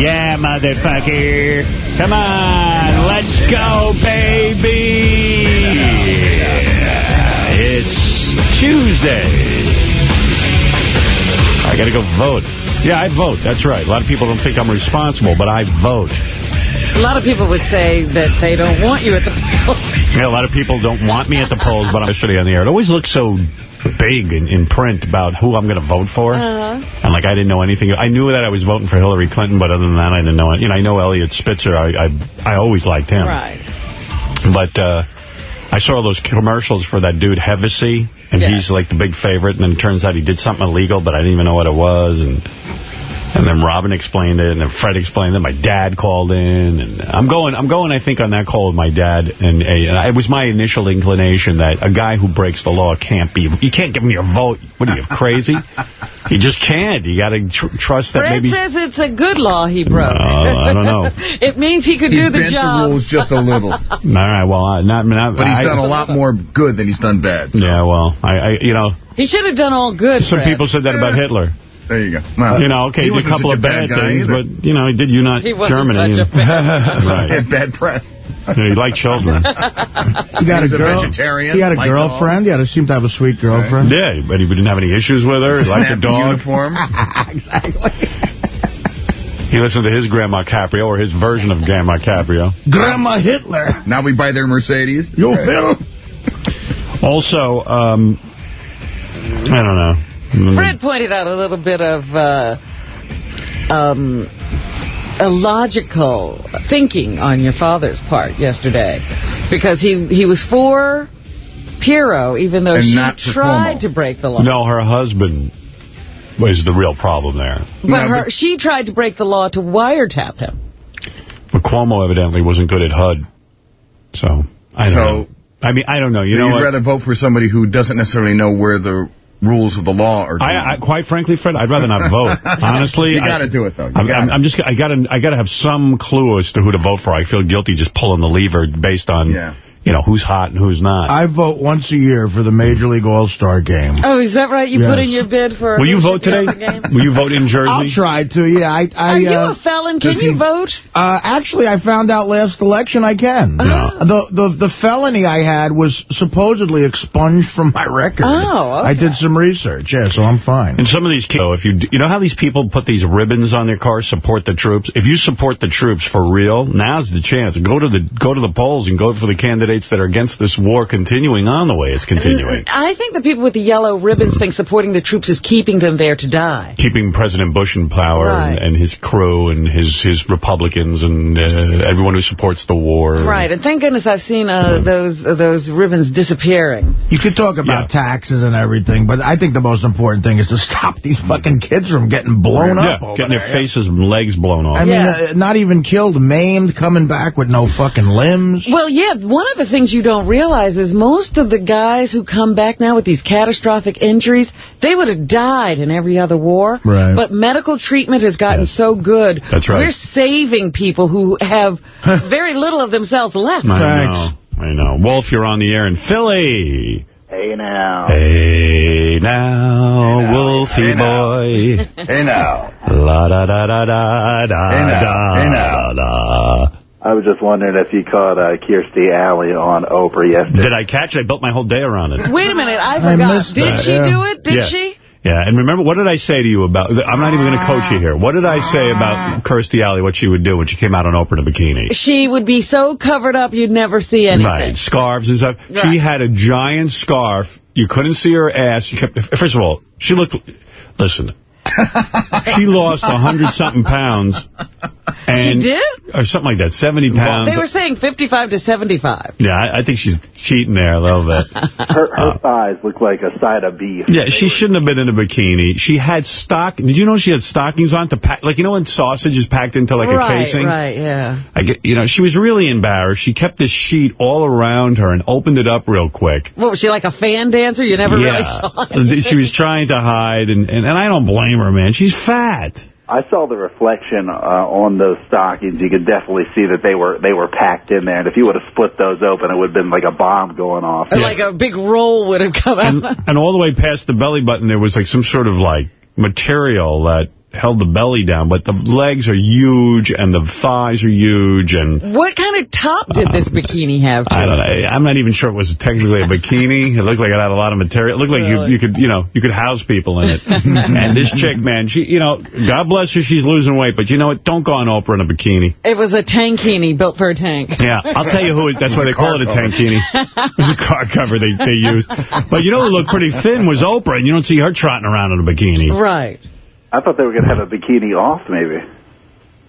Yeah, motherfucker. Come on, let's go, baby. It's Tuesday. I got to go vote. Yeah, I vote. That's right. A lot of people don't think I'm responsible, but I vote. A lot of people would say that they don't want you at the polls. Yeah, a lot of people don't want me at the polls, but I'm yesterday on the air. It always looks so big in, in print about who I'm going to vote for. Uh -huh. And, like, I didn't know anything. I knew that I was voting for Hillary Clinton, but other than that, I didn't know it. You know, I know Eliot Spitzer. I I, I always liked him. Right. But uh, I saw all those commercials for that dude, Hevesi, and Yeah. he's, like, the big favorite. And then it turns out he did something illegal, but I didn't even know what it was. And and then Robin explained it, and then Fred explained it. My dad called in, and I'm going. I'm going. I think on that call with my dad, and, uh, it was my initial inclination that a guy who breaks the law can't be. You can't give me a vote. What are you crazy? you just can't. You got to tr trust that Fred maybe. says it's a good law he broke. Oh, I don't know. it means he could He do the bent job. the rules just a little. All right. Well, I, not, not. But he's I, done a lot more good than he's done bad. So. Yeah. Well, I, I. You know, He should have done all good, some Fred. people said that about Hitler. There you go. Well, You know, okay, he, did a couple such of bad, guy things, either. but, you know, he did unite He wasn't Germany. such He right. had bad press. Yeah, he liked children. he got He's a a girl. vegetarian, You got a like girlfriend. Yeah, he seemed to have a sweet girlfriend. Yeah, but he didn't have any issues with her. He liked the Snappy dog. uniform. exactly. He listened to his Grandma Caprio, or his version of Grandma Caprio. Grandma Hitler. Now we buy their Mercedes. You feel? Also, um, I don't know. Fred pointed out a little bit of uh, um, illogical thinking on your father's part yesterday. Because he, he was for Pirro, even though And she tried Cuomo. to break the law. No, her husband was the real problem there. But, No, her, but- she tried to break the law to wiretap him. But Cuomo evidently wasn't good at HUD. So, I don't So- know. I mean, I don't know. You know You'd what? rather vote for somebody who doesn't necessarily know where the rules of the law are. I, I, quite frankly, Fred, I'd rather not vote. Honestly, You I- gotta do it, though. I'm. I'm, I'm just, I gotta, I gotta have some clue as to who to vote for. I feel guilty just pulling the lever based on, Yeah. You know, who's hot and who's not. I vote once a year for the Major League All-Star game. Oh, is that right? You Yes. put in your bid for... Will you vote should be on today? Will you vote in Jersey? I'll try to, yeah. I, I, Are you uh, a felon? Can you he- vote? Uh, actually, I found out last election I can. Oh. The, the the felony I had was supposedly expunged from my record. Oh, okay. I did some research, yeah, so I'm fine. And some of these kids, though, if you you know how these people put these ribbons on their cars, support the troops. If you support the troops for real, now's the chance. Go to the go to the polls and go for the candidates that are against this war continuing on the way it's continuing. I think the people with the yellow ribbons think supporting the troops is keeping them there to die. Keeping President Bush in power Right. and, and his crew and his his Republicans and uh, everyone who supports the war. Right, and thank goodness I've seen uh, those uh, those ribbons disappearing. You could talk about Yeah. taxes and everything, but I think the most important thing is to stop these fucking kids from getting blown Yeah, up. over getting their faces and legs blown off. I mean, Yeah. uh, not even killed, maimed, coming back with no fucking limbs. Well, yeah, one of the things you don't realize is most of the guys who come back now with these catastrophic injuries, they would have died in every other war. Right. But medical treatment has gotten Yes. so good. That's right. We're saving people who have very little of themselves left. I Thanks. know. I know. Wolf, you're on the air in Philly. Hey now. Hey now, Wolfie boy. Hey now. La da da da da da Hey now, da hey now. da. I was just wondering if you caught uh, Kirstie Alley on Oprah yesterday. Did I catch it? I built my whole day around it. Wait a minute, I I forgot. missed Did that, she yeah. do it? Did Yeah. she? Yeah, and remember, what did I say to you about, I'm not even going to coach you here. What did I say about Kirstie Alley, what she would do when she came out on Oprah in a bikini? She would be so covered up you'd never see anything. Right, scarves and stuff. She had a giant scarf. You couldn't see her ass. You kept, first of all, she looked, listen, she lost a hundred something pounds. And, She did? Or something like that, 70 pounds. They were saying 55 to 75. yeah, I, I think she's cheating there a little bit. Her, her uh, thighs look like a side of beef. Yeah, she shouldn't have been in a bikini. She had stock. Did you know she had stockings on to pack? Like, you know when sausage is packed into like right, a casing? right, yeah. I get, you know, she was really embarrassed. She kept this sheet all around her and opened it up real quick. What, was she like a fan dancer? You never really saw it. she was trying to hide, and, and, and I don't blame her, man. She's fat. I saw the reflection uh, on those stockings. You could definitely see that they were they were packed in there. And if you would have split those open, it would have been like a bomb going off. Like a big roll would have come out. And, out. and all the way past the belly button, there was like some sort of like material that held the belly down, but the legs are huge and the thighs are huge. and What kind of top did this uh, bikini have? To I don't know. I'm not even sure it was technically a bikini. It looked like it had a lot of material. It looked like you, you could, you know, you could house people in it. and this chick, man, she, you know, God bless her, she's losing weight, but you know what? Don't go on Oprah in a bikini. It was a tankini built for a tank. Yeah, I'll tell you who, it, that's why they call it a tankini. It was a car cover they, they used. But you know who looked pretty thin was Oprah, and you don't see her trotting around in a bikini. Right. I thought they were going to have a bikini off, maybe.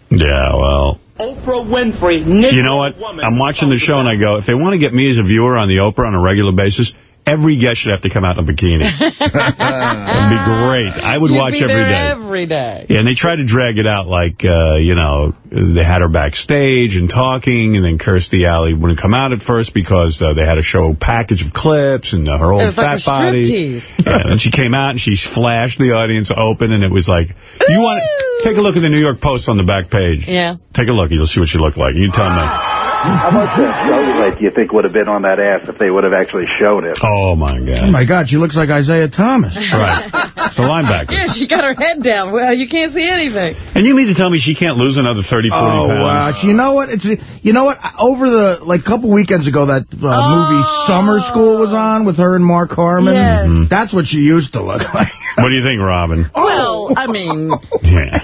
Yeah, well, Oprah Winfrey, nigger you know what? woman. I'm watching the show and I go, if they want to get me as a viewer on the Oprah on a regular basis, every guest should have to come out in a bikini. it would be great. I would You'd watch every day. every day. Yeah, and they tried to drag it out like, uh, you know, they had her backstage and talking, and then Kirstie Alley wouldn't come out at first because uh, they had to show a package of clips and uh, her old like fat a body. Yeah, and then she came out and she flashed the audience open, and it was like, you want to take a look at the New York Post on the back page. Yeah. Take a look. You'll see what she looked like. You tell me. How much uh, cellulite do you think would have been on that ass if they would have actually shown it? Oh, my God. Oh, my God, she looks like Isiah Thomas. Right. It's a linebacker. Yeah, she got her head down. Well, you can't see anything. And you mean to tell me she can't lose another 30, 40 Oh, pounds? wow. You know what? It's You know what? Over the, like, couple weekends ago, that uh, movie Summer School was on with her and Mark Harmon. Yes. Mm-hmm. That's what she used to look like. What do you think, Robin? Well, I mean, Yeah.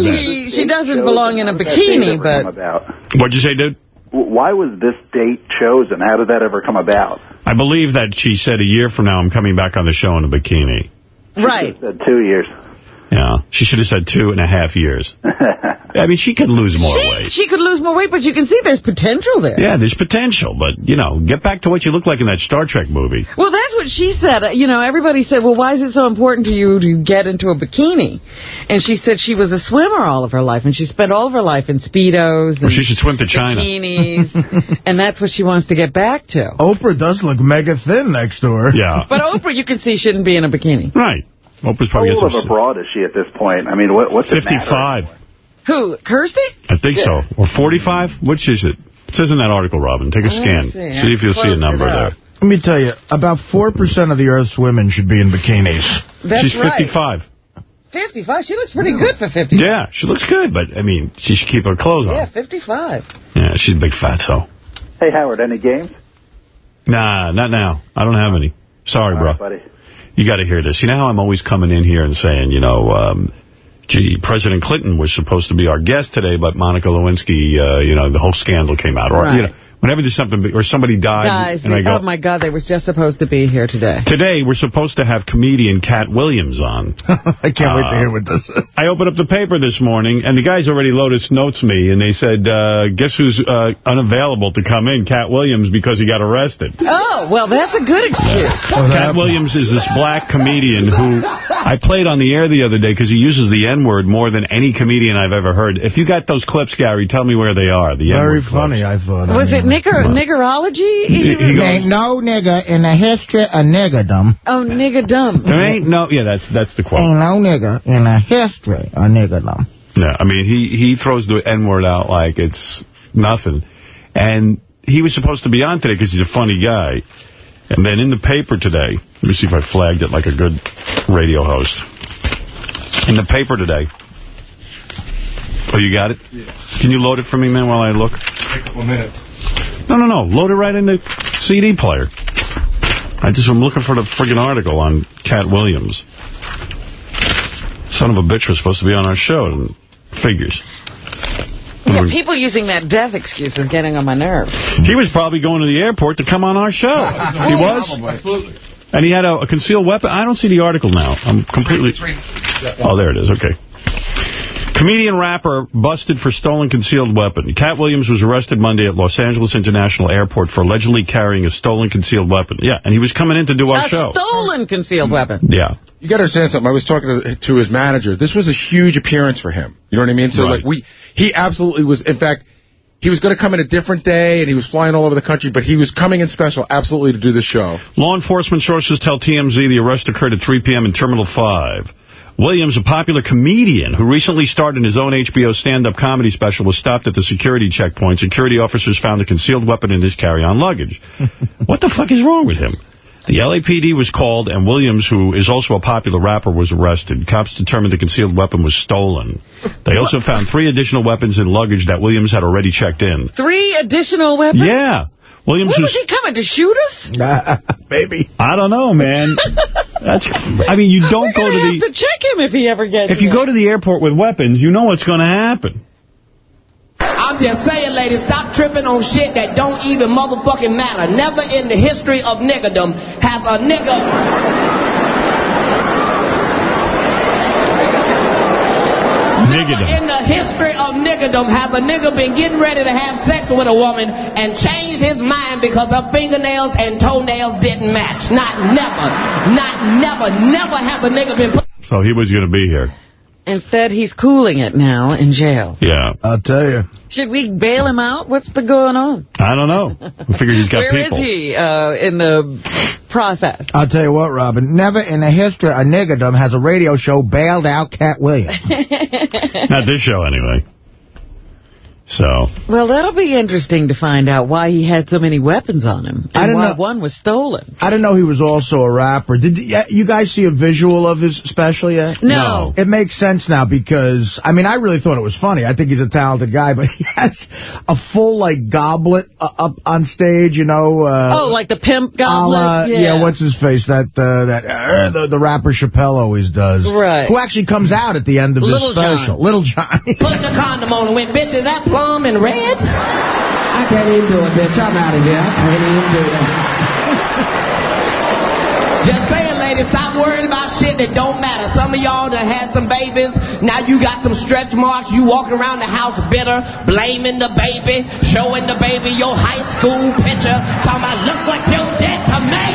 she she doesn't belong in a bikini, but About. What'd you say, dude? Why was this date chosen? How did that ever come about? I believe that she said a year from now I'm coming back on the show in a bikini. right. Said two years. Yeah. She should have said two and a half years. I mean, she could lose more She, weight. she could lose more weight, but you can see there's potential there. Yeah, there's potential, but, you know, get back to what you look like in that Star Trek movie. Well, that's what she said. Uh, You know, everybody said, well, why is it so important to you to get into a bikini? And she said she was a swimmer all of her life, and she spent all of her life in Speedos and Well, she should swim to China. bikinis, and that's what she wants to get back to. Oprah does look mega thin next to her. Yeah. But Oprah, you can see, shouldn't be in a bikini. right. Oprah's How probably old gets of a broad is she at this point? I mean, what, what's it matter? 55. Who, Kirstie? I think so. Or 45? Which is it? It says in that article, Robin. Take a scan. see. See if you'll see a number there. Let me tell you, about 4% of the Earth's women should be in bikinis. That's She's right. 55. 55. She looks pretty good for 55. Yeah, she looks good, but, I mean, she should keep her clothes on. Yeah, on. 55. Yeah, she's a big fatso. Hey, Howard, any games? Nah, not now. I don't have any. Sorry, All bro. right, buddy. You got to hear this. You know how I'm always coming in here and saying, you know, um, gee, President Clinton was supposed to be our guest today, but Monica Lewinsky, uh, you know, the whole scandal came out. Or, Right. you know, whenever there's something, big- or somebody died, Guys, and I go, oh my God, they were just supposed to be here today. today we're supposed to have comedian Katt Williams on. I can't wait to hear what this is. I opened up the paper this morning, and the guys already Lotus notes me, and they said, uh, guess who's uh, unavailable to come in? Katt Williams, because he got arrested. Oh, well, that's a good excuse. Katt Williams is this black comedian who I played on the air the other day because he uses the N-word more than any comedian I've ever heard. If you got those clips, Gary, tell me where they are. The Very N-word funny, I thought. Was I it mean. Nigger, niggerology? He- he goes- Ain't no nigger in the history of niggerdom. Oh, nigger dumb. There ain't no, yeah, that's that's the quote. Ain't no nigger in the history of niggerdom. No, I mean, he, he throws the N-word out like it's nothing. And he was supposed to be on today because he's a funny guy. And then in the paper today, let me see if I flagged it like a good radio host. In the paper today. Oh, you got it? Yeah. Can you load it for me, man, while I look? a couple minutes. No, no, no. Load it right in the CD player. I just am looking for the friggin' article on Katt Williams. Son of a bitch was supposed to be on our show, and figures. Yeah, hmm. people using that death excuse is getting on my nerves. He was probably going to the airport to come on our show. he was? Absolutely. And he had a, a concealed weapon. I don't see the article now. I'm completely... Oh, there it is. Okay. Comedian rapper busted for stolen concealed weapon. Katt Williams was arrested Monday at Los Angeles International Airport for allegedly carrying a stolen concealed weapon. Yeah, and he was coming in to do our a show. stolen concealed weapon. Yeah. You got to understand something. I was talking to, to his manager. This was a huge appearance for him. You know what I mean? So Right. like we, he absolutely was. In fact, he was going to come in a different day, and he was flying all over the country. But he was coming in special, absolutely, to do the show. Law enforcement sources tell TMZ the arrest occurred at 3 p.m. in Terminal 5. Williams, a popular comedian who recently starred in his own HBO stand-up comedy special, was stopped at the security checkpoint. Security officers found a concealed weapon in his carry-on luggage. what the fuck is wrong with him? The LAPD was called, and Williams, who is also a popular rapper, was arrested. Cops determined the concealed weapon was stolen. They also found three additional weapons in luggage that Williams had already checked in. Three additional weapons? Yeah. Williams What, was... was he coming to shoot us? Maybe. I don't know, man. That's. I mean, you don't We're go to gonna the... have to check him if he ever gets If you here. go to the airport with weapons, you know what's going to happen. I'm just saying, ladies, stop tripping on shit that don't even motherfucking matter. Never in the history of niggerdom has a nigga... Never Niggerdom. in the history of niggerdom has a nigga been getting ready to have sex with a woman and changed his mind because her fingernails and toenails didn't match. Not never. Not never. Never has a nigga been. So he was going to be here. Instead, he's cooling it now in jail. Yeah. I'll tell you. Should we bail him out? What's the going on? I don't know. I figured he's got Where is people. he uh, in the process? I'll tell you what, Robin. Never in the history of niggerdom has a radio show bailed out Katt Williams. Not this show, anyway. So, Well, that'll be interesting to find out why he had so many weapons on him. And I don't why know. one was stolen. I didn't know he was also a rapper. Did you you guys see a visual of his special yet? No. It makes sense now because, I mean, I really thought it was funny. I think he's a talented guy, but he has a full, like, goblet uh, up on stage, you know. Uh, oh, like the pimp a goblet? la- yeah. what's his face? That uh, that uh, the, the rapper Chappelle always does. Right. Who actually comes out at the end of Little his special. John. Lil Jon. Put the condom on and went, bitch, is that plum and red? I can't even do it, bitch. I'm out of here. I can't even do that. Just saying, ladies, stop worrying about shit that don't matter. Some of y'all done had some babies. Now you got some stretch marks. You walking around the house bitter, blaming the baby, showing the baby your high school picture, talking about, look what you did to me.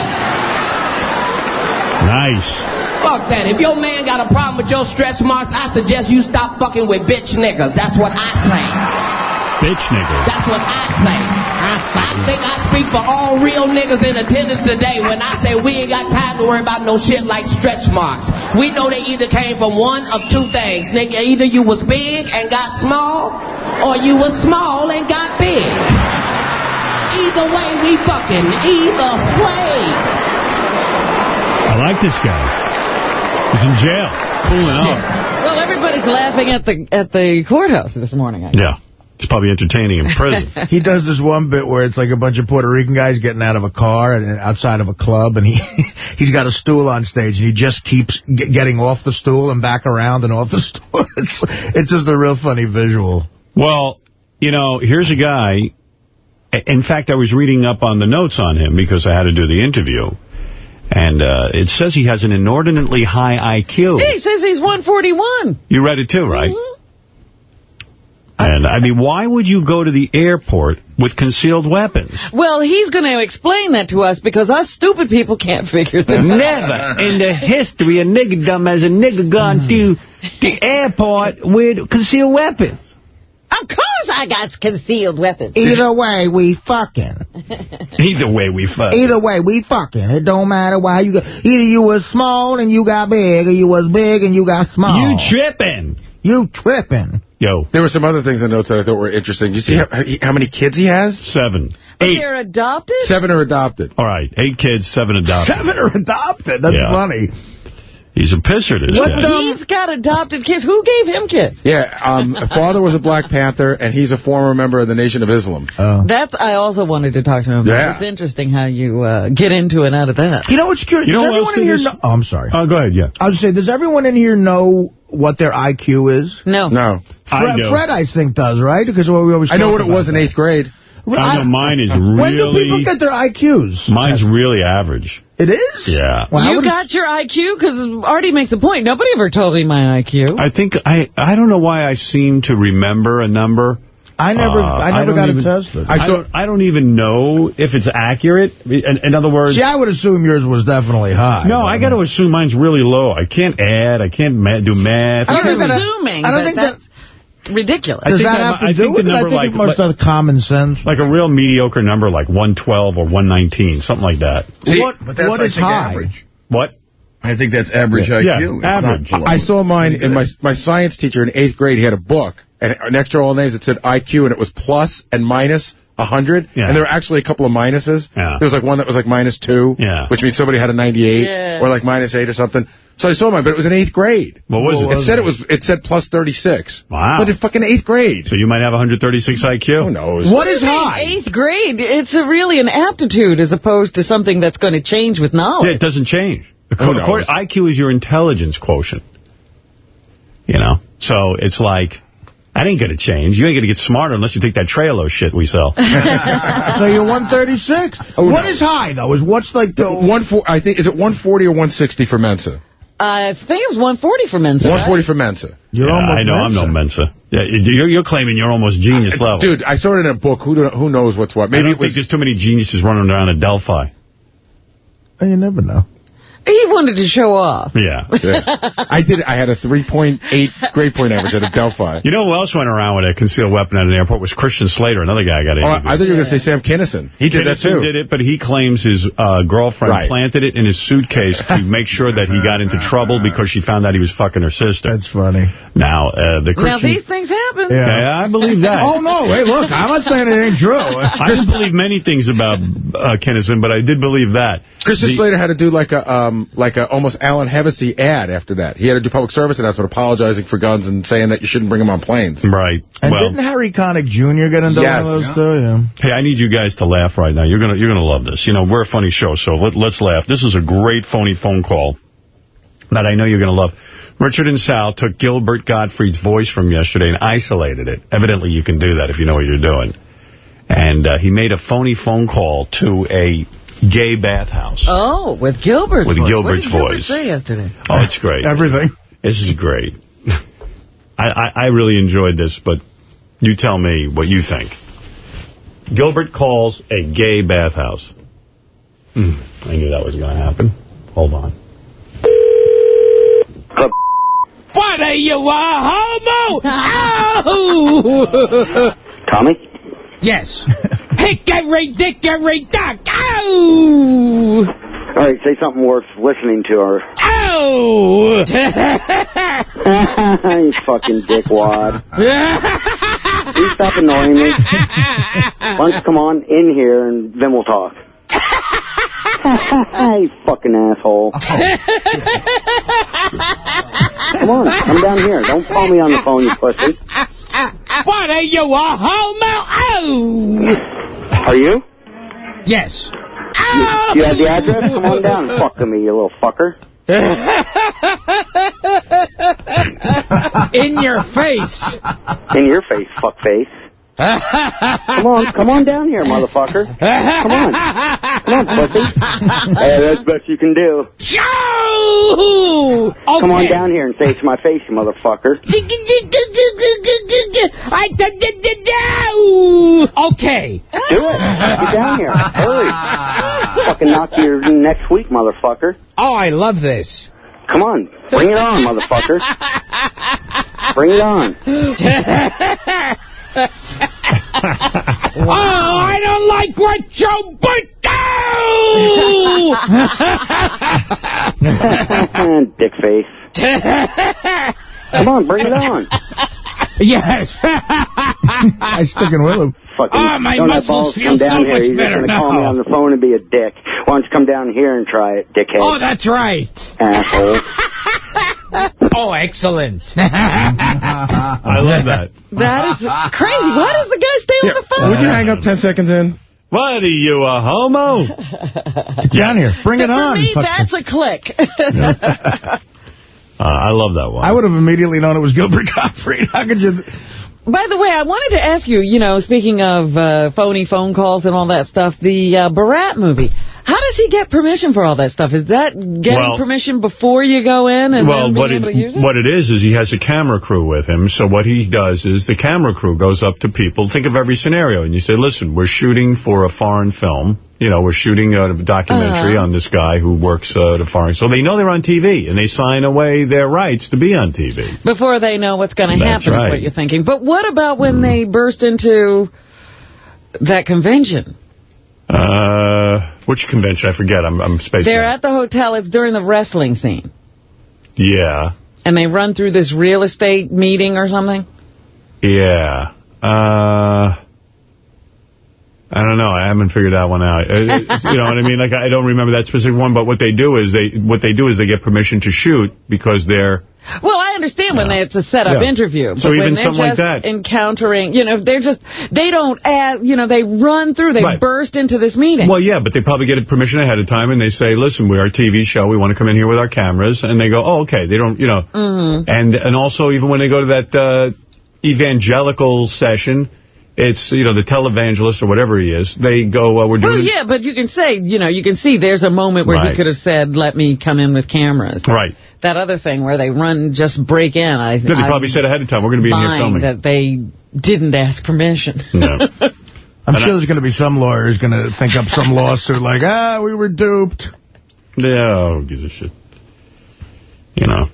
nice. Fuck that. If your man got a problem with your stretch marks, I suggest you stop fucking with bitch niggas. That's what I say. Bitch nigga. That's what I say. I, I think I speak for all real niggas in attendance today when I say we ain't got time to worry about no shit like stretch marks. We know they either came from one of two things. Nigga, either you was big and got small, or you was small and got big. Either way, we fucking. Either way. I like this guy. He's in jail. Cooling off. Well, everybody's laughing at the at the courthouse this morning. I guess. Yeah. It's probably entertaining in prison. He does this one bit where it's like a bunch of Puerto Rican guys getting out of a car and outside of a club, and he he's got a stool on stage, and he just keeps get, getting off the stool and back around and off the stool. It's it's just a real funny visual. Well, you know, here's a guy. In fact, I was reading up on the notes on him because I had to do the interview. And uh, it says he has an inordinately high IQ. He says he's 141. You read it too, right? Mhm. And, I mean, why would you go to the airport with concealed weapons? Well, he's going to explain that to us because us stupid people can't figure this out. Never in the history of niggerdom has a nigger gone to the airport with concealed weapons. Of course I got concealed weapons. Either way, we fucking. Either way, we fuck. Either way, we fucking. It don't matter why you got. Either you was small and you got big, or you was big and you got small. You tripping. You tripping. Yo, There were some other things in the notes that I thought were interesting. You see how, how many kids he has? seven. But Eight. they're adopted? Seven are adopted. All right, eight kids, seven adopted. Seven are adopted. That's Yeah. funny. He's a pisser, this What guy. the- He's got adopted kids. Who gave him kids? Yeah, um, father was a Black Panther, and he's a former member of the Nation of Islam. Oh. That's I also wanted to talk to him about. Yeah. It's interesting how you uh, get into and out of that. You know what's curious? You does who else everyone in here know? Oh, I'm sorry. Oh, go ahead, yeah. I was saying, does everyone in here know what their IQ is? No. No. I Fred, do. Fred, I think, does, right? Because what we always I know what it about was in that. eighth grade. I know mine is When do people really... get their IQs? Mine's really average. It is? Yeah. Well, you got your IQ? Because Artie makes a point. Nobody ever told me my IQ. I think, I I don't know why I seem to remember a number. I never, Uh, I I never don't got even- it tested. I, don't, I don't even know if it's accurate. In, in other words... See, I would assume yours was definitely high. No, I got to assume mine's really low. I can't add. I can't ma do math. I don't You're think that- assuming, I don't but think that- that's ridiculous. I Does think that I'm- have to I do with the it? I think like- it must like- have common sense. Like a real mediocre number, like 112 or 119, something like that. See, What- but that's what I is high? average. What? I think that's average Yeah, IQ. yeah, average. I saw mine in my my science teacher in eighth grade. He had a book, and next to all names it said IQ, and it was plus and minus 100, Yeah. and there were actually a couple of minuses. Yeah. There was like one that was like minus 2, Yeah. which means somebody had a 98, Yeah. or like minus 8 or something. So I saw mine, but it was in 8th grade. What was What it? It said it was. It said plus 36. Wow. But in fucking 8th grade. So you might have 136 IQ. Who knows? What is high? Eighth grade, it's a really an aptitude as opposed to something that's going to change with knowledge. Yeah, it doesn't change. Who knows? According- IQ is your intelligence quotient. You know? So it's like, that ain't going to change. You ain't going to get smarter unless you take that Trailer shit we sell. so you're 136. what is high, though? Is what's like the... One four, I think, is it 140 or 160 for Mensa? Uh, I think it was 140 for Mensa. 140 for Mensa. You're Yeah, almost I know, I'm no Mensa. Yeah, you're, you're claiming you're almost genius level. Dude, I saw it in a book. Who do, who knows what's what? I Maybe don't it was think there's too many geniuses running around at Delphi. Oh, You never know. He wanted to show off. Yeah. Yeah. I did. I had a 3.8 grade point average at a Delphi. You know who else went around with a concealed weapon at an airport was Christian Slater, another guy I got Oh. I thought you were going to say Sam Kinison. He did that Kinison too. did it, but he claims his uh, girlfriend Right. planted it in his suitcase to make sure that he got into trouble because she found out he was fucking her sister. That's funny. Now, uh, the Now, these things happen. Yeah. Yeah, I believe that. Oh, no. Hey, look, I'm not saying it ain't true. I didn't believe many things about uh, Kinison, but I did believe that. Christian The- Slater had to do like a um like a almost Alan Hevesi ad after that. He had to do public service announcement apologizing for guns and saying that you shouldn't bring them on planes. Right. And well, didn't Harry Connick Jr. get into Yes. one of those, too? Yeah. hey, I need you guys to laugh right now. You're gonna you're gonna love this. You know, we're a funny show, so let, let's laugh. This is a great phony phone call that I know you're gonna love. Richard and Sal took Gilbert Gottfried's voice from yesterday and isolated it. Evidently, you can do that if you know what you're doing. And uh, he made a phony phone call to a gay bathhouse. Oh, with Gilbert's With voice. Gilbert's what did Gilbert voice. say yesterday? Oh, it's great. Everything. This is great. I, I, I really enjoyed this, but you tell me what you think. Gilbert calls a gay bathhouse. Hmm, I knew that was going to happen. Hold on. What are you, a homo? Ow! Tommy? yes. Hickory dickory dock. Ow! All right, say something worth listening to. Or Ow! you fucking dickwad. You stop annoying me? Why don't come on in here and then we'll talk? you fucking asshole. Come on, come down here. Don't call me on the phone, you pussy. what are you, a homo? Ow! Are you? Yes. You, ah, you have the address? Come on down and fuck with me, you little fucker. In your face. In your face, fuckface. Come on, come on down here, motherfucker. Come on. Come on, pussy. Hey, that's the best you can do. Joe! Okay. Come on down here and say it to my face, you motherfucker. I. Okay. Do it. Get down here. Hurry. Fucking knock you next week, motherfucker. Oh, I love this. Come on. Bring it on, motherfucker. Bring it on. oh, I don't like what Joe Burt Dick face. Come on, bring it on. yes. I'm sticking with him. Fucking Oh, my muscles feel come down so here. much You're just better gonna call me on the phone and be a dick. Why don't you come down here and try it, dickhead? oh, that's right. Asshole. Oh, excellent. I love that. That is crazy. Why does the guy stay on the phone? Would you hang up 10 seconds in? What are you, a homo? Get down here. Bring it For on. me, that's a click. Uh, I love that one. I would have immediately known it was Gilbert Gottfried. How could you... By the way, I wanted to ask you, you know, speaking of uh, phony phone calls and all that stuff, the uh, Borat movie, how does he get permission for all that stuff? Is that getting Well- permission before you go in and well, what able to use it, it? what it is, is he has a camera crew with him. So what he does is the camera crew goes up to people. Think of every scenario. And you say, listen, we're shooting for a foreign film. You know, we're shooting a documentary Uh-huh. on this guy who works uh, at a foreign. So they know they're on TV, and they sign away their rights to be on TV. Before they know what's going to happen right. is what you're thinking. But what about when they burst into that convention? Uh, which convention? I forget. I'm, I'm spacing They're out. at the hotel. It's during the wrestling scene. Yeah. And they run through this real estate meeting or something? Yeah. Uh, I don't know. I haven't figured that one out. Uh, you know what I mean? Like I don't remember that specific one, but what they do is they what they do is they get permission to shoot because they're Well, I understand when they, it's a set-up Yeah. interview. So but even when they're something like just that. encountering, you know, they're just, they don't add, you know, they run through, they Right. burst into this meeting. Well, yeah, but they probably get permission ahead of time, and they say, listen, we're a TV show. We want to come in here with our cameras. And they go, oh, okay. They don't, you know. Mhm. And and also, even when they go to that uh, evangelical session, it's, you know, the televangelist or whatever he is, they go, uh, we're Well, doing... yeah, but you can say, you know, you can see there's a moment where Right. he could have said, let me come in with cameras. Right. That other thing where they run, just break in. I, Yeah, they I'm probably said ahead of time, we're going to be in here filming. that they didn't ask permission. No. I'm sure there's going to be some lawyer who's going to think up some lawsuit like, ah, we were duped. Yeah, who gives a shit? You know.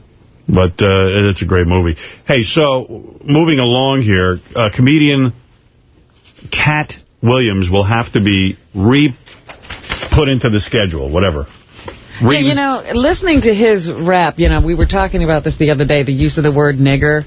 But uh, it's a great movie. Hey, so moving along here, uh, comedian Katt Williams will have to be re-put into the schedule, whatever. Yeah, you know, listening to his rap, you know, we were talking about this the other day, the use of the word nigger.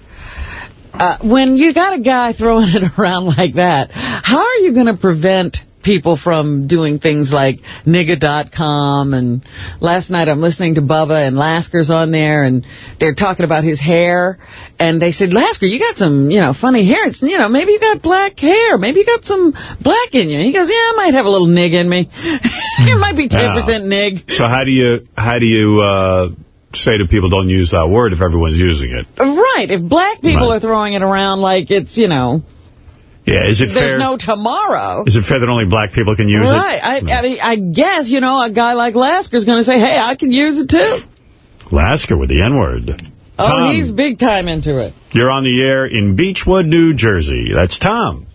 Uh, when you got a guy throwing it around like that, how are you going to prevent people from doing things like nigga.com and last night I'm listening to Bubba and Lasker's on there and they're talking about his hair and they said, Lasker, you got some, you know, funny hair. It's, you know, maybe you got black hair. Maybe you got some black in you. He goes, yeah, I might have a little nig in me. it might be 10% nig. So how do you how do you uh, say to people don't use that word if everyone's using it? Right. If black people Right. are throwing it around like it's, you know, Yeah, is it there's fair? no tomorrow. Is it fair that only black people can use right. I, I mean, I guess, you know, a guy like Lasker's going to say, hey, I can use it too. Lasker with the N-word. Oh, Tom, he's big time into it. you're on the air in Beachwood, New Jersey. That's Tom.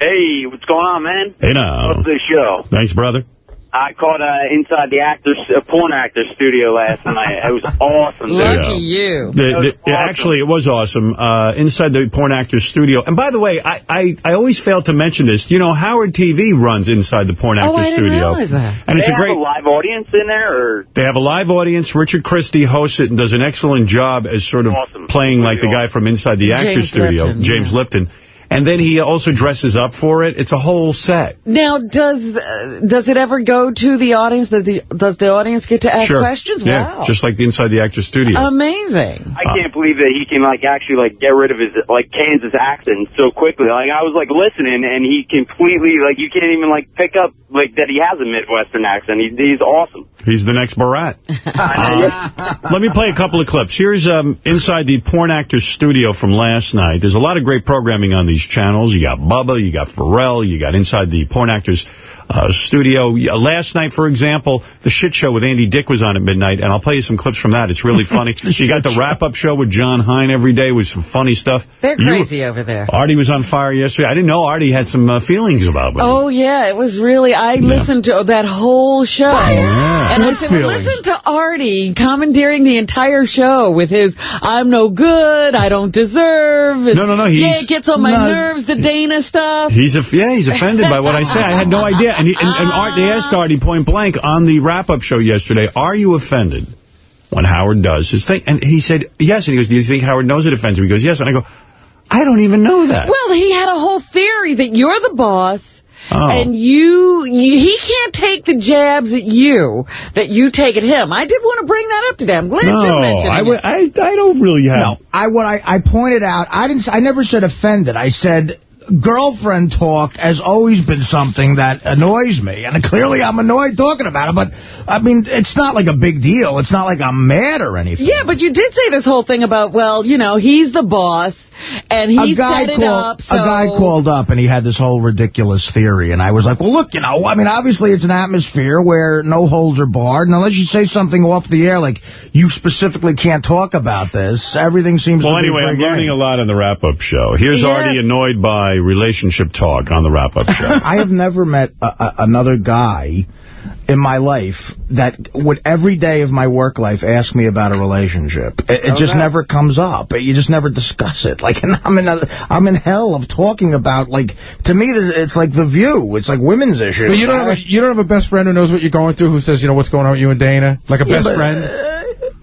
Hey, what's going on, man? Hey now. What's the show? Thanks, brother. I caught uh, inside the actors, uh, porn actor studio last night. It was awesome. dude. Lucky you. The, the, Actually, it was awesome. Uh, inside the Porn Actors Studio. And by the way, I, I, I always fail to mention this. You know, Howard TV runs inside the Porn Oh, Actors I didn't Studio. realize that. And it's a great... have a live audience in there, or They have a live audience. Richard Christie hosts it and does an excellent job as sort of playing like the guy from inside the Actors James Studio, Lipton, James Lipton. And then he also dresses up for it. It's a whole set. Now, does uh, does it ever go to the audience? Does the, does the audience get to ask sure. questions? Yeah, Wow. just like the inside the Actors Studio. Amazing. I can't believe that he can like actually like get rid of his like Kansas accent so quickly. Like I was like listening, and he completely like you can't even like pick up like that he has a Midwestern accent. He, he's awesome. He's the next Borat. Uh, let me play a couple of clips. Here's um, inside the Porn Actors Studio from last night. There's a lot of great programming on these channels. You got Bubba, you got Pharrell, you got Inside the Porn Actors uh, Studio. Last night, for example, the shit show with Andy Dick was on at midnight, and I'll play you some clips from that. It's really funny. you got the wrap-up show with John Hein every day with some funny stuff. They're You- crazy over there. Artie was on fire yesterday. I didn't know Artie had some uh, feelings about it. Oh, yeah, it was really, I listened to that whole show. And I said, well, feeling. listen to Artie commandeering the entire show with his, I'm no good, I don't deserve. and, No, no, no, Yeah, it gets on my No. nerves, the Dana stuff. He's a, yeah, he's offended by what I say. I had no idea. And, he, and, and Art, they asked ah. Artie point blank on the wrap-up show yesterday, are you offended when Howard does his thing? And he said, yes. And he goes, do you think Howard knows it offends him? He goes, yes. And I go, I don't even know that. Well, he had a whole theory that you're the boss. Oh. And you, you, he can't take the jabs at you that you take at him. I did want to bring that up today. I'm glad No, you mentioned I it. would- I, I don't really have... No, I what I, I pointed out, I didn't. s- I never said offended. I said girlfriend talk has always been something that annoys me, and clearly I'm annoyed talking about it. But I mean, it's not like a big deal. It's not like I'm mad or anything. Yeah, but you did say this whole thing about, well, you know, he's the boss, and he a guy set it called up, so... a guy called up and he had this whole ridiculous theory and I was like, well, look, you know, I mean, obviously it's an atmosphere where no holds are barred, and unless you say something off the air like you specifically can't talk about this, everything seems. Well, to be anyway, I'm game. learning a lot on the wrap-up show. Here's Yeah. Artie annoyed by relationship talk on the wrap-up show. I have never met a, a, another guy in my life that would every day of my work life ask me about a relationship. It, it just Okay. never comes up. You just never discuss it. Like, and I'm in a, I'm in hell of talking about, like, to me, it's like The View. It's like women's issues. But you don't have a, you don't have a best friend who knows what you're going through, who says, you know, what's going on with you and Dana, like a Yeah, best but, friend. uh,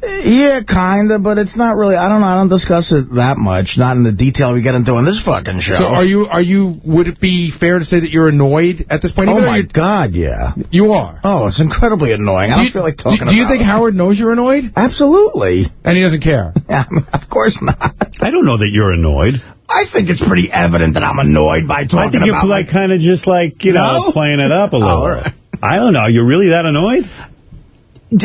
Yeah, kind of, but it's not really, I don't know, I don't discuss it that much, not in the detail we get into on this fucking show. So are you, are you, would it be fair to say that you're annoyed at this point? Oh, Even though my God, yeah. You are? Oh, it's incredibly annoying. I Do don't you- feel like do- talking Do, you about think it. Howard knows you're annoyed? Absolutely. And he doesn't care? Yeah, of course not. I don't know that you're annoyed. I think it's pretty evident that I'm annoyed by talking I think you're like kind of just like, you know, playing it up a little. All right. I don't know. Are You're really that annoyed?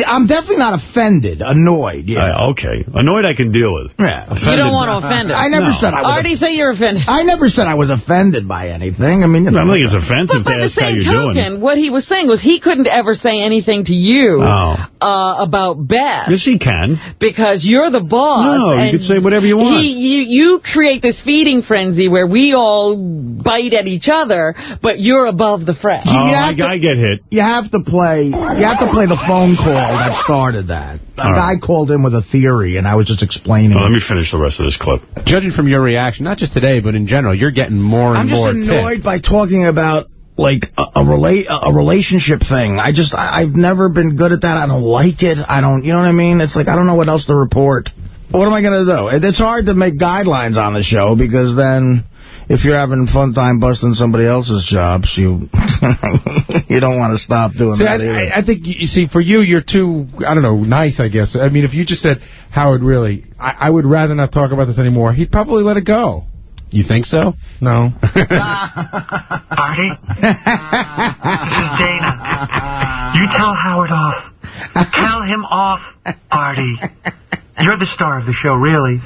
I'm definitely not offended, annoyed, yeah. Uh, okay. Annoyed I can deal with. Yeah. You don't want to offend her. I never No. said I was Artie, say you're offended. I never said I was offended by anything. I mean, you I don't think it's offensive But to by the ask how same you're token, doing. what he was saying was he couldn't ever say anything to you Oh. uh, about Beth Yes, he can. because you're the boss. No, you and could say whatever you want. He, you, you create this feeding frenzy where we all bite at each other, but you're above the fray. Oh, I, have to- I get hit. you have to play. You have to play the phone call that started that. A All guy right. called in with a theory, and I was just explaining. Well, let me finish the rest of this clip. Judging from your reaction, not just today, but in general, you're getting more and more I'm just more annoyed ticked. by talking about like a, a relate a relationship thing. I just I, I've never been good at that. I don't like it. I don't. You know what I mean? It's like I don't know what else to report. What am I going to do? It's hard to make guidelines on the show because then if you're having fun time busting somebody else's jobs, you you don't want to stop doing See, I, that either. I, I think, you you see, for you, you're too, I don't know, nice, I guess. I mean, if you just said, Howard, really, I, I would rather not talk about this anymore, he'd probably let it go. You think so? No. Artie? this is Dana. You tell Howard off. Tell him off, Artie. You're the star of the show, really.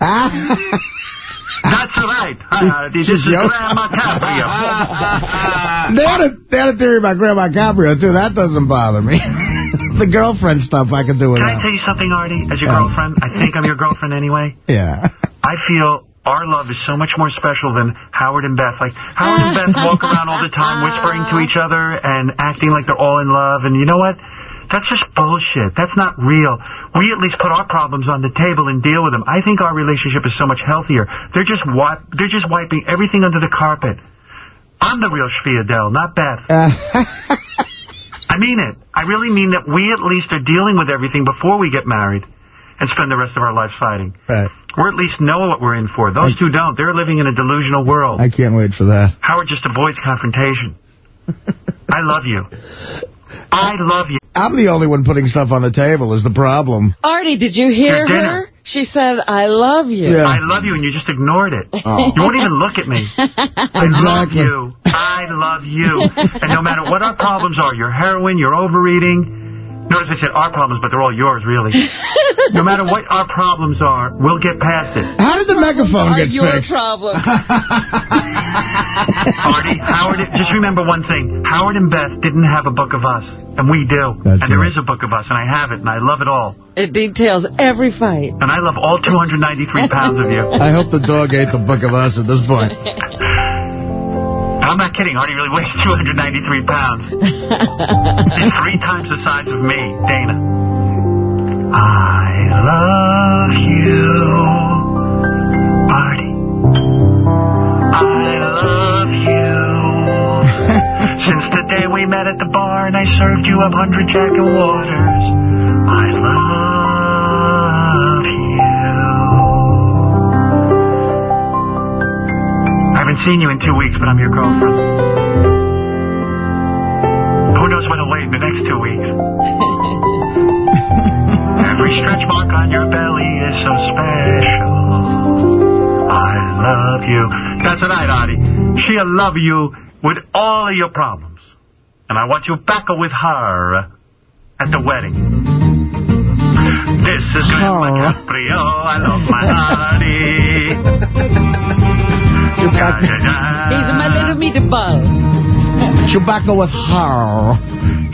That's right. Uh, this is Grandma Caprio. they, had a, they had a theory about Grandma Caprio, too. That doesn't bother me. the girlfriend stuff I can do with Can I tell you something, Artie? As your Uh. girlfriend, I think I'm your girlfriend anyway. Yeah. I feel our love is so much more special than Howard and Beth. Like, Howard and Beth walk around all the time whispering to each other and acting like they're all in love. And you know what? That's just bullshit. That's not real. We at least put our problems on the table and deal with them. I think our relationship is so much healthier. They're just they're just wiping everything under the carpet. I'm the real Shviadel, not Beth. I mean it. I really mean that we at least are dealing with everything before we get married and spend the rest of our lives fighting. Right. We at least know what we're in for. Those two don't. They're living in a delusional world. I can't wait for that. Howard just avoids confrontation. I love you. I love you. I'm the only one putting stuff on the table is the problem. Artie, did you hear her? She said, I love you. Yeah. I love you, and you just ignored it. Oh. You won't even look at me. I love you. I love you. And no matter what our problems are, your heroin, your overeating, notice I said our problems, but they're all yours, really. No matter what our problems are, we'll get past it. How did the megaphone Are get your fixed? problem. Artie, Howard, just remember one thing. Howard and Beth didn't have a book of us, and we do. That's and there right. is a book of us, and I have it, and I love it all. It details every fight. And I love all 293 pounds of you. I hope the dog ate the book of us at this point. I'm not kidding. Artie really weighs 293 pounds. He's three times the size of me, Dana. I love you, Artie. I love you. Since the day we met at the bar and I served you up 100 Jack and Waters, I love haven't seen you in two weeks, but I'm your girlfriend. Who knows what'll wait in the next two weeks? Every stretch mark on your belly is so special. I love you. That's right, Artie. She'll love you with all of your problems. And I want you back with her at the wedding. This is Grandma Oh. Caprio. I love my Artie. Ja, ja, ja. He's my little meatball. Chewbacca with her.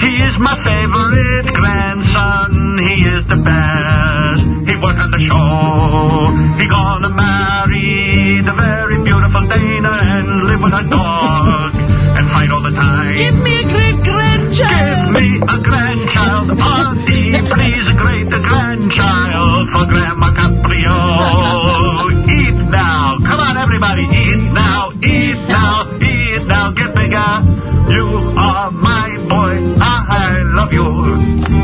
He is my favorite grandson. He is the best. He worked on the show. He gonna marry the very beautiful Dana and live with her dog and fight all the time. Give me a great grandchild. Give me a grandchild. Auntie, please a great grandchild for Grandma Caprio. My boy.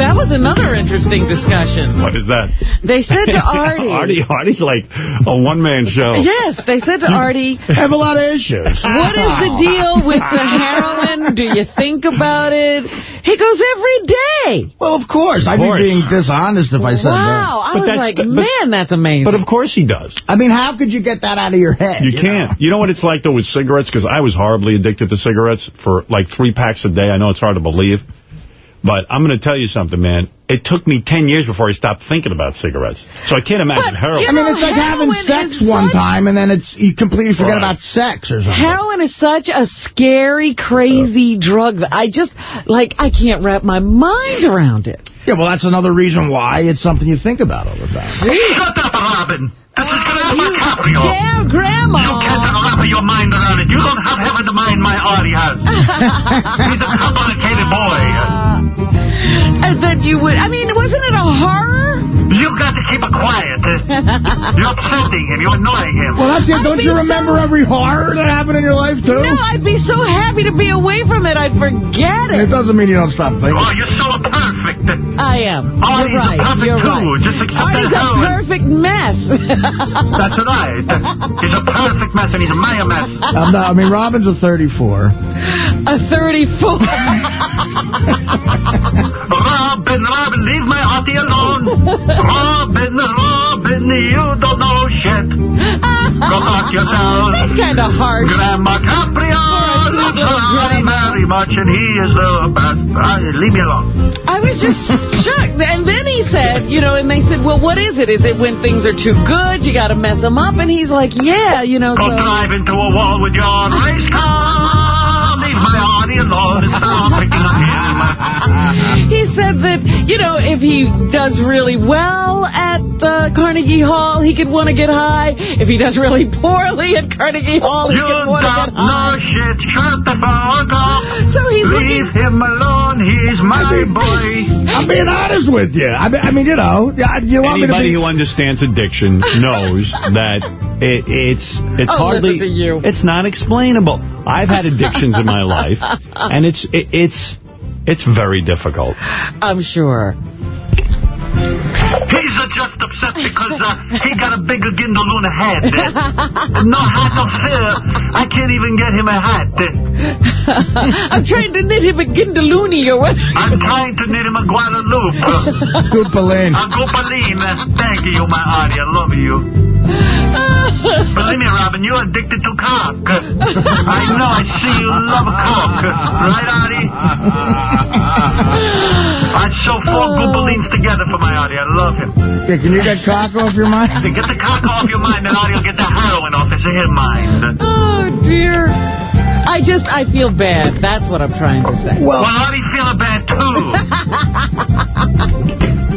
Another interesting discussion. What is that? They said to Artie... Artie, Artie's like a one-man show. Yes, they said to Artie... have a lot of issues. What is the deal with the heroin? Do you think about it? He goes, every day. Well, of course. Of I'd course. be being dishonest if I said that. Wow, I But was like, the- but- man, that's amazing. But of course he does. I mean, how could you get that out of your head? You can't. You know what it's like, though, with cigarettes? Because I was horribly addicted to cigarettes for like three packs a day. I know it's hard to believe. But I'm going to tell you something, man. It took me 10 years before I stopped thinking about cigarettes. So I can't imagine But, heroin. you I mean, it's like having sex one such- time and then it's you completely forget Right. about sex or something. Heroin is such a scary, crazy drug that I just, like, I can't wrap my mind around it. Yeah, well, that's another reason why it's something you think about all the time. Shut up, Robin. This is Grandma ah, Caprio. Yeah, You Grandma. You can't wrap your mind around it. You don't have of the mind my has. He's a complicated boy. And then you would, I mean, wasn't it a horror? You got to keep it quiet. You're upsetting him. You're annoying him. Well, that's it. I'd Don't be you so- remember every horror that happened in your life, too? No, I'd be so happy to be away from it, I'd forget And it it. doesn't mean you don't stop thinking. Oh, you're so perfect. I am. Oh, You're he's a right. perfect You're too, right. just accept Artie's that a heroin. perfect mess. That's right. He's a perfect mess, and he's a mega mess. I'm not, I mean, Robin's a 34. a 34. Robin, Robin, leave my Artie alone. Robin, Robin, you don't know shit. Go fuck yourself. That's kind of harsh. Grandma Caprio For a loves sweet little her grandma. very much, and he is the best. Uh, leave me alone. I was just shocked. And then he said, you know, and they said, well, what is it? Is it when things are too good? You got to mess them up? And he's like, yeah, you know. Go so drive into a wall with your race car. Leave my Artie alone and stop picking on him. He said that, you know, if he does really well at uh, Carnegie Hall, he could want to get high. If he does really poorly at Carnegie Hall, he You could want to don't get high. know shit. Shut the fuck up. So he's Leave looking... him alone. He's my boy. I'm being honest with you. I mean, I mean you know, you want Anybody me to be... who understands addiction knows that it, it's it's Oh, hardly listen to you. it's not explainable. I've had addictions in my life, and it's it, it's it's very difficult. I'm sure. He's uh, just upset because uh, he got a bigger Gindaloon head. no hat, no fear. I can't even get him a hat. I'm trying to knit him a Gindaloony or what? I'm trying to knit him a Guadalupe. be Goopaline. A Gopaline. Thank you, my Artie. I love you. Believe me, Robin, you're addicted to cock. I know, I see you love a cock. Right, Artie? I'd sew four oh. Goopalines together for my Artie. I love him. Yeah, can you get cock off your mind? Get the cock off your mind, and Artie will get the heroin off his mind. Oh, dear. I just, I feel bad. That's what I'm trying to say. Well, Well, Artie feeling bad, too.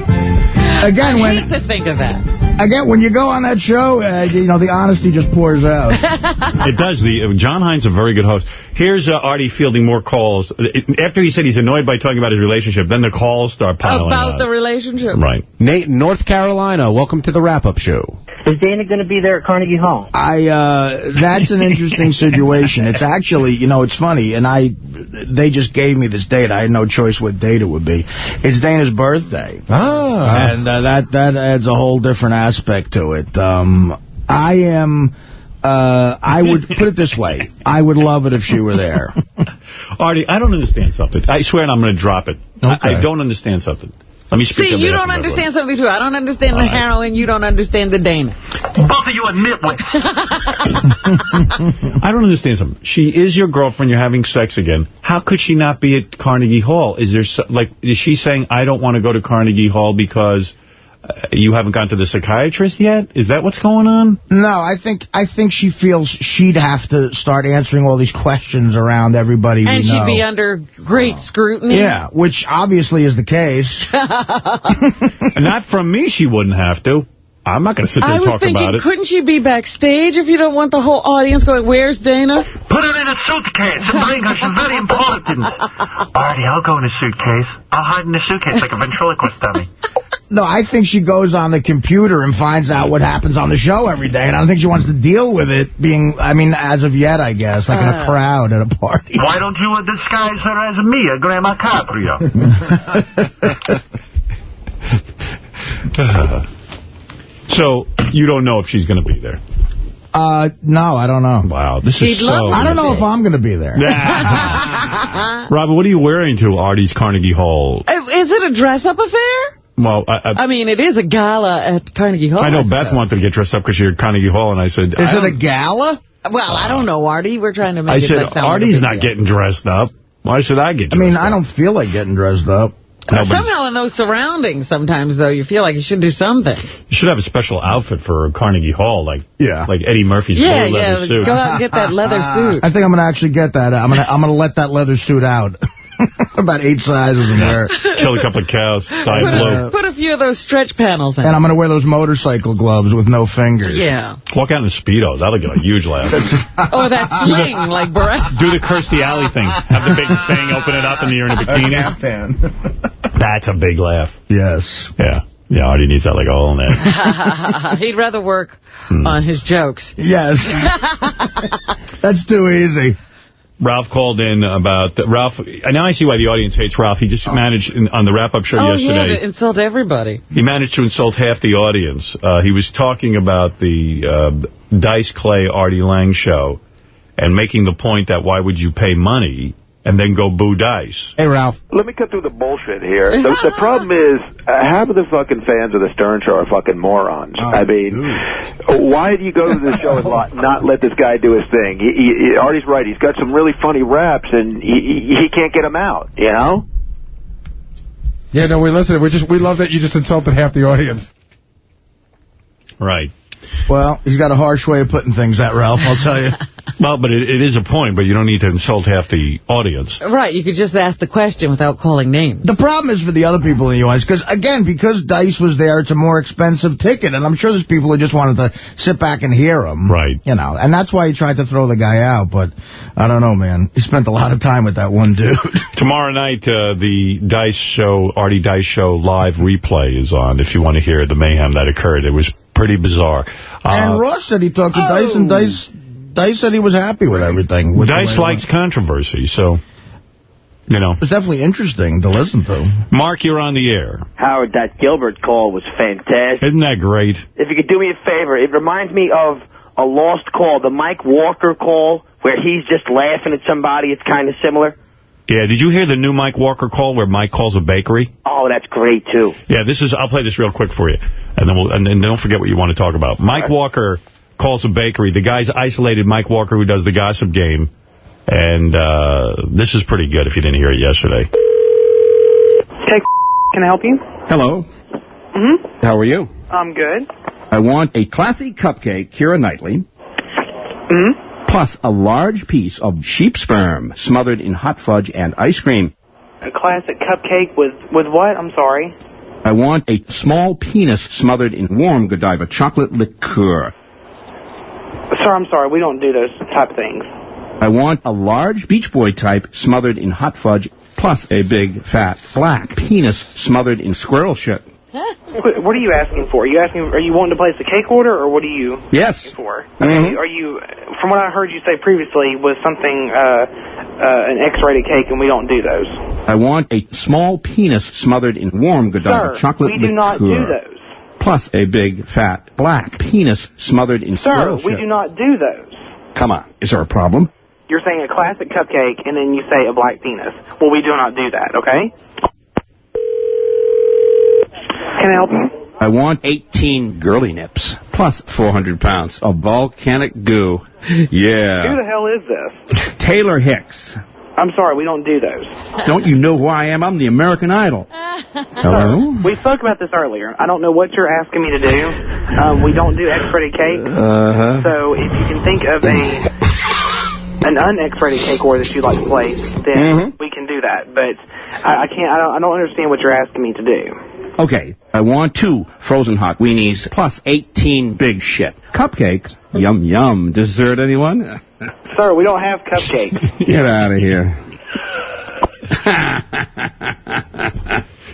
again, I when hate to think of that. again when you go on that show, uh, you know, the honesty just pours out. It does. The uh, John Hein's a very good host. Here's uh, Artie fielding more calls. After he said he's annoyed by talking about his relationship, then the calls start piling up. About up. the relationship. Right. Nate, North Carolina, welcome to the wrap-up show. Is Dana going to be there at Carnegie Hall? I uh that's an interesting situation. It's actually, you know, it's funny, and I they just gave me this date. I had no choice what date it would be. It's Dana's birthday. Ah. And uh, that that adds a whole different aspect to it. Um I am uh I would put it this way. I would love it if she were there. Artie, I don't understand something. I swear I'm going to drop it. I, I don't understand something. Let me speak See, you don't understand everyone. something, too. I don't understand All the right. heroin. You don't understand the Dana. Both of you are nitwits. I don't understand something. She is your girlfriend. You're having sex again. How could she not be at Carnegie Hall? Is there so, like is she saying I don't want to go to Carnegie Hall because you haven't gone to the psychiatrist yet? Is that what's going on? No, I think I think she feels she'd have to start answering all these questions around everybody And we she'd know. be under great oh. scrutiny. yeah, which obviously is the case. Not from me. She wouldn't have to. I'm not going to sit there I and was talk thinking, about it. couldn't she be backstage if you don't want the whole audience going, where's Dana? Put her in a suitcase and bring her. She's very important. Artie, I'll go in a suitcase. I'll hide in a suitcase like a ventriloquist dummy. No, I think she goes on the computer and finds out what happens on the show every day, and I don't think she wants to deal with it being, I mean, as of yet, I guess, like in a Uh. crowd at a party. Why don't you uh, disguise her as me, a Grandma Caprio? so, you don't know if she's going to be there? Uh, no, I don't know. Wow, this She'd is so... I don't know if I'm going to be there. Robert, what are you wearing to Artie's Carnegie Hall? Uh, Is it a dress-up affair? Well, I, I, I mean, it is a gala at Carnegie Hall. I know Beth suppose. wanted to get dressed up because you're at Carnegie Hall, and I said... Is it a gala? Well, I don't know, Artie. We're trying to make I it said, like sound like a Artie's not getting dressed up. Why should I get I mean, up? I don't feel like getting dressed up. Nobody's- Somehow in those surroundings, sometimes, though, you feel like you should do something. You should have a special outfit for Carnegie Hall, like Yeah. like Eddie Murphy's Yeah, leather yeah. suit. Go out and get that leather suit. I think I'm going to actually get that. I'm going to I'm going to let that leather suit out. About eight sizes and wear it. Kill a couple of cows, dye Put, blue. put a few of those stretch panels in. And I'm going to wear those motorcycle gloves with no fingers. yeah. Walk out in the Speedos. That'll get a huge laugh. Or that sling, like Barack. Do the Kirstie Alley thing. Have the big thing, open it up, and you're in a bikini. That's a big laugh. Yes. Yeah. Yeah, Artie needs that like a hole in it. He'd rather work Hmm. on his jokes. Yes. That's too easy. Ralph called in about... Ralph, now I see why the audience hates Ralph. He just managed, in, on the wrap-up show oh, yesterday... yeah, to insult everybody. He managed to insult half the audience. Uh, he was talking about the uh, Dice Clay Artie Lang show and making the point that why would you pay money and then go boo Dice? Hey, Ralph. Let me cut through the bullshit here. The, the problem is, uh, half of the fucking fans of the Stern Show are fucking morons. I mean, why do you go to the show and lot, not let this guy do his thing? He, he, he- Artie's right. He's got some really funny raps, and he, he, he can't get them out, you know? Yeah, no, we listen. We just we love that you just insulted half the audience. Right. Well, he's got a harsh way of putting things, that Ralph, I'll tell you. Well, but it, it is a point, but you don't need to insult half the audience. Right, you could just ask the question without calling names. The problem is for the other people in the audience, because, again, because Dice was there, it's a more expensive ticket, and I'm sure there's people who just wanted to sit back and hear him. Right. You know, and that's why he tried to throw the guy out, but I don't know, man. He spent a lot of time with that one dude. Tomorrow night, uh, the Dice show, Artie Dice show live replay is on if you want to hear the mayhem that occurred. It was pretty bizarre. and Uh, Ross said he talked to Dice, and Dice, Dice said he was happy with everything. with the Dice likes controversy, so, you know. It's definitely interesting to listen to. Mark, you're on the air. Howard, that Gilbert call was fantastic. Isn't that great? If you could do me a favor, it reminds me of a lost call, the Mike Walker call, where he's just laughing at somebody. It's kind of similar. Yeah, did you hear the new Mike Walker call where Mike calls a bakery? Oh, that's great, too. Yeah, this is. I'll play this real quick for you, and then we'll, and then don't forget what you want to talk about. Mike Walker calls a bakery. The guy's isolated Mike Walker, who does the gossip game, and uh, this is pretty good. If you didn't hear it yesterday, Okay, can I help you? Hello. Mm-hmm. How are you? I'm good. I want a classy cupcake, Keira Knightley, Mm-hmm. Plus a large piece of sheep sperm smothered in hot fudge and ice cream. A classic cupcake with with what? I'm sorry. I want a small penis smothered in warm Godiva chocolate liqueur. Sir, I'm sorry. We don't do those type of things. I want a large Beach Boy type smothered in hot fudge, plus a big, fat, black penis smothered in squirrel shit. What, what are you asking for? Are you asking? Are you wanting to place a cake order, or what are you Yes. for? Mhm. Are you? From what I heard you say previously, was something uh, uh, an X-rated cake, and we don't do those. I want a small penis smothered in warm Godiva Sir, chocolate we do liqueur. not do those. Plus a big, fat, black penis smothered in Sir, we do not do those. Come on, is there a problem? You're saying a classic cupcake, and then you say a black penis. Well, we do not do that. Okay. Can I help you? I want 18 girly nips, plus 400 pounds of volcanic goo. Yeah. Who the hell is this? Taylor Hicks. I'm sorry, we don't do those. Don't you know who I am? I'm the American Idol. Hello? We spoke about this earlier. I don't know what you're asking me to do. Um, we don't do X-rated cake. Uh-huh. So if you can think of a an un-X-rated cake order that you'd like to place, then Mhm. we can do that. But I, I can't. I don't, I don't understand what you're asking me to do. Okay, I want two frozen hot weenies, plus 18 big shit. Cupcakes. Yum, yum. Dessert, anyone? Sir, we don't have cupcakes. Get out of here. yeah,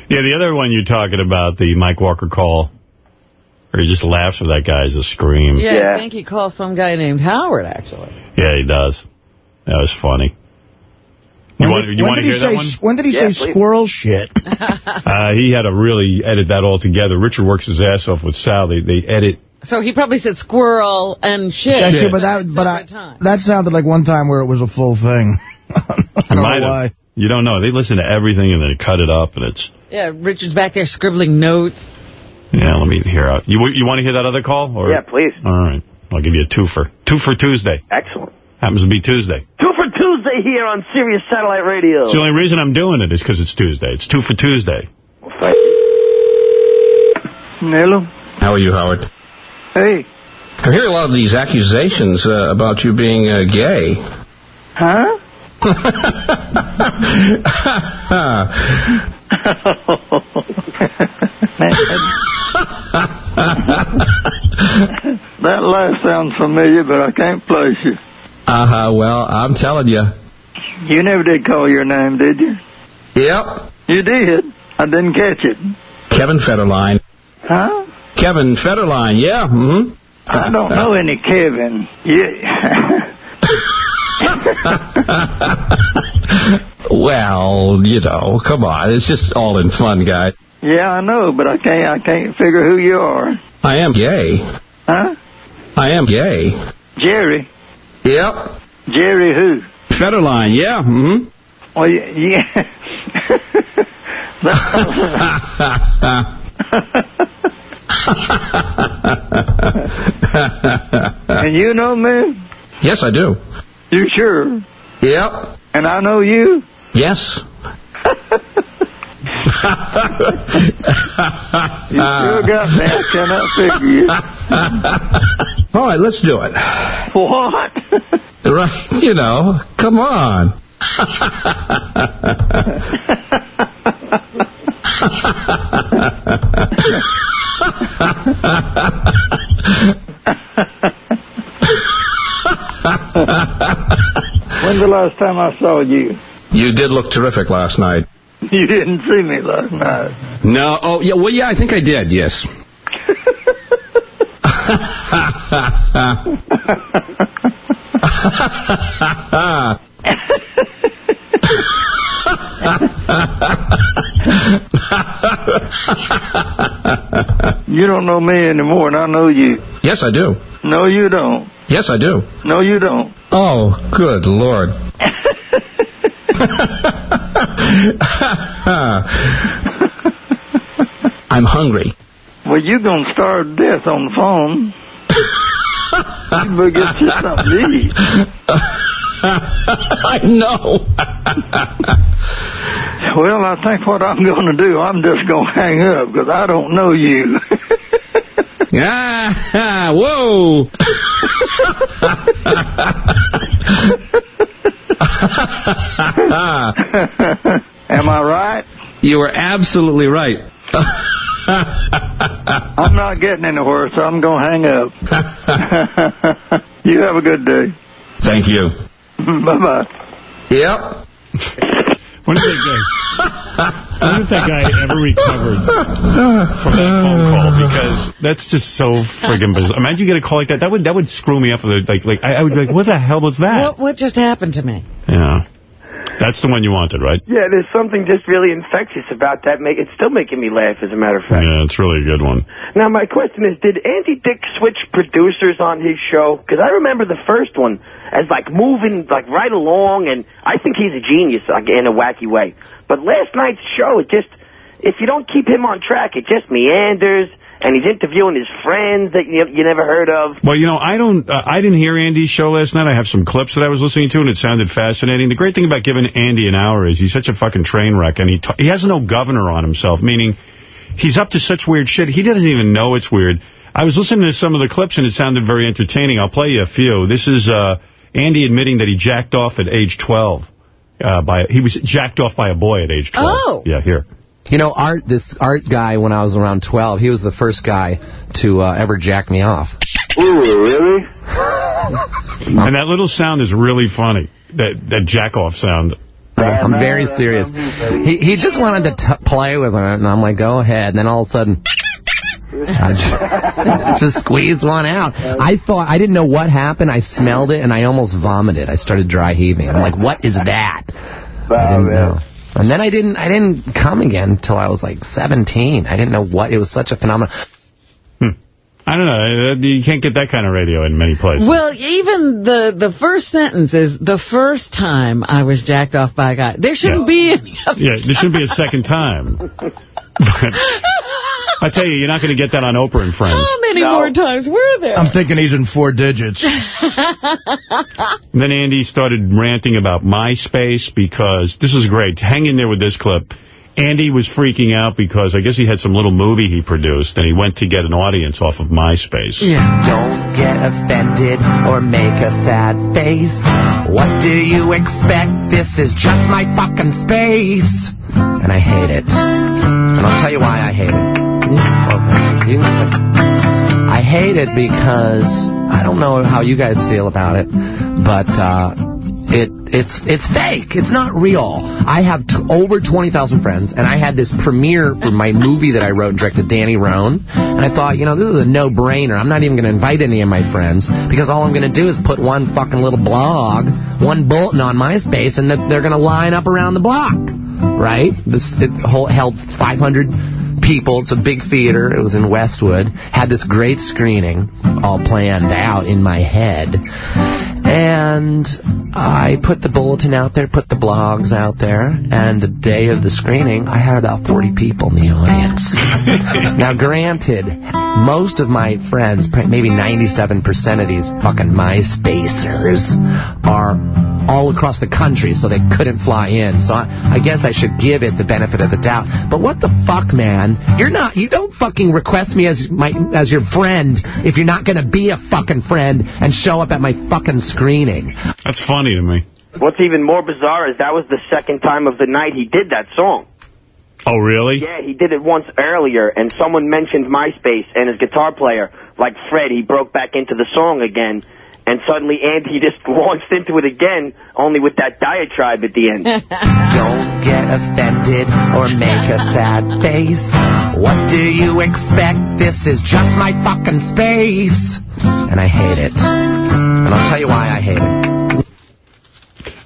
the other one you're talking about, the Mike Walker call, where he just laughs with that guy as a scream. Yeah, I think he called some guy named Howard, actually. Yeah, he does. That was funny. You want, you when want to did hear he that say, one? When did he Yeah, say please. squirrel shit? Uh, he had to really edit that all together. Richard works his ass off with Sal. They they edit. So he probably said squirrel and shit. Yeah, shit, but that, but I, that sounded like one time where it was a full thing. I don't know Might have. why. You don't know. They listen to everything and then cut it up, and it's Yeah, Richard's back there scribbling notes. yeah. Let me hear out. You you want to hear that other call? Or? Yeah, please. All right. I'll give you a twofer. Two for Tuesday. Excellent. Happens to be Tuesday. Two for Tuesday here on Sirius Satellite Radio. It's the only reason I'm doing it is because it's Tuesday. It's two for Tuesday. Hello. How are you, Howard? Hey. I hear a lot of these accusations uh, about you being uh, gay. Huh? that last sounds familiar, but I can't place you. Uh-huh, well, I'm telling you. You never did call your name, did you? Yep. You did. I didn't catch it. Kevin Federline. Huh? Kevin Federline, yeah. Mm-hmm. I don't know any Kevin. Yeah. well, you know, come on. It's just all in fun, guy. yeah, I know, but I can't. I can't figure who you are. I am gay. Huh? I am gay. Jerry. Yep. Jerry who? Federline, yeah. Mm-hmm. Well, y- yeah. and you know me? yes, I do. You sure? Yep. And I know you? Yes. You sure got me. I cannot figure you. All right, let's do it. What? Right, you know, come on. When's the last time I saw you? You did look terrific last night. You didn't see me last night. No, oh, yeah, well, yeah, I think I did, yes. You don't know me anymore, and I know you. yes, I do. No, you don't. Yes, I do. No, you don't. Oh, good Lord. I'm hungry. Well, you're going to starve to death on the phone. you better get you something to eat. I know. Well, I think what I'm going to do, I'm just going to hang up because I don't know you. Ah, whoa. Am I right? you were absolutely right. I'm not getting anywhere, so I'm going to hang up. you have a good day. Thank you. Bye-bye. Yep. When did that guy, when did that guy ever recovered from that phone call? Because that's just so friggin' bizarre. Imagine you get a call like that. That would that would screw me up. With like like I, I would be like, what the hell was that? What, what just happened to me? Yeah, that's the one you wanted, right? Yeah, there's something just really infectious about that. Make It's still making me laugh, as a matter of fact. Yeah, it's really a good one. Now, my question is, did Andy Dick switch producers on his show? Because I remember the first one as, like, moving, like, right along, and I think he's a genius like, in a wacky way. But last night's show, it just, if you don't keep him on track, it just meanders, and he's interviewing his friends that you, you never heard of. Well, you know, I don't. Uh, I didn't hear Andy's show last night. I have some clips that I was listening to, and it sounded fascinating. The great thing about giving Andy an hour is he's such a fucking train wreck, and he t he has no governor on himself. Meaning, he's up to such weird shit. He doesn't even know it's weird. I was listening to some of the clips, and it sounded very entertaining. I'll play you a few. This is uh, Andy admitting that he jacked off at age 12. Uh, by he was jacked off by a boy at age 12. Oh. Yeah, here. You know, Art, this Art guy, when I was around 12, he was the first guy to uh, ever jack me off. Ooh, really? And that little sound is really funny. That that jack off sound. I'm very serious. He he just wanted to t play with it, and I'm like, go ahead. And then all of a sudden, I just, just squeezed one out. I thought, I didn't know what happened. I smelled it, and I almost vomited. I started dry heaving. I'm like, what is that? I didn't know. And then I didn't I didn't come again until I was like 17. I didn't know what. It was such a phenomenon. I don't know. Uh, You can't get that kind of radio in many places. Well, even the the first sentence is the first time I was jacked off by a guy. There shouldn't be any other yeah, there shouldn't be a second time. But I tell you, you're not going to get that on Oprah and Friends. How many more times were there? I'm thinking he's in four digits. And then Andy started ranting about MySpace because, this is great, hang in there with this clip. Andy was freaking out because I guess he had some little movie he produced, and he went to get an audience off of MySpace. Yeah. Don't get offended or make a sad face. What do you expect? This is just my fucking space. And I hate it. And I'll tell you why I hate it. I hate it because I don't know how you guys feel about it, but uh, it it's it's fake. It's not real. I have over 20,000 friends, and I had this premiere for my movie that I wrote and directed, Danny Roane, and I thought, you know, this is a no-brainer. I'm not even going to invite any of my friends because all I'm going to do is put one fucking little blog, one bulletin on MySpace, and they're going to line up around the block, right? This it held 500 people. It's a big theater. It was in Westwood. Had this great screening all planned out in my head. And I put the bulletin out there, put the blogs out there, and the day of the screening, I had about 40 people in the audience. now, granted, most of my friends, maybe 97% of these fucking MySpacers, are all across the country, so they couldn't fly in. So I, I guess I should give it the benefit of the doubt. But what the fuck, man? You're not. You don't fucking request me as my as your friend if you're not gonna be a fucking friend and show up at my fucking screening. That's funny to me. What's even more bizarre is that was the second time of the night he did that song. Oh, really? Yeah, he did it once earlier, and someone mentioned MySpace, and his guitar player, like Fred, he broke back into the song again, and suddenly Andy just launched into it again, only with that diatribe at the end. Don't get offended or make a sad face. What do you expect? This is just my fucking space. And I hate it. And I'll tell you why I hate it.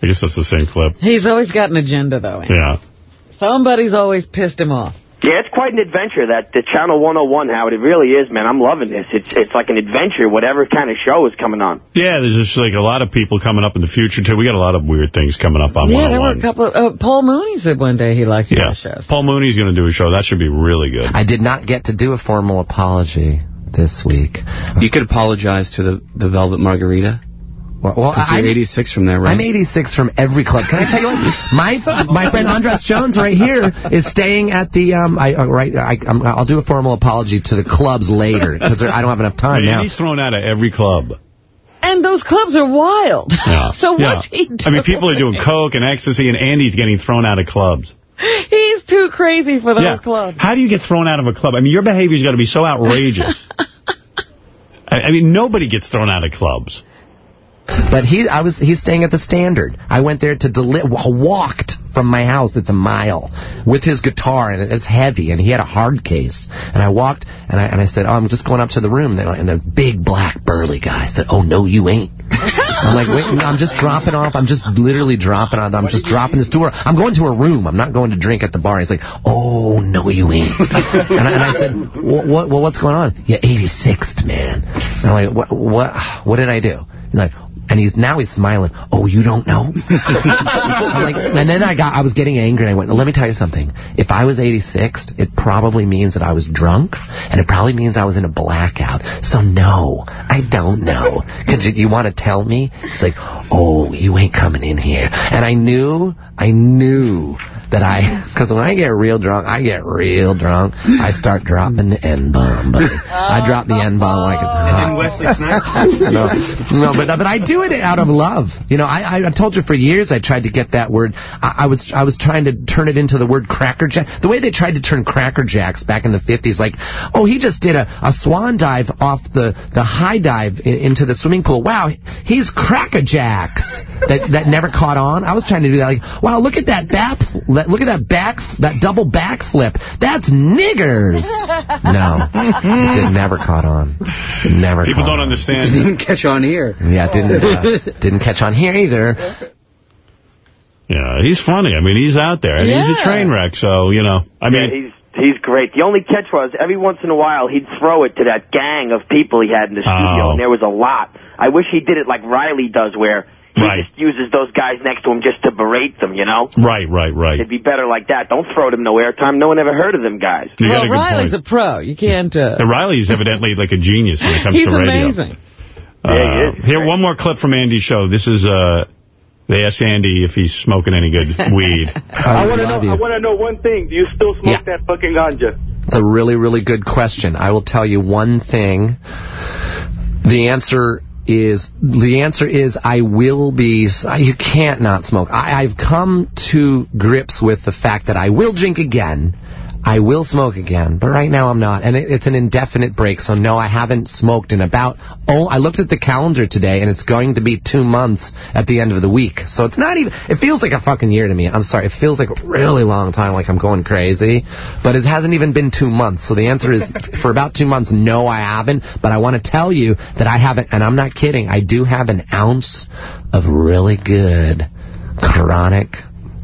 I guess that's the same clip. He's always got an agenda, though. Andy. Yeah. Somebody's always pissed him off. Yeah, it's quite an adventure, that the Channel 101, Howard. It really is, man. I'm loving this. It's it's like an adventure, whatever kind of show is coming on. Yeah, there's just like a lot of people coming up in the future, too. We got a lot of weird things coming up on yeah, there were a couple of... Uh, Paul Mooney said one day he liked Yeah. your shows. Paul Mooney's going to do a show. That should be really good. I did not get to do a formal apology this week. You could apologize to the, the Velvet Margarita. Well, well you're I'm- 86 from there, right? I'm 86 from every club. Can I tell you what? My my friend Andres Jones right here is staying at the um. I uh, right. I I'm, I'll do a formal apology to the clubs later because I don't have enough time Hey, now. He's thrown out of every club. And those clubs are wild. Yeah. so Yeah. what's he doing? I mean, people are doing coke and ecstasy, and Andy's getting thrown out of clubs. He's too crazy for those yeah. clubs. How do you get thrown out of a club? I mean, your behavior's got to be so outrageous. I, I mean, nobody gets thrown out of clubs. But he, I was, he's staying at the Standard. I went there to deli- walked from my house. It's a mile with his guitar, and it's heavy, and he had a hard case. And I walked, and I and I said, "Oh, I'm just going up to the room." They're like- And the big black burly guy said, "Oh no, you ain't." I'm like, wait, no, I'm just dropping off. I'm just literally dropping off. I'm just dropping this door. I'm going to a room. I'm not going to drink at the bar. He's like, oh, no, you ain't. and, I, and I said, what, what, well, what's going on? Yeah, 86th, man. And I'm like, what, what, what did I do? He's like, and he's now he's smiling. Oh, you don't know? I'm like, and then I got I was getting angry. and I went, let me tell you something. If I was 86th, it probably means that I was drunk, and it probably means I was in a blackout. So no, I don't know. Because you, you want to tell me? It's like, oh, you ain't coming in here. And I knew, I knew that I, because when I get real drunk, I get real drunk. I start dropping the N bomb, buddy. I oh. drop the N bomb like it's hot. And Wesley Snipes. no, no, but but I do it out of love. You know, I I told you for years I tried to get that word. I, I was I was trying to turn it into the word crackerjack. The way they tried to turn crackerjacks back in the fifties, like, oh, he just did a, a swan dive off the the high dive in, into the swimming pool. Wow, he's crackerjacks. That that never caught on. I was trying to do that. Like, wow, look at that back. Look at that back. That double backflip. That's niggers. No, it did, never caught on. It never. People caught don't on. understand. Didn't catch on here. Yeah, it didn't uh, didn't catch on here either. Yeah, he's funny. I mean, he's out there, and he's a train wreck, so, you know, I mean... yeah, he's he's great. The only catch was every once in a while he'd throw it to that gang of people he had in the studio, Oh. and there was a lot. I wish he did it like Riley does, where he just uses those guys next to him just to berate them. You know, Right, right, right. it'd be better like that. Don't throw them no airtime. No one ever heard of them guys. You well, a Riley's point. a pro. You can't... Uh, And Riley's evidently like a genius when it comes to radio. He's amazing. Uh, here, one more clip from Andy's show. This is, uh, they asked Andy if he's smoking any good weed. I want to know. I want to know one thing. Do you still smoke that fucking ganja? It's a really, really good question. I will tell you one thing. The answer is the answer is I will be. You can't not smoke. I, I've come to grips with the fact that I will drink again. I will smoke again, but right now I'm not, and it, it's an indefinite break. So no, I haven't smoked in about. Oh, I looked at the calendar today, and it's going to be two months at the end of the week. So it's not even. It feels like a fucking year to me. I'm sorry, it feels like a really long time, like I'm going crazy, but it hasn't even been two months. So the answer is for about two months, no, I haven't. But I want to tell you that I haven't, and I'm not kidding. I do have an ounce of really good chronic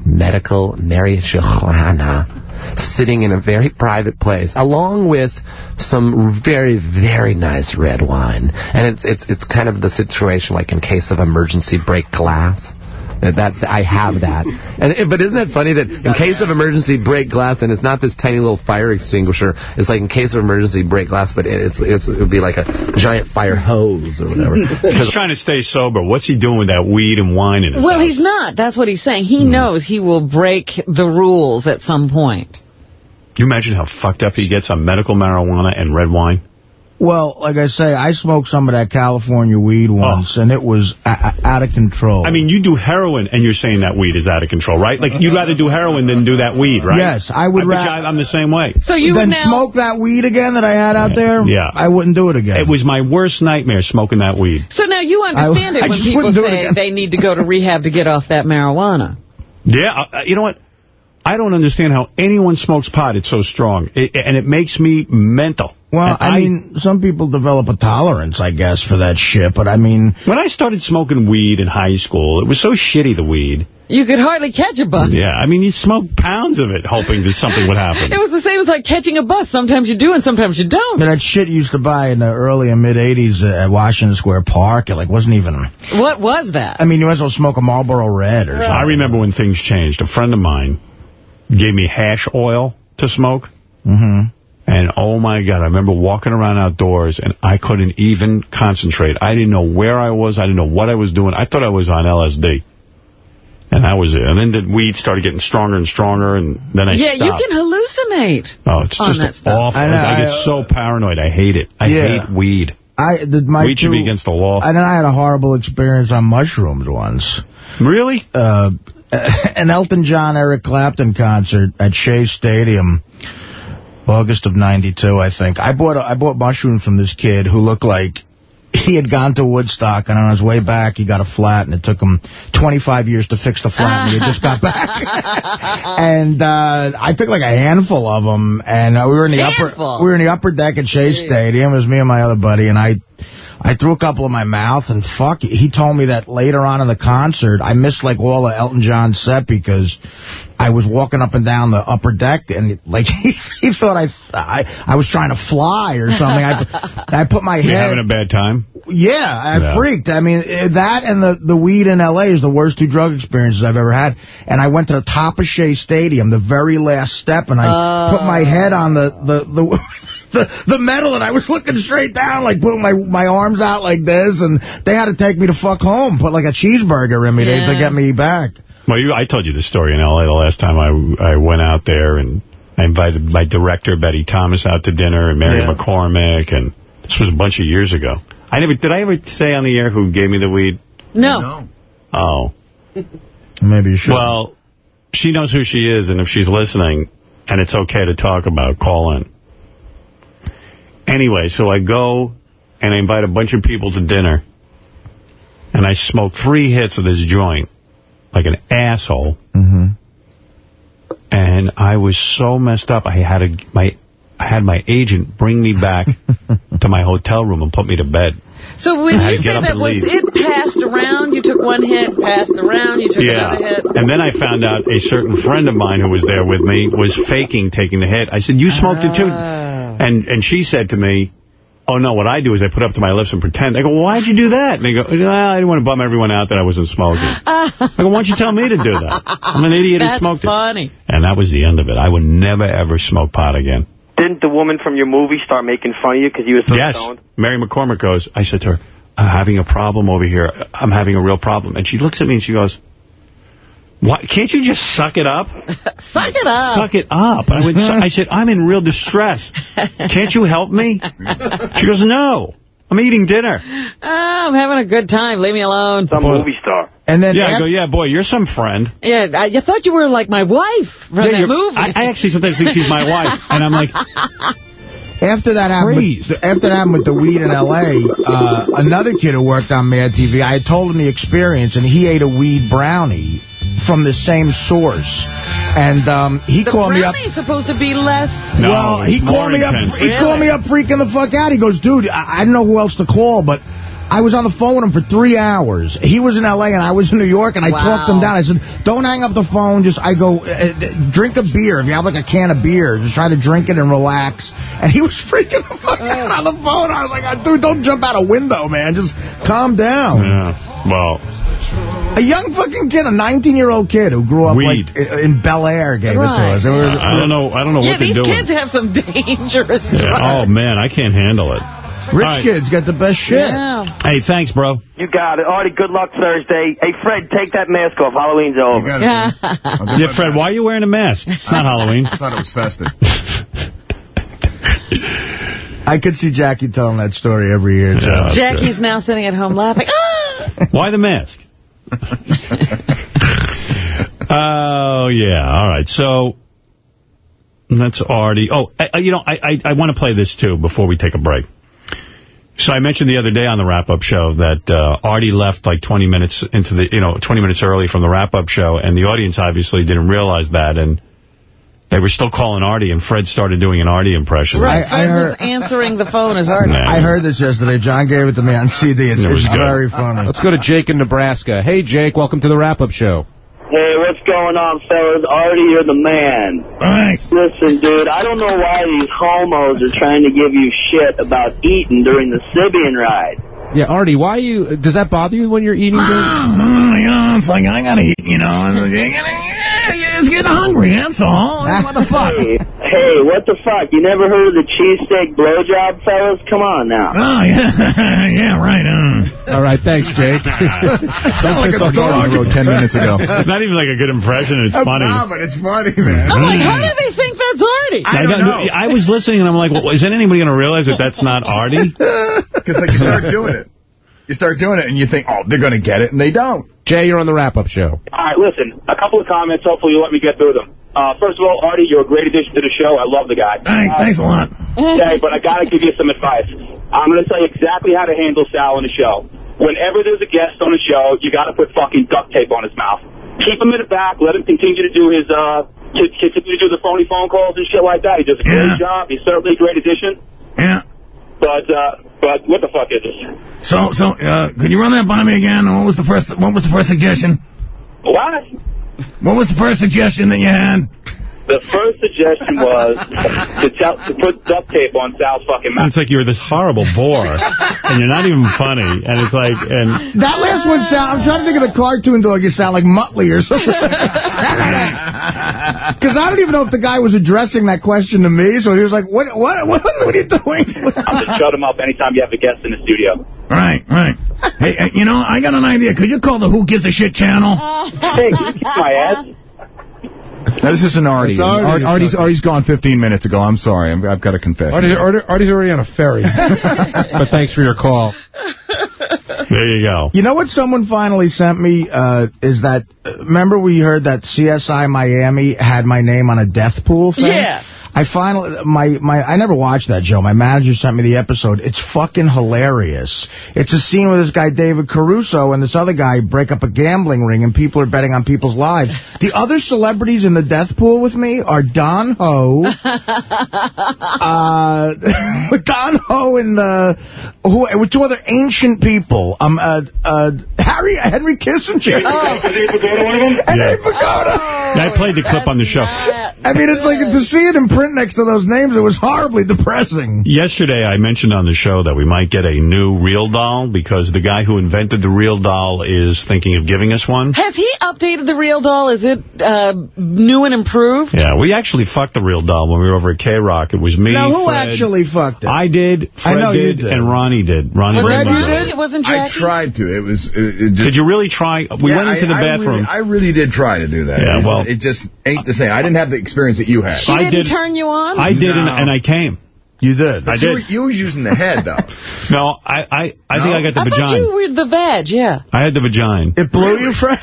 medical marijuana sitting in a very private place, along with some very, very nice red wine. And it's it's it's kind of the situation like in case of emergency break glass. That that- I have that, and eh, but isn't that funny that in case of emergency break glass, and it's not this tiny little fire extinguisher. It's like in case of emergency break glass, but it's it's it would be like a giant fire hose or whatever. He's trying to stay sober. What's he doing with that weed and wine in his Well, he's not. That's what he's saying. He hmm. knows he will break the rules at some point. Can you imagine how fucked up he gets on medical marijuana and red wine? Well, like I say, I smoked some of that California weed once, and it was a- a- out of control. I mean, you do heroin, and you're saying that weed is out of control, right? Like, you'd rather do heroin than do that weed, right? Yes, I would bet ra- you I- I'm the same way. So you then smoke that weed again that I had out there? Yeah. I wouldn't do it again. It was my worst nightmare smoking that weed. So now you understand I- it I when people wouldn't it say they need to go to rehab to get off that marijuana. Yeah, uh, you know what? I don't understand how anyone smokes pot. It's so strong. It, and it makes me mental. Well, And I, mean, some people develop a tolerance, I guess, for that shit, but I mean... When I started smoking weed in high school, it was so shitty, the weed. You could hardly catch a bus. Yeah, I mean, you smoke pounds of it hoping that something would happen. It was the same as like catching a bus. Sometimes you do and sometimes you don't. I mean, that shit you used to buy in the early and mid-'80s at Washington Square Park. It, like, wasn't even... What was that? I mean, you might as well smoke a Marlboro Red or something. I remember when things changed. A friend of mine gave me hash oil to smoke. Mm-hmm. And oh my God, I remember walking around outdoors and I couldn't even concentrate. I didn't know where I was. I didn't know what I was doing. I thought I was on LSD. And that was it. And then the weed started getting stronger and stronger, and then I yeah, stopped. you can hallucinate. Oh, it's just that awful. I I, know, I- get so paranoid. I hate it. I Yeah. hate weed. I, the, my weed should be against the law. And then I had a horrible experience on mushrooms once. Really? Uh, an Elton John, Eric Clapton concert at Shea Stadium, August of 92, I think. I bought a, I bought mushrooms from this kid who looked like he had gone to Woodstock, and on his way back, he got a flat, and it took him 25 years to fix the flat, and he just got back. and uh, I took like a handful of them, and uh, we were in the upper we were in the upper deck at Shea Stadium. It was me and my other buddy, and I I threw a couple in my mouth, and fuck, he told me that later on in the concert, I missed like all of Elton John's set because I was walking up and down the upper deck, and like he, he thought I, I I was trying to fly or something. I I put my You head. having a bad time? Yeah, I Yeah. freaked. I mean, eh, that and the, the weed in L.A. is the worst two drug experiences I've ever had. And I went to the top of Shea Stadium, the very last step, and I put my head on the the the, the the metal, and I was looking straight down, like putting my my arms out like this, and they had to take me to fuck home, put like a cheeseburger in me to, to get me back. Well, you, I told you the story in L.A. the last time I I went out there, and I invited my director, Betty Thomas, out to dinner, and Mary Yeah. McCormack, and this was a bunch of years ago. I never Did I ever say on the air who gave me the weed? No. Oh. Maybe you should. Well, she knows who she is, and if she's listening, and it's okay to talk about, call in. Anyway, so I go, and I invite a bunch of people to dinner, and I smoke three hits of this joint, like an asshole, Mm-hmm. and I was so messed up, I had a, my... I had my agent bring me back to my hotel room and put me to bed. So when you to say that, was leave. it passed around? You took one hit, passed around, you took Yeah. another hit? And then I found out a certain friend of mine who was there with me was faking taking the hit. I said, you smoked it too? And and she said to me, oh, no, what I do is I put up to my lips and pretend. I go, well, why'd you do that? And they go, well, I didn't want to bum everyone out that I wasn't smoking. I go, why don't you tell me to do that? I'm an idiot who That's smoked funny. it. And that was the end of it. I would never, ever smoke pot again. Didn't the woman from your movie start making fun of you because you were so yes. stoned? Mary McCormack goes, I said to her, I'm having a problem over here. I'm having a real problem. And she looks at me and she goes, what? Can't you just suck it up? Suck it up. Suck it up. I, went, I said, I'm in real distress. Can't you help me? She goes, no. I'm eating dinner. Oh, I'm having a good time. Leave me alone. Some movie star. And then yeah, I go, yeah, boy, you're some friend. Yeah, I, you thought you were like my wife from Yeah, that movie. I, I actually sometimes think she's my wife. And I'm like, After that happened, with, after that happened with the weed in L.A., uh, another kid who worked on Mad TV, I had told him the experience, and he ate a weed brownie from the same source. And um, he the called me up. brownie's supposed to be less... well, he called me up. He called me up freaking the fuck out. He goes, dude, I, I didn't know who else to call, but I was on the phone with him for three hours. He was in L.A. and I was in New York, and I Wow. talked him down. I said, don't hang up the phone. Just I go, uh, uh, drink a beer. If you have like a can of beer, just try to drink it and relax. And he was freaking the fuck out on the phone. I was like, dude, don't jump out a window, man. Just calm down. Yeah. Well, A young fucking kid, a 19-year-old kid who grew up like in Bel Air gave it to us. It was- I don't know. I don't know yeah, what they're these kids have some dangerous Yeah. Oh, man, I can't handle it. Rich All right. kids got the best shit. Yeah. Hey, thanks, bro. You got it. Artie, good luck Thursday. Hey, Fred, take that mask off. Halloween's over. Yeah, Fred, why are you wearing a mask? It's not Halloween. I thought it was festive. I could see Jackie telling that story every year, Joe. Yeah, that's Jackie's now sitting at home laughing. Ah! Why the mask? oh, yeah. All right. So that's Artie. Oh, I, I- you know, I, I, I want to play this, too, before we take a break. So I mentioned the other day on the wrap-up show that uh, Artie left like 20 minutes into the, you know, 20 minutes early from the wrap-up show, and the audience obviously didn't realize that, and they were still calling Artie, and Fred started doing an Artie impression. Right, I Fred was heard- answering the phone as hard. Nah. I heard this yesterday. John gave it to me on CD. It's, It was it's very funny. Let's go to Jake in Nebraska. Hey, Jake, welcome to the wrap-up show. Hey, what's going on, fellas? Artie, you're the man. Thanks. Listen, dude, I don't know why these homos are trying to give you shit about eating during the Sybian ride. Yeah, Artie, why you? Does that bother you when you're eating? during- Oh, you know, it's like, I gotta eat, you know. It's getting hungry, that's all. What the fuck? Hey, hey, what the fuck? You never heard of the cheesesteak blowjob, fellas? Come on now. Oh, yeah, yeah, right. Uh. All right, thanks, Jake. Sound like a dog. wrote 10 minutes ago. It's not even like a good impression. It's uh, funny. Nah, but it's funny, man. I'm like, how do they think that's Artie? I, don't know. I was listening, and I'm like, well, isn't anybody going to realize that that's not Artie? Because, like, you start doing it. You start doing it, and you think, oh, they're going to get it, and they don't. Jay, you're on the wrap-up show. All right, listen, a couple of comments. Hopefully you'll let me get through them. Uh, first of all, Artie, you're a great addition to the show. I love the guy. Thanks, Uh, thanks a lot. Okay, but I got to give you some advice. I'm going to tell you exactly how to handle Sal on the show. Whenever there's a guest on the show, you got to put fucking duct tape on his mouth. Keep him in the back. Let him continue to do his, uh, to continue to do the phony phone calls and shit like that. He does a great Yeah. job. He's certainly a great addition. Yeah. But, uh, but what the fuck is this? So, so, uh, could you run that by me again? What was the first, what was the first suggestion? What? What was the first suggestion that you had? The first suggestion was to, tell, to put duct tape on Sal's fucking And mouth. it's like you're this horrible bore, and you're not even funny. And it's like, and That last one sound, I'm trying to think of the cartoon dog. You sound like Muttley or something. Because I don't even know if the guy was addressing that question to me. So he was like, what, what, what, what are you doing? I'm just shut him up anytime you have a guest in the studio. Right, right. Hey, uh, you know, I got an idea. Could you call the Who Gives a Shit channel? Hey, can you kick my ass? Now, this isn't Artie. It's Artie. Ar- Artie's, Artie's gone 15 minutes ago. I'm sorry. I'm, I've got a confession. Artie, Artie, Artie's already on a ferry. but thanks for your call. there you go. You know what someone finally sent me uh, is that, uh, remember we heard that CSI Miami had my name on a death pool thing? Yeah. I finally, my, my, I never watched that Joe. My manager sent me the episode. It's fucking hilarious. It's a scene with this guy, David Caruso, and this other guy break up a gambling ring, and people are betting on people's lives. The other celebrities in the death pool with me are Don Ho, uh, Don Ho and, uh, who, with two other ancient people. Um, uh, uh, Harry, Henry Kissinger. Oh. And Abe Vigoda. Yeah, I played the clip on the show. I mean, it's like, to see it in print next to those names, it was horribly depressing. Yesterday, I mentioned on the show that we might get a new real doll because the guy who invented the real doll is thinking of giving us one. Has he updated the real doll? Is it uh, new and improved? Yeah, we actually fucked the real doll when we were over at K-Rock. It was me, Now, who Fred, actually fucked it? I did, Fred I know you did, did. and Ronnie did. Ronnie Fred, did. you did? It wasn't I tried to. It was. It, it just, Did you really try? We Yeah, went into I- the I bathroom. really- I really did try to do that. Yeah, It- well- it just ain't the same. I didn't have the experience that you had. She I didn't did- turn you on? I did, and, No. and I came. You did. I You were, did. you were using the head though. No, I, I, I think I got the I thought vagina. you were the veg, yeah. I had the vagina. It blew you, Fred?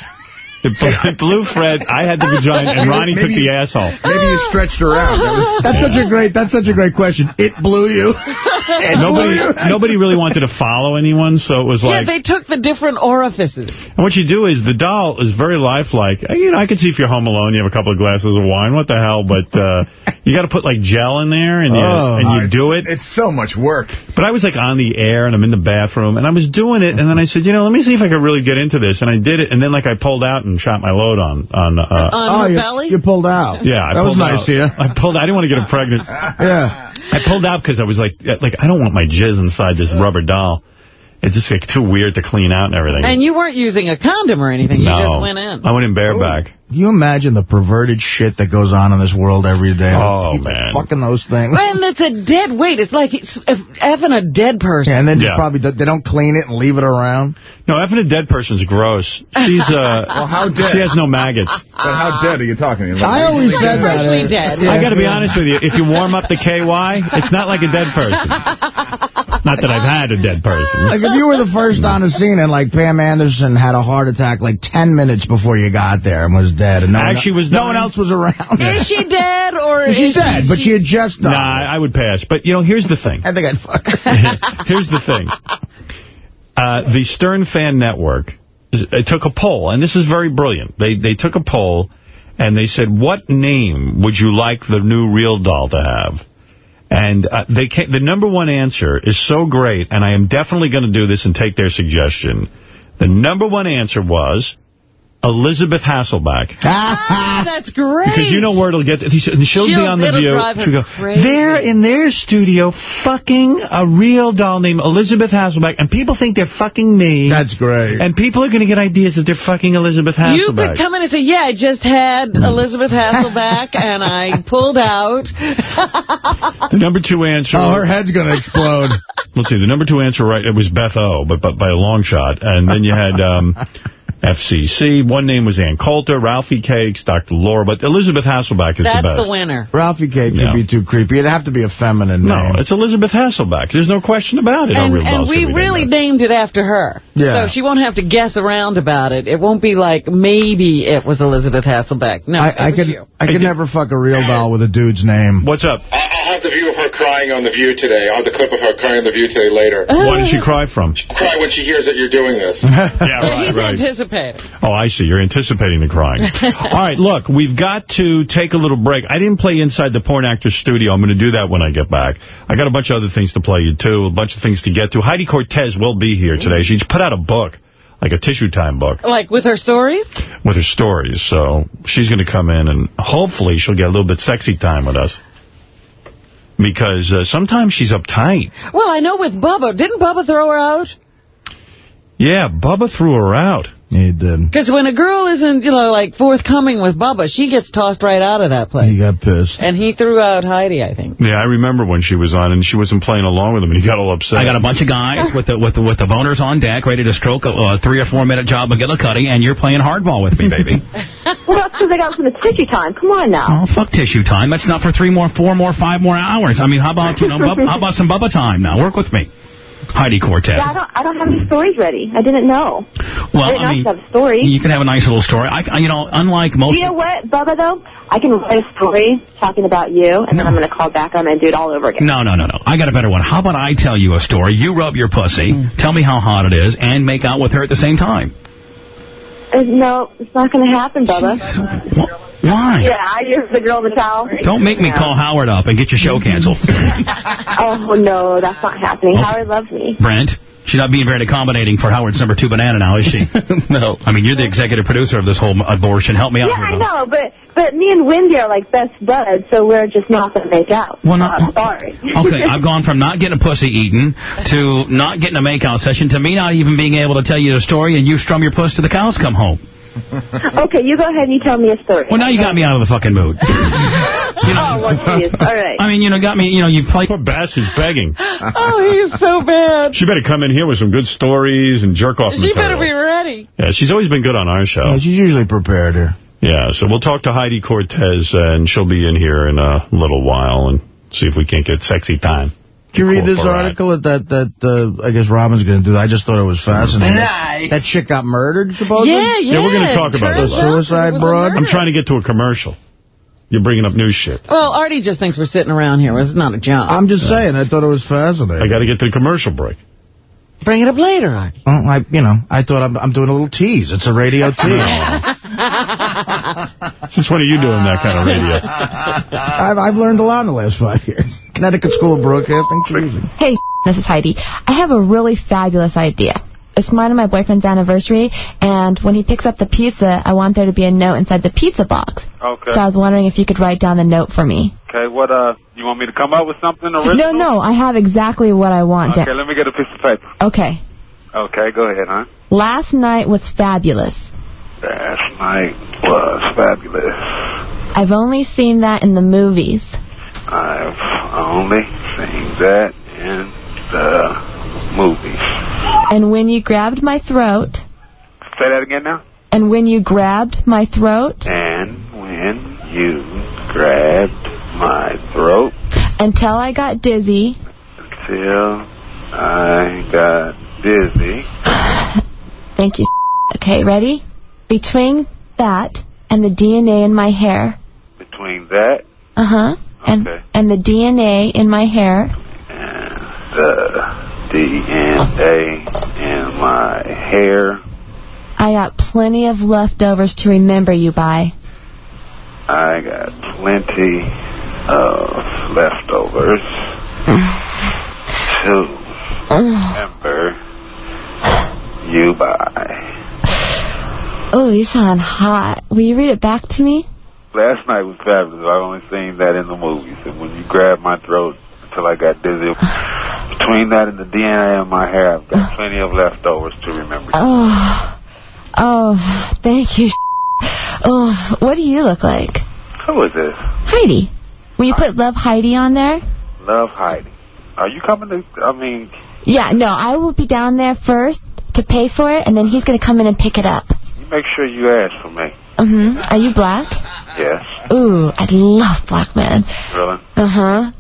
It blew, Fred. I had the vagina, and Ronnie took the asshole. Maybe you stretched around. That was- That's such a great. That's such a great question. It blew you. It Nobody, blew you. nobody really wanted to follow anyone, so it was like. yeah, they took the different orifices. And what you do is the doll is very lifelike. Uh, You know, I can see if you're home alone, you have a couple of glasses of wine. What the hell? But uh, you got to put like gel in there, and you Oh. and you do it. It's so much work. But I was like on the air, and I'm in the bathroom, and I was doing it, and then I said, you know, let me see if I could really get into this, and I did it, and then like I pulled out and shot my load on on. Uh, On Oh, her you, belly? you pulled out. yeah, I that was nice out. of you. I pulled. out. I didn't want to get her pregnant. Yeah. I pulled out because I was like, like I don't want my jizz inside this rubber doll. It's just like too weird to clean out and everything. And you weren't using a condom or anything. You no, just went in. I went in bareback. Can you imagine the perverted shit that goes on in this world every day? Oh, People man. Fucking those things. And it's a dead weight. It's like it's effing a dead person. Yeah, and then just Yeah. probably they don't clean it and leave it around. No, effing a dead person's gross. She's uh, Well, how dead? she has no maggots. But how dead are you talking? Like, I always Like said that. freshly uh, dead. yeah, I got to be honest with you. If you warm up the KY, it's not like a dead person. Not that I've had a dead person. Like if you were the first on the scene and like Pam Anderson had a heart attack like 10 minutes before you got there and was dead and no, one, Actually was no one else was around. Is she dead or is She's she, dead, but she had just Nah. I would pass. But, you know, here's the thing. I think I'd fuck her. Here's the thing. Uh, the Stern Fan Network it took a poll, and this is very brilliant. They they took a poll, and they said, what name would you like the new real doll to have? And uh, they came, the number one answer is so great, and I am definitely going to do this and take their suggestion. The number one answer was Elizabeth Hasselbeck. Ah, that's great. Because you know where it'll get. She'll, she'll be She'll- on The it'll View. drive She'll go, crazy. they're in their studio fucking a real doll named Elizabeth Hasselbeck, and people think they're fucking me. That's great. and people are going to get ideas that they're fucking Elizabeth Hasselbeck. You Hasselbeck. could come in and say, yeah, I just had Elizabeth Hasselbeck, and I pulled out. the number two answer... Oh, her head's going to explode. Let's see, the number two answer, right, it was Beth O, but, but by a long shot. And then you had... Um, FCC. One name was Ann Coulter, Ralphie Cakes, Dr. Laura, but Elizabeth Hasselbeck is That's the best. That's the winner. Ralphie Cake Yeah. would be too creepy. It'd have to be a feminine No, name. No, it's Elizabeth Hasselbeck. There's no question about it. And, real and we should be named really that. named it after her. Yeah. So she won't have to guess around about it. It won't be like, maybe it was Elizabeth Hasselbeck. No, it I, I was could you. I could never fuck a real doll with a dude's name. What's up? I I have the view of her crying on The View today. I'll have the clip of her crying on The View today later. Why did she cry from? Cry when she hears that you're doing this. Yeah, Yeah, right, he's right. anticipating. Oh, I see. You're anticipating the crying. All right, look, we've got to take a little break. I didn't play Inside the Porn Actor Studio. I'm going to do that when I get back. I got a bunch of other things to play you, too, a bunch of things to get to. Heidi Cortez will be here today. She's put out a book, like a tissue time book, Like with her stories? with her stories. So she's going to come in, and hopefully she'll get a little bit sexy time with us. Because uh, sometimes she's uptight. Well, I know with Bubba. Didn't Bubba throw her out? Yeah, Bubba threw her out. He did. Because when a girl isn't, you know, like forthcoming with Bubba, she gets tossed right out of that place. He got pissed. And he threw out Heidi, I think. Yeah, I remember when she was on, and she wasn't playing along with him, and he got all upset. I got a bunch of guys with the with the, with the boners on deck, ready to stroke a, a three or four minute job McGillicuddy, and you're playing hardball with me, baby. Well, that's because I got some tissue time. Come on now. oh, fuck tissue time. That's not for three more, four more, five more hours. I mean, how about you know, bub, how about some Bubba time now? Work with me. Heidi Cortez. Yeah, I don't, I don't have any stories ready. I didn't know. Well, I didn't I mean, to have a story. you can have a nice little story. I, I- you know, unlike most... you know what, Bubba, though? I can write a story talking about you, and then I'm going to call back on and do it all over again. No, no, no, no. I got a better one. How about I tell you a story, you rub your pussy, Mm. tell me how hot it is, and make out with her at the same time. Uh, no, it's not going to happen, Bubba. Why? Yeah, you're the girl in the towel. Don't make me call Howard up and get your show canceled. Oh, no, that's not happening. Howard loves me. Brent, she's not being very accommodating for Howard's number two banana now, is she? no. I mean, you're the executive producer of this whole abortion. Help me out Yeah, here. I Bubba. know, but but me and Wendy are like best buds, so we're just not going to make out. Well, no- I'm sorry. Okay, I've gone from not getting a pussy eaten to not getting a makeout session to me not even being able to tell you the story and you strum your puss till the cows come home. okay, you go ahead and you tell me a story. Well, now you got me out of the fucking mood. oh, well, geez. All right. I mean, you know, got me, you know, you play... Poor bastard's begging. Oh, he's so bad. She better come in here with some good stories and jerk off She better be ready. Yeah, she's always been good on our show. Yeah, she's usually prepared here. Yeah, so we'll talk to Heidi Cortez, uh, and she'll be in here in a little while and see if we can't get sexy time. Did you read this article that, that, that uh, I guess Robin's going to do? I just thought it was fascinating. Nice. That chick got murdered, supposedly? Yeah, Yeah, we're going to talk about The suicide broad? I'm trying to get to a commercial. You're bringing up new shit. Well, Artie just thinks we're sitting around here. It's not a job. I'm just saying, I thought it was fascinating. I got to get to the commercial break. Bring it up later, Artie. Well, I, you know, I thought I'm, I'm doing a little tease. It's a radio tease. Since when are you doing that kind of radio? I've, I've learned a lot in the last five years. Connecticut School of Broadcasting, teasing. Hey, this is Heidi. I have a really fabulous idea. It's mine and my boyfriend's anniversary, and when he picks up the pizza, I want there to be a note inside the pizza box. Okay. So I was wondering if you could write down the note for me. Okay, what, uh, you want me to come up with something original? No, no, I have exactly what I want. Okay, let me get a piece of paper. Okay. Okay, go ahead, huh? Last night was fabulous. Last night was fabulous. I've only seen that in the movies. I've only seen that in the movies. And when you grabbed my throat, Say that again now. and when you grabbed my throat, And when you grabbed my throat until I got dizzy, Until I got dizzy. Thank you. Okay, ready? Between that and the DNA in my hair. Between that Uh-huh. And Okay. and the DNA in my hair. the DNA in my hair, I got plenty of leftovers to remember you by. I got plenty of leftovers to remember you by. Oh, you sound hot. Will you read it back to me? Last night was fabulous. I've only seen that in the movies. And when you grabbed my throat until I got dizzy, between that and the DNA in my hair, I've got plenty of leftovers to remember. Oh, oh, thank you. Oh, what do you look like? Who is this? Heidi. Will you put Love Heidi on there? Love Heidi. Are you coming to, I mean, Yeah, no, I will be down there first to pay for it, and then he's going to come in and pick it up. you make sure you ask for me. Mm-hmm. Are you black? Yes. Ooh, I love black men. Really? Uh-huh.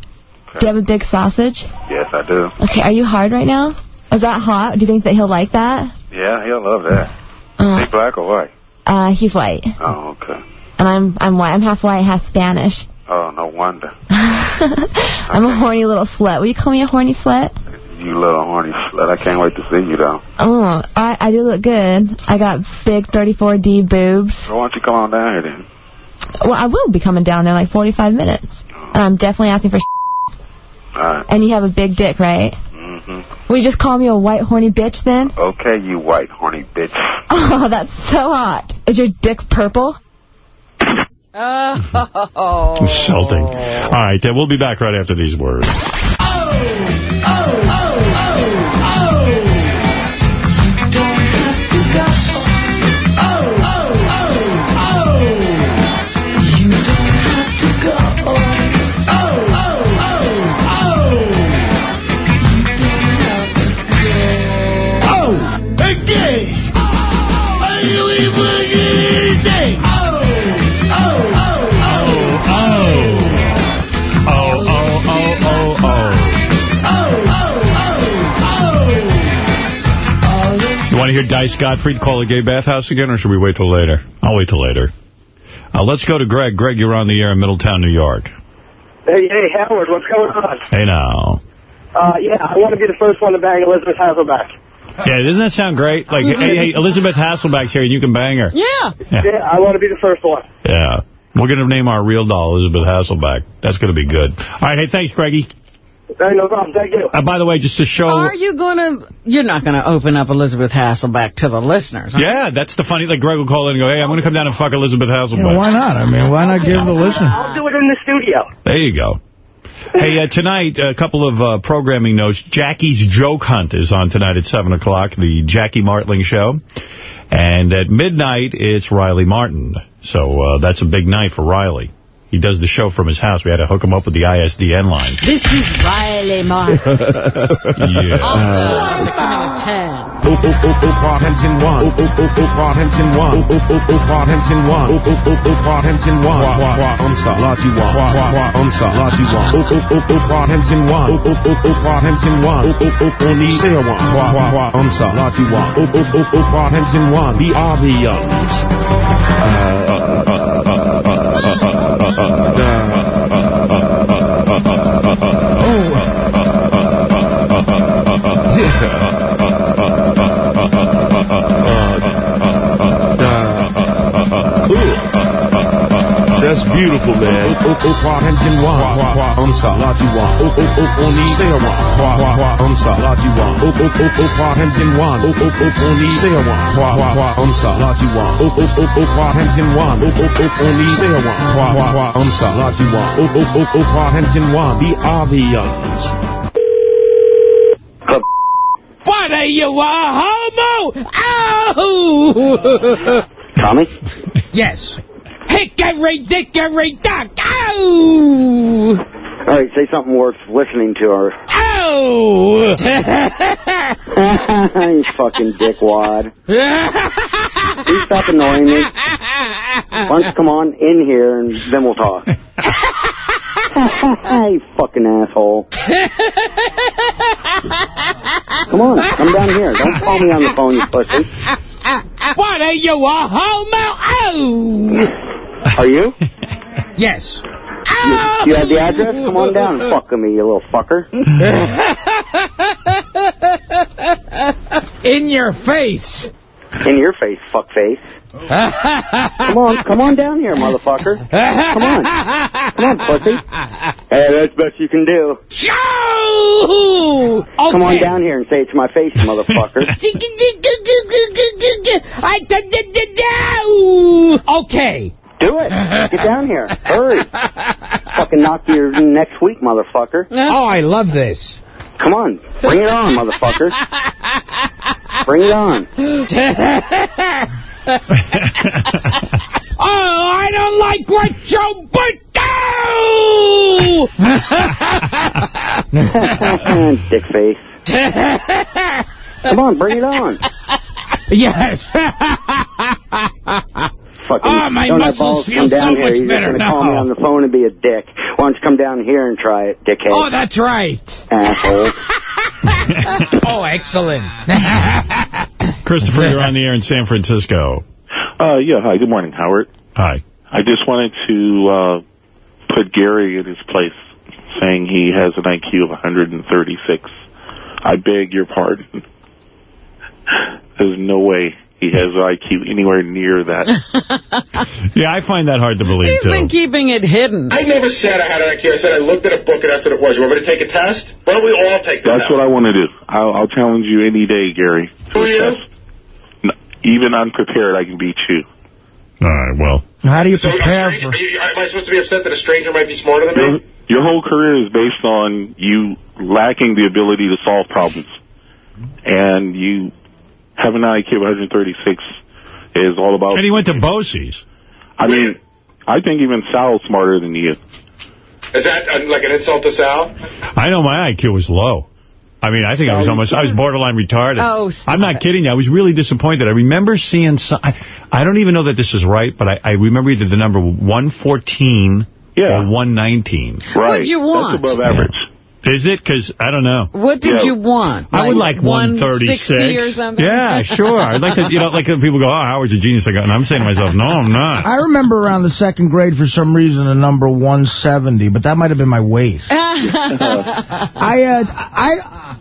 Do you have a big sausage? Yes, I do. Okay, are you hard right now? Is that hot? Do you think that he'll like that? Yeah, he'll love that. Uh, Is he black or white? uh, he's white. Oh, okay. And I'm I'm white. I'm half white, half Spanish. Oh, no wonder. I'm a horny little slut. Will you call me a horny slut? You little horny slut. I can't wait to see you, though. Oh, I, I do look good. I got big 34D boobs. So why don't you come on down here, then? Well, I will be coming down there in like 45 minutes. And I'm definitely asking for All right. And you have a big dick, right? Mm-hmm. Will you just call me a white horny bitch then? Okay, you white horny bitch. Oh, that's so hot. Is your dick purple? Oh. Insulting. All right, then we'll be back right after these words. Oh, want to hear Dice Gottfried call a gay bathhouse again, or should we wait till later? I'll wait till later. Uh, let's go to Greg. Greg, you're on the air in Middletown, New York. Hey, hey, Howard, what's going on? Hey, now. Uh, yeah, I want to be the first one to bang Elizabeth Hasselbeck. Yeah, doesn't that sound great? Like, hey, hey, Elizabeth Hasselbeck's here, and you can bang her. Yeah. Yeah, I want to be the first one. Yeah. We're going to name our real doll Elizabeth Hasselbeck. That's going to be good. All right, hey, thanks, Greggy. Hey, no problem. Thank you. Uh, by the way, just to show... Are you going to... You're not going to open up Elizabeth Hasselbeck to the listeners. huh? Yeah, that's the funny... Like, Greg will call in and go, hey, I'm going to come down and fuck Elizabeth Hasselbeck. Yeah, why not? I mean, why not give the listener? I'll do it in the studio. There you go. Hey, uh, tonight, a couple of uh, programming notes. Jackie's Joke Hunt is on tonight at 7 o'clock, the Jackie Martling Show. And at midnight, it's Riley Martin. So uh, that's a big night for Riley. He does the show from his house. We had to hook him up with the ISDN line. This is Riley Mark. yeah. Uh, uh, uh, uh, uh, uh, uh, uh That's beautiful, man. Hengenwa, Omsa, Latiwa, Oni, Sewa, Omsa, Latiwa, Hengenwa, Oni, Sewa, Omsa, Latiwa, Hengenwa, Oni, Sewa, Omsa, Latiwa, Hengenwa, the Avians. What are you, a homo? Oh! Tommy? Yes. Hickory dickory dock. Ow! All right, say something worth listening to. Or Ow! you fucking dickwad. Please stop annoying me. Why don't you come on in here and then we'll talk. you fucking asshole. Come on, come down here. Don't call me on the phone, you pussy. What are you, a homo? Ow! Oh! Are you? Yes. You, you have the oh! address? Come on down and fuck with me, you little fucker. In your face. In your face, fuck face. Come on, come on down here, motherfucker. Come on. Come on, pussy. Hey, that's best you can do. Joe! Okay. Come on down here and say it to my face, motherfucker. Okay. Do it. Get down here. Hurry. Fucking knock you next week, motherfucker. Oh, I love this. Come on. Bring it on, motherfucker. Bring it on. Oh, I don't like what Joe Bert Dick face. Come on, bring it on. Yes. Fucking Oh, my don't have muscles balls feel come down so here. much You're better just gonna call me on the phone and be a dick. Why don't you come down here and try it, dickhead? Oh, that's right. Asshole. oh, excellent. Christopher, you're on the air in San Francisco. Uh, yeah, hi, good morning, Howard. Hi. I just wanted to uh, put Gary in his place, saying he has an IQ of 136. I beg your pardon. There's no way he has IQ anywhere near that. Yeah, I find that hard to believe, He's too. been keeping it hidden. I never said I had an IQ. I said I looked at a book and that's what it was. You want me to take a test? Why don't we all take the That's test? That's what I want to do. I'll, I'll challenge you any day, Gary. Who are you? Even unprepared, I can beat you. All right, well. How do you So, prepare stranger- for... are you- am I supposed to be upset that a stranger might be smarter than Your, me? your whole career is based on you lacking the ability to solve problems. And you have an IQ of 136 is all about... And he went to BOCES. I mean, I think even Sal's smarter than you. Is that uh, like an insult to Sal? I know my IQ was low. I mean, I think I was almost, I was borderline retarded. Oh, I'm not kidding you. I was really disappointed. I remember seeing some, I, I don't even know that this is right, but I, I remember either the number 114 or 119. Right. What'd you want? That's above average. Is it? Because, I don't know. What did you want? I would like 160 or 136. something? Yeah, sure. I'd like to, you know, like people go, oh, Howard's a genius. I go, and I'm saying to myself, no, I'm not. I remember around the second grade, for some reason, a number 170, but that might have been my waist. I, uh, I,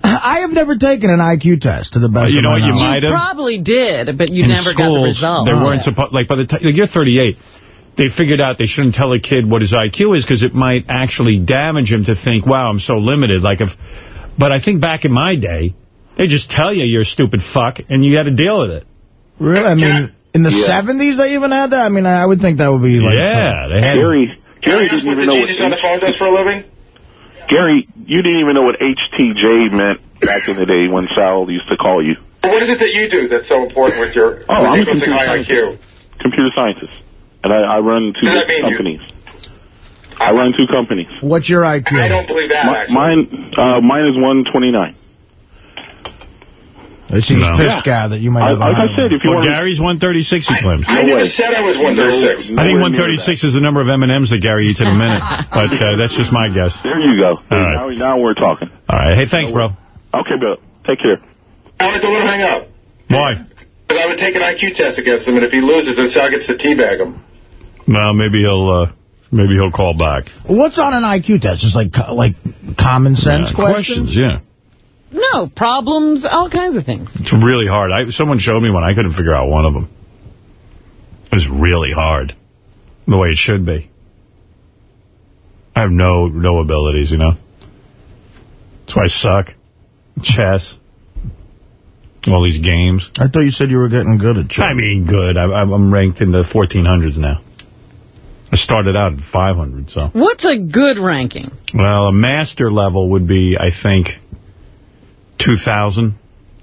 I have never taken an IQ test, to the best You of know my what you knowledge. might have? Probably did, but you in never got the schools, result. They weren't supposed, like, by the time, like, you're 38. They figured out they shouldn't tell a kid what his IQ is because it might actually damage him to think, wow, I'm so limited. Like if, But I think back in my day, they just tell you you're a stupid fuck, and you got to deal with it. Really? I mean, in the Yeah. 70s they even had that? I mean, I would think that would be like... Yeah, they had Gary, Gary Can I ask didn't what even the know what genius on the phone does for a living? Gary, you didn't even know what HTJ meant back in the day when Sal used to call you. But What is it that you do that's so important with your Oh, I'm a ridiculously computer high IQ? Computer scientist. And I, I run two Does mean companies. I run two companies. What's your IQ? I don't believe that, Mi- actually. mine, uh, mine is 129. It seems No. pissed, guy, that you might I, have... a like I said, if you Well, want Gary's 136, he claims. I never said I was 136. No, I think 136 is the number of M&Ms that Gary eats in a minute, but uh, that's just my guess. There you go. All right. Now, now we're talking. All right. Hey, thanks, bro. Okay, Bill. Take care. I wanted to let him hang up. Why? Because I would take an IQ test against him, and if he loses, then Sal gets to teabag him. Well, maybe he'll uh, maybe he'll call back. What's on an IQ test? Just like like common sense Yeah, questions? Yeah. No, problems, all kinds of things. It's really hard. I Someone showed me one. I couldn't figure out one of them. It was really hard. The way it should be. I have no no abilities, you know. That's why I suck. Chess. All these games. I thought you said you were getting good at chess. I mean, good. I, I'm ranked in the 1400s now. I started out at 500, so. What's a good ranking? Well, a master level would be, I think, 2,000.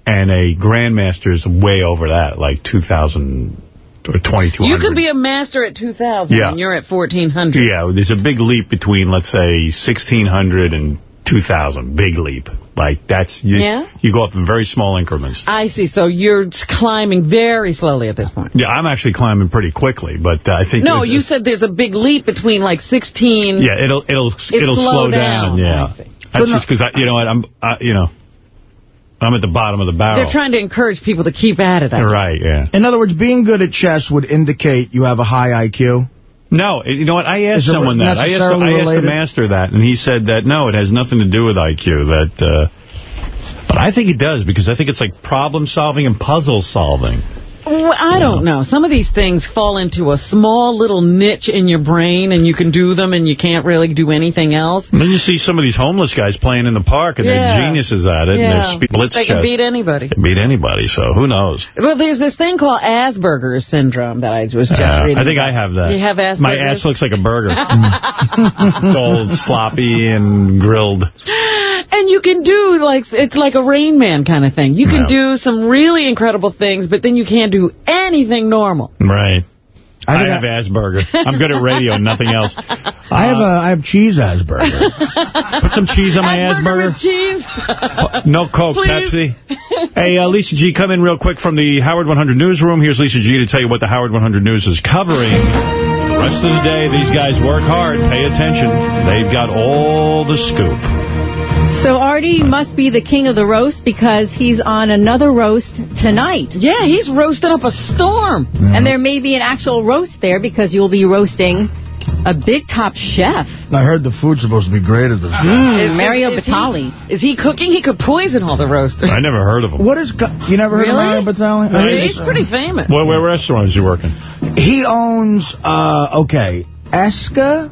And a grandmaster is way over that, like 2,000 or 2,200. You could be a master at 2,000 Yeah. and you're at 1,400. Yeah, there's a big leap between, let's say, 1,600 and 2,000. Big leap. Like, that's... You, Yeah? You go up in very small increments. I see. So you're climbing very slowly at this point. Yeah, I'm actually climbing pretty quickly, but uh, I think... No, it- you said there's a big leap between like 16. Yeah, it'll it'll it'll slow slow down. down. Yeah, I see. that's just because I, you know what, I'm, I, you know, I'm at the bottom of the barrel. They're trying to encourage people to keep at it. I think. Right, yeah. In other words, being good at chess would indicate you have a high IQ? No, you know what? I asked someone that. I asked, I asked the master that, and he said that no, it has nothing to do with IQ. That, uh, but I think it does because I think it's like problem solving and puzzle solving. Well, I don't know. Some of these things fall into a small little niche in your brain, and you can do them, and you can't really do anything else. And then you see some of these homeless guys playing in the park, and Yeah. they're geniuses at it, and Yeah. they're spe- blitz They can chess. beat anybody. Can beat anybody. So who knows? Well, there's this thing called Asperger's syndrome that I was just Uh, reading. I think about. I have that. You have Asperger's? My ass looks like a burger. it's sloppy and grilled. And you can do, like, it's like a Rain Man kind of thing. You can do some really incredible things, but then you can't do anything normal. Right. I, think have Asperger. I'm good at radio, nothing else. I have a I have cheese Asperger. Put some cheese on my Asperger. cheese. No Coke, Please. Pepsi. Hey, uh, Lisa G, come in real quick from the Howard 100 newsroom. Here's Lisa G to tell you what the Howard 100 News is covering. The rest of the day, these guys work hard. Pay attention. They've got all the scoop. So Artie must be the king of the roast because he's on another roast tonight. Yeah, he's roasting up a storm. And there may be an actual roast there because you'll be roasting a big top chef. I heard the food's supposed to be great at this. Mm, Is- Mario is- is he- Batali. Is he cooking? He could poison all the roasters. I never heard of him. What is... co- You never heard Really? of Mario Batali? No, I he's- He's pretty famous. What, where restaurant is he working? He owns, uh, okay, Esca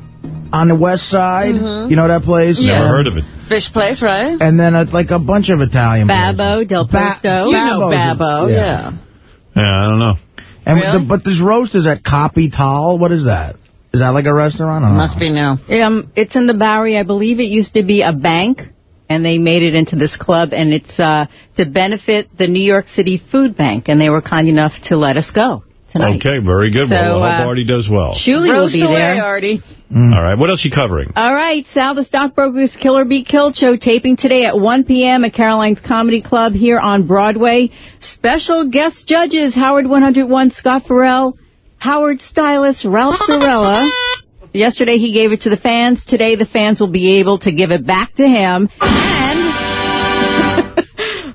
on the west side. Mhm. You know that place? Yeah. Never And- heard of it. Fish place, right? And then uh, like a bunch of Italian places. Babbo, Del Ba- Posto. You know Babbo, yeah. yeah. Yeah, I don't know. And Really? the, but this roast is at Capitale. What is that? Is that like a restaurant? I don't Must know. be new. Um, it's in the Bowery. I believe it used to be a bank, and they made it into this club, and it's uh, to benefit the New York City Food Bank, and they were kind enough to let us go tonight. Okay, very good. So, well, I hope uh, Artie does well. Shuli will be away, there. Artie. All right, what else are you covering? All right, Sal the Stockbroker's Killer Be Killed show taping today at 1 p.m. at Caroline's Comedy Club here on Broadway. Special guest judges Howard 101 Scott Ferrall, Howard stylist Ralph Cirella, Yesterday he gave it to the fans. Today the fans will be able to give it back to him.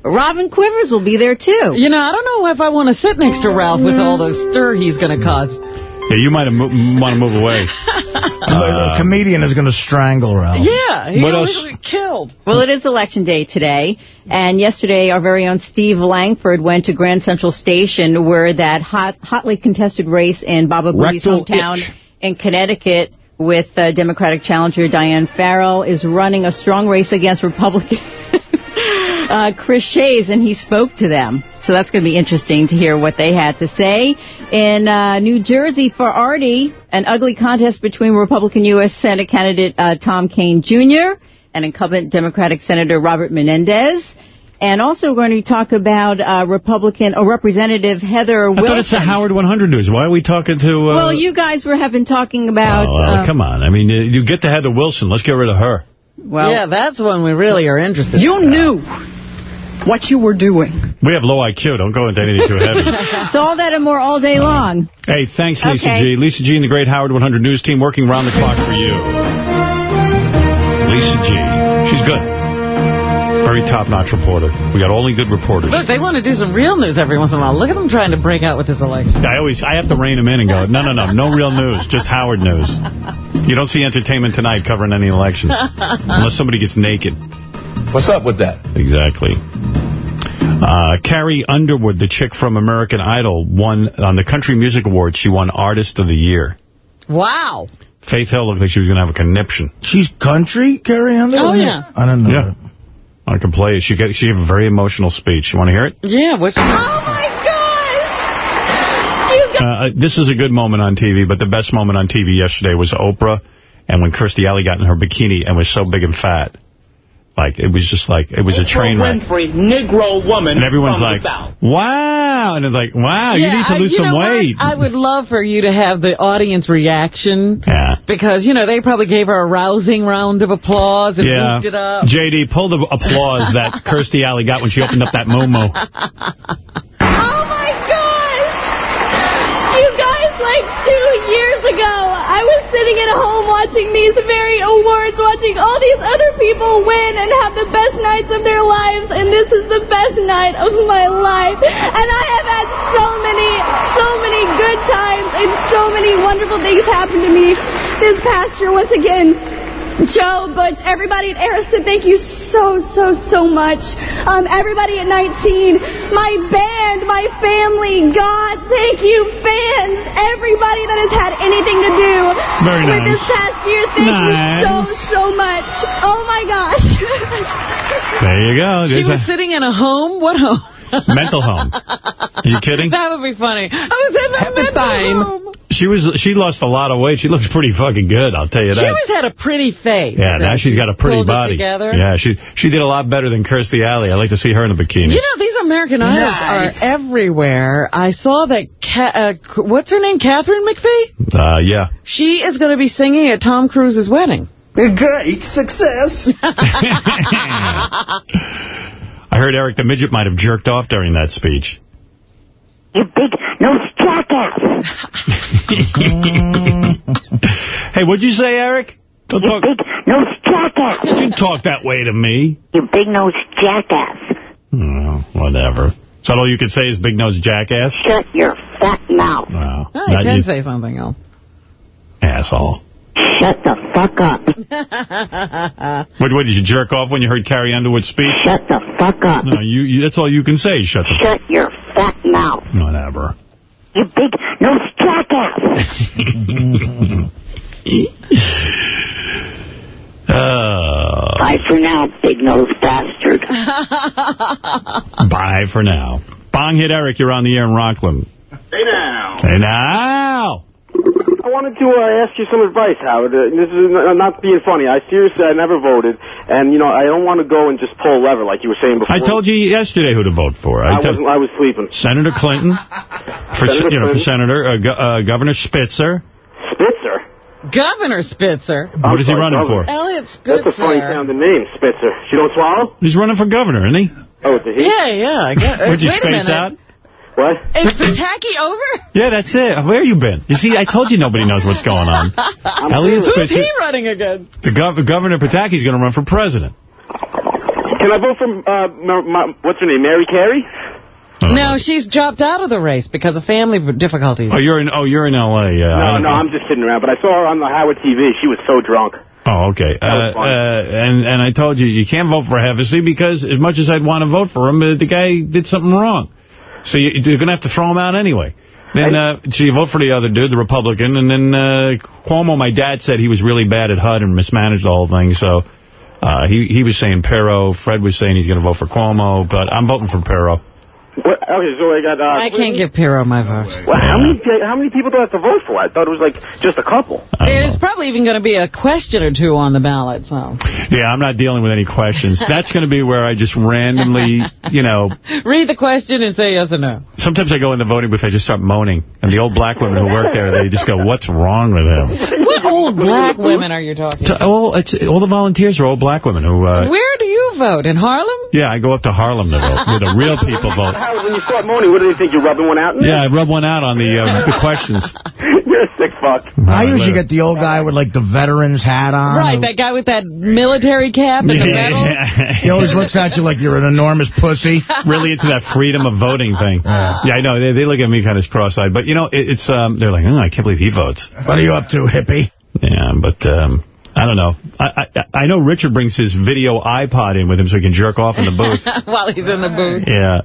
And Robin Quivers will be there too. You know, I don't know if I want to sit next to Ralph with all the stir he's going to cause. Yeah, you might want to move away. a comedian is going to strangle Ralph. Yeah, he What always else? killed. Well, it is election day today, and yesterday our very own Steve Langford went to Grand Central Station where that hot, hotly contested race in Baba Booey's Rectal hometown itch. in Connecticut with uh, Democratic challenger Diane Farrell is running a strong race against Republican uh, Chris Shays, and he spoke to them. So that's going to be interesting to hear what they had to say. In uh, New Jersey for Artie, an ugly contest between Republican U.S. Senate candidate uh, Tom Kean Jr. and incumbent Democratic Senator Robert Menendez. And also we're going to talk about uh, Republican or Representative Heather I Wilson. thought it's the Howard 100 News. Why are we talking to... Uh, well, you guys were have been talking about. Oh, uh, come on. I mean, uh, you get to Heather Wilson. Let's get rid of her. Well, yeah, that's when we really are interested. You knew what you were doing. We have low IQ. Don't go into anything too heavy. so all that and more all day long. Hey, thanks, Lisa Okay. G. Lisa G and the great Howard 100 News team working round the clock for you. Lisa G. She's good. Very top-notch reporter. We got only good reporters. Look, they want to do some real news every once in a while. Look at them trying to break out with this election. I always I have to rein them in and go, no, no, no, no real news, just Howard news. You don't see Entertainment Tonight covering any elections unless somebody gets naked. What's up with that? Exactly. Uh, Carrie Underwood, the chick from American Idol, won on the Country Music Awards. She won Artist of the Year. Wow. Faith Hill looked like she was going to have a conniption. She's country, Carrie Underwood? Oh, yeah. I don't know. Yeah. I can play it. She, got, she gave a very emotional speech. You want to hear it? Yeah, what's... Oh my gosh! You got Uh, this is a good moment on TV, but the best moment on TV yesterday was Oprah and when Kirstie Alley got in her bikini and was so big and fat. Like, it was just like, it was a train wreck. Winfrey, Negro woman And everyone's like, wow. And it's like, wow, you need to I- lose you some know what? weight. I would love for you to have the audience reaction. Yeah. Because, you know, they probably gave her a rousing round of applause and Yeah. moved it up. JD, pull the applause that Kirstie Alley got when she opened up that Momo. Oh my gosh! You guys, like two years ago, I was sitting at home watching these very awards, watching all these other people win and have the best nights of their lives, and this is the best night of my life. And I have had so many, so many good times and so many wonderful things happen to me this past year once again. Joe, Butch, everybody at Arista, thank you so, so, so much. Um, everybody at 19, my band, my family, God, thank you, fans, everybody that has had anything to do Very with nice. this past year, thank you so, so much. Oh my gosh. There you go. She There's was a sitting in a home? What home? mental home. Are you kidding? That would be funny. I was in the mental home. She was she lost a lot of weight. She looks pretty fucking good, I'll tell you that. She always had a pretty face. yeah, now she's got a pretty Pulled it body. together. Yeah, she she did a lot better than Kirstie Alley. I like to see her in a bikini. You know, these American Idols Nice. are everywhere. I saw that, Ca uh, what's her name, Katharine McPhee? Uh, yeah. She is going to be singing at Tom Cruise's wedding. Great success. I heard Eric the Midget might have jerked off during that speech. You big nose jackass. hey, what'd you say, Eric? Don't talk. Big nose jackass. Don't you talk that way to me. You big nose jackass. Oh, hmm, whatever. Is that all you can say is big nose jackass? Shut your fat mouth. Wow. Oh, you can you- say something else. Asshole. Shut the fuck up. What, what, did you jerk off when you heard Carrie Underwood speak? Shut the fuck up. No, you, you, that's all you can say. Shut the Shut your fat mouth. Whatever. You big nose jackass. Uh, Bye for now, big nose bastard. bye for now. Bong hit Eric, you're on the air in Rockland. Hey now. Hey now. I wanted to uh, ask you some advice, Howard. Uh, this is n- not being funny. I seriously, I never voted, and you know, I don't want to go and just pull a lever like you were saying before. I told you yesterday who to vote for. I, told- wasn't. I was sleeping. Senator Clinton, for Senator you know, for Senator uh, Go- uh, Governor Spitzer. Spitzer. Governor Spitzer. What is he running for? Eliot Spitzer. That's a funny Spitzer. sounding name, Spitzer. She don't swallow? He's running for governor, isn't he? Oh, did he? Yeah, yeah. I guess- Would you Wait a space minute. out? What? Is Pataki over? Yeah, that's it. Where you been? You see, I told you nobody knows what's going on. Eliot Who's he running against? The gov Governor Pataki's going to run for president. Can I vote for, uh, my, my, what's her name, Mary Carey? No, she's dropped out of the race because of family difficulties. Oh, you're in. Oh, you're in L.A. Yeah. No, no, know. I'm just sitting around. But I saw her on the Howard TV. She was so drunk. Oh, okay. Uh, uh, and and I told you you can't vote for Hevesi because as much as I'd want to vote for him, uh, the guy did something wrong. So you, you're going to have to throw him out anyway. Then uh, so you vote for the other dude, the Republican, and then uh, Cuomo. My dad said he was really bad at HUD and mismanaged the whole thing. So uh, he he was saying Pirro. Fred was saying he's going to vote for Cuomo, but I'm voting for Pirro. What, okay, so I got... Uh, I can't give Pirro my vote. Well, how many how many people do I have to vote for? I thought it was like just a couple. There's probably even going to be a question or two on the ballot, so. Yeah, I'm not dealing with any questions. That's going to be where I just randomly, you know, Read the question and say yes or no. Sometimes I go in the voting booth, I just start moaning. And the old black women who work there, they just go, what's wrong with him? What old black women are you talking So, about? all, it's, all the volunteers are old black women who, uh, Where do you vote? In Harlem? yeah, I go up to Harlem to vote, where the real people vote. Howard, when you start moaning, what do they think? You're rubbing one out? In? Yeah, I rub one out on the uh, the questions. You're a sick fuck. I usually get the old guy with, like, the veteran's hat on. Right, that guy with that military cap and the medal. He always looks at you like you're an enormous pussy. really into that freedom of voting thing. Yeah, I know. They, they look at me kind of cross-eyed. But, you know, it, it's um, they're like, oh, I can't believe he votes. What are you up to, hippie? Yeah, but um, I don't know. I, I I know Richard brings his video iPod in with him so he can jerk off in the booth. While he's in the booth. Yeah.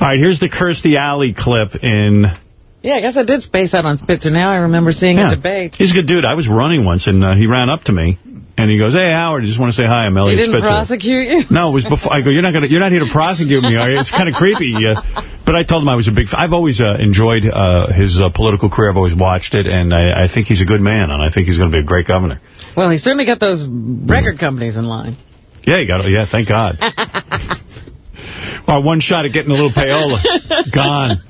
All right, here's the Kirstie Alley clip in... Yeah, I guess I did space out on Spitzer. Now I remember seeing Yeah. a debate. He's a good dude. I was running once, and uh, he ran up to me, and he goes, hey, Howard, I just want to say hi. I'm He Eliot didn't Spitzer. prosecute you? No, it was before. I go, you're not gonna, you're not here to prosecute me, are you? It's kind of creepy. Uh, but I told him I was a big. fan. I've always uh, enjoyed uh, his uh, political career. I've always watched it, and I, I think he's a good man, and I think he's going to be a great governor. Well, he certainly got those record companies in line. Yeah, you got it. Yeah, thank God. Our one shot at getting a little payola. Gone.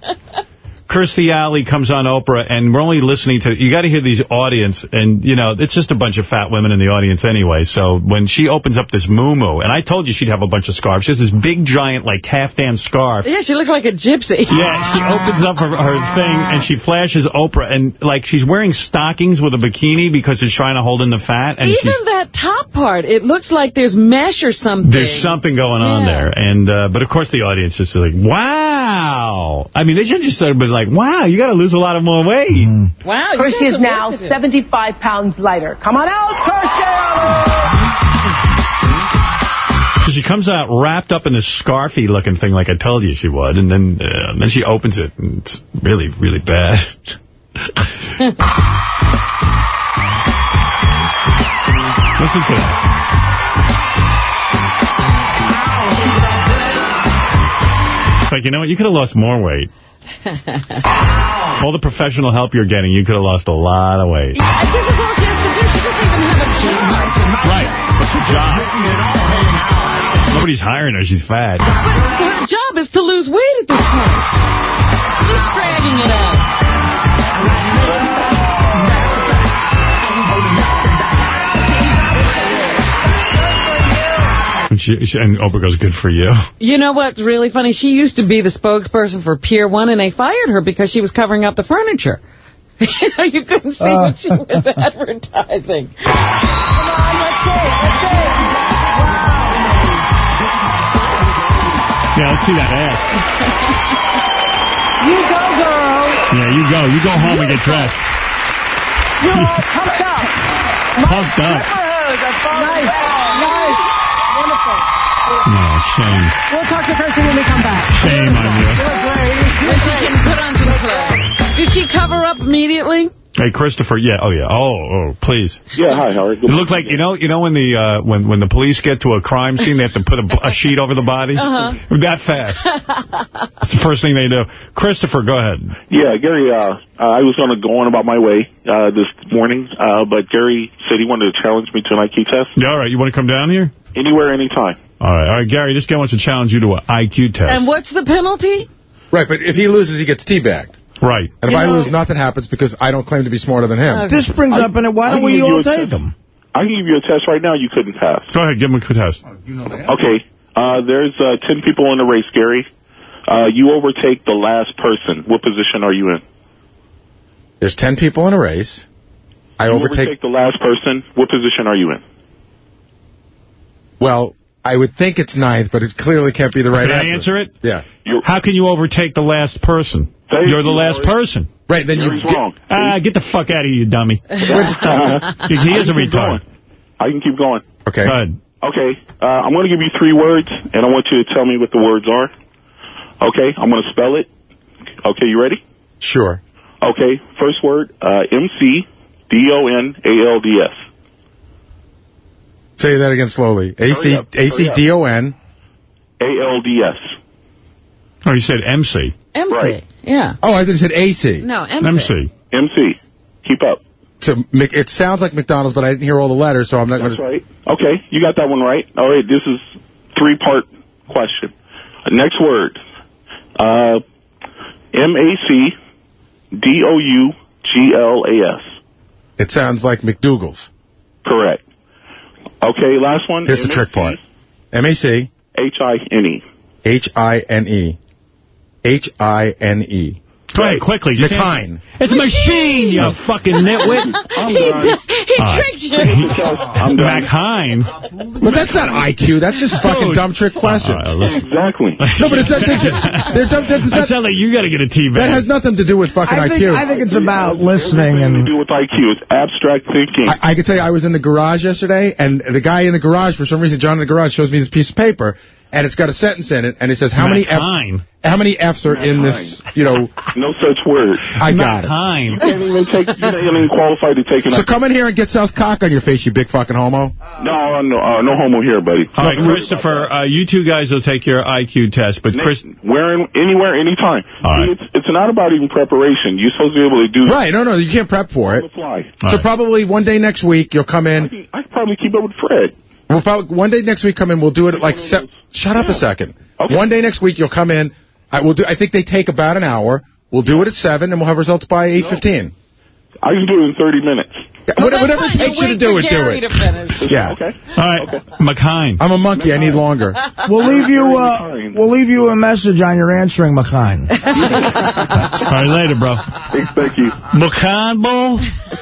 Kirstie Alley comes on Oprah, and we're only listening to, you got to hear these audience, and, you know, it's just a bunch of fat women in the audience anyway, so when she opens up this moo and I told you she'd have a bunch of scarves, she has this big, giant, like, half-dam scarf. Yeah, she looks like a gypsy. Yeah, she opens up her, her thing, and she flashes Oprah, and, like, she's wearing stockings with a bikini because she's trying to hold in the fat, and. Even that top part, it looks like there's mesh or something. There's something going on there. and uh, But, of course, the audience is like, wow. I mean, they should just have been like, wow, you got to lose a lot of more weight. Wow, you Kirstie is now work to do. 75 pounds lighter. Come on out, Kirstie! So she comes out wrapped up in this scarfy looking thing like I told you she would, and then uh, then she opens it, and it's really, really bad. Listen to it. It's like, you know what, you could have lost more weight. All the professional help you're getting, you could have lost a lot of weight. I think that's all she has to do. She doesn't even have a job. Right. What's her job? Nobody's hiring her. She's fat. But her job is to lose weight at this point. She's dragging it out. And, she, she, and Oprah goes, good for you. You know what's really funny? She used to be the spokesperson for Pier 1, and they fired her because she was covering up the furniture. you know, you couldn't see Uh. what she was advertising. Yeah, let's see that ass. You go, girl. Yeah, you go. You go home and get dressed. You're pumped up. Pumped up. Nice. Nice. Wonderful. No, shame. We'll talk to Kirstie when we come back. Shame on you. You're great. Then she can put on some clothes. Did she cover up immediately? Hey, Christopher. Yeah. Oh, yeah. Oh, oh, please. Yeah, hi, Howard. It looked like you know, you know when the uh, when when the police get to a crime scene, they have to put a, a sheet over the body. Uh-huh. That fast. That's the first thing they do. Christopher, go ahead. Yeah, Gary, uh, uh, I was going to go on about my way uh, this morning, uh, but Gary said he wanted to challenge me to an IQ test. Yeah, all right. You want to come down here? Anywhere, anytime. All right. All right, Gary. This guy wants to challenge you to an IQ test. And what's the penalty? Right, but if he loses, he gets teabagged. Right. And if You I know- lose, nothing happens because I don't claim to be smarter than him. This brings up, and why don't we all you a take test. them? I can give you a test right now you couldn't pass. Go ahead. Give him a good test. Okay. Uh, there's uh, 10 people in the race, Gary. Uh, you overtake the last person. What position are you in? There's 10 people in a race. I overtake... overtake the last person. What position are you in? Well, I would think it's ninth, but it clearly can't be the right Can I answer. answer it? Yeah. How can you overtake the last person? Thank You're the you, last Howard. person. Right, then Gary's wrong. Ah, get the fuck out of here, you dummy. he is a retard. going. I can keep going. Okay. Good. Okay, uh, I'm going to give you three words, and I want you to tell me what the words are. Okay, I'm going to spell it. Okay, you ready? Sure. Okay, first word, uh, M-C-D-O-N-A-L-D-S. Say that again slowly. Hurry AC, A-C-D-O-N. A-L-D-S. Oh, you said MC. MC. Right. Yeah. Oh, I thought you said AC. No, MC. MC. MC. Keep up. So it sounds like McDonald's, but I didn't hear all the letters, so I'm not going to... That's to... right. Okay, you got that one right. All right, this is three-part question. Next word. Uh, M-A-C-D-O-U-G-L-A-S. It sounds like McDougal's. Correct. Okay, last one. Here's the trick part. M-A-C. H-I-N-E. H-I-N-E. H-I-N-E. Go ahead, quickly. Just McHine. answer. It's a machine, you fucking nitwit. I'm He, done. he All right. tricked you. I'm. Mac Hine. But that's not IQ. That's just fucking dumb trick questions. All right, listen. Exactly. No, but it's not... They're dumb, that, I sound like you got to get a TV. that has nothing to do with fucking I think, IQ. I think it's about listening Everything to do with IQ. It's abstract thinking. I, I can tell you, I was in the garage yesterday, and the guy in the garage, for some reason, John in the garage, shows me this piece of paper, and it's got a sentence in it, and it says how many F's, how many F's are in this, you know, no such word. I got it. Hine. You can't even take. You're not even qualified to take it. So come in here and get Sal's cock on your face, you big fucking homo. no, no, uh, no homo here, buddy. All right, Christopher, uh, you two guys will take your IQ test, but Chris... Where, anywhere, anytime. All right. See, it's, it's not about even preparation. You're supposed to be able to do Right, no, no, you can't prep for it. the fly. All So right. probably one day next week, you'll come I in. can, I can probably keep up with Fred. We'll probably, one day next week, come in, we'll do it at like... Se shut up a second. Okay. One day next week, you'll come in. I will do. I think they take about an hour. We'll do it at 7, and we'll have results by 8.15. I can do it in 30 minutes. Well, Whatever, that's it takes you to do for it, do it. Yeah. Okay. All right, McHine. I'm a monkey. I need longer. We'll leave you. Uh, we'll leave you a message on your answering machine. All right, later, bro. Thank you. McHine, bro?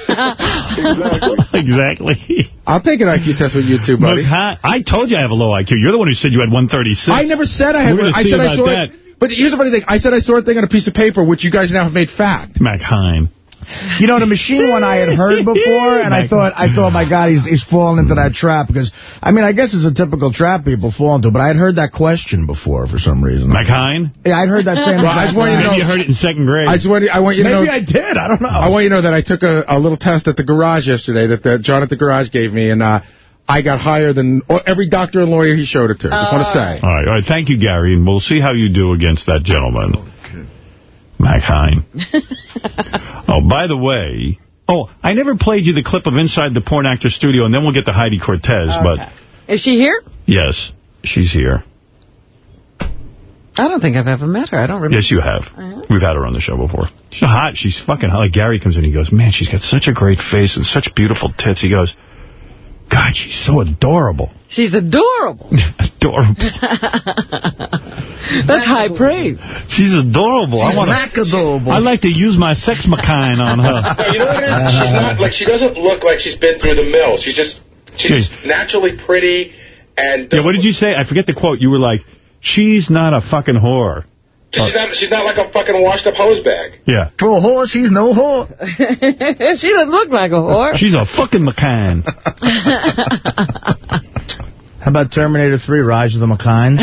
Exactly. exactly. I'll take an IQ test with you too, buddy. McHine. I told you I have a low IQ. You're the one who said you had 136. I never said I had We're one. I see said I saw that. it. But here's the funny thing. I said I saw a thing on a piece of paper, which you guys now have made fact. McHine. You know, the machine one I had heard before, and I thought, I thought, my God, he's, he's fallen into that trap because, I mean, I guess it's a typical trap people fall into, but I had heard that question before for some reason. McHine? Yeah, I'd heard that same. Well, I just want you to Maybe know- you heard it in second grade. I just want, I want you to know. Maybe I did. I don't know. I want you to know that I took a, a little test at the garage yesterday that the, John at the garage gave me, and uh, I got higher than every doctor and lawyer he showed it to. i Just want to say. All right, all right. Thank you, Gary, and we'll see how you do against that gentleman. Mac Hine. oh, by the way, oh, I never played you the clip of Inside the Porn Actor Studio, and then we'll get to Heidi Cortez, but Is she here? yes, she's here. I don't think I've ever met her. I don't remember. Yes, you have. We've had her on the show before. She's hot. She's fucking hot. Like Gary comes in, he goes, man, she's got such a great face and such beautiful tits. He goes, God, she's so adorable. She's adorable. adorable. That's high praise. She's adorable. She's I wanna, adorable. I like to use my sex McKine on her. You know what it is? She's not like she doesn't look like she's been through the mill. She's just she's naturally pretty and Yeah, what did you say? I forget the quote. You were like, she's not a fucking whore. She's not she's not like a fucking washed up hose bag. Yeah. For a whore, she's no whore. she doesn't look like a whore. She's a fucking McCann. How about Terminator 3, Rise of the Machine?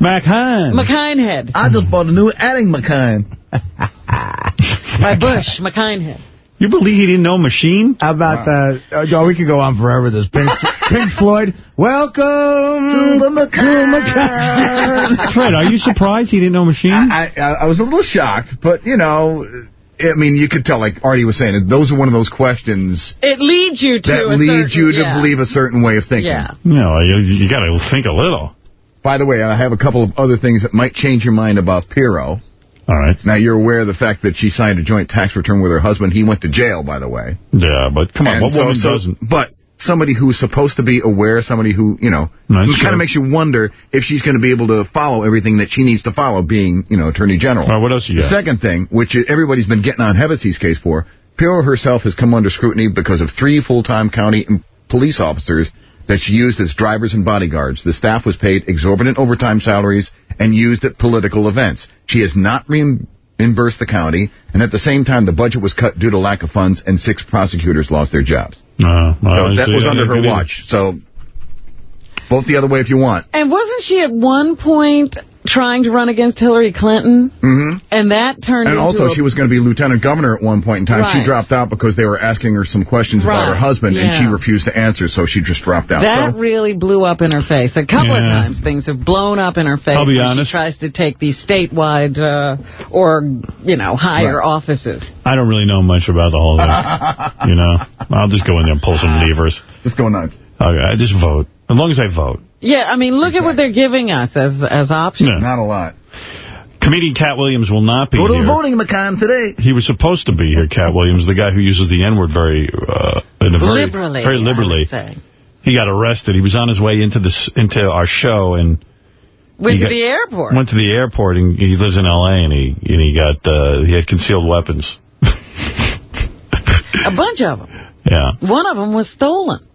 Mac Hine. McKine head. I just bought a new adding Machine. By Bush. McKine head. You believe he didn't know Machine? How about uh, oh, we could go on forever. This Pink, Pink Floyd. Welcome to the McCann. Fred, are you surprised he didn't know Machine? I, I, I was a little shocked, but, you know, I mean, you could tell, like Artie was saying, those are one of those questions It leads you to that a lead certain, you to yeah. believe a certain way of thinking. Yeah. No, you, you got to think a little. By the way, I have a couple of other things that might change your mind about Pirro. All right. Now, you're aware of the fact that she signed a joint tax return with her husband. He went to jail, by the way. Yeah, but come on, And what so- woman so- doesn't? But somebody who's supposed to be aware, somebody who, you know, That's it kind of makes you wonder if she's going to be able to follow everything that she needs to follow, being, you know, Attorney General. All right, what else you The second thing, which everybody's been getting on Hevesi's case for, Pirro herself has come under scrutiny because of three full-time county police officers that she used as drivers and bodyguards. The staff was paid exorbitant overtime salaries and used at political events. She has not reimbursed the county, and at the same time, the budget was cut due to lack of funds, and six prosecutors lost their jobs. Uh, well, so that was under her watch. So vote the other way if you want. And wasn't she at one point trying to run against Hillary Clinton? hmm And that turned And into also, a she was going to be lieutenant governor at one point in time. She dropped out because they were asking her some questions about her Right, husband, and she refused to answer, so she just dropped out. That so, really blew up in her face. A couple of times things have blown up in her face I'll be when honest. she tries to take these statewide uh, or, you know, higher Right. offices. I don't really know much about the whole thing. you know, I'll just go in there and pull some levers. Just go nuts. Okay, I just vote. As long as I vote. Yeah, I mean, look at what they're giving us as as options. Yeah. Not a lot. Comedian Katt Williams will not be Go to here. the voting McCann today. He was supposed to be here, Katt Williams, the guy who uses the N-word very, uh, in a very, Liberally, very liberally. He got arrested. He was on his way into this into our show and Went to got- the airport. went to the airport. And he lives in L.A. and he and he got uh, he had concealed weapons. A bunch of them. Yeah, One of them was stolen.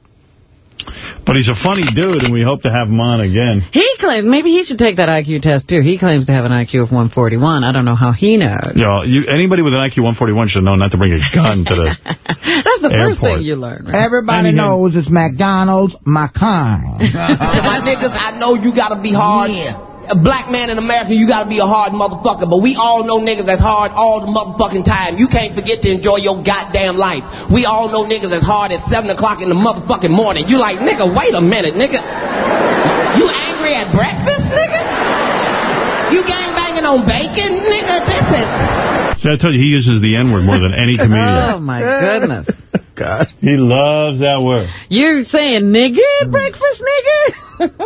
But he's a funny dude, and we hope to have him on again. He claims, maybe he should take that IQ test, too. He claims to have an IQ of 141. I don't know how he knows. You know, you, anybody with an IQ 141 should know not to bring a gun to the. That's the first thing you learn, right? Everybody And he knows it's McDonald's, my kind. To my niggas, I know you gotta be hard. A black man in America, you gotta be a hard motherfucker. But we all know niggas that's hard all the motherfucking time. You can't forget to enjoy your goddamn life. We all know niggas that's hard at 7 o'clock in the motherfucking morning. You like, nigga, wait a minute, nigga. You angry at breakfast, nigga? You gang banging on bacon, nigga? This is... See, I told you, he uses the N-word more than any comedian. Oh, my goodness. God. he loves that word. You saying nigga breakfast, nigga?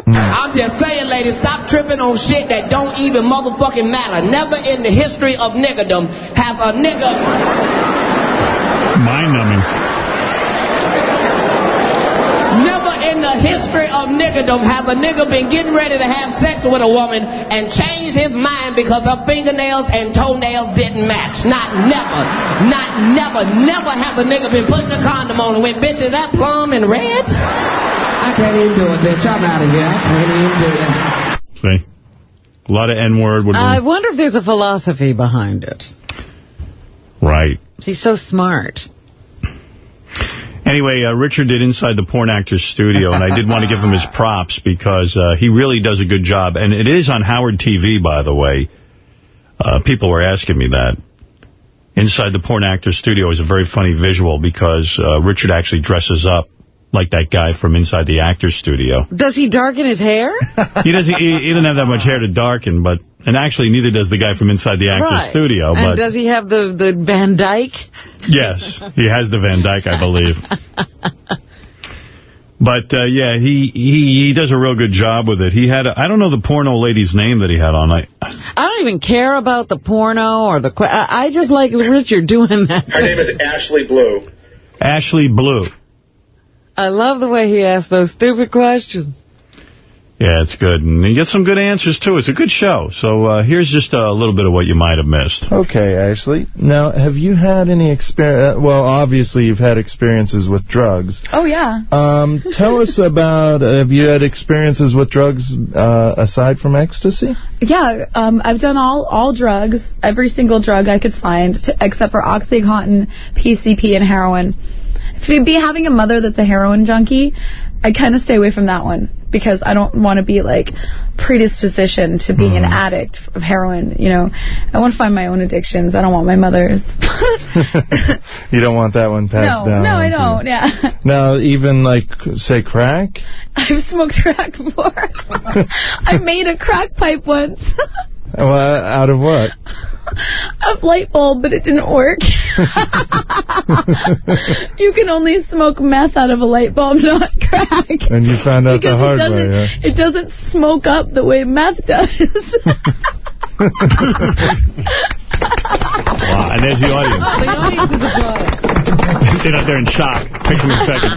Hmm. I'm just saying, ladies, stop tripping on shit that don't even motherfucking matter. Never in the history of niggerdom has a nigga... Mind-numbing. Never in the history of niggerdom has a nigga been getting ready to have sex with a woman and changed his mind because her fingernails and toenails didn't match. Not never. Not never. Never has a nigga been putting a condom on and went, bitch, is that plum and red? I can't even do it, bitch. I'm out of here. I can't even do it. See? A lot of N-word. would- I wonder if there's a philosophy behind it. Right. He's so smart. Anyway, uh, Richard did Inside the Porn Actors Studio, and I did want to give him his props because uh, he really does a good job. And it is on Howard TV, by the way. Uh, people were asking me that. Inside the Porn Actors Studio is a very funny visual because uh, Richard actually dresses up like that guy from Inside the Actors Studio. Does he darken his hair? He doesn't. He, he doesn't have that much hair to darken, but and actually neither does the guy from Inside the Actors right. Studio. And But does he have the, the Van Dyke? Yes, he has the Van Dyke, I believe. But, uh, yeah, he, he he does a real good job with it. He had, a, I don't know the porno lady's name that he had on. I, I don't even care about the porno or the... I I just like Richard doing that. Her name is Ashley Blue. Ashley Blue. I love the way he asks those stupid questions. Yeah, it's good. And he gets some good answers, too. It's a good show. So uh, here's just a little bit of what you might have missed. Okay, Ashley. Now, have you had any experience? Well, obviously you've had experiences with drugs. Oh, yeah. Um, tell us about, uh, have you had experiences with drugs uh, aside from ecstasy? Yeah, um, I've done all, all drugs, every single drug I could find, to, except for Oxycontin, PCP, and heroin. To be having a mother that's a heroin junkie, I kind of stay away from that one because I don't want to be, like, predispositioned to being an mm-hmm. addict of heroin, you know. I want to find my own addictions. I don't want my mother's. You don't want that one passed no, down. no, I don't, yeah. Now, even, like, say, crack? I've smoked crack before. I made a crack pipe once. Well, out of what? A light bulb, but it didn't work. you can only smoke meth out of a light bulb, not crack. And you found out the hard it doesn't, way, huh? it doesn't smoke up the way meth does. Wow, and there's the audience. the audience is applauding. They're not there in shock. Takes them a second.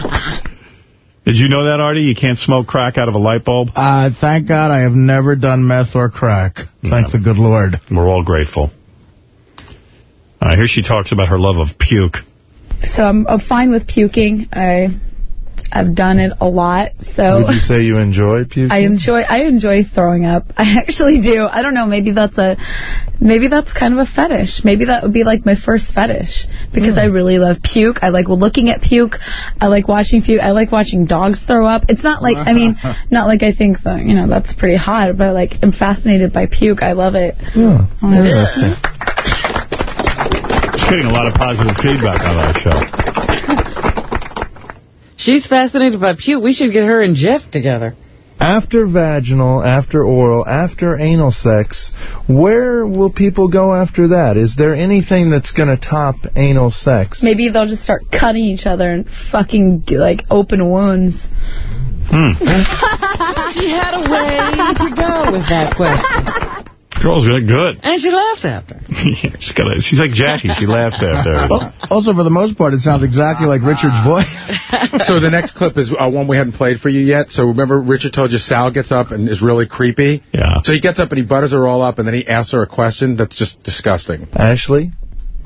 Did you know that, Artie? You can't smoke crack out of a light bulb? Uh, thank God I have never done meth or crack. Thank the good Lord. We're all grateful. Uh, here she talks about her love of puke. So I'm, I'm fine with puking. I I've done it a lot. So Would you say you enjoy puking? I enjoy I enjoy throwing up. I actually do. I don't know. Maybe that's a maybe that's kind of a fetish. Maybe that would be like my first fetish because I really love puke. I like looking at puke. I like watching puke. I like watching dogs throw up. It's not like I mean, not like I think that you know that's pretty hot, but like I'm fascinated by puke. I love it. Oh, interesting. She's getting a lot of positive feedback on our show. She's fascinated by puke. We should get her and Jeff together. After vaginal, after oral, after anal sex, where will people go after that? Is there anything that's going to top anal sex? Maybe they'll just start cutting each other and fucking like open wounds. Hmm. she had a way to go with that question. Girl's really good. And she laughs after. she's, got a, she's like Jackie. She laughs after. Well, also, for the most part, it sounds exactly like Richard's voice. so the next clip is uh, one we hadn't played for you yet. So remember, Richard told you Sal gets up and is really creepy? Yeah. So he gets up and he butters her all up, and then he asks her a question that's just disgusting. Ashley,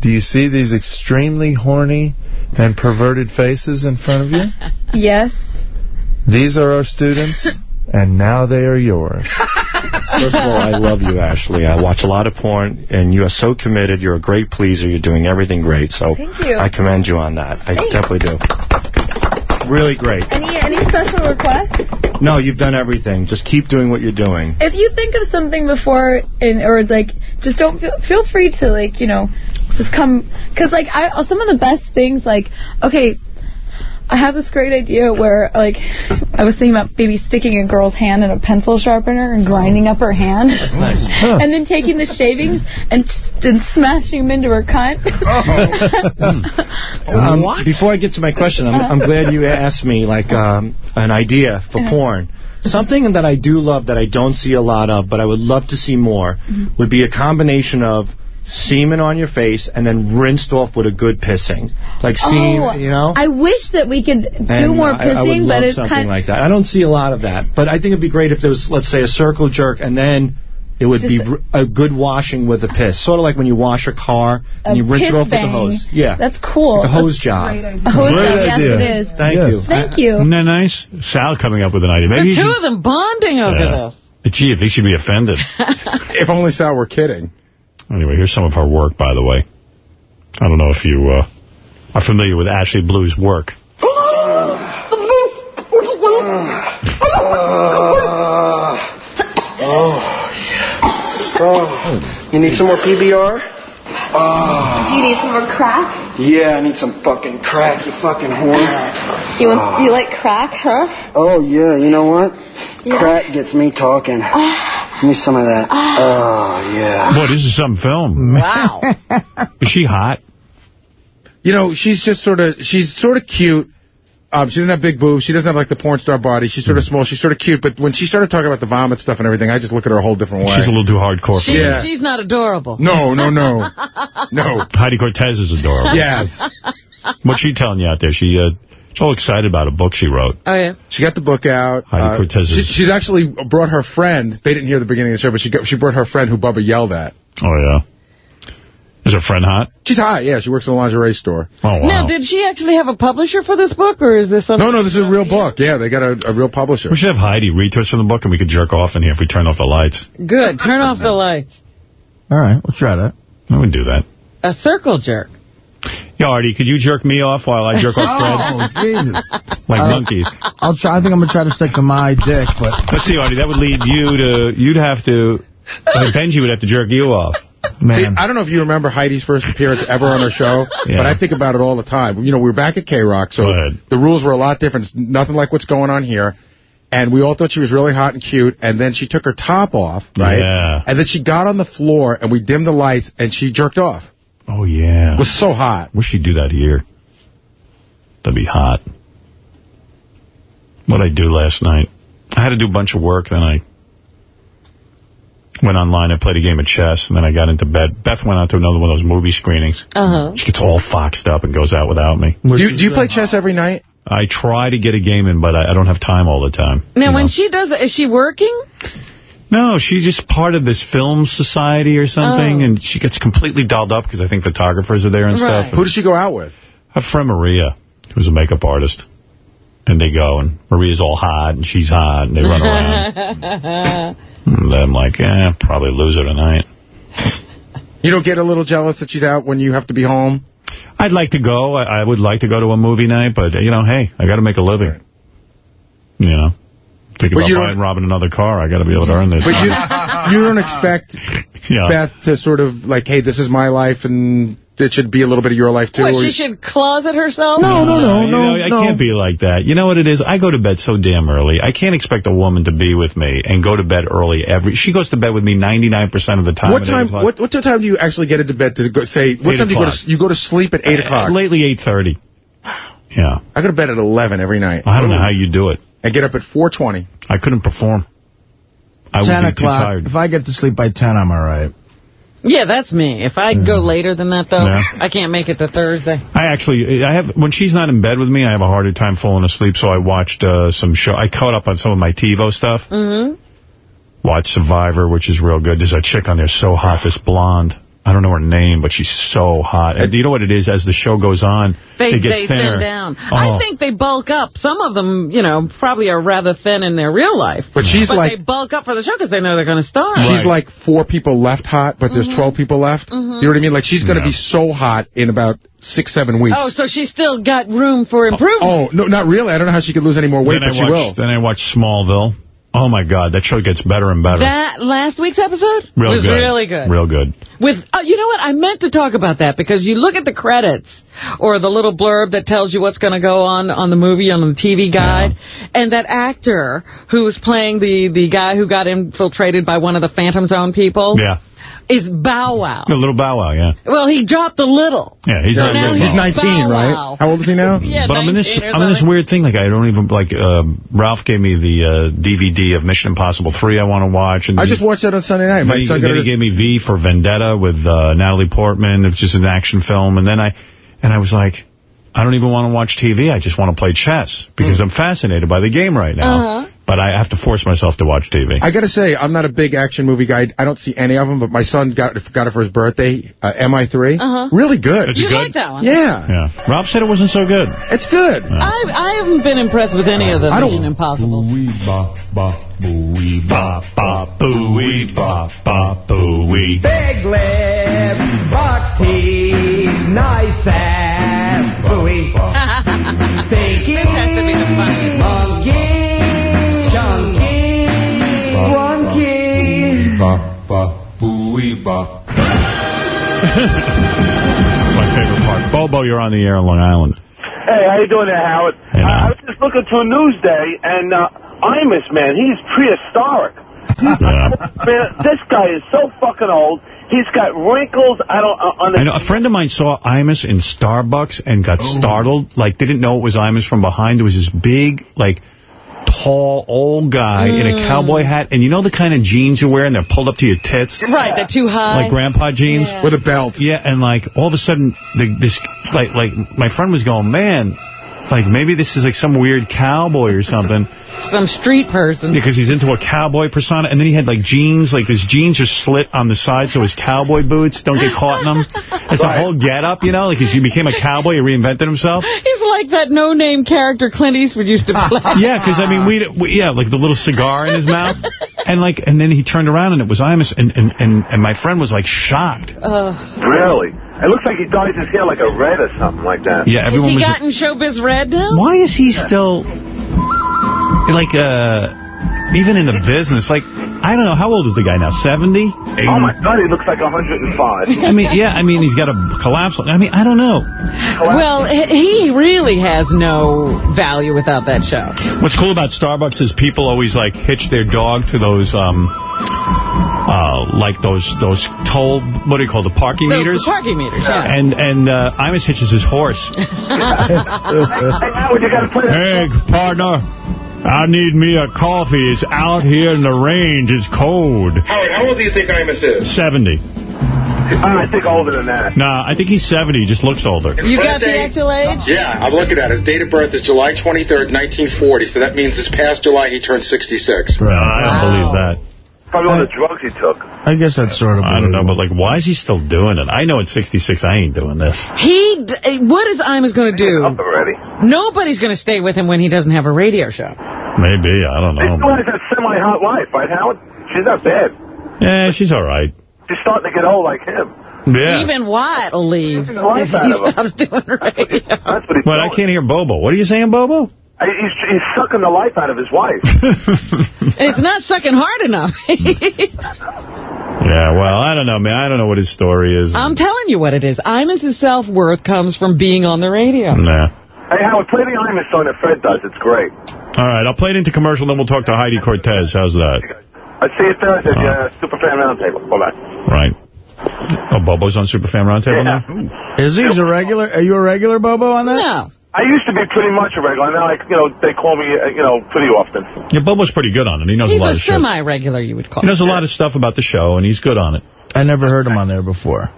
do you see these extremely horny and perverted faces in front of you? Yes. These are our students, and now they are yours. First of all, I love you, Ashley. I watch a lot of porn, and you are so committed. You're a great pleaser. You're doing everything great. So Thank you. I commend you on that. I Thanks. definitely do. Really great. Any any special requests? No, you've done everything. Just keep doing what you're doing. If you think of something before, and or like, just don't feel feel free to like, you know, just come because like I some of the best things like okay. I have this great idea where, like, I was thinking about maybe sticking a girl's hand in a pencil sharpener and grinding up her hand. That's nice. And then taking the shavings and, and smashing them into her cunt. Um, Before I get to my question, I'm, I'm glad you asked me like um, an idea for porn. Something that I do love that I don't see a lot of, but I would love to see more, would be a combination of semen on your face and then rinsed off with a good pissing. Like semen, Oh, you know? I wish that we could do And more I- I, would pissing, love but it's something kind like that. I don't see a lot of that, but I think it'd be great if there was, let's say, a circle jerk, and then it would be a good washing with a piss, sort of like when you wash a car and A you rinse it piss off with bang. the hose. Yeah, That's cool. like a hose That's job. A hose Great job, yes, idea. it is. Thank you. Thank you. Isn't that nice? Sal coming up with an idea. Maybe the you two should, of them bonding over Yeah. this. Gee, if he should be offended. If only Sal were kidding. Anyway, here's some of her work, by the way. I don't know if you uh, are familiar with Ashley Blue's work. Oh, you need some more PBR? Oh, Do you need some more crack? yeah, I need some fucking crack, you fucking whore. You want ah. you like crack, huh? Oh, yeah, you know what? Crack gets me talking. Ah. Give me some of that. Oh, yeah. Boy, this is some film. Wow. Is she hot? You know, she's just sort of, she's sort of cute. Um, she doesn't have big boobs. She doesn't have like the porn star body. She's sort of small. She's sort of cute. But when she started talking about the vomit stuff and everything, I just look at her a whole different way. She's a little too hardcore She, me. Yeah. She's not adorable. No, no, no. No. Heidi Cortez is adorable. Yes. What's she telling you out there? She uh, she's all excited about a book she wrote. Oh, yeah. She got the book out. Heidi Cortez she, is- she's actually brought her friend. They didn't hear the beginning of the show, but she got, she brought her friend who Bubba yelled at. Oh, yeah. Is her friend hot? She's hot, yeah. She works in a lingerie store. Oh, wow. Now, did she actually have a publisher for this book, or is this something? No, no, this is a real book. Yeah, they got a, a real publisher. We should have Heidi read to us from the book, and we could jerk off in here if we turn off the lights. Good. Turn off the lights. All right, we'll try that. I would do that. A circle jerk. Yeah, Artie, could you jerk me off while I jerk off Oh, Fred? Jesus. Like Uh, monkeys. I'll try. I think I'm going to try to stick to my dick, but... Let's see, Artie, that would lead you to, you'd have to, I think Benji would have to jerk you off. See, I don't know if you remember Heidi's first appearance ever on our show, Yeah. but I think about it all the time. You know, we were back at K-Rock, so the rules were a lot different. It's nothing like what's going on here. And we all thought she was really hot and cute, and then she took her top off, right? Yeah. And then she got on the floor, and we dimmed the lights, and she jerked off. Oh, yeah. It was so hot. Wish she'd do that here. That'd be hot. What'd I do last night? I had to do a bunch of work, then I went online, and played a game of chess, and then I got into bed. Beth went out to another one of those movie screenings. Uh-huh. She gets all foxed up and goes out without me. Do you, do you play chess every night? I try to get a game in, but I, I don't have time all the time. Now, when she does that, is she working? No, she's just part of this film society or something, Oh. and she gets completely dolled up because I think photographers are there and Right. stuff. Who does she go out with? Her friend Maria, who's a makeup artist. And they go, and Maria's all hot, and she's hot, and they run around. and I'm like, eh, probably lose her tonight. You don't get a little jealous that she's out when you have to be home? I'd like to go. I, I would like to go to a movie night, but, you know, hey, I got to make a living. You know? Thinking But about buying, robbing another car. I got to be able to earn this. But you, you don't expect Yeah. Beth to sort of like, hey, this is my life, and it should be a little bit of your life, too. What, she should closet herself? No, no, no, You no, know, I can't be like that. You know what it is? I go to bed so damn early. I can't expect a woman to be with me and go to bed early every... She goes to bed with me 99% of the time. What time? What, what time do you actually get into bed to go, say? What Eight time do you go to? You go to sleep at eight Uh, o'clock. lately, 8.30. Yeah. I go to bed at eleven every night. I don't know how you do it. I get up at four twenty. I couldn't perform. I would 10 be too o'clock. tired. If I get to sleep by 10, I'm all right. Yeah, that's me. If I go later than that, though, Yeah. I can't make it to Thursday. I actually, I have when she's not in bed with me, I have a harder time falling asleep. So I watched uh, some show. I caught up on some of my TiVo stuff. Mm-hmm. Watched Survivor, which is real good. There's a chick on there so hot, this blonde. I don't know her name, but she's so hot. And you know what it is? As the show goes on, They, they get they thinner. thin down. Oh. I think they bulk up. Some of them, you know, probably are rather thin in their real life. But she's but like- they bulk up for the show because they know they're going to star. She's like four people left hot, but there's mm-hmm. 12 people left. Mm-hmm. You know what I mean? Like she's going to Yeah. be so hot in about six, seven weeks. Oh, so she's still got room for improvement. Oh, oh, no, not really. I don't know how she could lose any more weight, then but I she will. Then I watched Smallville. Oh my God, that show gets better and better. That last week's episode Real was good. really good. Real good. With uh, you know what? I meant to talk about that because you look at the credits or the little blurb that tells you what's going to go on on the movie on the TV guide, and that actor who was playing the the guy who got infiltrated by one of the Phantom Zone people Yeah. Is Bow Wow. The little Bow Wow, yeah. Well, he dropped the little. Yeah, he's, So a now he's Bow Wow. 19, right? How old is he now? Yeah, but I'm in this 19 I'm in this weird thing. Like I don't even like. Uh, Ralph gave me the uh, DVD of Mission Impossible 3 I want to watch. And I the- just watched that on Sunday night. My then he, son then he gave me V for Vendetta with uh, Natalie Portman. It's just an action film. And then I, and I was like, I don't even want to watch TV. I just want to play chess because I'm fascinated by the game right now. Uh-huh. But I have to force myself to watch TV. I got to say, I'm not a big action movie guy. I don't see any of them, but my son got got it for his birthday, uh, MI3. Uh-huh. Really good. Is You good? like that one? Yeah. Yeah. Rob said it wasn't so good. It's good. I I haven't been impressed with any of the I don't- Mission Impossible. Ba, ba, booey, ba, ba, booey, ba, ba, booey. Big lips, buck teeth, nice ass, buoy. Stinky, This has to be the funniest. monkey, Ba, ba, booey, ba. My favorite part. Bobo, you're on the air in Long Island. Hey, how you doing there, Howard? Hey, I. I was just looking to a Newsday, and uh, Imus, man, he's prehistoric. man, this guy is so fucking old. He's got wrinkles. I don't uh, I know a friend of mine saw Imus in Starbucks and got startled. Like, didn't know it was Imus from behind. It was this big, like, tall, old guy in a mm. cowboy hat. And you know the kind of jeans you're wearing? They're pulled up to your tits? Right, they're too high. Like grandpa jeans? Yeah. With a belt. Yeah, and like, all of a sudden, the, this, like, like, my friend was going, man, like, maybe this is like some weird cowboy or something. Some street person. Because he's into a cowboy persona. And then he had, like, jeans. Like, his jeans are slit on the side so his cowboy boots don't get caught in them. It's a whole get-up, you know? Like, he became a cowboy. He reinvented himself. He's like that no-name character Clint Eastwood used to play. Yeah, because, I mean, we, we, yeah, like the little cigar in his mouth. And, like, and then he turned around and it was Imus. And, and, and, and my friend was, like, shocked. Uh, Really? It looks like he dyed his hair like a red or something like that. Yeah, has he was... gotten showbiz red now? Why is he still, like, uh, even in the business? Like, I don't know. How old is the guy now? 70? 80? Oh, my God, he looks like 105. I mean, yeah, I mean, he's got a collapse. I mean, I don't know. Well, he he really has no value without that show. What's cool about Starbucks is people always, like, hitch their dog to those, um, uh, like those, those toll, what do you call the parking The- meters? The parking meters, yeah. And, and, uh, Imus hitches his horse. hey, Howard, you got to play that. Hey, partner, I need me a coffee. It's out here in the range. It's cold. Howard, how old do you think Imus is? 70. I think older than that. Nah, I think he's 70. He just looks older. You got the Birthday- actual age? Yeah, I'm looking at it. His date of birth is July 23rd, 1940. So that means this past July he turned 66. No, I don't believe that. Probably all the drugs he took. I guess that's sort of... I don't know, but like, why is he still doing it? I know at 66 I ain't doing this. He, what is Imus going to do? Up already. Nobody's going to stay with him when he doesn't have a radio show. Maybe, I don't He know. still has that semi-hot wife, right, Howard? She's not bad. Yeah, she's all right. She's starting to get old like him. Yeah. Even Wyatt will leave the life if out he of him. stops doing radio. That's what he's But I can't hear Bobo. What are you saying, Bobo? I- He's, he's sucking the life out of his wife. It's not sucking hard enough. Yeah, well, I don't know, man. I don't know what his story is. I'm telling you what it is. Imus' self-worth comes from being on the radio. Nah. Hey, Howard, play the Imus song that Fred does. It's great. All right, I'll play it into commercial, then we'll talk to Heidi Cortez. How's that? I see it Thursday at uh, Superfan Roundtable. Hold on. Right. Oh, Bobo's on Superfan Roundtable now? Is he He's a regular? Are you a regular, Bobo, on that? No. I used to be pretty much a regular. Now, I, you know, they call me, uh, you know, pretty often. Yeah, Bobo's pretty good on it. He knows He's a lot a of shit. semi-regular, you would call He knows a lot of stuff about the show, and he's good on it. I never heard him on there before.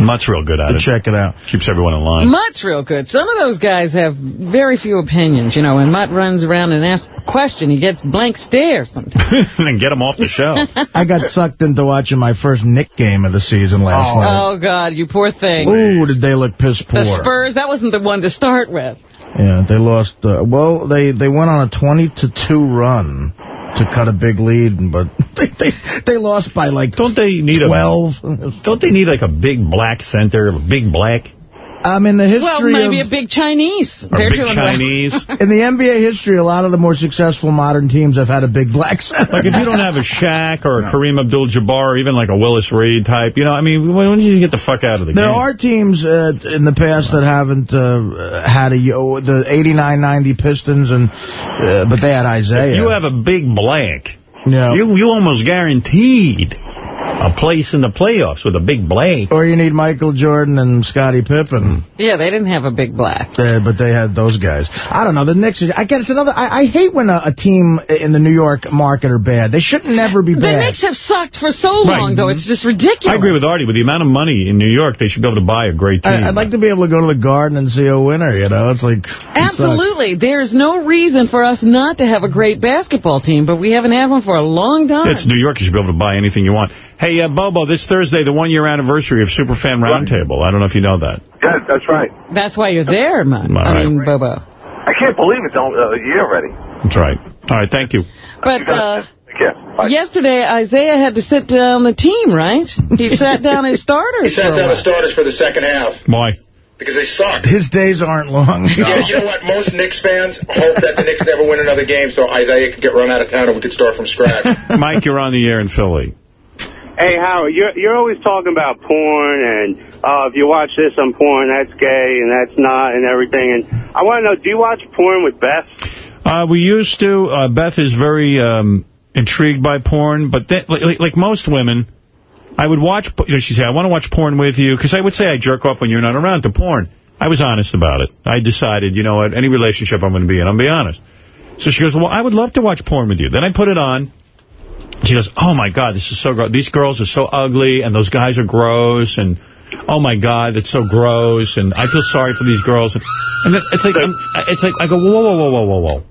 Mutt's real good at To it. check it out. Keeps everyone in line. Mutt's real good. Some of those guys have very few opinions. You know, when Mutt runs around and asks a question, he gets blank stare sometimes. and get him off the show. I got sucked into watching my first Knick game of the season last night. Oh, God, you poor thing. Ooh, did they look piss poor. The Spurs, that wasn't the one to start with. Yeah, they lost. Uh, well, they they went on a 20 to two run to cut a big lead, but they they, they lost by like don't they need a 12. Don't they need like a big black center, a big black? I'm in the history Well, maybe of a big Chinese. Or They're big doing Chinese. in the NBA history, a lot of the more successful modern teams have had a big black center. Like if you don't have a Shaq or a Kareem Abdul-Jabbar or even like a Willis Reed type, you know, I mean, when when did you get the fuck out of the There game? There are teams uh, in the past that haven't uh, had a oh, the 89-90 Pistons, and uh, but they had Isiah. If you have a big black, Yeah. you you almost guaranteed a place in the playoffs with a big black. Or you need Michael Jordan and Scottie Pippen. Yeah, they didn't have a big black. Uh, but they had those guys. I don't know. The Knicks. I guess it's another. I, I hate when a, a team in the New York market are bad. They shouldn't never be The bad. The Knicks have sucked for so long, Right. though. It's just ridiculous. I agree with Artie. With the amount of money in New York, they should be able to buy a great team. I, would like to be able to go to the Garden and see a winner. You know, it's like it sucks. Absolutely. There's no reason for us not to have a great basketball team, but we haven't had one for a long time. It's New York. You should be able to buy anything you want. Hey, uh, Bobo, this Thursday, the one-year anniversary of Superfan Roundtable. I don't know if you know that. Yeah, that's right. That's why you're there, man. All I right. mean, Bobo. I can't believe it's all, uh, a year already. That's right. All right, thank you. But uh, Take yesterday, Isiah had to sit down the team, right? He sat down his starters He sat down the starters for the second half Why? because they suck. His days aren't long. Yeah, you know what? Most Knicks fans hope that the Knicks never win another game so Isiah could get run out of town and we could start from scratch. Mike, you're on the air in Philly. Hey, Howard, you're you're always talking about porn and uh, if you watch this on porn, that's gay and that's not and everything. And I want to know, do you watch porn with Beth? Uh, we used to. Uh, Beth is very um, intrigued by porn, but then, like, like most women, I would watch. You know, she said, "I want to watch porn with you," because I would say I jerk off when you're not around to porn. I was honest about it. I decided, you know what, any relationship I'm going to be in, I'm going to be honest. So she goes, well, I would love to watch porn with you. Then I put it on. She goes, oh, my God, this is so gross. These girls are so ugly, and those guys are gross, and oh, my God, that's so gross, and I feel sorry for these girls. And then it's like, I'm, it's like I go, whoa, whoa, whoa, whoa, whoa, whoa.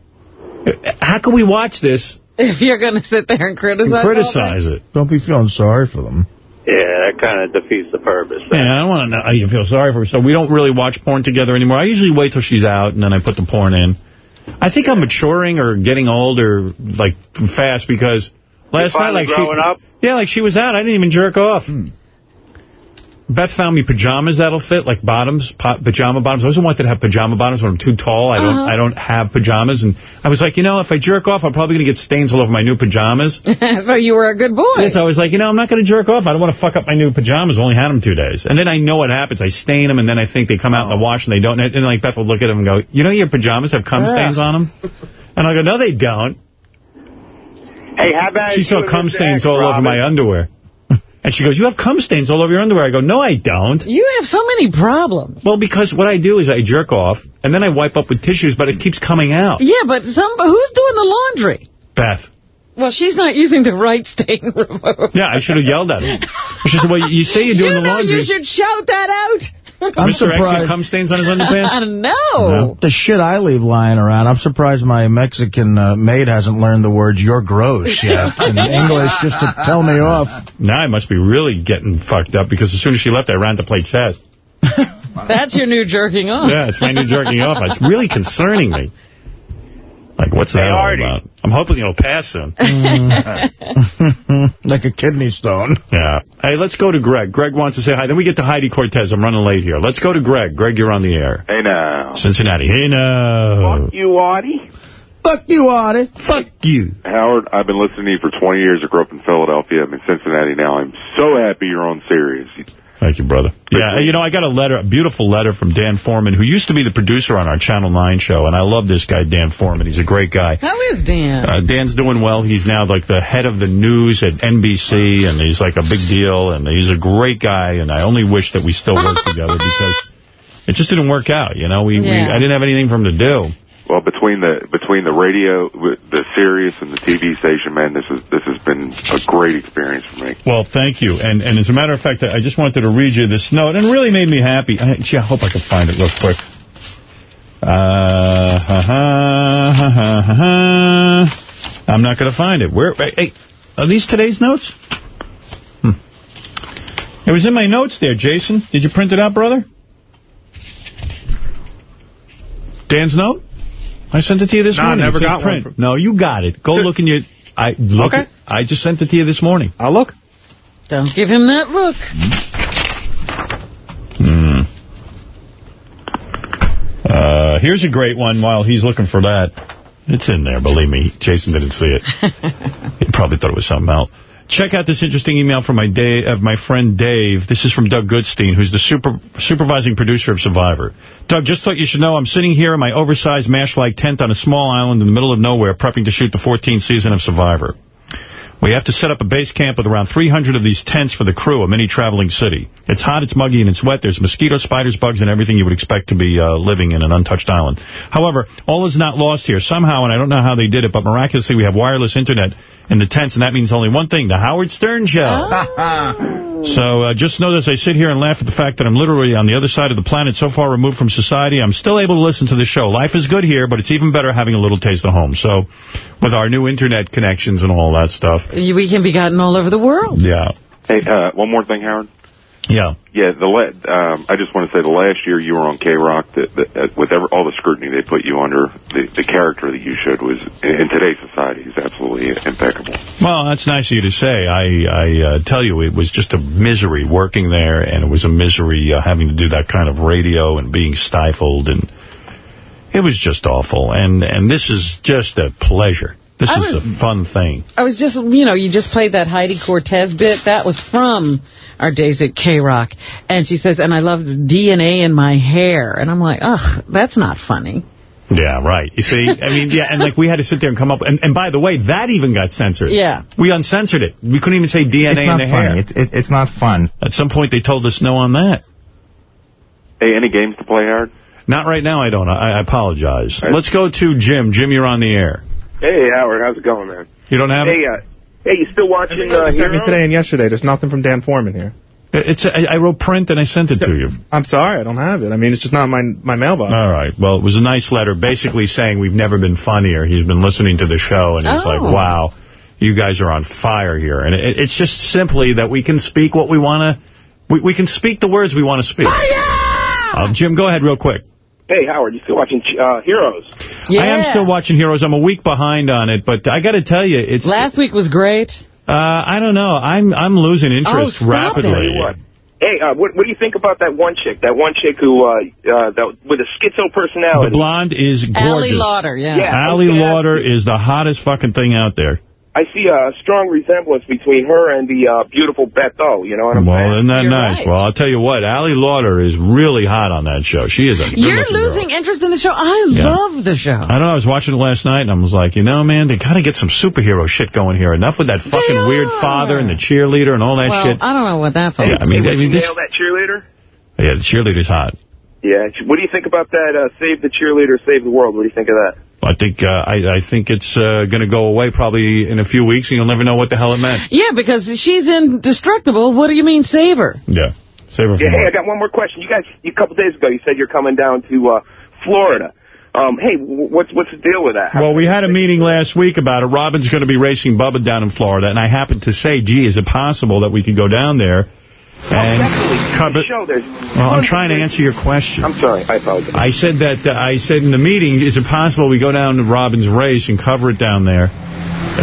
How can we watch this If you're going to sit there and criticize and criticize it? Don't be feeling sorry for them. Yeah, that kind of defeats the purpose. Yeah, I don't want to know how you feel sorry for her. So we don't really watch porn together anymore. I usually wait till she's out, and then I put the porn in. I think I'm maturing or getting old or, like, fast because last night, like, she... growing up? Yeah, like, she was out. I didn't even jerk off. Beth found me pajamas that'll fit, like bottoms, pajama bottoms. I always wanted to have pajama bottoms when I'm too tall. I don't Uh-huh. I don't have pajamas. And I was like, you know, if I jerk off, I'm probably going to get stains all over my new pajamas. so you were a good boy. Yes, I was like, you know, I'm not going to jerk off. I don't want to fuck up my new pajamas. I only had them two days. And then I know what happens. I stain them, and then I think they come out in the wash, and they don't. And like Beth will look at them and go, you know your pajamas have cum Ugh. stains on them? And I go, no, they don't. Hey, how about She saw cum stains X, all over my underwear. And she goes, you have cum stains all over your underwear. I go, no, I don't. You have so many problems. Well, because what I do is I jerk off, and then I wipe up with tissues, but it keeps coming out. Yeah, but some who's doing the laundry? Beth. Well, she's not using the right stain remote. Yeah, I should have yelled at her. She said, well, you say you're doing you the know laundry. you should shout that out. I'm Mr. X surprised. had cum stains on his underpants? I don't know. The shit I leave lying around. I'm surprised my Mexican uh, maid hasn't learned the words "you're gross" yet in English just to tell me off. Now I must be really getting fucked up because as soon as she left, I ran to play chess. That's your new jerking off. Yeah, it's my new jerking off. It's really concerning me. Like, what's that all about? I'm hoping it'll pass soon. like a kidney stone. Yeah. Hey, let's go to Greg. Greg wants to say hi. Then we get to Heidi Cortez. I'm running late here. Let's go to Greg. Greg, you're on the air. Hey now. Cincinnati. Hey now. Fuck you, Audie. Fuck you, Audie. Fuck you. Howard, I've been listening to you for 20 years. I grew up in Philadelphia. I'm in Cincinnati now. I'm so happy you're on Sirius. Thank you, brother. Yeah, you know, I got a letter, a beautiful letter from Dan Foreman, who used to be the producer on our Channel 9 show, and I love this guy, Dan Foreman. He's a great guy. How is Dan? Uh, Dan's doing well. He's now like the head of the news at NBC, and he's like a big deal, and he's a great guy, and I only wish that we still worked together because it just didn't work out, you know? We, we I didn't have anything for him to do. Well, between the between the radio, the Sirius, and the TV station, man, this is this has been a great experience for me. Well, thank you. And and as a matter of fact, I just wanted to read you this note, and it really made me happy. I, gee, I hope I can find it real quick. Uh, ha, ha, ha. I'm not going to find it. Where? Hey, are these today's notes? Hmm. It was in my notes there, Jason. Did you print it out, brother? Dan's note? I sent it to you this No, I morning. never It says got one print. No, you got it. Go look in your... I look Okay. I just sent it to you this morning. I'll look. Don't give him that look. Hmm. Uh, here's a great one while he's looking for that. It's in there, believe me. Jason didn't see it. he probably thought it was something else. Check out this interesting email from my day of my friend Dave. This is from Doug Goodstein, who's the super, supervising producer of Survivor. Doug, just thought you should know I'm sitting here in my oversized MASH-like tent on a small island in the middle of nowhere prepping to shoot the 14th season of Survivor. We have to set up a base camp with around 300 of these tents for the crew, a mini traveling city. It's hot, it's muggy, and it's wet. There's mosquitoes, spiders, bugs, and everything you would expect to be uh, living in an untouched island. However, all is not lost here. Somehow, and I don't know how they did it, but miraculously we have wireless internet in the tents, and that means only one thing, the Howard Stern Show. So uh, just know as I sit here and laugh at the fact that I'm literally on the other side of the planet, so far removed from society, I'm still able to listen to the show. Life is good here, but it's even better having a little taste of home. So with our new internet connections and all that stuff, We can be gotten all over the world. yeah. Hey, uh, one more thing, Howard. Yeah. Yeah, the la- um, I just want to say the last year you were on K-Rock, the, the, uh, with ever, all the scrutiny they put you under, the, the character that you showed was, in, in today's society, is absolutely impeccable. Well, that's nice of you to say. I, I uh, tell you, it was just a misery working there, and it was a misery uh, having to do that kind of radio and being stifled, and it was just awful. And and this is just a pleasure. This I is was- a fun thing. I was just, you know, you just played that Heidi Cortez bit. That was from our days at K-Rock. And she says, and I love the DNA in my hair. And I'm like, ugh, that's not funny. Yeah, right. You see, I mean, yeah, and like we had to sit there and come up. And, and by the way, that even got censored. Yeah. We uncensored it. We couldn't even say DNA It's in not the funny. hair. It's, it, it's not fun. At some point, they told us no on that. Hey, any games to play, Howard? Not right now, I don't. I, I apologize. Let's go to Jim. Jim, you're on the air. Hey, Howard, how's it going, man? You don't have Hey, uh, hey, you still watching uh, You me today and yesterday. There's nothing from Dan Foreman here. It's I I wrote print and I sent it to you. I'm sorry, I don't have it. I mean, it's just not my my mailbox. All right. Well, it was a nice letter basically saying we've never been funnier. He's been listening to the show, and he's Oh. like, wow, you guys are on fire here. And it, it's just simply that we can speak what we want to, we, we can speak the words we want to speak. Uh, Jim, go ahead real quick. Hey, Howard, you still watching uh, Heroes? I am still watching Heroes. I'm a week behind on it, but I got to tell you, it's... Last week was great. Uh, I don't know. I'm I'm losing interest Oh, stop rapidly. Tell what. Hey, uh, what, what do you think about that one chick? That one chick who, uh, uh, that, with a schizo personality. The blonde is gorgeous. Ali Larter, yeah. Yeah. Ali Larter is the hottest fucking thing out there. I see a strong resemblance between her and the uh, beautiful Beth O. You know what I'm Well, saying? isn't that You're nice? right. Well, I'll tell you what, Ali Larter is really hot on that show. She is a You're good-looking girl. losing interest in the show. I Yeah. love the show. I don't know, I was watching it last night, and I was like, you know, man, they got to get some superhero shit going here. Enough with that fucking weird father and the cheerleader and all that well, shit. I don't know what that's all Yeah, I mean, Hey, I mean you this, nail that cheerleader? yeah, the cheerleader's hot. Yeah. What do you think about that? Uh, save the cheerleader, save the world. What do you think of that? I think uh, I, I think it's uh, going to go away probably in a few weeks, and you'll never know what the hell it meant. Yeah, because she's indestructible. What do you mean save her? Yeah. Save her Yeah, hey, I got one more question. You guys, a couple days ago, you said you're coming down to uh, Florida. Um, hey, what's what's the deal with that? How- Well, we had a meeting last week about it. Robin's going to be racing Bubba down in Florida, and I happened to say, gee, is it possible that we could go down there and cover... show. Well, I'm trying to answer your question. I'm sorry, I apologize. I said that, uh, I said in the meeting, is it possible we go down to Robin's race and cover it down there?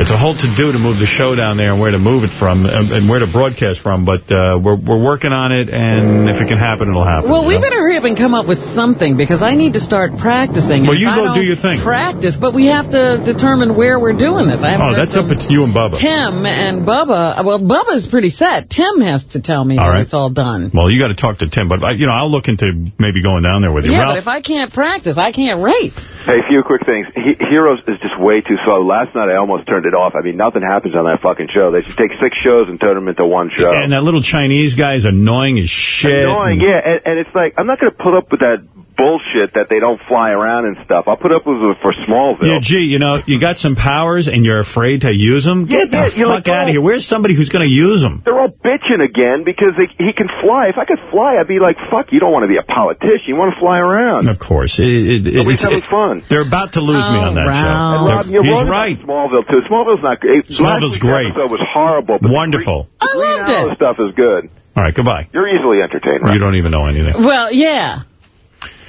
It's a whole to-do to move the show down there and where to move it from and, and where to broadcast from, but uh, we're we're working on it, and if it can happen, it'll happen. Well, we know? better hurry up and come up with something because I need to start practicing. Well, you go do your thing. Practice, but we have to determine where we're doing this. I Oh, that's up to you and Bubba. Tim and Bubba. Well, Bubba's pretty set. Tim has to tell me All that right. it's all done. Well, you got to talk to Tim, but, I- you know, I'll look into maybe going down there with you. Yeah, Ralph? but if I can't practice, I can't race. Hey, a few quick things. He Heroes is just way too slow. Last night I almost turned it off. I mean, nothing happens on that fucking show. They should take six shows and turn them into one show. And that little Chinese guy is annoying as shit. Annoying, yeah. And, and it's like, I'm not going to put up with that bullshit that they don't fly around and stuff. I'll put up with it for Smallville. Yeah, gee, you know, you got some powers and you're afraid to use them? Get Yeah, the you're fuck like, out oh. of here. Where's somebody who's going to use them? They're all bitching again because they, he can fly. If I could fly, I'd be like, fuck, you don't want to be a politician. You want to fly around. Of course. It, it, it, Nobody's it's- having fun. They're about to lose me on that And show. Rob, you're He's right. Smallville, too. Smallville's not great. Smallville's Last great. episode was horrible. But Wonderful. The Green Arrow stuff is good. All right, goodbye. You're easily entertained, right? You don't even know anything. Well, yeah.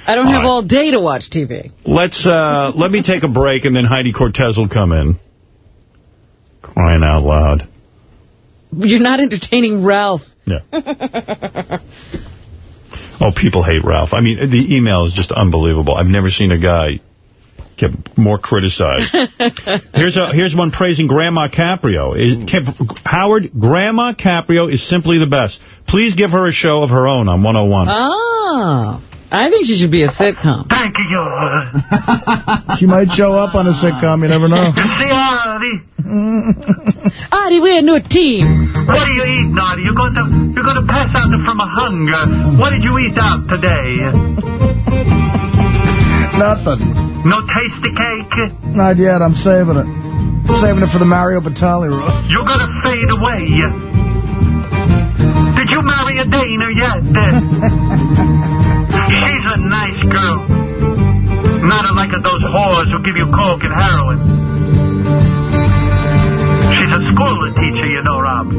I don't All have right. all day to watch TV. Let's, uh, let me take a break and then Heidi Cortez will come in. Crying out loud. You're not entertaining Ralph. Yeah. Oh, people hate Ralph. I mean, the email is just unbelievable. I've never seen a guy get more criticized. here's a, here's one praising Grandma Caprio. Is, Cap- Howard, Grandma Caprio is simply the best. Please give her a show of her own on 101. Oh. I think she should be a sitcom. Thank you. She might show up on a sitcom, you never know. See, Artie, Artie, we're a new team. what are you eating, Artie? You're going to you're going to pass out from a hunger. What did you eat out today? Nothing. No tasty cake. Not yet. I'm saving it. I'm Saving it for the Mario Batali role. You're going to fade away. Did you marry a Dana yet? She's a nice girl. Not like those whores who give you coke and heroin. She's a school teacher, you know, Rob.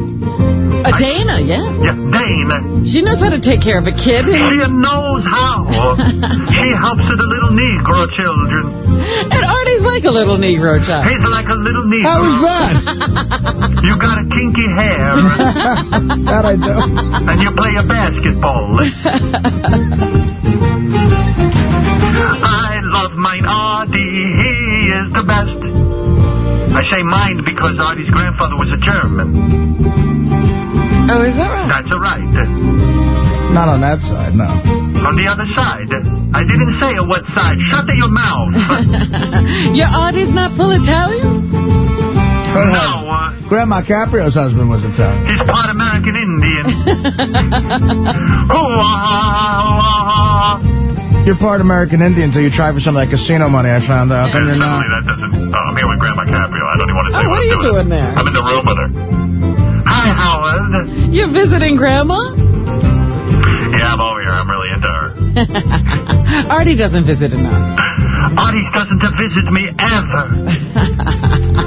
A Dana, yeah. Yeah, Dana. She knows how to take care of a kid. She knows how. she helps with the little Negro children. And Artie's like a little Negro child. He's like a little Negro. How is that? You got a kinky hair. that I do. And you play a basketball. I love mine Artie. He is the best. I say mine because Artie's grandfather was a German. Oh, is that right? That's right. Not on that side, no. On the other side. I didn't say on what side. Shut your mouth. Your Artie's not full Italian? Her husband- uh, Grandma Caprio's husband was Italian. He's part American Indian. Ah, ah, ah, you're part American Indian until you try for some of that casino money I found out. Then you're Certainly not. that doesn't... Oh, I'm here with Grandma Caprio. I don't even want to oh, say Oh, what are I'm you doing. doing there? I'm in the room with her. Hi, Howard. You're visiting Grandma? Yeah, I'm over here. I'm really into her. Artie doesn't visit enough. Artie doesn't visit me ever.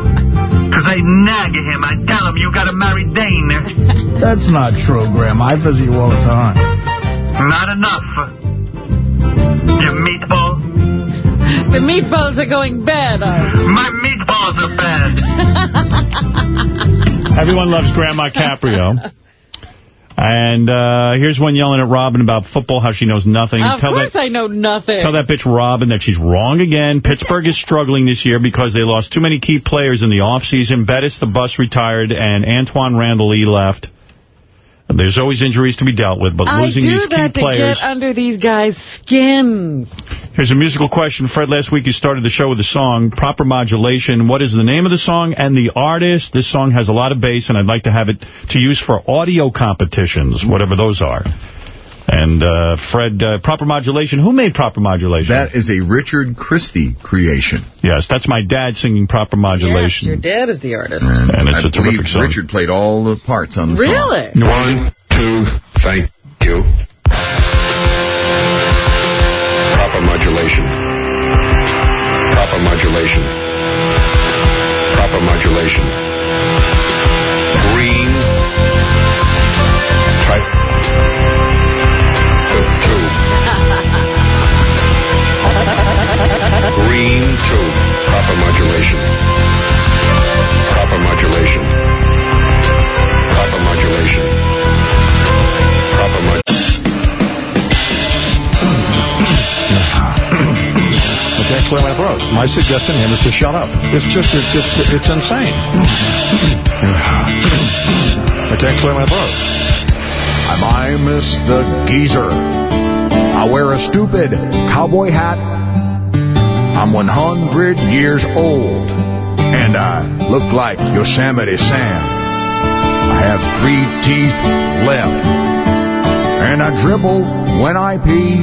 Because I nag at him. I tell him you got to marry Dana. That's not true, Grandma. I visit you all the time. Not enough. You meatball. The meatballs are going bad, My meatballs are bad. Everyone loves Grandma Caprio. And uh, here's one yelling at Robin about football, how she knows nothing. Of tell course that, I know nothing. Tell that bitch Robin that she's wrong again. Pittsburgh is struggling this year because they lost too many key players in the offseason. Bettis, the bus, retired, and Antoine Randall E. left. There's always injuries to be dealt with, but I losing these key that to players... get under these guys' skins. Here's a musical question. Fred, last week you started the show with a song, Proper Modulation. What is the name of the song and the artist? This song has a lot of bass, and I'd like to have it to use for audio competitions, whatever those are. And uh, Fred, uh, Proper Modulation. Who made Proper Modulation? That is a Richard Christy creation. Yes, that's my dad singing Proper Modulation. Yes, your dad is the artist. And it's I a terrific believe song. Richard played all the parts on the Really? song. One, two, thank you. Proper modulation. Proper modulation. Proper modulation. Two. Green two. Proper modulation. Proper modulation. Proper modulation. Proper modulation. I can't clear my throat. My suggestion to him is to shut up. It's just, it's just, it's insane. I can't clear my throat. I'm I miss the geezer. I wear a stupid cowboy hat. I'm 100 years old, and I look like Yosemite Sam. I have three teeth left, and I dribble when I pee.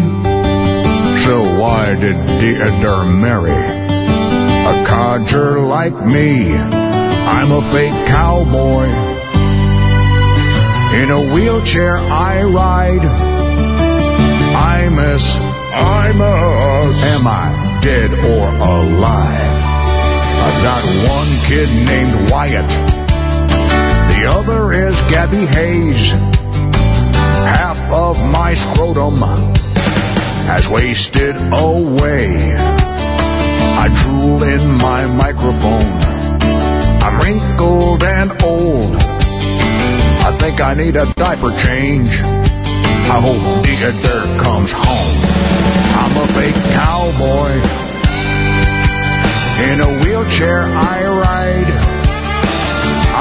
So why did Deirdre marry a codger like me? I'm a fake cowboy. In a wheelchair I ride. I miss, I miss. Am I dead or alive? I've got one kid named Wyatt. The other is Gabby Hayes. Half of my scrotum has wasted away. I drool in my microphone. I'm wrinkled and old. I think I need a diaper change. I hope Deirdre comes home. I'm a fake cowboy. In a wheelchair I ride.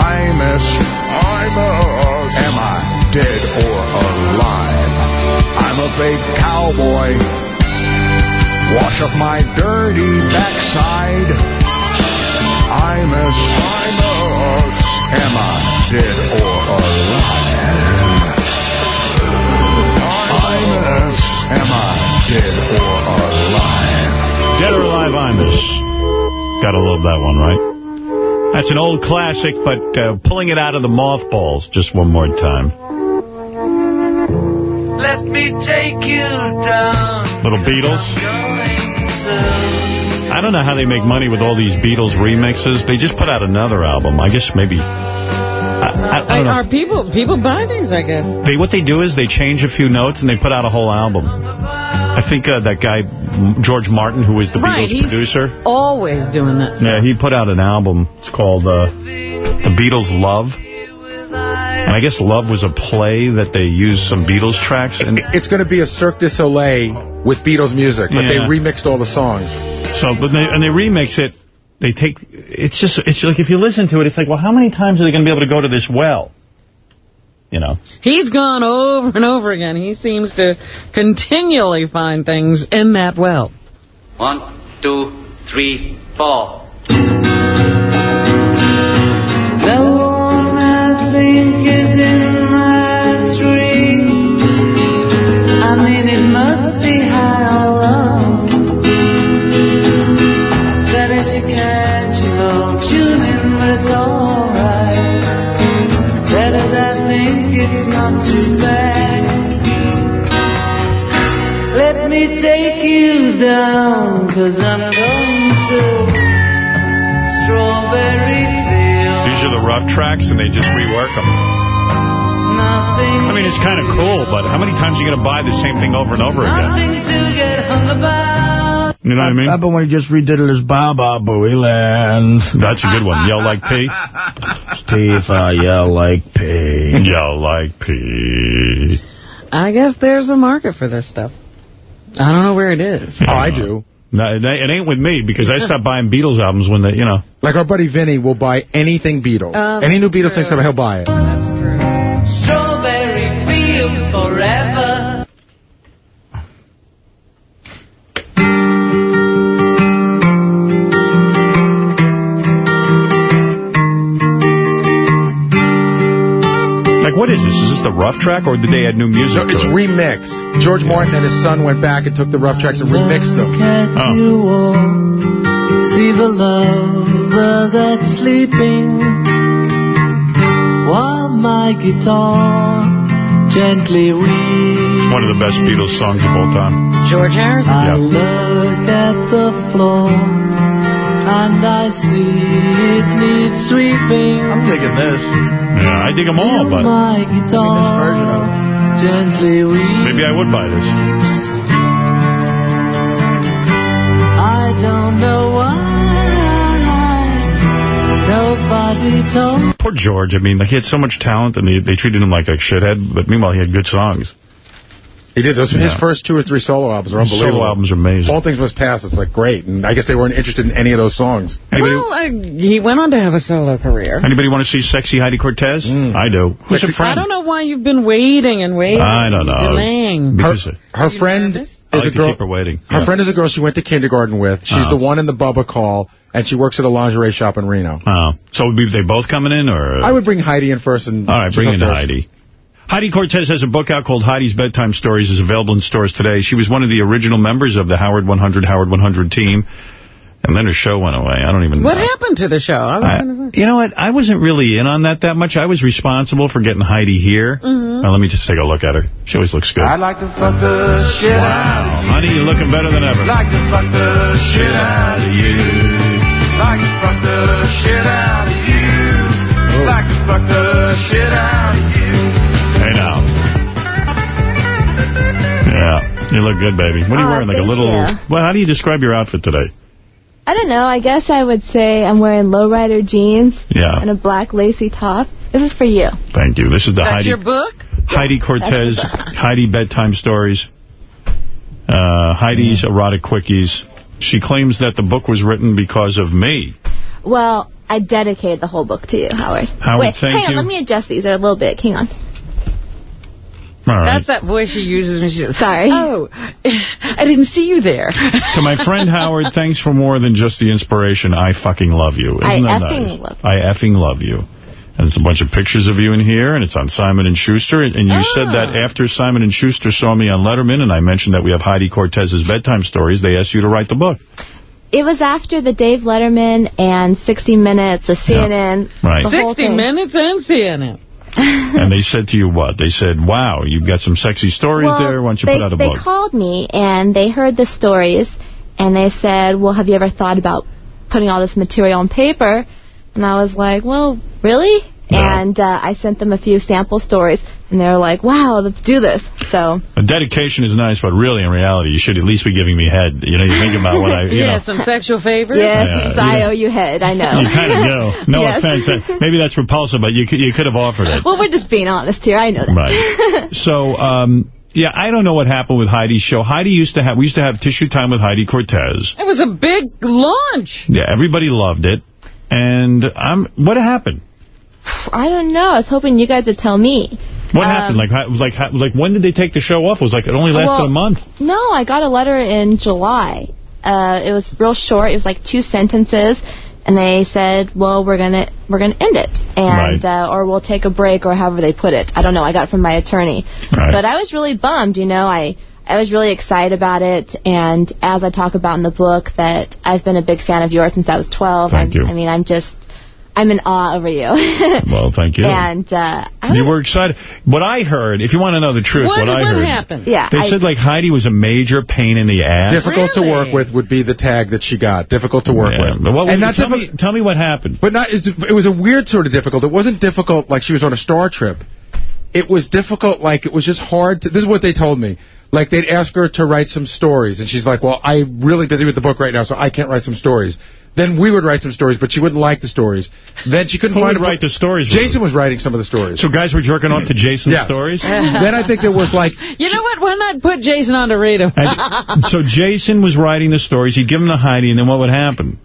I miss, I miss. Am I dead or alive? I'm a fake cowboy. Wash off my dirty backside. I miss, I miss. Am I dead or alive? I miss. Am I dead or alive? Dead or Alive, I miss. Gotta love that one, right? That's an old classic, but uh, pulling it out of the mothballs just one more time. Let me take you down. Little Beatles. I don't know how they make money with all these Beatles remixes. They just put out another album. I guess maybe... I, I, I don't know. Are people people buy things, I guess? They What they do is they change a few notes and they put out a whole album. I think uh, that guy, George Martin, who is the Right, Beatles producer, Always doing that. yeah, he put out an album. It's called uh, The Beatles Love. And I guess Love was a play that they used some Beatles tracks. And It's going to be a Cirque du Soleil with Beatles music, but they remixed all the songs. So, but they, and they remix it. They take, it's just, it's like if you listen to it, it's like, well, how many times are they going to be able to go to this well? You know? He's gone over and over again. He seems to continually find things in that well. One, two, three, four. Down, cause I'm going to Strawberry Field. These are the rough tracks, and they just rework them. I mean, it's kind of cool, but how many times are you going to buy the same thing over and over again? Nothing to get hung about. You know what I mean? How about when he just redid it as Baba Booey Land? That's a good one. Yell like P. Steve, uh, I yell like P. Yell like P. I guess there's a market for this stuff. I don't know where it is. Oh, I do. No, it ain't- with me, because I stopped buying Beatles albums when they, you know. Like our buddy Vinny will buy anything Beatles. Oh, Any new Beatles thing, he'll buy it. Like, what is this? Is this the rough track, or did they add new music No, it's to it? remixed. George Martin and his son went back and took the rough tracks and remixed them. At you oh. all, see the lover that's sleeping, while my guitar gently weeps. One of the best Beatles songs of all time. George Harrison? I look at the floor, and I see it needs sweeping. I'm digging this. Yeah, I dig them all, but my guitar gently weeps. maybe I would buy this. I don't know why nobody told Poor George. I mean, like, he had so much talent, and they, they treated him like a shithead, but meanwhile, he had good songs. He did. Those His first two or three solo albums are His unbelievable. solo albums are amazing. All Things Must Pass, it's like great. And I guess they weren't interested in any of those songs. Well, uh, he went on to have a solo career. Anybody want to see sexy Heidi Cortez? I do. Who's a I friend? I don't know why you've been waiting and waiting. I don't know. Delaying. Because Her friend I is like a to girl. keep her waiting. Her Yeah. friend is a girl she went to kindergarten with. She's Oh. the one in the Bubba call, and she works at a lingerie shop in Reno. Oh. So would be they both coming in, or? I would bring Heidi in first. and All right, bring in first. Heidi. Heidi Cortez has a book out called Heidi's Bedtime Stories. is available in stores today. She was one of the original members of the Howard 100 Howard 100 team, and then her show went away. I don't even What know. happened to the show? I I- you know what? I wasn't really in on that that much. I was responsible for getting Heidi here. Mhm. Now, let me just take a look at her. She always looks good. I'd like to fuck the shit Wow, honey, you're looking better than ever. Like to fuck the shit out of you. Like to fuck the shit out of you. Like to fuck the shit you look good, baby. What are you Aw, wearing? Like a little. you. Well, how do you describe your outfit today? I don't know. I guess I would say I'm wearing lowrider jeans Yeah. and a black lacy top. This is for you. Thank you. This is the That's Heidi your book? Heidi Cortez, Heidi Bedtime Stories, uh, Heidi's Erotic Quickies. She claims that the book was written because of me. Well, I dedicate the whole book to you, Howard. Howard, Wait, thank hang on. Let me adjust these. They're a little big. Hang on. All right. That's that voice she uses when she says, Sorry. Oh, I didn't see you there. to my friend Howard, thanks for more than just the inspiration. I fucking love you. Isn't I that effing nice? love I effing love you. And it's a bunch of pictures of you in here, and it's on Simon and Schuster. And you said that Ah. after Simon and Schuster saw me on Letterman, and I mentioned that we have Heidi Cortez's bedtime stories, they asked you to write the book. It was after the Dave Letterman and 60 Minutes, the CNN. Right. 60. Minutes and CNN. and they said to you what? They said, wow, you've got some sexy stories Well, there. Why don't you they, put out a they book? called me and they heard the stories and they said, well, have you ever thought about putting all this material on paper? And I was like, well, really? And uh, I sent them a few sample stories and they were like, wow, let's do this. So, A dedication is nice, but really, in reality, you should at least be giving me head. You know, you think about what I, you yeah, know. some sexual favors. yes, Yeah, I yeah. owe you head, I know. You kind of do. No Yes. offense. Uh, Maybe that's repulsive, but you could, you could have offered it. Well, we're just being honest here. I know that. Right. So, um, yeah, I don't know what happened with Heidi's show. Heidi used to have, we used to have Tissue Time with Heidi Cortez. It was a big launch. Yeah, everybody loved it. And I'm, what happened? I don't know. I was hoping you guys would tell me. What Um, happened? Like, how, like, how, like, when did they take the show off? It was like, it only lasted Well, a month. No, I got a letter in July. Uh, it was real short. It was like two sentences, and they said, "Well, we're gonna we're gonna end it, and uh, or we'll take a break, or however they put it. I don't know. I got it from my attorney, Right. but I was really bummed. You know, I I was really excited about it, and as I talk about in the book, that I've been a big fan of yours since I was 12. Thank I'm, you. I mean, I'm just I'm in awe over you. Well, thank you. and uh, You were excited. What I heard, if you want to know the truth, What, what, I what heard. happened? Yeah, They I- said like Heidi was a major pain in the ass. Difficult to work with would be the tag that she got. Difficult to work Yeah, with. but what and was- not tell, me, tell me what happened. But not. It was a weird sort of difficult. It wasn't difficult like she was on a star trip. It was difficult like it was just hard. To, this is what they told me. Like they'd ask her to write some stories, and she's like, "Well, I'm really busy with the book right now, so I can't write some stories." Then we would write some stories, but she wouldn't like the stories. Then she couldn't Who find would a write the stories? Jason was writing some of the stories. So guys were jerking off to Jason's Yes. stories? then I think there was like You know what? Why not put Jason on the radio? And so Jason was writing the stories. He'd give them to Heidi, and then what would happen?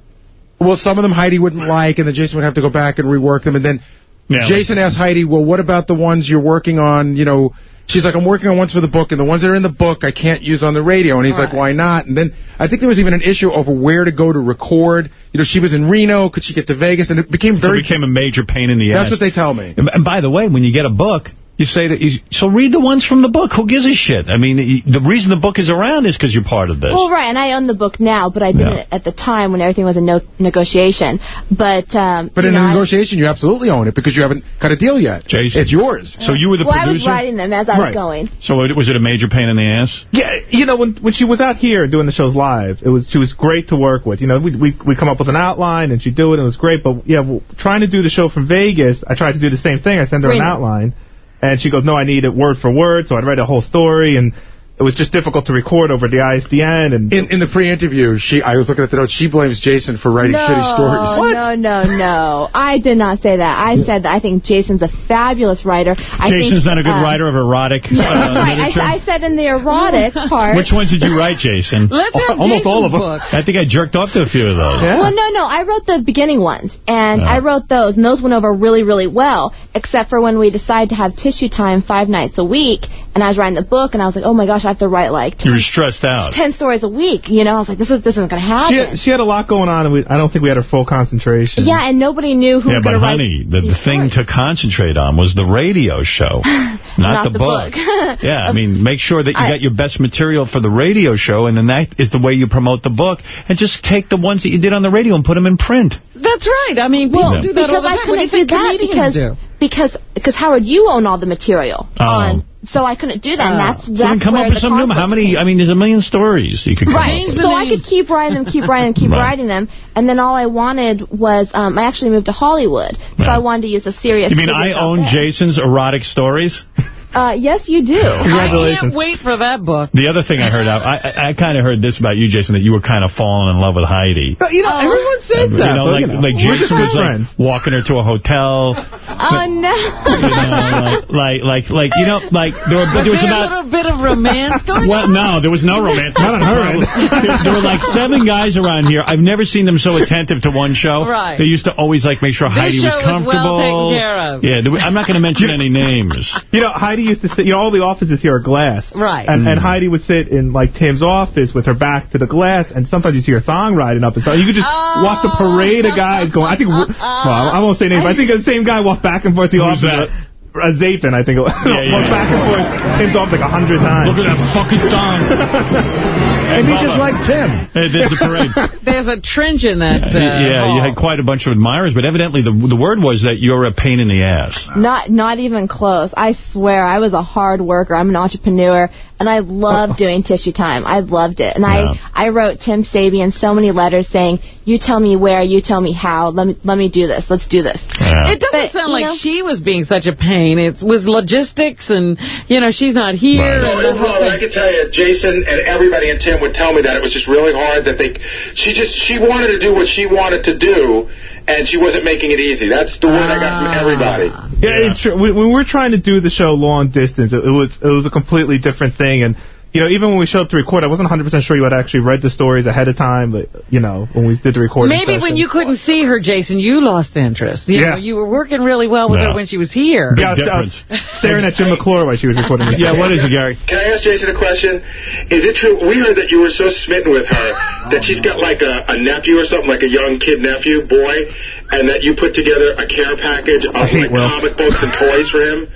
Well, some of them Heidi wouldn't like, and then Jason would have to go back and rework them. And then Yeah, Jason asked Heidi, well, what about the ones you're working on, you know, she's like, I'm working on ones for the book, and the ones that are in the book I can't use on the radio. And he's like, why not? And then I think there was even an issue over where to go to record. You know, she was in Reno. Could she get to Vegas? And it became So very... it became a major pain in the ass. That's what they tell me. And, and by the way, when you get a book, you say that. You, so read the ones from the book. Who gives a shit? I mean, the reason the book is around is because you're part of this. Well, right, and I own the book now, but I didn't Yeah. at the time when everything was a no negotiation. But um, But in know, a I- negotiation, you absolutely own it because you haven't cut a deal yet. Jason. It's yours. So you were the well, I was writing them as I was going. So it, was it a major pain in the ass? Yeah, you know, when when she was out here doing the shows live, it was she was great to work with. You know, we we we come up with an outline and she do it, and it was great. But yeah, well, trying to do the show from Vegas, I tried to do the same thing. I send her an outline, and she goes, "No, I need it word for word." So I'd write a whole story, and it was just difficult to record over the ISDN. And In in the pre-interview, she I was looking at the notes. She blames Jason for writing no, shitty stories. no, no, no. I did not say that. I said that I think Jason's a fabulous writer. I Jason's think, not a good uh, writer of erotic uh, Right, literature. I, I said in the erotic part. Which ones did you write, Jason? Let's have Almost all of them. Book. I think I jerked off to a few of those. Well, no, no. I wrote the beginning ones, and I wrote those, and those went over really, really well, except for when we decided to have tissue time five nights a week, and I was writing the book, and I was like, oh my gosh, I have to write like You were stressed out. 10 stories a week. You know, I was like, this, is, this isn't going to she happen. had, she had a lot going on, and we, I don't think we had her full concentration. yeah, and nobody knew who Yeah, was but going to write. honey, the, the thing to concentrate on was the radio show, not, Not the, the book. book. yeah, I mean, make sure that you I- got your best material for the radio show, and then that is the way you promote the book. And just take the ones that you did on the radio and put them in print. That's right. I mean, people Well, do that because all the I time. What do couldn't do think that because do? because because Howard, you own all the material Oh. on, so I couldn't do that. and that's So that's come up with some new. How many? I mean, there's a million stories you could Right. So I could keep writing them, keep writing them, keep Right. writing them, and then all I wanted was um, I actually moved to Hollywood, so I wanted to use a serious. You mean I own. Jason's erotic stories? Uh, yes, you do. I can't wait for that book. The other thing I heard, I, I, I kind of heard this about you, Jason, that you were kind of falling in love with Heidi. But, you know, everyone says you that. know, but, like, you know, like we're Jason was like walking her to a hotel. Oh no. You know, like, like, like, like, you know, like, there, were, there was There's about... a little bit of romance going Well, on. no, there was no romance. Not on her end. There, there were like seven guys around here. I've never seen them so attentive to one show. Right. They used to always like make sure This Heidi was show was well comfortable. taken care of. Yeah, there were- I'm not going to mention any names. You know, Heidi used to sit, you know, all the offices here are glass. Right. And, Mm. and Heidi would sit in, like, Tim's office with her back to the glass, and sometimes you see her thong riding up and stuff. You could just watch the parade of guys going. I think, we're- well, I won't say names, but I think the same guy walked back and forth the Who's office. that? Uh, Zathan, I think it was. yeah. walked back and forth Tim's office like a hundred times. Look at that fucking thong. Maybe just like Tim. Hey, there's the parade. There's a trench in that. Uh, yeah, you had quite a bunch of admirers, but evidently the the word was that you're a pain in the ass. Not not even close. I swear, I was a hard worker. I'm an entrepreneur, and I loved doing tissue time. I loved it, and Yeah. I I wrote Tim Sabean so many letters saying, "You tell me where, you tell me how. Let me let me do this. Let's do this." It doesn't But, sound like know- she was being such a pain. It was logistics, and you know she's not here. No, And the no, whole no. I can tell you, Jason and everybody and Tim would tell me that it was just really hard. That they, she just, she wanted to do what she wanted to do, and she wasn't making it easy. That's the word I got from ah. everybody. Yeah, it's true. When when we were trying to do the show long distance, it, it was it was a completely different thing. And you know, even when we showed up to record, I wasn't 100 percent sure you had actually read the stories ahead of time. But you know, when we did the recording, Maybe when you couldn't see her, Jason, you lost interest. You Yeah. know, you were working really well with Yeah. her when she was here. yeah, I was, I was staring at Jim McClure while she was recording. Yeah, what is it, Gary? Can I ask Jason a question? Is it true? We heard that you were so smitten with her that she's got like a, a nephew or something, like a young kid nephew, boy, and that you put together a care package of like comic books and toys for him.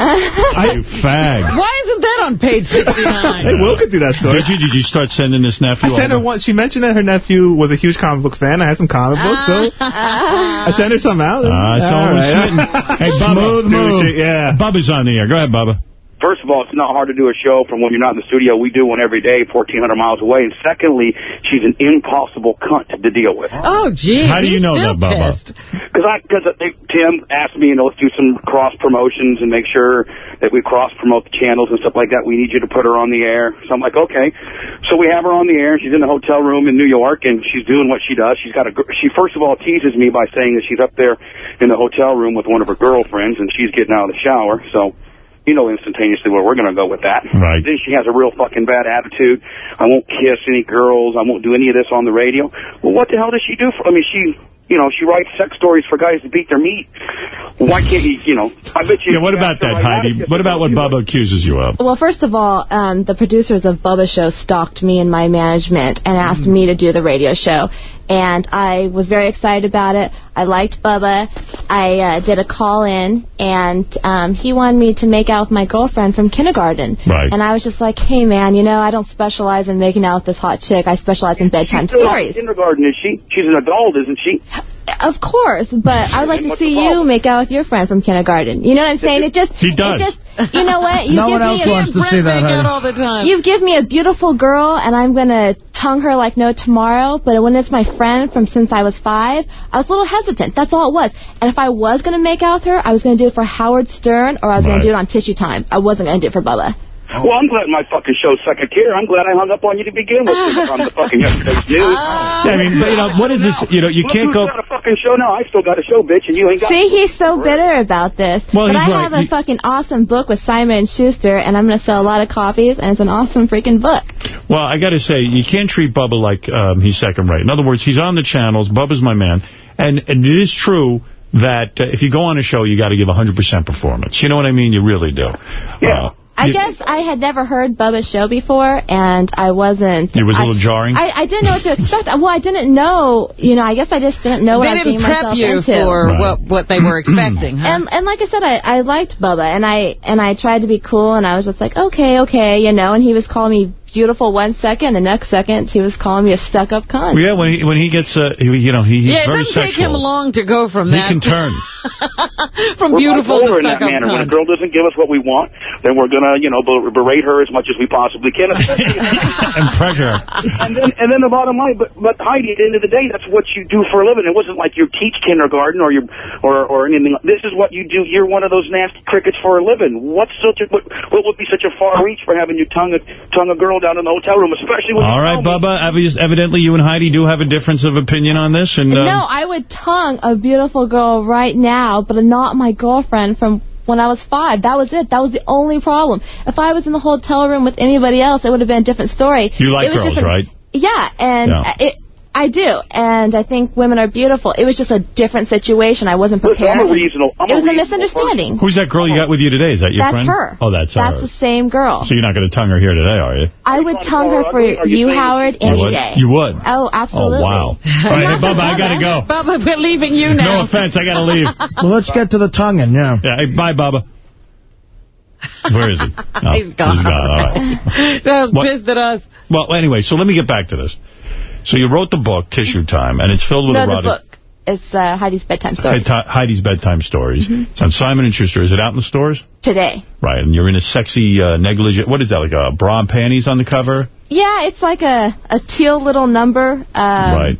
You fag. Why isn't that on page 69? Hey, Will could do that story. Did you? Did you start sending this nephew? I sent her one. She mentioned that her nephew was a huge comic book fan. I had some comic books, so I sent her some out. Ah, it's All always right. Hey, Bubba. Smooth move. Yeah. Bubba's on the air. Go ahead, Bubba. First of all, it's not hard to do a show from when you're not in the studio. We do one every day, 1,400 miles away. And secondly, she's an impossible cunt to deal with. Oh, oh gee. How do you know that, Bubba? pissed. Because I, because Tim asked me, you know, let's do some cross promotions and make sure that we cross promote the channels and stuff like that. We need you to put her on the air. So I'm like, okay. So we have her on the air. She's in the hotel room in New York, and she's doing what she does. She's got a. gr- She first of all teases me by saying that she's up there in the hotel room with one of her girlfriends, and she's getting out of the shower. So. You know instantaneously where we're going to go with that. Right. Then she has a real fucking bad attitude. I won't kiss any girls. I won't do any of this on the radio. Well, what the hell does she do? For, I mean, she you know, she writes sex stories for guys to beat their meat. Why can't he, you know, I bet you... Yeah, what about that, Heidi? What about what Bubba accuses you of? Well, first of all, um, the producers of Bubba Show stalked me and my management and asked Mm. me to do the radio show. And I was very excited about it. I liked Bubba. I uh, did a call-in, and um, he wanted me to make out with my girlfriend from kindergarten. Right. And I was just like, hey, man, you know, I don't specialize in making out with this hot chick. I specialize in bedtime She's still in stories. kindergarten, is she? She's an adult, isn't she? Of course, but I would like to see you make out with your friend from kindergarten. You know what I'm saying? It just He does. It just you know what? You No give one else me a, wants to see that, Heidi. all the time. You give me a beautiful girl, and I'm gonna tongue her like no tomorrow. But when it's my friend from since I was five, I was a little hesitant. That's all it was. And if I was gonna make out with her, I was gonna do it for Howard Stern, or I was Right. gonna do it on Tissue Time. I wasn't gonna do it for Bubba. Well, I'm glad my fucking show's second tier. I'm glad I hung up on you to begin with on the fucking yesterday's news. Yeah, I mean, but, you know, what is this? You know, you Look can't who's go... got a fucking show now. I still got a show, bitch, and you ain't got. See, he's so bitter about this. Well, but he's I right. have a He- fucking awesome book with Simon and Schuster, and I'm gonna sell a lot of copies, and it's an awesome freaking book. Well, I got to say, you can't treat Bubba like um, he's second rate. In other words, he's on the channels. Bubba's my man. And, and it is true that uh, if you go on a show, you got to give 100% performance. You know what I mean? You really do. Yeah. I guess I had never heard Bubba's show before, and I wasn't. It was a I- little jarring? I, I didn't know what to expect. Well, I didn't know. You know, I guess I just didn't know what they I was didn't prep you for Right. what what they were expecting. huh? And and like I said, I, I liked Bubba, and I and I tried to be cool, and I was just like, okay, okay, you know. And he was calling me beautiful one second, the next second he was calling me a stuck-up cunt. Well, yeah, when he, when he gets, uh, he, you know, he, he's yeah, it very doesn't take him long to go from He that. can turn. from We're beautiful to that stuck up manner. When a girl doesn't give us what we want, then we're gonna, you know, ber- berate her as much as we possibly can. and pressure. and then, and then the bottom line, but but Heidi, at the end of the day, that's what you do for a living. It wasn't like you teach kindergarten or you or or anything. This is what you do. You're one of those nasty crickets for a living. What's such a what, what would be such a far reach for having you tongue a tongue a girl down in the hotel room, especially when All you right, know me? Bubba, evi- evidently you and Heidi do have a difference of opinion on this. and um, no, I would tongue a beautiful girl right now, but not my girlfriend from when I was five. That was it. That was the only problem. If I was in the hotel room with anybody else, it would have been a different story. You like it was girls, just a- right? Yeah, and Yeah. it. I do, and I think women are beautiful. It was just a different situation. I wasn't Listen, prepared. I'm a reasonable. I'm it was a, reasonable misunderstanding. Who's that girl you got with you today? Is that your That's friend? her. Oh, that's, That's her. the same girl. So you're not going to tongue her here today, are you? I would tongue her for Are you you, Howard, any would? day. You would? Oh, absolutely. Oh, wow. All right, hey, Bubba, I got to go. Bubba, we're leaving you now. No offense, I got to leave. Well, let's get to the tonguing, yeah. Yeah, hey, bye, Bubba. Where is he? No, oh, He's gone. He's gone, all right. That was pissed at us. Well, anyway, so let me get back to this. So you wrote the book, Tissue Time, and it's filled with No, the erotic... book. It's uh, Heidi's bedtime story. Heidi- Heidi's Bedtime Stories. Mm-hmm. It's on Simon & Schuster. Is it out in the stores? Today. Right, and you're in a sexy uh, negligee. What is that, like a bra and panties on the cover? Yeah, it's like a, a teal little number. Um, right.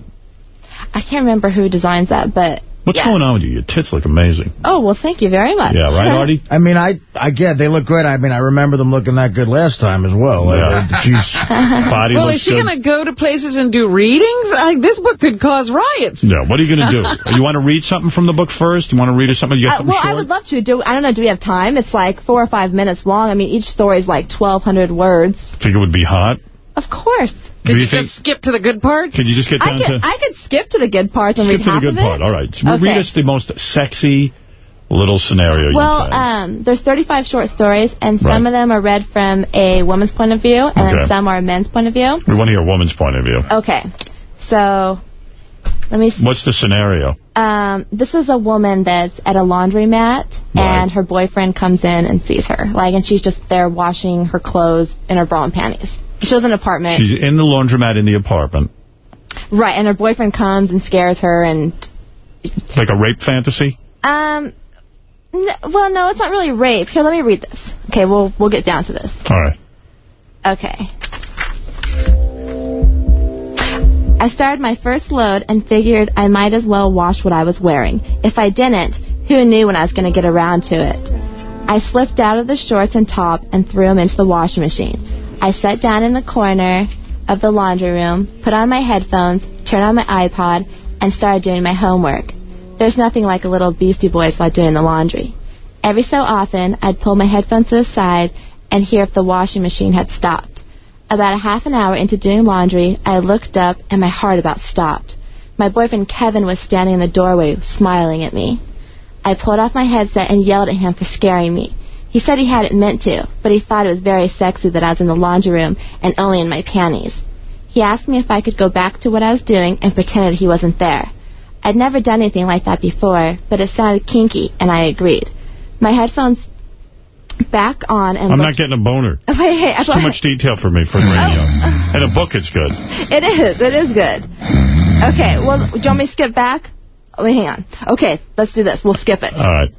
I can't remember who designs that, but What's yeah. going on with you? Your tits look amazing. Oh, well, thank you very much. Yeah, right, Artie? I mean, I I get they look great. I mean, I remember them looking that good last time as well. Yeah. Uh, She's Body well, looks is she going to go to places and do readings? I, this book could cause riots. Yeah, what are you going to do? you want to read something from the book first? You want to read us something? You got Uh, something well, I would love to. Do I don't know. Do we have time? It's like four or five minutes long. I mean, each story is like 1,200 words. Think it would be hot? Of course. Could you you think- just skip to the good parts? Could you just get I down could to... I could skip to the good parts and read half of it. skip to the good part. All right. So Read us the most sexy little scenario Well, you can. um, there's 35 short stories, and some Right. of them are read from a woman's point of view, and Okay. then some are a men's point of view. we want to hear a woman's point of view. Okay, so let me. See. What's the scenario? Um, this is a woman that's at a laundromat, and her boyfriend comes in and sees her, like, and she's just there washing her clothes in her bra and panties. She has an apartment, She's in the laundromat in the apartment. right? And her boyfriend comes and scares her, and Like a rape fantasy? um, well, no, it's not really rape. Here, let me read this. Okay, we'll we'll get down to this. All right. Okay. I started my first load and figured I might as well wash what I was wearing. If I didn't, who knew when I was going to get around to it? I slipped out of the shorts and top and threw them into the washing machine. I sat down in the corner of the laundry room, put on my headphones, turned on my iPod, and started doing my homework. There's nothing like a little Beastie Boys while doing the laundry. Every so often, I'd pull my headphones to the side and hear if the washing machine had stopped. About a half an hour into doing laundry, I looked up and my heart about stopped. My boyfriend Kevin was standing in the doorway smiling at me. I pulled off my headset and yelled at him for scaring me. He said he hadn't meant to, but he thought it was very sexy that I was in the laundry room and only in my panties. He asked me if I could go back to what I was doing and pretended he wasn't there. I'd never done anything like that before, but it sounded kinky, and I agreed. My headphones back on and I'm not getting a boner. Wait, hey, It's too much detail for me for oh. radio. And a book is good. It is. It is good. Okay, well, do you want me to skip back? Oh, wait, hang on. Okay, let's do this. We'll skip it. All right.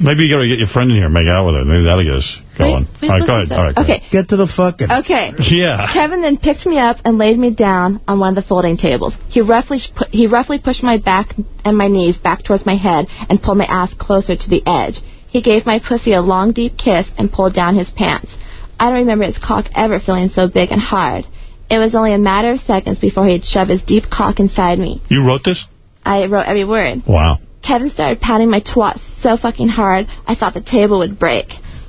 Maybe you got to get your friend in here and make out with her. Maybe that'll get us going. wait, All right, go what's ahead. All right, go Okay. Get to the fucking. Okay. Yeah. Kevin then picked me up and laid me down on one of the folding tables. He roughly sh- he roughly pushed my back and my knees back towards my head and pulled my ass closer to the edge. He gave my pussy a long, deep kiss and pulled down his pants. I don't remember his cock ever feeling so big and hard. It was only a matter of seconds before he'd shove his deep cock inside me. You wrote this? I wrote every word. Wow. Kevin started patting my twat so fucking hard, I thought the table would break.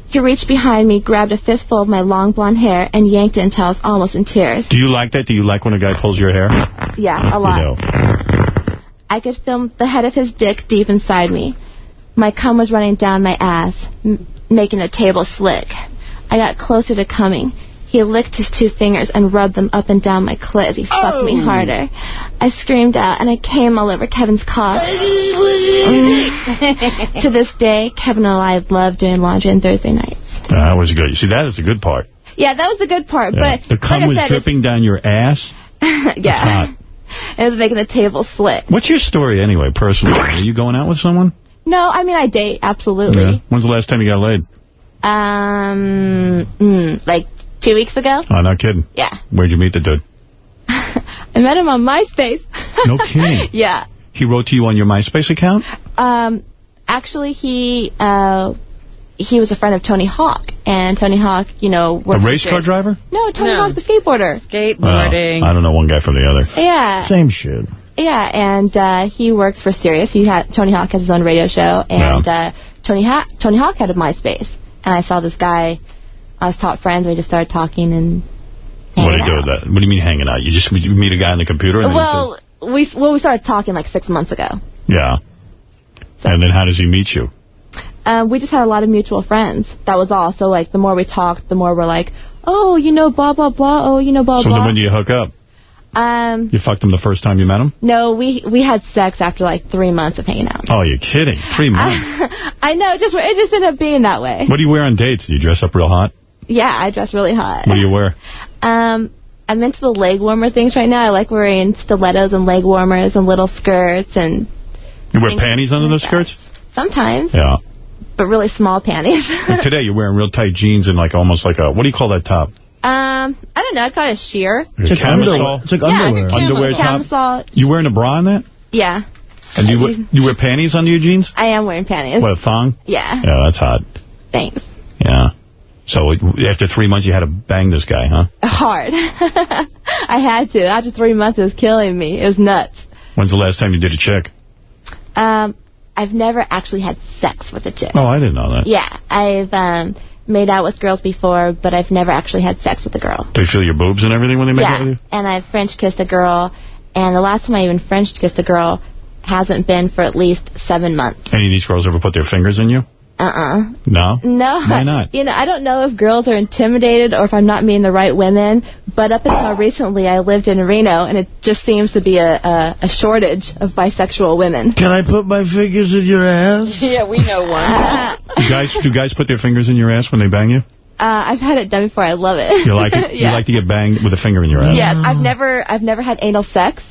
He reached behind me, grabbed a fistful of my long blonde hair, and yanked it until I was almost in tears. Do you like that? Do you like when a guy pulls your hair? Yeah, a lot. You know. I could feel the head of his dick deep inside me. My cum was running down my ass, m- making the table slick. I got closer to coming. He licked his two fingers and rubbed them up and down my clit as he fucked me harder. I screamed out and I came all over Kevin's cock. To this day, Kevin and I love doing laundry on Thursday nights. That was good. You see, that is a good part. Yeah, that was the good part, Yeah. but the cum like was said, dripping down your ass. yeah, it was making the table slick. What's your story anyway, personally? Are you going out with someone? No, I mean I date absolutely. When's the last time you got laid? Um, mm, like two weeks ago. Oh, not kidding. Yeah, Where'd you meet the dude? I met him on MySpace. No kidding. yeah. He wrote to you on your MySpace account? Um, actually, he uh, he was a friend of Tony Hawk, and Tony Hawk, you know, A race car driver? No, Tony No. Hawk, the skateboarder. Skateboarding. Oh, I don't know one guy from the other. Yeah. Same shit. Yeah, and uh, he works for Sirius. He had Tony Hawk has his own radio show, and uh, Tony Hawk Tony Hawk had a MySpace, and I saw this guy. I was top friends. and We just started talking, and What do you do with that? What do you mean hanging out? You just you meet a guy on the computer? And then well, we well we started talking like six months ago. says, yeah. And then how does he meet you? Um, we just had a lot of mutual friends. That was all. So like the more we talked, the more we're like, oh, you know, blah blah blah. Oh, you know, blah so then blah. when do you hook up? Um, You fucked him the first time you met him? no, we we had sex after like three months of hanging out. Oh, you're kidding. Three months. I know, it just it just ended up being that way. what do you wear on dates? Do you dress up real hot? Yeah, I dress really hot. What do you wear? Um, I'm into the leg warmer things right now. I like wearing stilettos and leg warmers and little skirts and You wear panties under those skirts? sometimes, Yeah. but really small panties. Like today you're wearing real tight jeans and like almost like a, what do you call that top? um, I don't know. I'd call it a sheer. Like a like camisole? underwear. It's like Yeah, underwear. like a Underwear top? camisole. You wearing a bra on that? Yeah, And you, wear- you wear panties under your jeans? I am wearing panties. What, a thong? Yeah, Yeah, that's hot. thanks. Yeah. So after three months you had to bang this guy, huh? Hard. I had to. After three months, it was killing me. It was nuts. When's the last time you did a chick? Um, I've never actually had sex with a chick. Oh, I didn't know that. Yeah, I've um made out with girls before, but I've never actually had sex with a girl. Do they feel your boobs and everything when they make out with yeah, you? and I've French kissed a girl, and the last time I even French kissed a girl hasn't been for at least seven months. Any of these girls ever put their fingers in you? Uh-uh. No? No. Why not? You know, I don't know if girls are intimidated or if I'm not meeting the right women, but up until recently I lived in Reno, and it just seems to be a, a, a shortage of bisexual women. Can I put my fingers in your ass? Yeah, we know one. Uh, Do guys do guys put their fingers in your ass when they bang you? Uh, I've had it done before. I love it. You like it? yeah. You like to get banged with a finger in your ass? Yeah, I've never I've never had anal sex,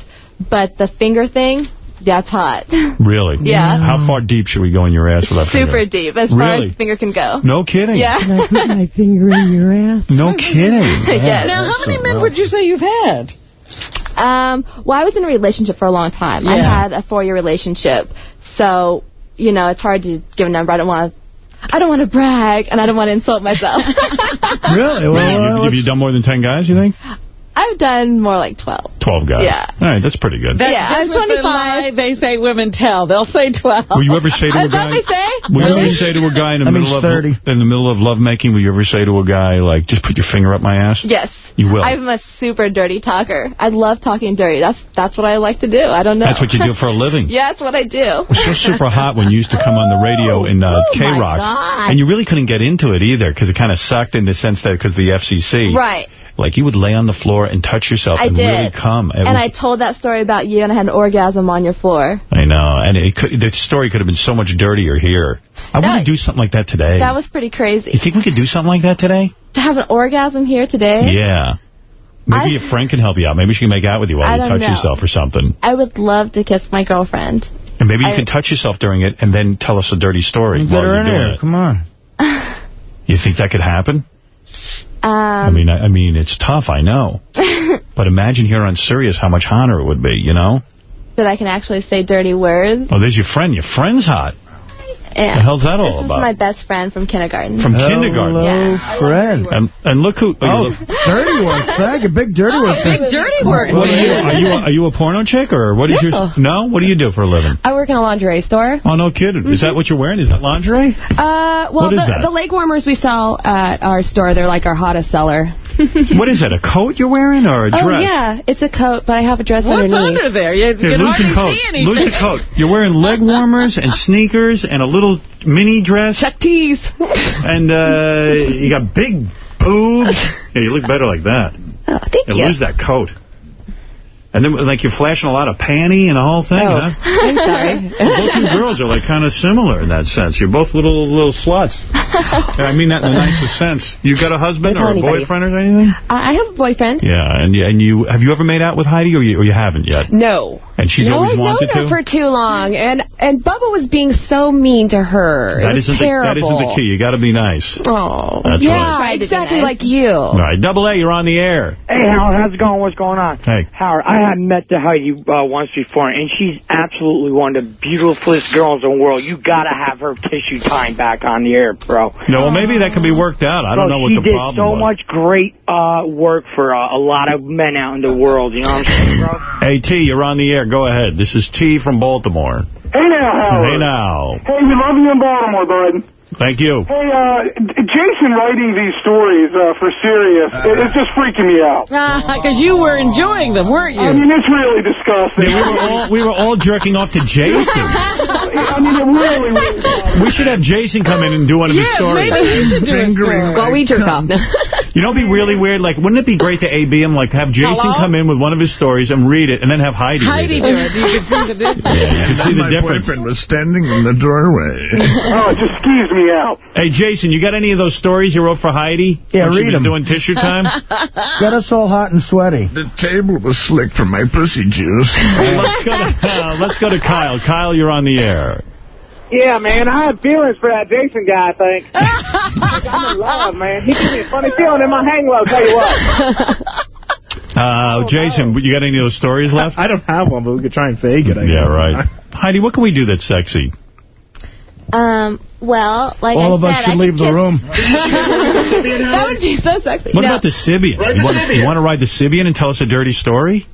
but the finger thing, that's hot. Really? Yeah. How far deep should we go in your ass with that finger? Super deep, as far as the finger can go. No kidding. Yeah. put my finger in your ass? No kidding. Yes. Now, how many men would you say you've had? Um, well, I was in a relationship for a long time. Yeah. I had a four-year relationship, so you know it's hard to give a number. I don't want to. I don't want to brag, and I don't want to insult myself. Really? Have you, have you done more than 10 guys, you think? I've done more like 12. 12 guys. Yeah. All right, that's pretty good. That's Yeah, I'm just what the 25. lie they say women tell. They'll say 12. Will you ever say to a Is that guy... what they say? Will you ever say to a guy in the That middle of 30. in the middle of lovemaking? Will you ever say to a guy like, "Just put your finger up my ass"? Yes. You will. I'm a super dirty talker. I love talking dirty. That's that's what I like to do. I don't know. That's what you do for a living. yeah, that's what I do. It was so super hot when you used to come on the radio in uh, Oh, K-Rock. God. And you really couldn't get into it either because it kind of sucked in the sense that because the FCC. Right. Like you would lay on the floor and touch yourself I and did. really come. It and was- I told that story about you, and I had an orgasm on your floor. I know. And it could, the story could have been so much dirtier here. I want to do something like that today. That was pretty crazy. you think we could do something like that today? To have an orgasm here today? Yeah. Maybe I- a friend can help you out. Maybe she can make out with you while I you touch know. yourself or something. I would love to kiss my girlfriend. And maybe you I- can touch yourself during it and then tell us a dirty story Get while her you're in doing here. it. Come on. You think that could happen? I Um, mean, I, I mean, it's tough, I know. But imagine here on Sirius how much hotter it would be, you know? that I can actually say dirty words. Oh, there's your friend. Your friend's hot. And The hell's that all this about? is my best friend from kindergarten. From kindergarten. Yeah. friend. And, and look who... Oh, look- dirty work. Thank you. Big dirty work. Big dirty work. what are you? Are you a, are you a porno chick or what is No. your? No. What do you do for a living? I work in a lingerie store. Oh no, kidding. Is that what you're wearing? Is that lingerie? Uh, well, What is the, that? the leg warmers we sell at our store, they're like our hottest seller. what is that? A coat you're wearing or a dress? Oh, yeah. It's a coat, but I have a dress What's underneath. under there? You Here, can lose hardly your coat. see anything. Lose your coat. You're wearing leg warmers and sneakers and a little mini dress. Chuck tees. And uh, you got big boobs. Yeah, you look better like that. Oh, thank Yeah, you. lose that coat. And then, like, you're flashing a lot of panty and the whole thing, Oh, huh? I'm sorry. Well, both you girls are, like, kind of similar in that sense. You're both little little sluts. I mean that in the nicest sense. You've got a husband or a anybody. boyfriend or anything? I I have a boyfriend. Yeah, and you, and you have you ever made out with Heidi or you, or you haven't yet? No. And she's no, always I've wanted known to? her for too long, and and Bubba was being so mean to her. That it was isn't the, that isn't the key. You got to be nice. Oh, That's yeah, right. Tried to be exactly nice. like you. All right, Double A, you're on the air. Hey, Howard, how's it going? What's going on? Hey. Howard, I had met the Heidi uh, once before, and she's absolutely one of the beautifulest girls in the world. You gotta have her tissue time back on the air, bro. No, well, maybe that can be worked out. I don't know what she the did problem so was. much great uh, work for uh, a lot of men out in the world. You know what I'm saying, bro? Hey, T, you're on the air. Go ahead. This is T from Baltimore. Hey now, Howard. Hey, now. Hey, we love you in Baltimore, bud. Thank you. Hey, uh, Jason writing these stories uh, for Sirius, it, it's just freaking me out. Because you were enjoying them, weren't you? I mean, it's really disgusting. Yeah, we, were all, we were all jerking off to Jason. I mean, it really, really We should have Jason come in and do one of his Yeah, stories. maybe he should do a story. Well, we jerk off. You know, it'd be really weird. Like, wouldn't it be great to AB him? Like, have Jason Hello? come in with one of his stories and read it, and then have Heidi, Heidi do read it. it. You can see the difference. Yeah, you can see the My boyfriend was standing in the doorway. oh, it just skeeves me out. Hey, Jason, you got any of those stories you wrote for Heidi? Yeah, when she read was 'em. doing tissue time? Got us all hot and sweaty. The table was slick from my pussy juice. Well, let's go to uh, let's go to Kyle. Kyle, you're on the air. Yeah, man, I have feelings for that Jason guy, I think. I'm in love, man. He gives me a funny feeling in my hang low, tell you what. Uh, Jason, you got any of those stories left? I don't have one, but we could try and fake it. I Yeah, guess. right. Heidi, what can we do that's sexy? Um, well, like all I of us should I leave the room. that would be so sexy. What No. about the Sybian? Ride you, the want, Sybian. you want to ride the Sybian and tell us a dirty story?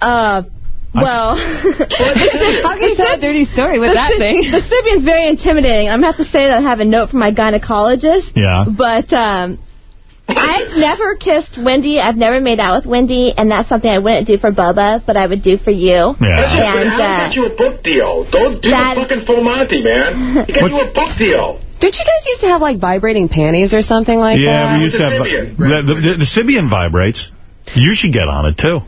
Uh, well, How can you tell a dirty story with that thing? the Sybian's very intimidating. I'm going to have to say that I have a note from my gynecologist. Yeah. But um, I've never kissed Wendy. I've never made out with Wendy, and that's something I wouldn't do for Bubba, but I would do for you. That's just, And how uh, get you a book deal? Don't do that- a fucking full Monty, man. You get you a book deal. Did you guys used to have, like, vibrating panties or something like yeah, that? Yeah, we used to have... What's a Sybian? The, the, the Sybian vibrates. You should get on it, too.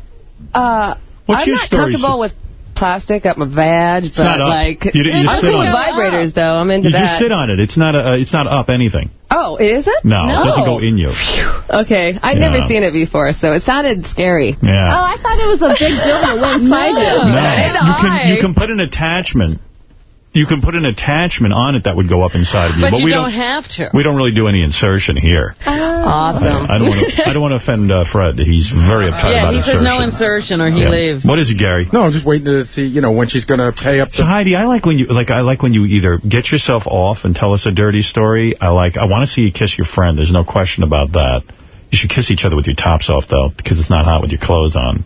Uh, What's I'm your not story? comfortable with plastic up my vag, but, not up. like... You- you I'm sit cool on with it. vibrators, though. I'm into You that. just sit on it. It's not a, uh, it's not up anything. Oh, it isn't? No, it doesn't go in you. Okay, I'd Yeah. never seen it before, so it sounded scary. Yeah. oh, I thought it was a big deal that went inside you. No, you can you can put an attachment. You can put an attachment on it that would go up inside of you, But, but you we don't, don't. have to. We don't really do any insertion here. Awesome. I, I don't want to. I don't want to offend uh, Fred. He's very uptight yeah, about he says insertion. no insertion or he Yeah. leaves. What is it, Gary? No, I'm just waiting to see, you know, when she's going to pay up So. Heidi, I like when you like. I like when you either get yourself off and tell us a dirty story. I like. I want to see you kiss your friend. There's no question about that. You should kiss each other with your tops off, though, because it's not hot with your clothes on.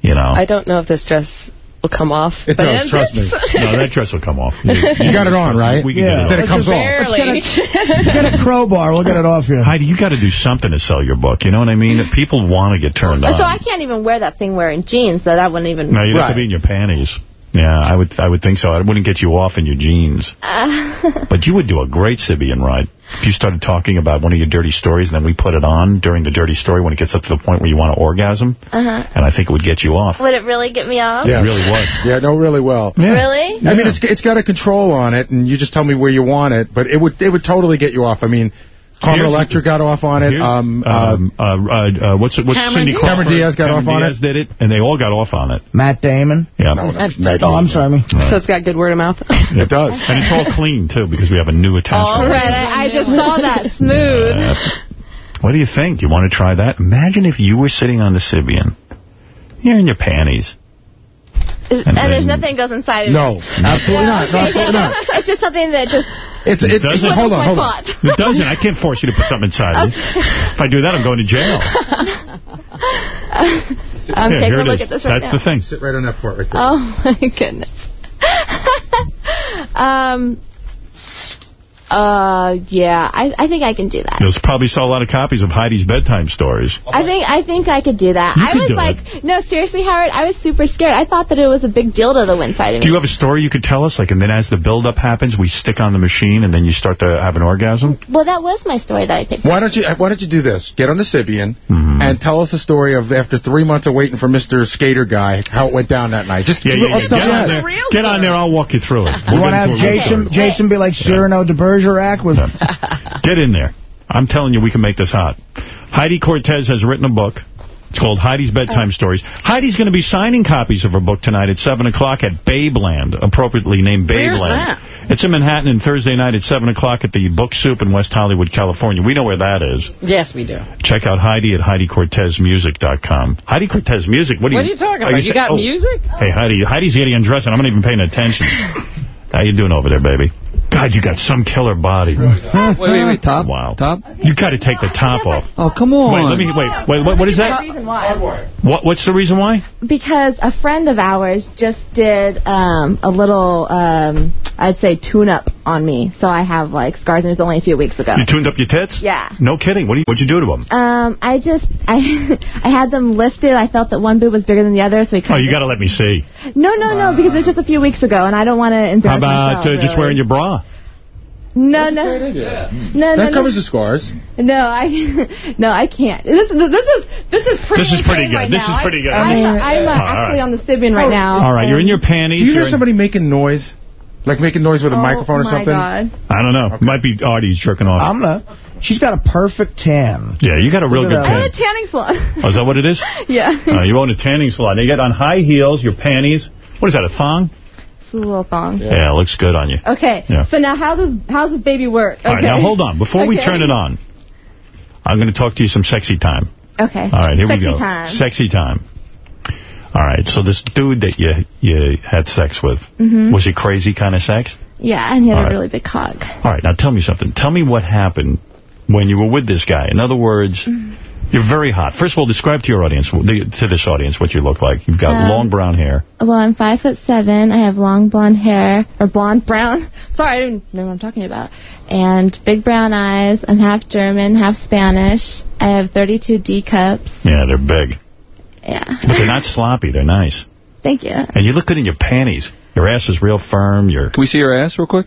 You know? I don't know if this dress will come off. It but does, trust me. no, that dress will come off. You got it on, right? We can Yeah. get it Then off. it comes off. Barely. Get a crowbar. We'll get it off here. Heidi, you got to do something to sell your book. You know what I mean? People want to get turned on. So I can't even wear that thing wearing jeans. That I wouldn't even. no, you'd have to be in your panties. Yeah, I would I would think so. I wouldn't get you off in your jeans. Uh, But you would do a great Sybian ride. If you started talking about one of your dirty stories and then we put it on during the dirty story when it gets up to the point where you want to orgasm, uh-huh. and I think it would get you off. Would it really get me off? Yeah, it really was. Yeah, no, really well. Really? I mean, it's it's got a control on it, and you just tell me where you want it, but it would it would totally get you off. I mean, Carmen Here's- Electra got off on it. Here's- Um, uh, um, uh, uh, uh, what's it, what's Cameron Cindy Diaz. Crawford? Cameron Diaz got Cameron off on Diaz did it, and they all got off on it. Matt Damon. Yeah. Oh, I'm sorry. me. So it's got good word of mouth. It does. And it's all clean, too, because we have a new attachment. All right, I, I just saw that smooth. What do you think? You want to try that? Imagine if you were sitting on the Sybian. You're in your panties. And there's nothing goes inside of No, me. absolutely not. No, It's just- absolutely not. It's just something that just. It's, it doesn't. What Hold on, hold on. It doesn't. I can't force you to put something inside you. If I do that, I'm going to jail. I'm Yeah, taking a look is. at this right That's now. the thing. Sit right on that part right there. Oh my goodness. um. Uh. Yeah. I. I think I can do that. You'll probably sell a lot of copies of Heidi's bedtime stories. I think I think I could do that. You I could was do like, no, seriously, Howard. I was super scared. I thought that it was a big deal to the win side of Do me. you have a story you could tell us? Like, and then as the build-up happens, we stick on the machine, and then you start to have an orgasm? Well, that was my story that I picked. Why don't you Why don't you do this? Get on the Sybian Mm-hmm. and tell us the story of after three months of waiting for Mr. Skater Guy, how it went down that night. Just Yeah, yeah, yeah. off the top Get on there. Get on there. I'll walk you through it. You We'll want to have into a real Jason. Jason be like Cyrano de Bergerac with... Get in there. I'm telling you, we can make this hot. Heidi Cortez has written a book. It's called Heidi's Bedtime oh. Stories. Heidi's going to be signing copies of her book tonight at 7 o'clock at Babeland, appropriately named Where's Babeland. It's in Manhattan and Thursday night at 7 o'clock at the Book Soup in West Hollywood, California. We know where that is. Yes, we do. Check out Heidi at HeidiCortezMusic.com. Heidi Cortez Music? What are you, What are you talking are about? You say- got oh. music? Hey, Heidi, Heidi's getting undressed, and I'm not even paying attention. How you doing over there, baby? God, you got some killer body. Wait, wait, wait. Top? Wow. Top? You got to take the top off. Oh, come on. Wait, let me wait. Wait, what, what is that? Reason why. What what's the reason why? Because a friend of ours just did um, a little, um, I'd say, tune-up on me. So I have, like, scars, and it was only a few weeks ago. You tuned up your tits? Yeah. No kidding. What do you, what'd you do to them? Um, I just, I I had them lifted. I felt that one boob was bigger than the other, so we Oh, you got to let me see. No, no, no, because it was just a few weeks ago, and I don't want to How embarrass about myself. uh, just wearing your bra? No, no. No, no, That no. covers the scars. No, I, no, I can't. This, this is, this is pretty. This is pretty good. Right This now. is pretty good. I, I'm, I'm uh, actually right. on the Sybian right now. All right, you're in your panties. Do you hear somebody making noise? Like making noise with a Oh, microphone or my something? God. I don't know. Might be Artie's jerking off. I'm not. She's got a perfect tan. yeah, you got a real good at I own a tanning salon. Oh, is that what it is? yeah. Uh, you own a tanning salon. You get on high heels, your panties. What is that, a thong? Little thong. Yeah, it looks good on you. Okay, Yeah. so now how does how's this baby work? Okay. All right, now hold on. Before we turn it on, I'm going to talk to you some sexy time. Okay. All right, here Sexy we go. Time. Sexy time. All right, so this dude that you you had sex with, Mhm. was it crazy kind of sex? Yeah, and he had All a right. really big cock. All right, now tell me something. Tell me what happened when you were with this guy. In other words, you're very hot. First of all, describe to your audience, to this audience, what you look like. You've got Um, long brown hair. Well, I'm five foot seven. I have long blonde hair or blonde brown. Sorry, I didn't know what I'm talking about. And big brown eyes. I'm half German, half Spanish. I have 32 D cups. Yeah, they're big. Yeah. But they're not sloppy. They're nice. Thank you. And you look good in your panties. Your ass is real firm. Your Can we see your ass real quick?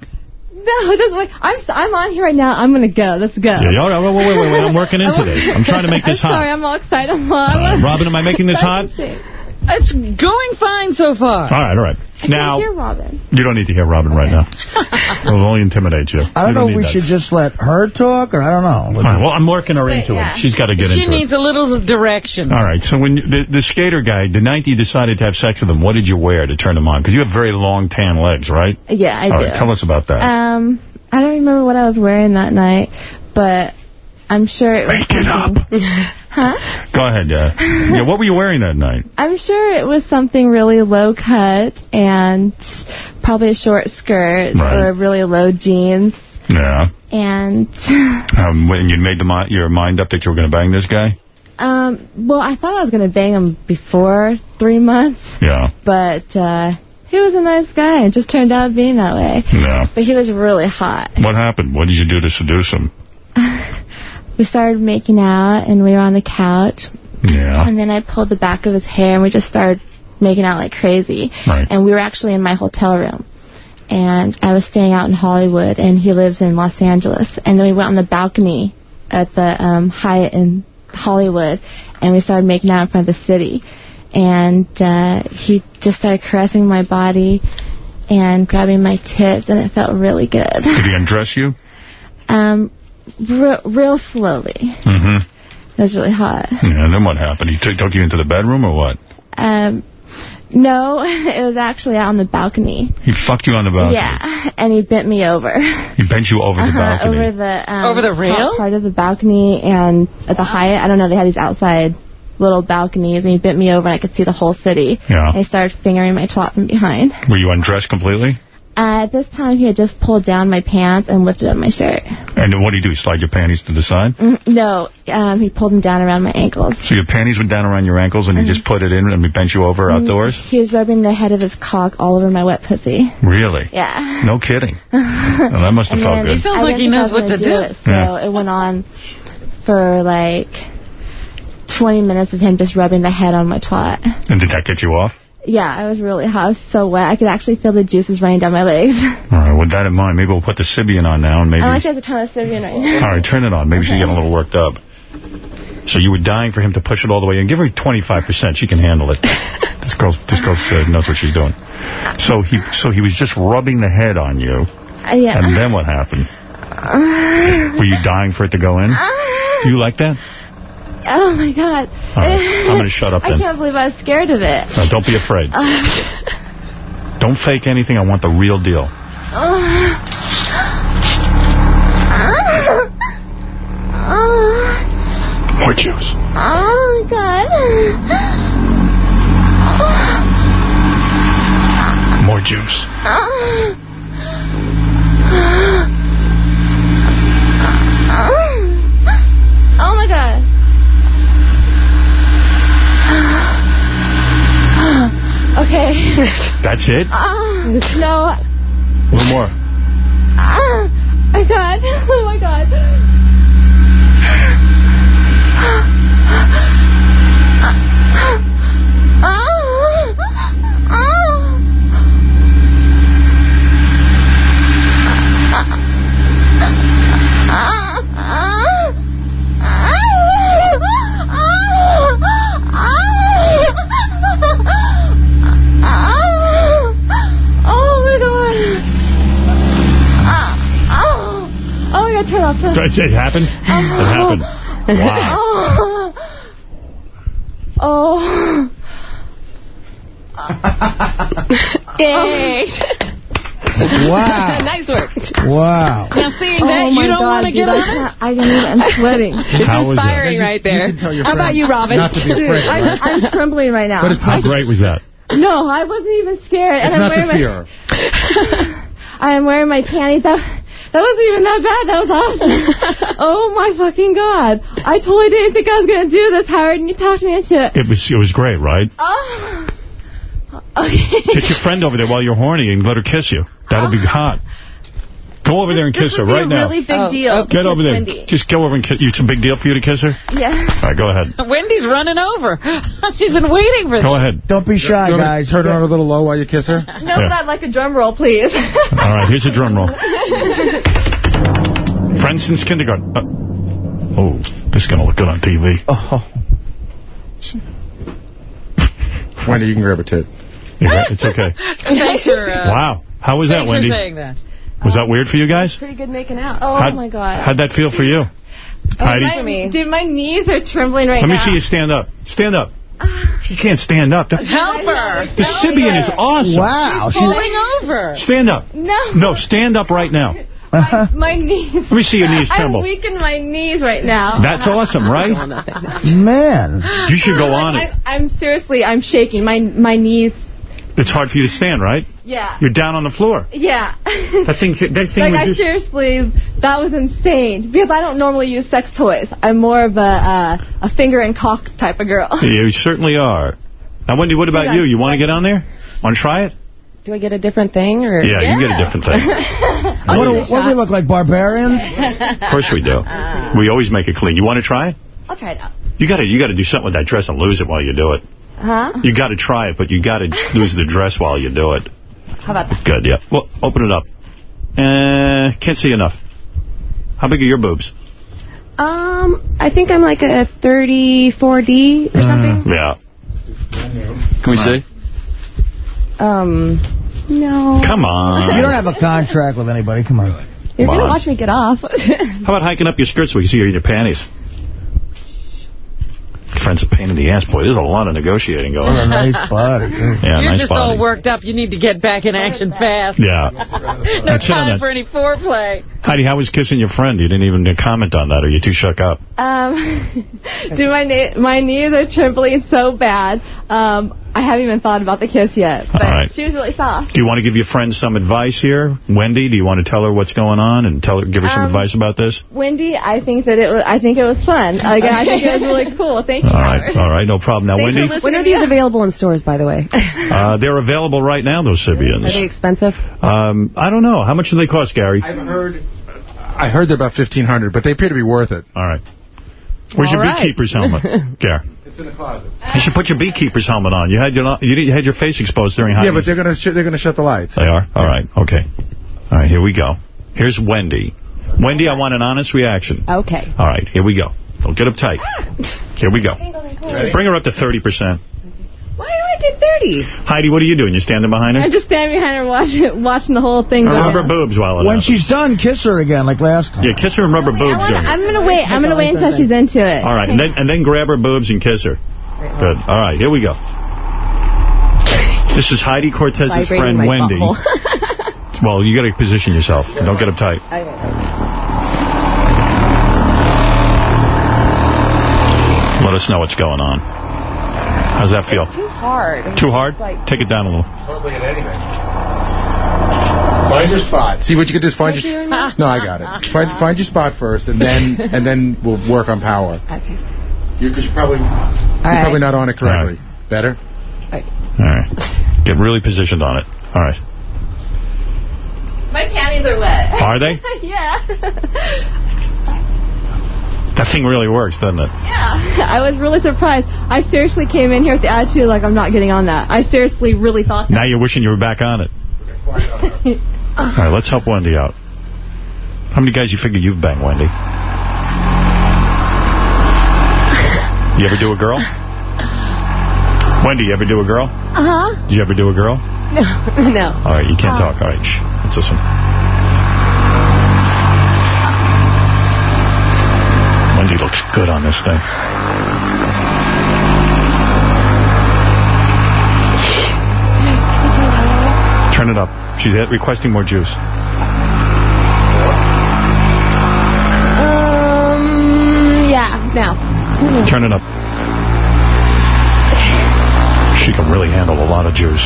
No, this like I'm I'm on here right now. I'm gonna go. Let's go. Yeah, yeah, wait, wait, wait, wait. I'm working into this. I'm trying to make this I'm hot. Sorry, I'm all excited. I'm all, Uh, Robin, am I making this hot? It's going fine so far. All right, all right. I Now, can't hear Robin. you don't need to hear Robin right now. It'll only intimidate you. I don't You know if we that. should just let her talk, or I don't know. All right, well, I'm working her into yeah. it. She's got to get She into it. needs a little direction. All right, so when the, the skater guy, the night you decided to have sex with him, what did you wear to turn him on? Because you have very long tan legs, right? Yeah, I All do. right, tell us about that. Um, I don't remember what I was wearing that night, but I'm sure it was. Make it up. Huh? Go ahead. Uh, yeah, what were you wearing that night? I'm sure it was something really low cut and probably a short skirt Right. or really low jeans. Yeah. And, Um, when you made the mi your mind up that you were going to bang this guy? um, well, I thought I was going to bang him before three months, Yeah. but uh, he was a nice guy and just turned out being that way. Yeah. But he was really hot. What happened? What did you do to seduce him? We started making out, and we were on the couch, Yeah. and then I pulled the back of his hair, and we just started making out like crazy. Right. And we were actually in my hotel room. And I was staying out in Hollywood, and he lives in Los Angeles. And then we went on the balcony at the um, Hyatt in Hollywood, and we started making out in front of the city. And uh, he just started caressing my body and grabbing my tits, and it felt really good. Did he undress you? Um, re- real slowly. Mm-hmm. It was really hot. Yeah, and then what happened? He took, took you into the bedroom or what? Um, no, it was actually out on the balcony. He fucked you on the balcony. Yeah, and he bent me over. He bent you over the Uh-huh, balcony. Over the um, Over the top rail? part of the balcony and at the Hyatt. I don't know. They had these outside little balconies, and he bent me over, and I could see the whole city. Yeah. And he started fingering my twat from behind. Were you undressed completely? Uh, at this time, he had just pulled down my pants and lifted up my shirt. And then what did he do? Slide your panties to the side? Mm, No, um, he pulled them down around my ankles. So your panties went down around your ankles and he just put it in and he bent you over outdoors? He was rubbing the head of his cock all over my wet pussy. Really? Yeah. No kidding. Well, that must have felt good. He sounds I like he knows what gonna to do. It, so Yeah. it went on for like 20 minutes of him just rubbing the head on my twat. And did that get you off? Yeah, I was really hot. I was so wet. I could actually feel the juices running down my legs. All right, with that in mind, maybe we'll put the Sybian on now and maybe... I actually have to turn the Sybian right now. All right, turn it on. Maybe she's getting a little worked up. So you were dying for him to push it all the way in. Give her 25%. She can handle it. This girl, this girl uh, knows what she's doing. So he, so he was just rubbing the head on you. Uh, yeah. And then what happened? Were you dying for it to go in? Do you like that? Oh my god. Right, I'm gonna shut up I can't believe I was scared of it. No, don't be afraid. Uh, Don't fake anything. I want the real deal. Uh, uh, uh, More juice. Oh my god. More juice. Oh my god. Okay. That's it? Uh, no. Little more. Ah, my god. Oh my god. Oh my god. Oh my god, turn off, turn off. That's it. It happened? Uh-huh. It happened. Wow. Oh. Oh. Yay. Wow. nice work. Wow. Now, seeing Oh that, my you don't God, want to get I on it? can't- I can I'm sweating. It's How was inspiring right there. can How about you, Robin? not to be afraid, I'm, right? I'm trembling right now. But it's How not, great was that? no, I wasn't even scared. it's and I'm not to wearing fear. My, I am wearing my panties. That, that wasn't even that bad. That was awesome. oh my fucking god! I totally didn't think I was gonna do this, Howard. And you talked me into it. It was it was great, right? Oh. Okay. Get your friend over there while you're horny and let her kiss you. That'll be hot. Go over there and kiss this her would be right a now. really big Oh, deal. okay. Get over there. Wendy. Just go over and kiss. It's a big deal for you to kiss her? Yeah. All right, go ahead. Wendy's running over. She's been waiting for Go this. ahead. Don't be shy, You want guys. Turn her on a little low while you kiss her. No, Yeah. but I'd like a drum roll, please. All right, here's a drum roll. Friends since kindergarten. Uh, oh, this is going to look good on TV. Oh. Wendy, you can grab a tit. Yeah, it's okay. Thanks for, uh, Wow. How was that, thanks Wendy? for saying that. Was that weird for you guys? Pretty good making out. oh How'd- my god. How'd that feel for you? Oh, Heidi? my, me. Dude, my knees are trembling right now. Let me now. see you stand up. Stand up. Ah. She can't stand up. Help her. The Sybian is awesome. Wow. She's, Falling over. Stand up. No. No, stand up right now. My, my knees. Let me see your knees tremble. I'm tremble. weak in my knees right now. That's awesome, right? man. You should go on I'm, it. I'm seriously, I'm shaking. My my knees It's hard for you to stand, right? Yeah. You're down on the floor. Yeah. That thing, that thing like, I just... seriously, that was insane. Because I don't normally use sex toys. I'm more of a uh, a finger and cock type of girl. You certainly are. Now, Wendy, what about you? You want to get on there? Want to try it? Do I get a different thing? or? Yeah, you get a different thing. what, do, what do we look like, barbarians? Of course we do. We always make it clean. You want to try it? I'll try it out. You got to you got to do something with that dress and lose it while you do it. Huh? You got to try it, but you got to lose the dress while you do it. How about that? Good, yeah. Well, open it up. Uh, can't see enough. How big are your boobs? Um, I think I'm like a 34D or something. Yeah. Can we see? Um, no. Come on. You don't have a contract with anybody. Come on. You're going to watch me get off. How about hiking up your skirt so we can see you in your panties? Friend's a pain in the ass, boy. There's a lot of negotiating going on. nice body. Yeah, You're nice just body. all worked up. You need to get back in action fast. Yeah. No That's it time for any foreplay. Heidi, how was kissing your friend? You didn't even comment on that, Are you too shook up? Um, dude, my, my knees are trembling so bad. Um, I haven't even thought about the kiss yet. But All right. she was really soft. Do you want to give your friend some advice here? Wendy, do you want to tell her what's going on and tell her, give her some Um, advice about this? Wendy, I think that it was, I think it was fun. Like, I think it was really cool. Thank you. All right, all right, no problem. Now, Thanks Wendy, when are these available in stores, by the way? uh, they're available right now, those Are they Sybians. expensive? Um, I don't know. How much do they cost, Gary? I've heard I heard they're about 1500 but they appear to be worth it. All right. Where's All your right. beekeeper's helmet, Gary? It's in the closet. You should put your beekeeper's helmet on. You had your you had your face exposed during Yeah, but they're gonna sh they're gonna shut the lights. They are? All right. Okay. All right, here we go. Here's Wendy. Wendy, I want an honest reaction. Okay. All right, here we go. Don't get uptight. Ah. Here we go. Bring her up to 30%. Why do I get 30? Heidi, what are you doing? You standing behind her? I'm just standing behind her watching, watching the whole thing go Rub her down. boobs while it When happens. she's done, kiss her again like last time. Yeah, kiss her and rubber boobs I wanna- in. I'm going to wait. I'm going to wait until she's into it. All right, and then and then grab her boobs and kiss her. Good. All right, here we go. This is Heidi Cortez's Vibrating friend Wendy. Well, you got to position yourself. Don't get uptight. Let us know what's going on. How's that feel? Too hard. Too hard? Like- Take it down a little. Hardly at anything. Find your spot. See what you can do is find your. spot. No, I got it. Find find your spot first, and then and then we'll work on power. Okay. You because you're probably you're right. probably not on it correctly. Better. All right. All right. Get really positioned on it. All right. My panties are wet. Are they? yeah. That thing really works, doesn't it? Yeah. I was really surprised. I seriously came in here with the attitude like I'm not getting on that. I seriously really thought that. Now you're wishing you were back on it. All right, let's help Wendy out. How many guys you figure you've banged, Wendy? You ever do a girl? Wendy, you ever do a girl? Uh-huh. Did you ever do a girl? No. no. All right, you can't Uh. talk. All right, shh. Let's listen. Wendy looks good on this thing. Turn it up. She's requesting more juice. Um, yeah, now. Turn it up. She can really handle a lot of juice.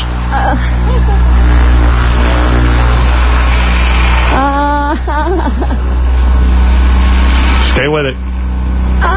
Uh, Stay with it. All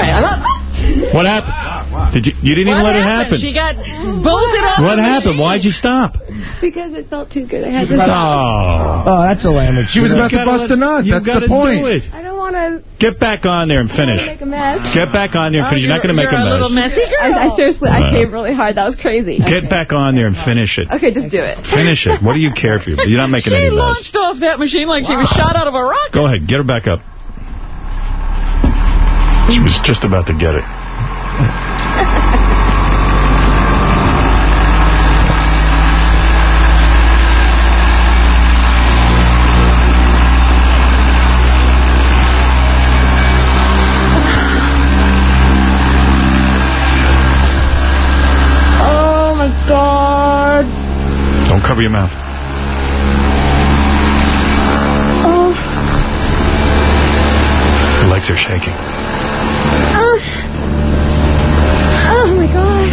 right, I'm up. What happened? Did you? You didn't even What let it happen. She got bolted off. What happened? machine. Why'd you stop? Because it felt too good. I had to Oh. stop. Oh, oh, that's a lame She was about to bust a nut. you That's the gotta point. do it. I don't want to Get back on there and finish. make a mess. Get back on there and Oh, finish. You're not going to make you're a a little mess. messy girl. I, I seriously, I came really hard. That was crazy. Get back on there and finish it. Okay, just do it. Finish it. What do you care if you? You're not making She any mess. launched off that machine like she was shot out of a rocket. Go ahead. Get her back up. She was just about to get it. cover your mouth. Oh. Your legs are shaking. Oh. Oh, my God.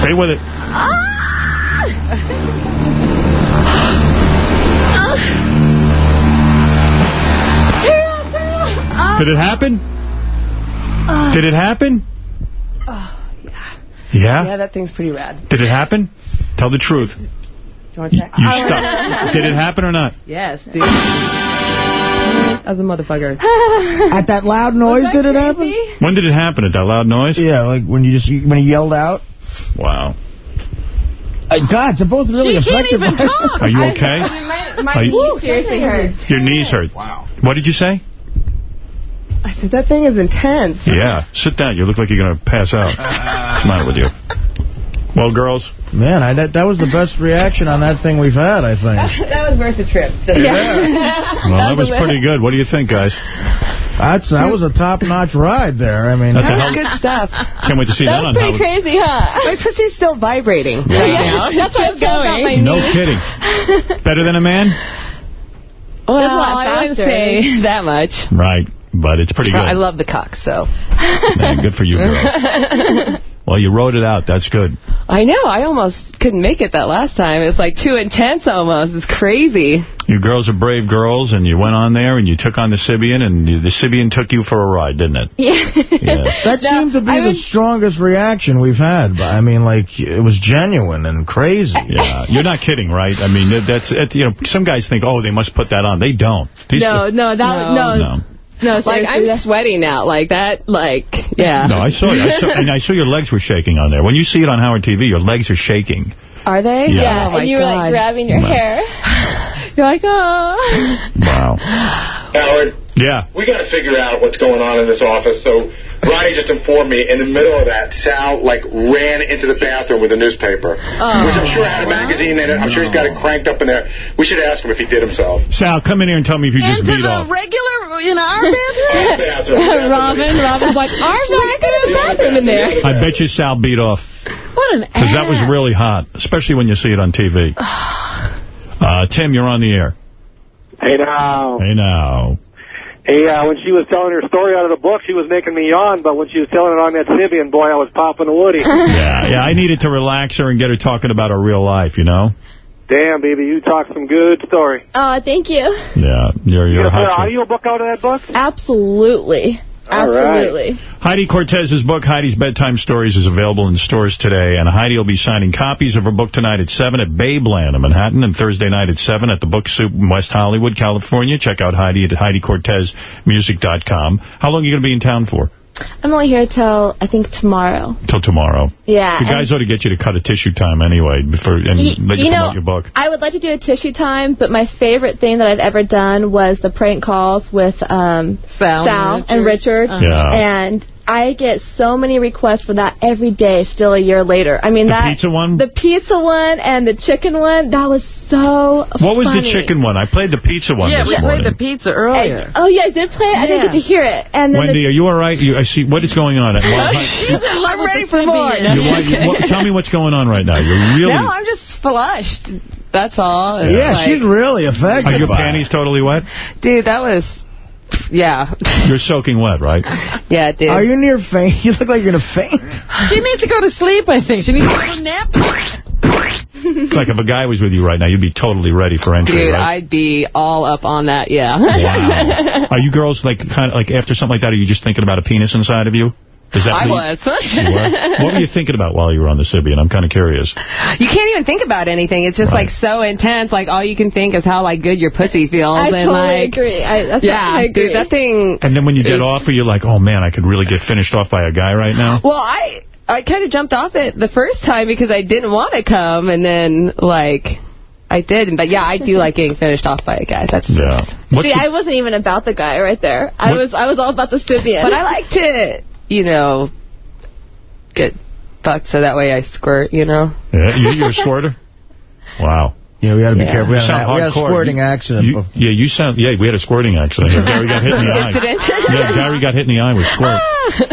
Stay with it. Oh. Did it happen? Ah. Did it happen? Ah. Yeah? Yeah, that thing's pretty rad. Did it happen? Tell the truth. Do you want to check? You stop. Did it happen or not? Yes, dude. As a motherfucker. At that loud noise, did it happen? When did it happen? At that loud noise? Yeah, like when you just when he yelled out. Wow. Uh, God, they're both really She can't even talk. Are you okay? My, my Are you- knee seriously hurt. Your knees hurt. Wow. What did you say? I said, that thing is intense. Yeah. Sit down. You look like you're going to pass out. What's the matter with you? Well, girls. Man, I, that, that was the best reaction on that thing we've had, I think. that was worth the trip. Yeah. Well, that was pretty good. What do you think, guys? That's That was a top-notch ride there. I mean, That's a That hell- was good stuff. Can't wait to see that, on Howard. crazy, huh? My pussy's still vibrating Wow. right now. That's why I'm going. My No knee. kidding. Better than a man? Well, That's a lot I wouldn't say that much. Right. But it's pretty good. I love the cock, so. Man, good for you girls. Well, you wrote it out. That's good. I know. I almost couldn't make it that last time. It's like too intense almost. It's crazy. You girls are brave girls, and you went on there, and you took on the Sybian, and you, the Sybian took you for a ride, didn't it? Yeah. Yeah. That seemed to be the strongest reaction we've had. But I mean, like, it was genuine and crazy. Yeah, you're not kidding, right? I mean, that- that's you know. Some guys think, oh, they must put that on. They don't. These- no, no, that No. no. No. No, like I'm sweating now, like that, like yeah. No, I saw it. I saw, and I saw your legs were shaking on there. When you see it on Howard TV, your legs are shaking. Are they? Yeah. Oh, and you were like grabbing your Wow. hair. You're like, oh. Wow. Howard, Yeah. we got to figure out what's going on in this office. So Ronnie just informed me in the middle of that, Sal like ran into the bathroom with a newspaper, which I'm sure had a magazine in it. I'm sure he's got it cranked up in there. We should ask him if he did himself. Sal, come in here and tell me if you just beat Into beat the off. regular, in our bathroom? Bathroom. Robin, Robin's like, ours not good bathroom in there. I bet you Sal beat off. What an Because that was really hot, especially when you see it on TV. Uh, Tim, you're on the air. Hey now. Hey now. Hey, uh, when she was telling her story out of the book, she was making me yawn, but when she was telling it on that Sybian, boy, I was popping a woody. Yeah, yeah. I needed to relax her and get her talking about her real life, you know? Damn, baby, you talk some good story. Oh, thank you. Yeah, you're, You you're gonna put an hot. audio book out of that book? Absolutely. All right. Absolutely. Heidi Cortez's book, Heidi's Bedtime Stories, is available in stores today, and Heidi will be signing copies of her book tonight at 7 at Babeland in Manhattan, and Thursday night at 7 at the Book Soup in West Hollywood, California. Check out Heidi at HeidiCortezMusic.com. How long are you going to be in town for? I'm only here till, I think, tomorrow. Till tomorrow. Yeah. The guys ought to get you to cut a tissue time anyway, before, and Y- let you, you promote know, your book. I would like to do a tissue time, but my favorite thing that I've ever done was the prank calls with um, Sal Sal and and Richard. Uh-huh. Yeah. And I get so many requests for that every day, still a year later. I mean, The that pizza one? the pizza one and the chicken one, that was so What was the chicken one? I played the pizza one Yeah, this we morning. played the pizza earlier. Oh, yeah, I did play it. I didn't get to hear it. And then Wendy, are you all right? You, I see. What is going on? Well, oh, She's in love with ready the for more. Sibian. you, what- you- what- tell me what's going on right now. You're really... No, I'm just flushed. That's all. It's Yeah, like- she's really affected Are your panties totally wet? Dude, that was... Yeah. You're soaking wet, right? Yeah, dude. Are you near faint? You look like you're going to faint. She needs to go to sleep, I think. She needs to go to nap. Like if a guy was with you right now, you'd be totally ready for entry, Dude, right? I'd be all up on that, yeah. Wow. Are you girls like kind of like after something like that? Are you just thinking about a penis inside of you? Does that I lead- was. You were? What were you thinking about while you were on the Sybian? I'm kind of curious. You can't even think about anything. It's just Right. like so intense. Like all you can think is how like good your pussy feels. I and totally like, agree. I, that's yeah, I agree. dude, that thing. And then when you get is- off, are you like, oh man, I could really get finished off by a guy right now? Well, I I kind of jumped off it the first time because I didn't want to come, and then like I did. But yeah, I do like getting finished off by a guy. That's just. Yeah. What's See, the- I wasn't even about the guy right there. I What- was I was all about the Sybian. But I liked to, you know, get fucked so that way I squirt. You know. yeah, you, you're a squirter? Wow. Yeah, we had to be Yeah. careful. We You had, sound an, we had a squirting You- accident. You, yeah, you sound. Yeah, we had a squirting accident. here. Gary got hit in the eye. Incident? Yeah, Gary got hit in the eye with squirt.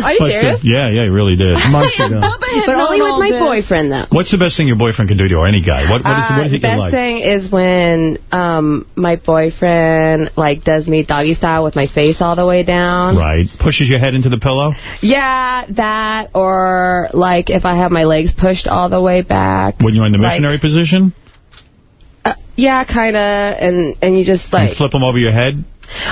Are you But, uh, serious? yeah, yeah, he really did. Months ago. But only with my boyfriend, though. What's the best thing your boyfriend can do to you, or any guy? What, what is, Uh, what is the it you best like? thing is when um my boyfriend like does me doggy style with my face all the way down. Right. Pushes your head into the pillow? Yeah, that or like if I have my legs pushed all the way back. When you're in the Like- missionary position? Uh, yeah, kind of, and and you just You like. flip them over your head?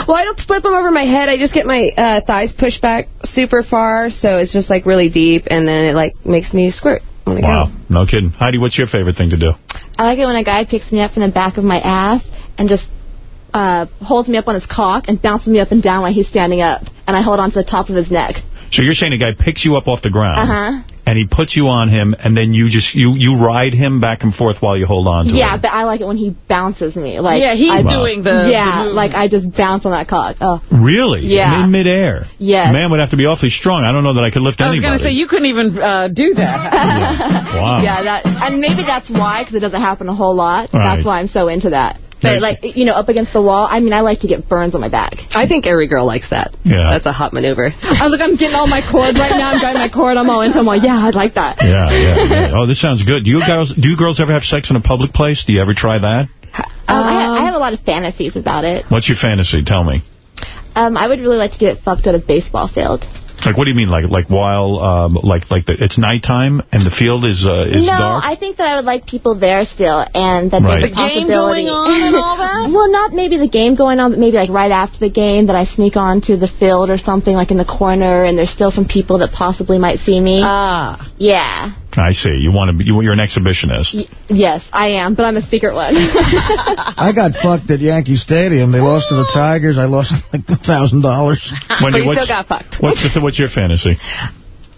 Well, I don't flip them over my head. I just get my uh, thighs pushed back super far, so it's just like really deep, and then it like makes me squirt Wow. go. No kidding. Heidi, what's your favorite thing to do? I like it when a guy picks me up from the back of my ass and just uh, holds me up on his cock and bounces me up and down while he's standing up. And I hold on to the top of his neck. So you're saying a guy picks you up off the ground, Uh-huh. and he puts you on him, and then you just you you ride him back and forth while you hold on to Yeah, him. Yeah, but I like it when he bounces me. Like Yeah, he's I, doing the- Yeah, the like I just bounce on that cock. Oh, Really? Yeah. In midair? Yeah, Man would have to be awfully strong. I don't know that I could lift I was going to say, you couldn't even uh, do that. Wow. Yeah, that, and maybe that's why, because it doesn't happen a whole lot. Right. That's why I'm so into that. Right. But like, you know, up against the wall. I mean, I like to get burns on my back. I think every girl likes that. Yeah. That's a hot maneuver. I look, I'm getting all my cord right now. I'm getting my cord. I'm all into. I'm like, yeah, I'd like that. Yeah, yeah, yeah. Oh, this sounds good. Do you girls do you girls ever have sex in a public place? Do you ever try that? Um, I, ha- I have a lot of fantasies about it. What's your fantasy? Tell me. Um, I would really like to get fucked at a baseball field. Like, what do you mean? Like, like while, um, like, like the, it's nighttime and the field is uh, is no, dark. I think that I would like people there still, and that Right. there's a The game possibility. going on and all that? well, not maybe the game going on, but maybe like right after the game that I sneak onto the field or something, like in the corner, and there's still some people that possibly might see me. Ah. Yeah. I see. You want to? Be, you, you're an exhibitionist. Y- yes, I am, but I'm a secret one. I got fucked at Yankee Stadium. They lost to the Tigers. I lost like a thousand dollars. but you still got fucked. What's the what's your fantasy?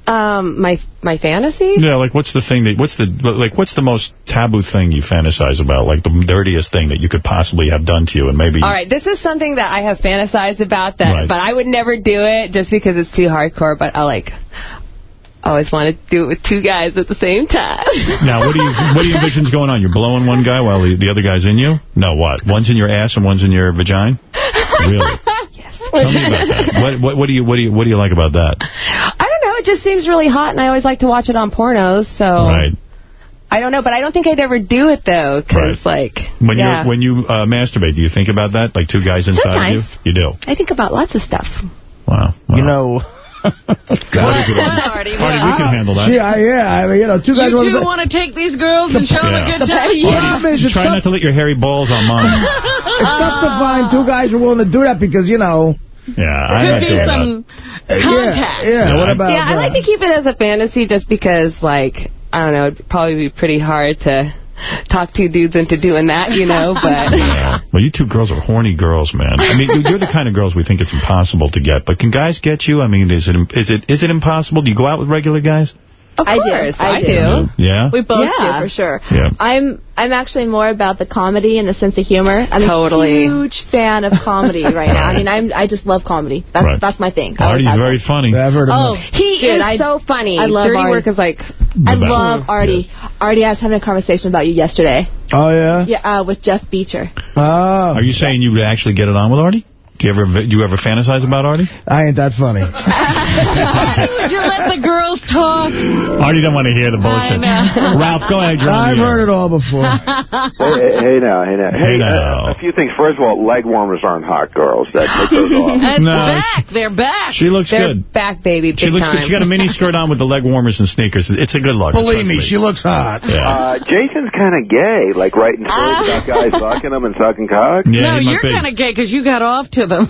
Um, my my fantasy? Yeah, like what's the thing that what's the like what's the most taboo thing you fantasize about? Like the dirtiest thing that you could possibly have done to you, and maybe. All right, this is something that I have fantasized about, that, Right. but I would never do it just because it's too hardcore. But I like always want to do it with two guys at the same time. Now, what do you what do you envision's going on? You're blowing one guy while the, the other guy's in you? No, what? One's in your ass and one's in your vagina? Really? yes. Tell me about that. What, what, what do you what do you what do you like about that? I don't know. It just seems really hot, and I always like to watch it on pornos. So Right. I don't know, but I don't think I'd ever do it though, because like When yeah. you when you uh, masturbate, do you think about that? Like two guys inside Sometimes. of you? You do. I think about lots of stuff. Wow. You know. What is it? Artie, we can handle that. Yeah, yeah. I mean, you know, two guys You want two to. want to take these girls and show them a good time? The problem is, it's Try not to let your hairy balls on mine. It's tough to find two guys who are willing to do that because, you know. Yeah, I'm Could not be doing some uh, that. contact. Yeah, yeah. What about yeah, I that? like uh, to keep it as a fantasy just because, like, I don't know, it'd probably be pretty hard to talk two dudes into doing that, you know, but... Yeah. Well, you two girls are horny girls, man. I mean, you're the kind of girls we think it's impossible to get. But can guys get you? I mean, is it is it is it impossible? Do you go out with regular guys? Of I course, do. I, I do. do. Yeah. We both Yeah. do for sure. Yeah. I'm I'm actually more about the comedy and the sense of humor. I'm Totally. a huge fan of comedy right now. I mean, I'm I just love comedy. That's Right. that's my thing. Artie's very been. funny. I've heard of Oh, him. He Dude, is I- so funny. I love Dirty Artie. Work is like... I best. love Artie. Artie, I was having a conversation about you yesterday. Oh, yeah? Yeah, uh, with Jeff Beacher. Oh. Are you saying you would actually get it on with Artie? Do you ever do you ever fantasize about Artie? I ain't that funny. Would you let the girls talk? Artie don't want to hear the bullshit. I know. Ralph, go ahead. I've heard it all before. hey, hey now, hey now. Hey uh, now. a few things. First of all, leg warmers aren't hot girls. That take those off. It's No, back. They're back. She looks They're good. back, baby, big She looks time. good. She got a mini skirt on with the leg warmers and sneakers. It's a good look. Believe me, she looks hot. Yeah. Uh, Jason's kind of gay, like writing stories about guys fucking them and sucking cock. Yeah, no, you're kind of gay because you got off to them.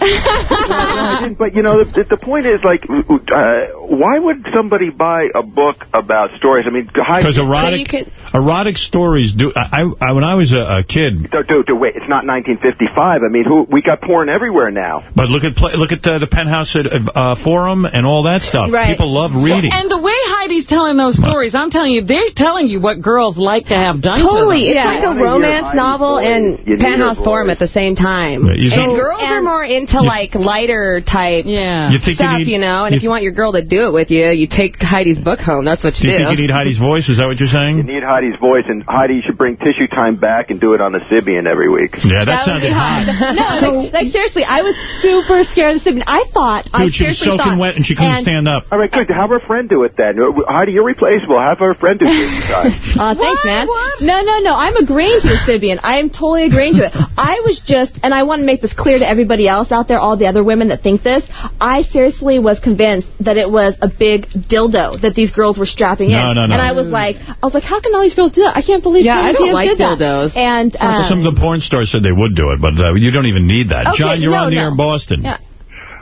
But you know, the, the point is, like, uh, why would somebody buy a book about stories? I mean, Because erotic, could- erotic stories do. I, I when I was a, a kid, Dude, dude, dude, wait, it's not 1955. I mean, who we got porn everywhere now. but look at look at the, the penthouse at, uh, forum and all that stuff. Right. People love reading. and the way Heidi's telling those stories, I'm telling you, they're telling you what girls like to have done Totally. to It's them. like a romance novel and You Penthouse Forum at the same time. Yeah, and think- girls are more into like lighter type yeah. You think you stuff, need- you know. And you if you want your girl to do it with you, you take Heidi's book home. That's what you Do you you think you need Heidi's voice? Is that what you're saying? You need Heidi's voice, and Heidi should bring tissue time back and do it on the Sybian every week. Yeah, that, That would sounded hot. no, like, like seriously, I was super scared of the Sybian. I thought, I Dude, she was soaking wet and she couldn't and- stand up. All right, good. Have her friend do it then. Heidi, you're replaceable. Have her friend do tissue time. Uh, thanks, man. No, no, no. I'm agreeing to the Sybian. I am totally agreeing to it. I was just, and I want to make this clear to everybody else out there, all the other women that think this. I seriously was convinced that it was a big dildo that these girls were strapping No, in. no, no. And I was like, I was like, how can all these girls do that? I can't believe Yeah, I Cameron don't like did that. And um, Some of the porn stars said they would do it, but uh, you don't even need that. Okay, John, you're no, on the no. air in Boston. Yeah.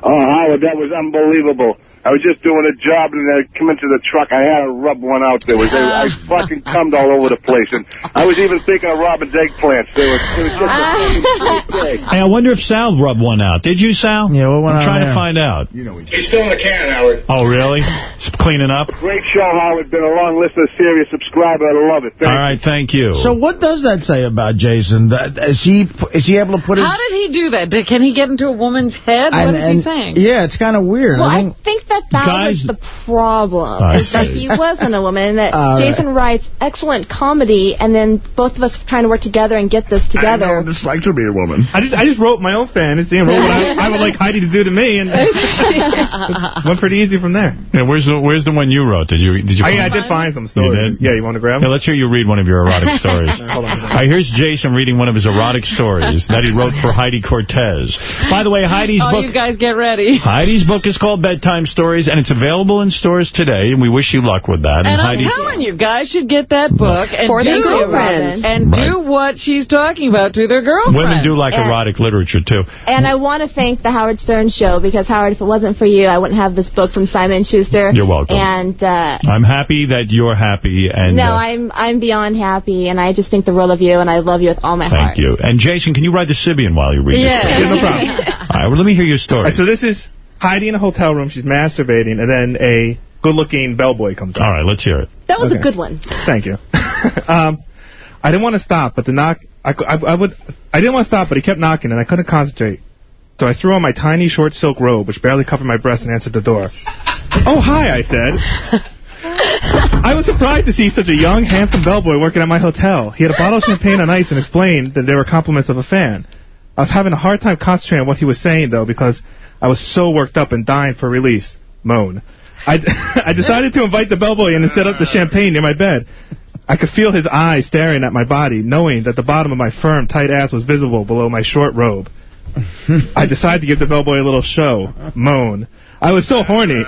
Oh, Howard, that was unbelievable. I was just doing a job, and I come into the truck. I had to rub one out. There was I, I fucking cummed all over the place, and I was even thinking of Robin's eggplants. They were, it was just a ah. fucking great. Hey, I wonder if Sal rubbed one out. Did you, Sal? Yeah, what went I'm trying to there? find out. You know, He's still in the can, Howard. Oh, really? Just cleaning up? Great show, Howard. Been a long list of Sirius subscriber. I love it. Thank All right, thank you. So what does that say about Jason? That, is he is he able to put his... How did he do that? Can he get into a woman's head? and- What is he saying? Yeah, it's kind of weird. Well, I I think, think that that Guys- was the problem. I is that he wasn't a woman, and that All right. Jason writes excellent comedy, and then both of us trying to work together and get this together. I It's like to be a woman. I just I just wrote my own fantasy and wrote what I, I would like Heidi to do to me, and it went pretty easy from there. Yeah, where's the Where's the one you wrote? Did you Did you? Oh, yeah, I did find some stories. You did? Yeah, you want to grab Yeah, let's hear you read one of your erotic stories. Hold on. All right, here's Jason reading one of his erotic stories that he wrote for Heidi Cortez. By the way, Heidi's oh, book. you guys get ready. Heidi's book is called Bedtime Stories, and it's available in stores today, and we wish you luck with that. And I'm Heidi, telling you, guys should get that book and For their do girlfriends. and do what she's talking about to their girlfriends. women do like And- erotic literature, too. And I want to thank the Howard Stern Show because Howard, if it wasn't for you, I wouldn't have this book from Simon Schuster. You're welcome. And uh, I'm happy that you're happy, and no, uh, I'm I'm beyond happy, and I just think the world of you, and I love you with all my heart. thank you. And Jason, can you write the Sybian while you read Yeah. the story? Yeah, no problem. All right, well, let me hear your story. right, so this is Heidi in a hotel room. She's masturbating, and then a good-looking bellboy comes up. All right, let's hear it. That was Okay. a good one. Thank you. um, I didn't want to stop, but the knock. I, I, I would, I didn't want to stop, but he kept knocking, and I couldn't concentrate. So I threw on my tiny short silk robe, which barely covered my breast, and answered the door. oh, hi, I said. I was surprised to see such a young, handsome bellboy working at my hotel. He had a bottle of champagne on ice and explained that they were compliments of a fan. I was having a hard time concentrating on what he was saying, though, because I was so worked up and dying for release. Moan. I, I decided to invite the bellboy in and set up the champagne near my bed. I could feel his eyes staring at my body, knowing that the bottom of my firm, tight ass was visible below my short robe. I decided to give the bellboy a little show. Moan. I was so horny.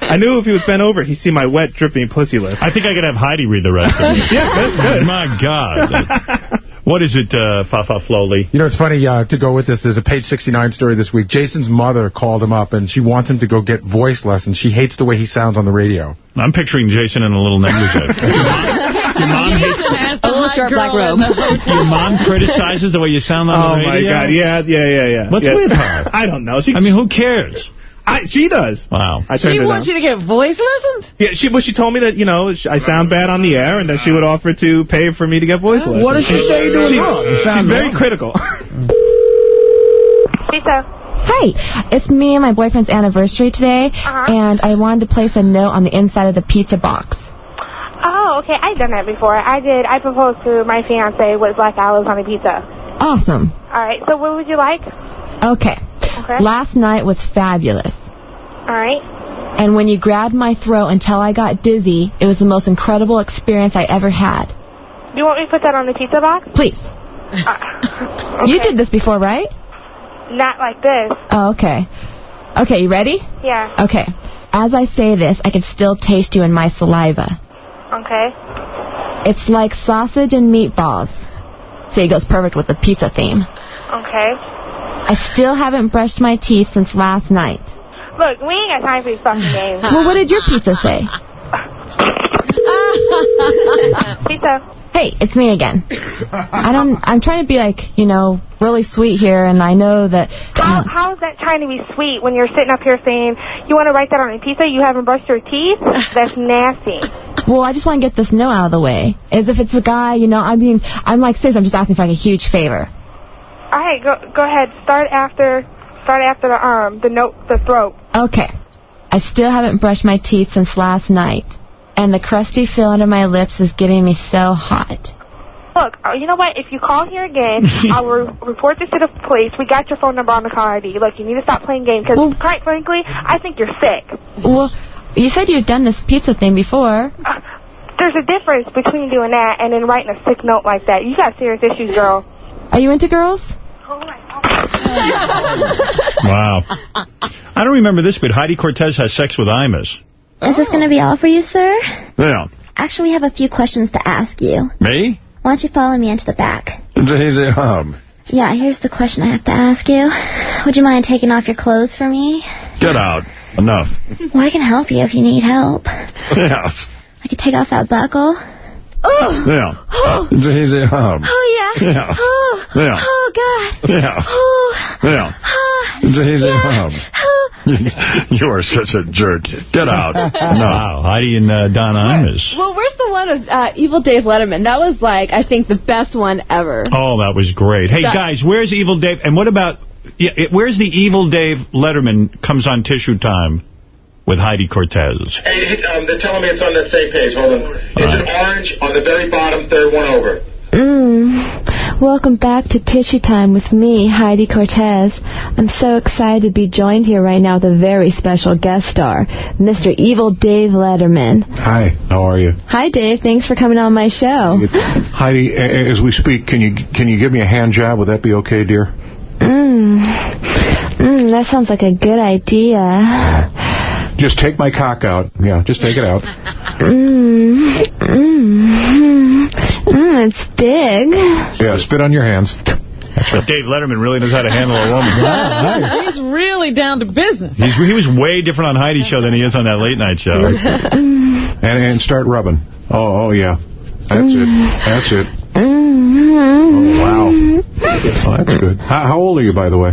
I knew if he was bent over, he'd see my wet, dripping pussy lips. I think I could have Heidi read the rest of it. yeah, good, good. My God. What is it, uh, Fafa Flowley? You know, it's funny, uh, to go with this, there's a page 69 story this week. Jason's mother called him up, and she wants him to go get voice lessons. She hates the way he sounds on the radio. I'm picturing Jason in a little negligee. Your mom hates A little short black robe. Your mom criticizes the way you sound on Oh, the my? God. Yeah, yeah, yeah, yeah. What's yeah. with her? I don't know. She, I mean, who cares? I, she does. Wow. I She wants down. you to get voice lessons? Yeah, she, well, she told me that, you know, I sound bad on the air and that she would offer to pay for me to get voice lessons. What does she say you're doing She- wrong? You She's sound very wrong. critical. Hi, it's me and my boyfriend's anniversary today, Uh-huh. and I wanted to place a note on the inside of the pizza box. Oh, okay. I've done that before. I did. I proposed to my fiance with black olives on a pizza. Awesome. All right. So what would you like? Okay. Okay. Last night was fabulous. All right. And when you grabbed my throat until I got dizzy, it was the most incredible experience I ever had. Do you want me to put that on the pizza box? Please. Uh, You did this before, right? Not like this. Oh, okay. Okay, you ready? Yeah. Okay. As I say this, I can still taste you in my saliva. Okay. It's like sausage and meatballs. See, it goes perfect with the pizza theme. Okay. I still haven't brushed my teeth since last night. Look, we ain't got time for these fucking games. Well, what did your pizza say? pizza. Hey, it's me again. I don't. I'm trying to be like, you know, really sweet here, and I know that. How, how is that trying to be sweet when you're sitting up here saying you want to write that on a pizza? You haven't brushed your teeth? That's nasty. Well, I just want to get this no out of the way. As if it's a guy, you know. I mean, I'm like sis, I'm just asking for like a huge favor. All right, go go ahead. Start after start after the arm, the note, the throat. Okay. I still haven't brushed my teeth since last night, and the crusty feel under my lips is getting me so hot. Look, uh, you know what? If you call here again, I'll re- report this to the police. We got your phone number on the call ID. Look, you need to stop playing games because, quite frankly, I think you're sick. Well, you said you've done this pizza thing before. There's a difference between doing that and then writing a sick note like that. You got serious issues, girl. Are you into girls? Wow. I don't remember this, but Heidi Cortez has sex with Imus. Is this going to be all for you, sir? Yeah. Actually, we have a few questions to ask you. Me? Why don't you follow me into the back? Um, Yeah, here's the question I have to ask you. Would you mind taking off your clothes for me? Get out. Enough. Well, I can help you if you need help. Yeah. I could take off that buckle. Oh! Yeah. Oh! Um, Oh, yeah. Yeah. Oh! Yeah. Oh, God. Yeah. Oh! Yeah. Oh! Um, you are such a jerk. Get out. No. Wow. Heidi and uh, Don Imus. Well, where's the one of uh, Evil Dave Letterman? That was, like, I think the best one ever. Oh, that was great. Hey, That- guys, where's Evil Dave? And what about, yeah, it, where's the Evil Dave Letterman comes on Tissue Time with Heidi Cortez? Hey, um, they're telling me it's on that same page. Hold on. It's an orange on the very bottom, third one over. Mm. Welcome back to Tissue Time with me, Heidi Cortez. I'm so excited to be joined here right now with a very special guest star, Mr. Evil Dave Letterman. Hi, how are you? Hi, Dave. Thanks for coming on my show. Heidi, a- a- as we speak, can you can you give me a hand job? Would that be okay, dear? Mm. Mm, that sounds like a good idea. Just take my cock out. Yeah, just take it out. Mm. Mm. Mm, it's big. Yeah, spit on your hands. Dave Letterman really knows how to handle a woman. He's really down to business. He's, he was way different on Heidi's show than he is on that late night show. And and start rubbing. Oh, oh yeah. That's it. That's it. Mm. Wow. Oh, that's good. How, how old are you, by the way?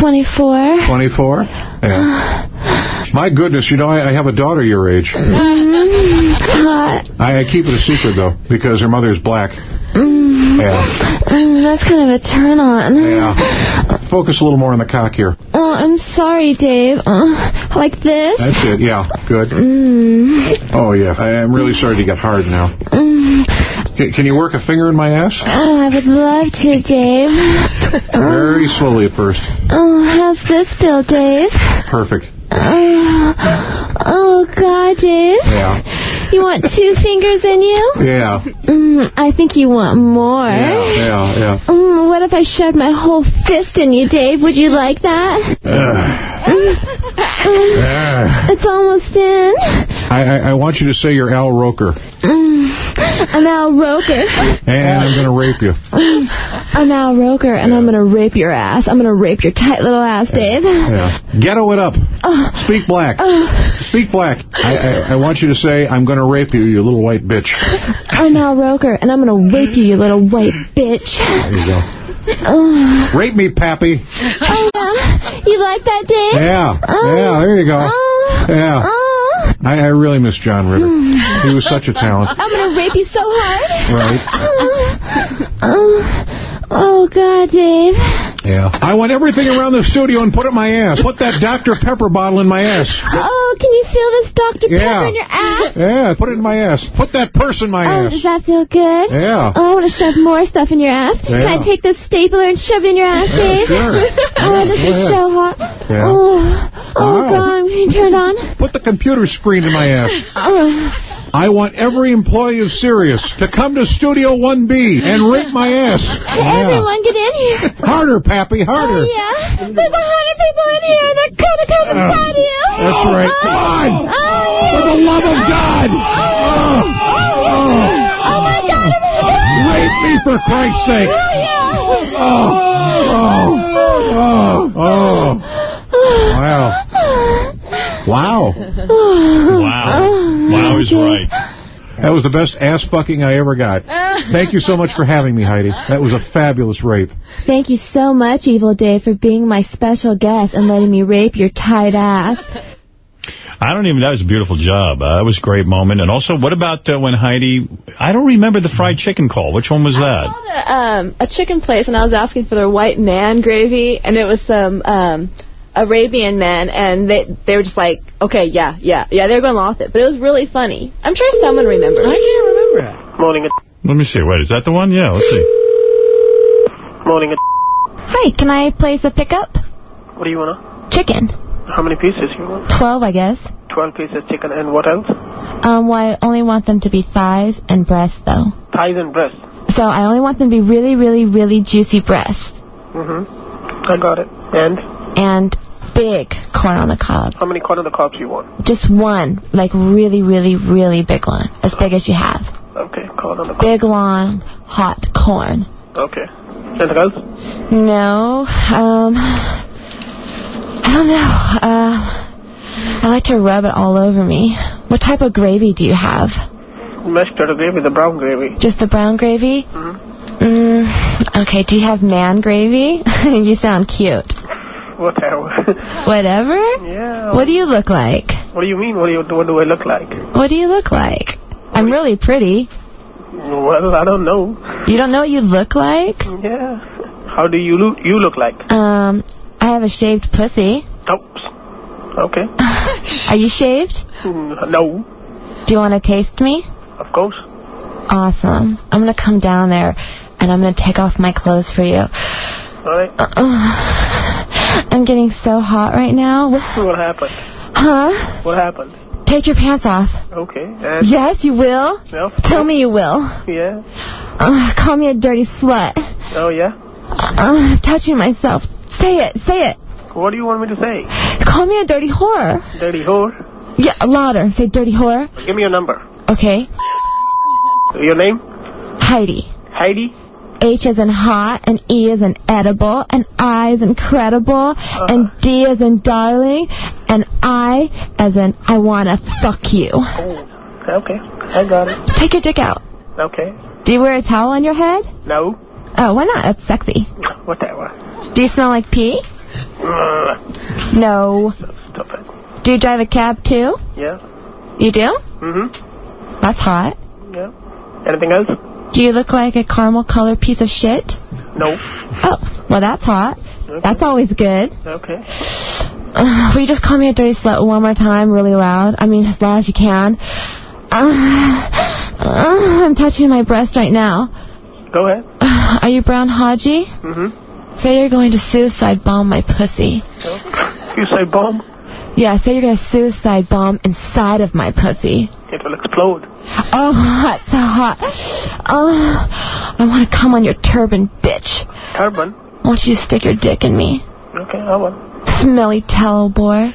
24. 24? Yeah. My goodness, you know, I, I have a daughter your age. Mm. I, I keep it a secret, though, because her mother is black. Mm. Yeah. Mm, that's kind of a turn on. Yeah. Focus a little more on the cock here. Oh, I'm sorry, Dave. Uh, like this? That's it. Yeah. Good. Mm. Oh, yeah. I, I'm really sorry to get hard now. Mm. Can, can you work a finger in my ass? Oh, I would love to, Dave. Very slowly at first. Oh, how's this feel, Dave? Perfect. Oh, oh God, Dave. Yeah. You want two fingers in you? Yeah. Mm, I think you want more. Yeah, yeah, yeah. Mm, what if I shoved my whole fist in you, Dave? Would you like that? Mm, it's almost in. I, I, I want you to say you're Al Roker, Mm, I'm Al Roker. and I'm going to rape you. I'm Al Roker, and I'm going to rape your ass. I'm going to rape your tight little ass, Dave. Yeah. Ghetto it up. Oh, Speak black. oh, Speak black. I, I, I want you to say, I'm going to rape you, you little white bitch. I'm Al Roker, and I'm going to rape you, you little white bitch. There you go. Oh, Rape me, Pappy. oh yeah. You like that, Dave? Yeah. Oh. Yeah, there you go. Oh. Yeah. Oh. I, I really miss John Ritter. Hmm. He was such a talent. I'm going to rape you so hard. Right. Oh. Oh. Oh, God, Dave. Yeah. I want everything around the studio and put it in my ass. Put that Dr. Pepper bottle in my ass. Oh, can you feel this Dr. Yeah. Pepper in your ass? Yeah, put it in my ass. Put that purse in my ass. Oh, ass. does that feel good? Yeah. Oh, I want to shove more stuff in your ass. Yeah. Can I take this stapler and shove it in your ass, Yeah, Dave? sure. Oh, this is so hot. Yeah. Oh, oh Wow. God, I'm turned on. Put the computer screen in my ass. Oh, I want every employee of Sirius to come to Studio 1B and rape my ass. Yeah. everyone get in here. Harder, Pappy, harder. Oh, yeah. There's a hundred people in here. They're gonna come Uh, inside you. that's right. Oh, Come on. Oh, yeah. For the love of God. Oh, oh my God. Rape me, for Christ's sake. Oh, yeah. Oh, oh, oh, oh. Wow. Wow. Wow. Wow is right. That was the best ass fucking I ever got. Thank you so much for having me, Heidi. That was a fabulous rape. Thank you so much, Evil Dave, for being my special guest and letting me rape your tight ass. I don't even, that was a beautiful job. Uh, that was a great moment. And also, what about uh, when Heidi, I don't remember the fried chicken call. Which one was that? a, um, a chicken place, and I was asking for their white man gravy, and it was some um, Arabian men, and they they were just like, okay, yeah, yeah, yeah, they were going along with it. But it was really funny. I'm sure someone remembers. I can't remember it. Morning. Let me see. Wait, is that the one? Yeah, let's see. Morning. Hi, can I place a pickup? What do you want? Chicken. How many pieces you want? Twelve, I guess. 12 pieces chicken and what else? Um, well, I only want them to be thighs and breasts, though. Thighs and breasts. So I only want them to be really, really, really juicy breasts. Mm-hmm. I got it. And? And big corn on the cob. How many corn on the cobs do you want? Just one, like really, really, really big one. As big as you have. Okay, corn on the cob. Big, long, hot corn. Okay. Anything else? No, um, I don't know. Uh, I like to rub it all over me. What type of gravy do you have? Mashed potato gravy, the brown gravy. Just the brown gravy? Mm-hmm. Mm, okay, do you have man gravy? you sound cute. Whatever. Whatever? Yeah. What do you look like? What do you mean? What do you? What do I look like? What do you look like? I'm really pretty. Well, I don't know. You don't know what you look like? Yeah. How do you look? You look like? Um, I have a shaved pussy. Oh. Okay. Are you shaved? Mm, No. Do you want to taste me? Of course. Awesome. I'm going to come down there, and I'm going to take off my clothes for you. All right. I'm getting so hot right now. What happened? Huh? What happened? Take your pants off. Okay. Yes, you will? No. Tell me you will. Yeah. Uh, call me a dirty slut. Oh yeah. Uh, I'm touching myself. Say it. Say it. What do you want me to say? Call me a dirty whore. Dirty whore. Yeah, louder. Say dirty whore. Give me your number. Okay. Your name? Heidi. Heidi. H is in hot, and E is in edible, and I is in credible, and D is in darling, and I as in I wanna fuck you. Oh. Okay. I got it. Take your dick out. Okay. Do you wear a towel on your head? No. Oh, why not? That's sexy. Whatever. Do you smell like pee? Uh, No. stop it. Do you drive a cab too? Yeah. You do? Mm-hmm. That's hot. Yeah. Anything else? Do you look like a caramel colored piece of shit? No. Oh, well that's hot. That's always good. Okay. Uh, will you just call me a dirty slut one more time really loud? I mean, as loud as you can. Uh, uh, I'm touching my breast right now. Go ahead. Are you Brown Haji? Mm-hmm. Say you're going to suicide bomb my pussy. You say bomb, Yeah, say you're going to suicide bomb inside of my pussy. it will explode. Oh, hot, so hot. Oh, I want to come on your turban, bitch. Turban. I want you to stick your dick in me. Okay, I will. Smelly towel boy.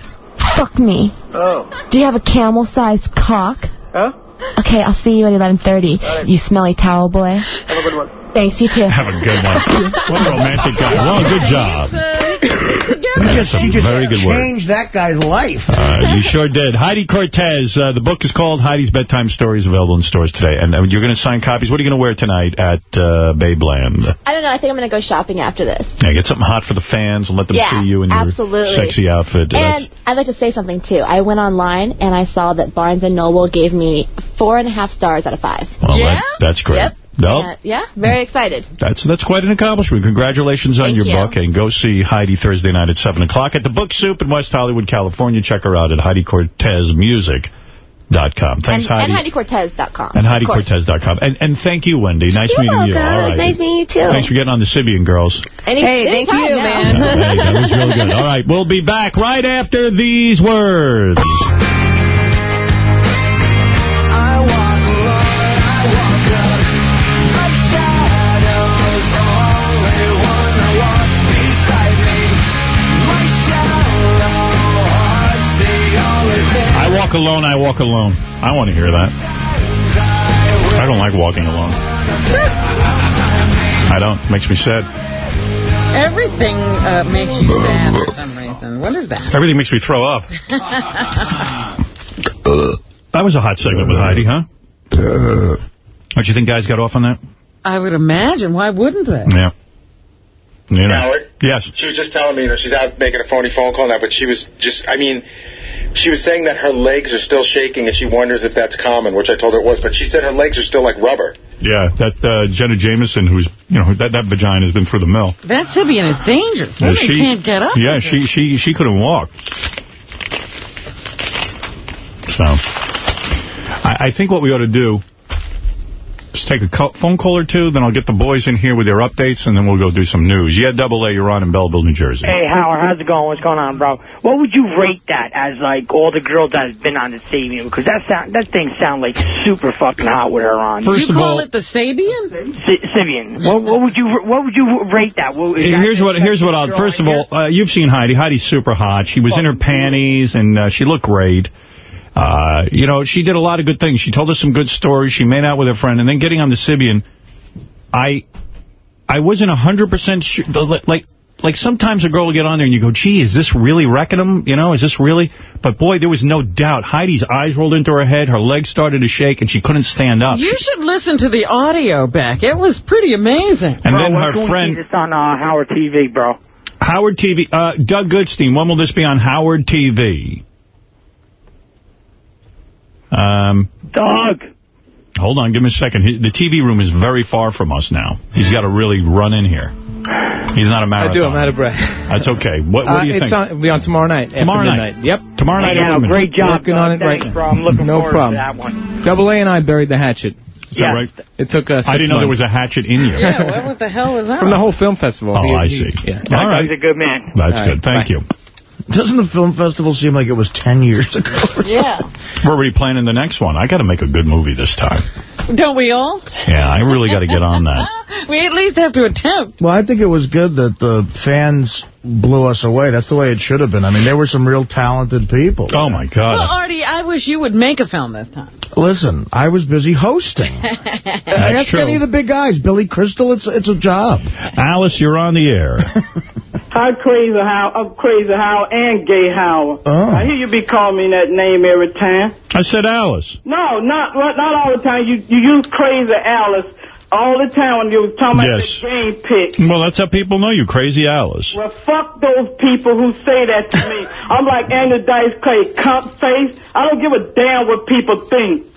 Fuck me. Oh. Do you have a camel-sized cock? Huh? Okay, I'll see you at 11.30, you smelly towel boy. Have a good one. Thanks, you too. Have a good one. What a romantic guy. Well, good job. You just, you just Very good work. changed that guy's life. Uh, you sure did. Heidi Cortez. Uh, the book is called Heidi's Bedtime Stories, available in stores today. And uh, you're going to sign copies. What are you going to wear tonight at uh, Babeland? I don't know. I think I'm going to go shopping after this. Yeah, get something hot for the fans and let them Yeah, see you in your absolutely. sexy outfit. That's- And I'd like to say something, too. I went online, and I saw that Barnes & Noble gave me four and a half stars out of five. well, that, that's great. Yep. No, Uh, yeah, very excited. That's that's quite an accomplishment. Congratulations on Thank your you. book. And go see Heidi Thursday night at 7 o'clock at the Book Soup in West Hollywood, California. Check her out at HeidiCortezMusic.com. Thanks, and, Heidi. and HeidiCortez.com. And of course. HeidiCortez.com. And, and thank you, Wendy. Nice You're meeting you. welcome. All It was right. nice meeting you, too. Thanks for getting on the Sybian girls. Any, Hey, thank you, now. man. Hey, that was really good. All right, we'll be back right after these words. Walk alone, I walk alone. I want to hear that. I don't like walking alone. I don't. Makes me sad. Everything uh, makes you sad for some reason. What is that? Everything makes me throw up. That was a hot segment with Heidi, huh? Don't you think guys got off on that? I would imagine. Why wouldn't they? Yeah. You know. Howard? Yes. She was just telling me, you know, she's out making a phony phone call now, but she was just, I mean, she was saying that her legs are still shaking and she wonders if that's common, which I told her it was, but she said her legs are still like rubber. Yeah, that uh, Jenna Jameson, who's, you know, that, that vagina has been through the mill. That Sybian is dangerous. Yeah, Women can't get up. Yeah, she, she, she couldn't walk. So, I, I think what we ought to do is take a phone call or two, then I'll get the boys in here with their updates, and then we'll go do some news. Yeah, Double A, you're on in Belleville, New Jersey. Hey, Howard, how's it going? What's going on, bro? What would you rate that as, like, all the girls that have been on the Sabian? Because that sound, that thing sound like super fucking hot with her on. First you call it the Sabian? Si- Sybian. What, what would you what would you rate that? What, is that- Here's what here's what I'll first of all uh, you've seen Heidi. Heidi's super hot. She was in her panties and uh, she looked great. Uh, you know, she did a lot of good things. She told us some good stories. She made out with her friend, and then getting on the Sybian, I I wasn't hundred percent sure. Like like sometimes a girl will get on there and you go, gee, is this really wrecking them? You know, is this really? But boy, there was no doubt. Heidi's eyes rolled into her head. Her legs started to shake, and she couldn't stand up. You should listen to the audio back. It was pretty amazing. And bro, then her can we see friend- this on uh, Howard TV, bro. Howard TV. Uh, Doug Goodstein, when will this be on Howard TV? Um, Doug. Hold on, give me a second. He- The TV room is very far from us now. He's got to really run in here. He's not a marathon. I do. I'm out of breath. That's okay. What, what Uh, do you it's think? On, it'll be on tomorrow night. Tomorrow night. midnight. Yep. Tomorrow night at Yeah, Lumen. great job, Working on it right Thanks, now. bro. I'm looking no forward problem. to that one. Double A and I buried the hatchet. Is that right? It took us. I didn't know there was a hatchet in you. Yeah, what the hell was that? From the whole film festival. Oh, He- I he- see. Yeah. All right. Doug's a good man. That's All good. right, Thank bye. you. Doesn't the film festival seem like it was 10 years ago? Yeah. We're already planning the next one. I got to make a good movie this time. Don't we all? Yeah, I really got to get on that. We at least have to attempt. Well, I think it was good that the fans blew us away. That's the way it should have been. I mean, there were some real talented people. Oh, my God. Well, Artie, I wish you would make a film this time. Listen, I was busy hosting. Ask true. any of the big guys. Billy Crystal, it's it's a job. Alice, you're on the air. Hi, Crazy How, I'm Crazy How and Gay How. Oh. I hear you be calling me that name every time. I said Alice. No, not not all the time. You you use Crazy Alice all the time when you're talking about Yes. the game pick. Well, that's how people know you, Crazy Alice. Well, fuck those people who say that to me. I'm like Andrew Dice Clay, cunt face. I don't give a damn what people think.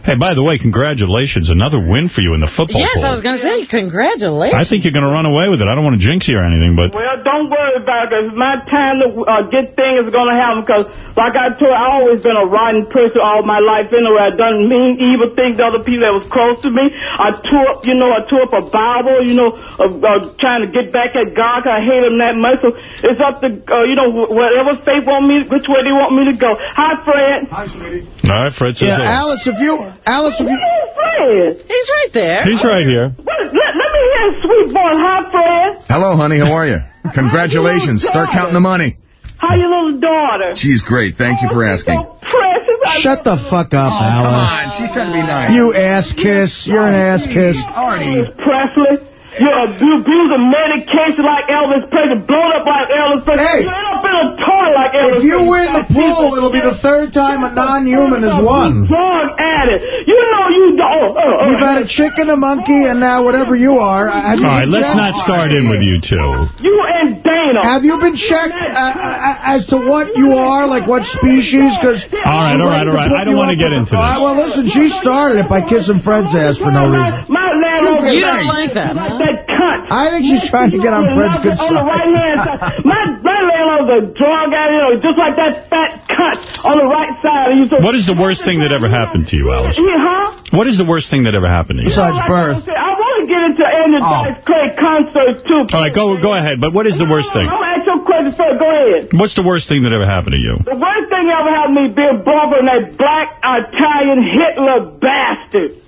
Hey, by the way, congratulations. Another win for you in the football yes, poll. I was going to say, congratulations. I think you're going to run away with it. I don't want to jinx you or anything, but Well, don't worry about it. 'cause my time to uh, get things is going to happen. Because, like I told you, I always been a rotten person all my life anyway. I done mean, evil things to other people that was close to me. I tore up, you know, I tore up a Bible, you know, uh, uh, trying to get back at God 'cause I hate him that much. So it's up to, uh, you know, whatever faith want me, which way they want me to go. Hi, Fred. Hi, sweetie. All right, Fred says Yeah, hello. Alice, if you, Alice, if you, Fred. He's right there. He's right here. Let, let, let me hear a sweet voice. Hi, Fred. Hello, honey. How are you? Congratulations. Start counting the money. How your little daughter? She's great. Thank you for asking. Precious. Shut the fuck up, oh, Alice. Come on. She's trying to be nice. You ass kiss. You're an ass kiss. Elvis Presley. You abuse of medication like Elvis Presley, blown up like Elvis Presley. Hey. you end up in a toy like Elvis Presley. If you Presley. win the pool, it'll be the third time a non-human has won. Drug addict. You know you don't. Uh, uh, You've had a chicken, a monkey, and now whatever you are. Have you All right, let's not start in with you two. You and Dana. Have you been checked uh, uh, as to what you are, like what species? Because All right, all right, all right. I don't want to get into All right, this. well, listen, she started it by kissing Fred's ass for no reason. My landlord. You don't like that, huh? That cunt. I think she's trying to get on Fred's good On the right hand side. side. My, my landlord's a drug addict, just like that fat cunt on the right side. He What is the worst thing that ever happened to you, Alice? He, huh? What is the worst thing that ever happened to you? Besides oh, birth. I want to get into Andrew oh. Dice Clay concerts, too. All right, go go ahead. But what is the worst thing? I'm going to ask you question first. Go ahead. What's the worst thing that ever happened to you? The worst thing that ever happened to me being born from that black Italian Hitler bastard.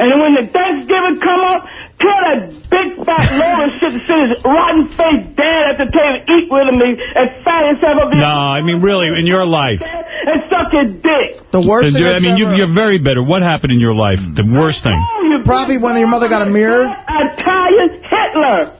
And when the Thanksgiving come up, tell that big fat Lawrence shit to sit his rotten face down at the table, eat with me, and fat himself up No, I mean, really, in your life. and suck his dick. The worst thing I mean, you, ever- you're very bitter. What happened in your life? The worst thing. Oh, Probably when your mother got a mirror. Italian Hitler.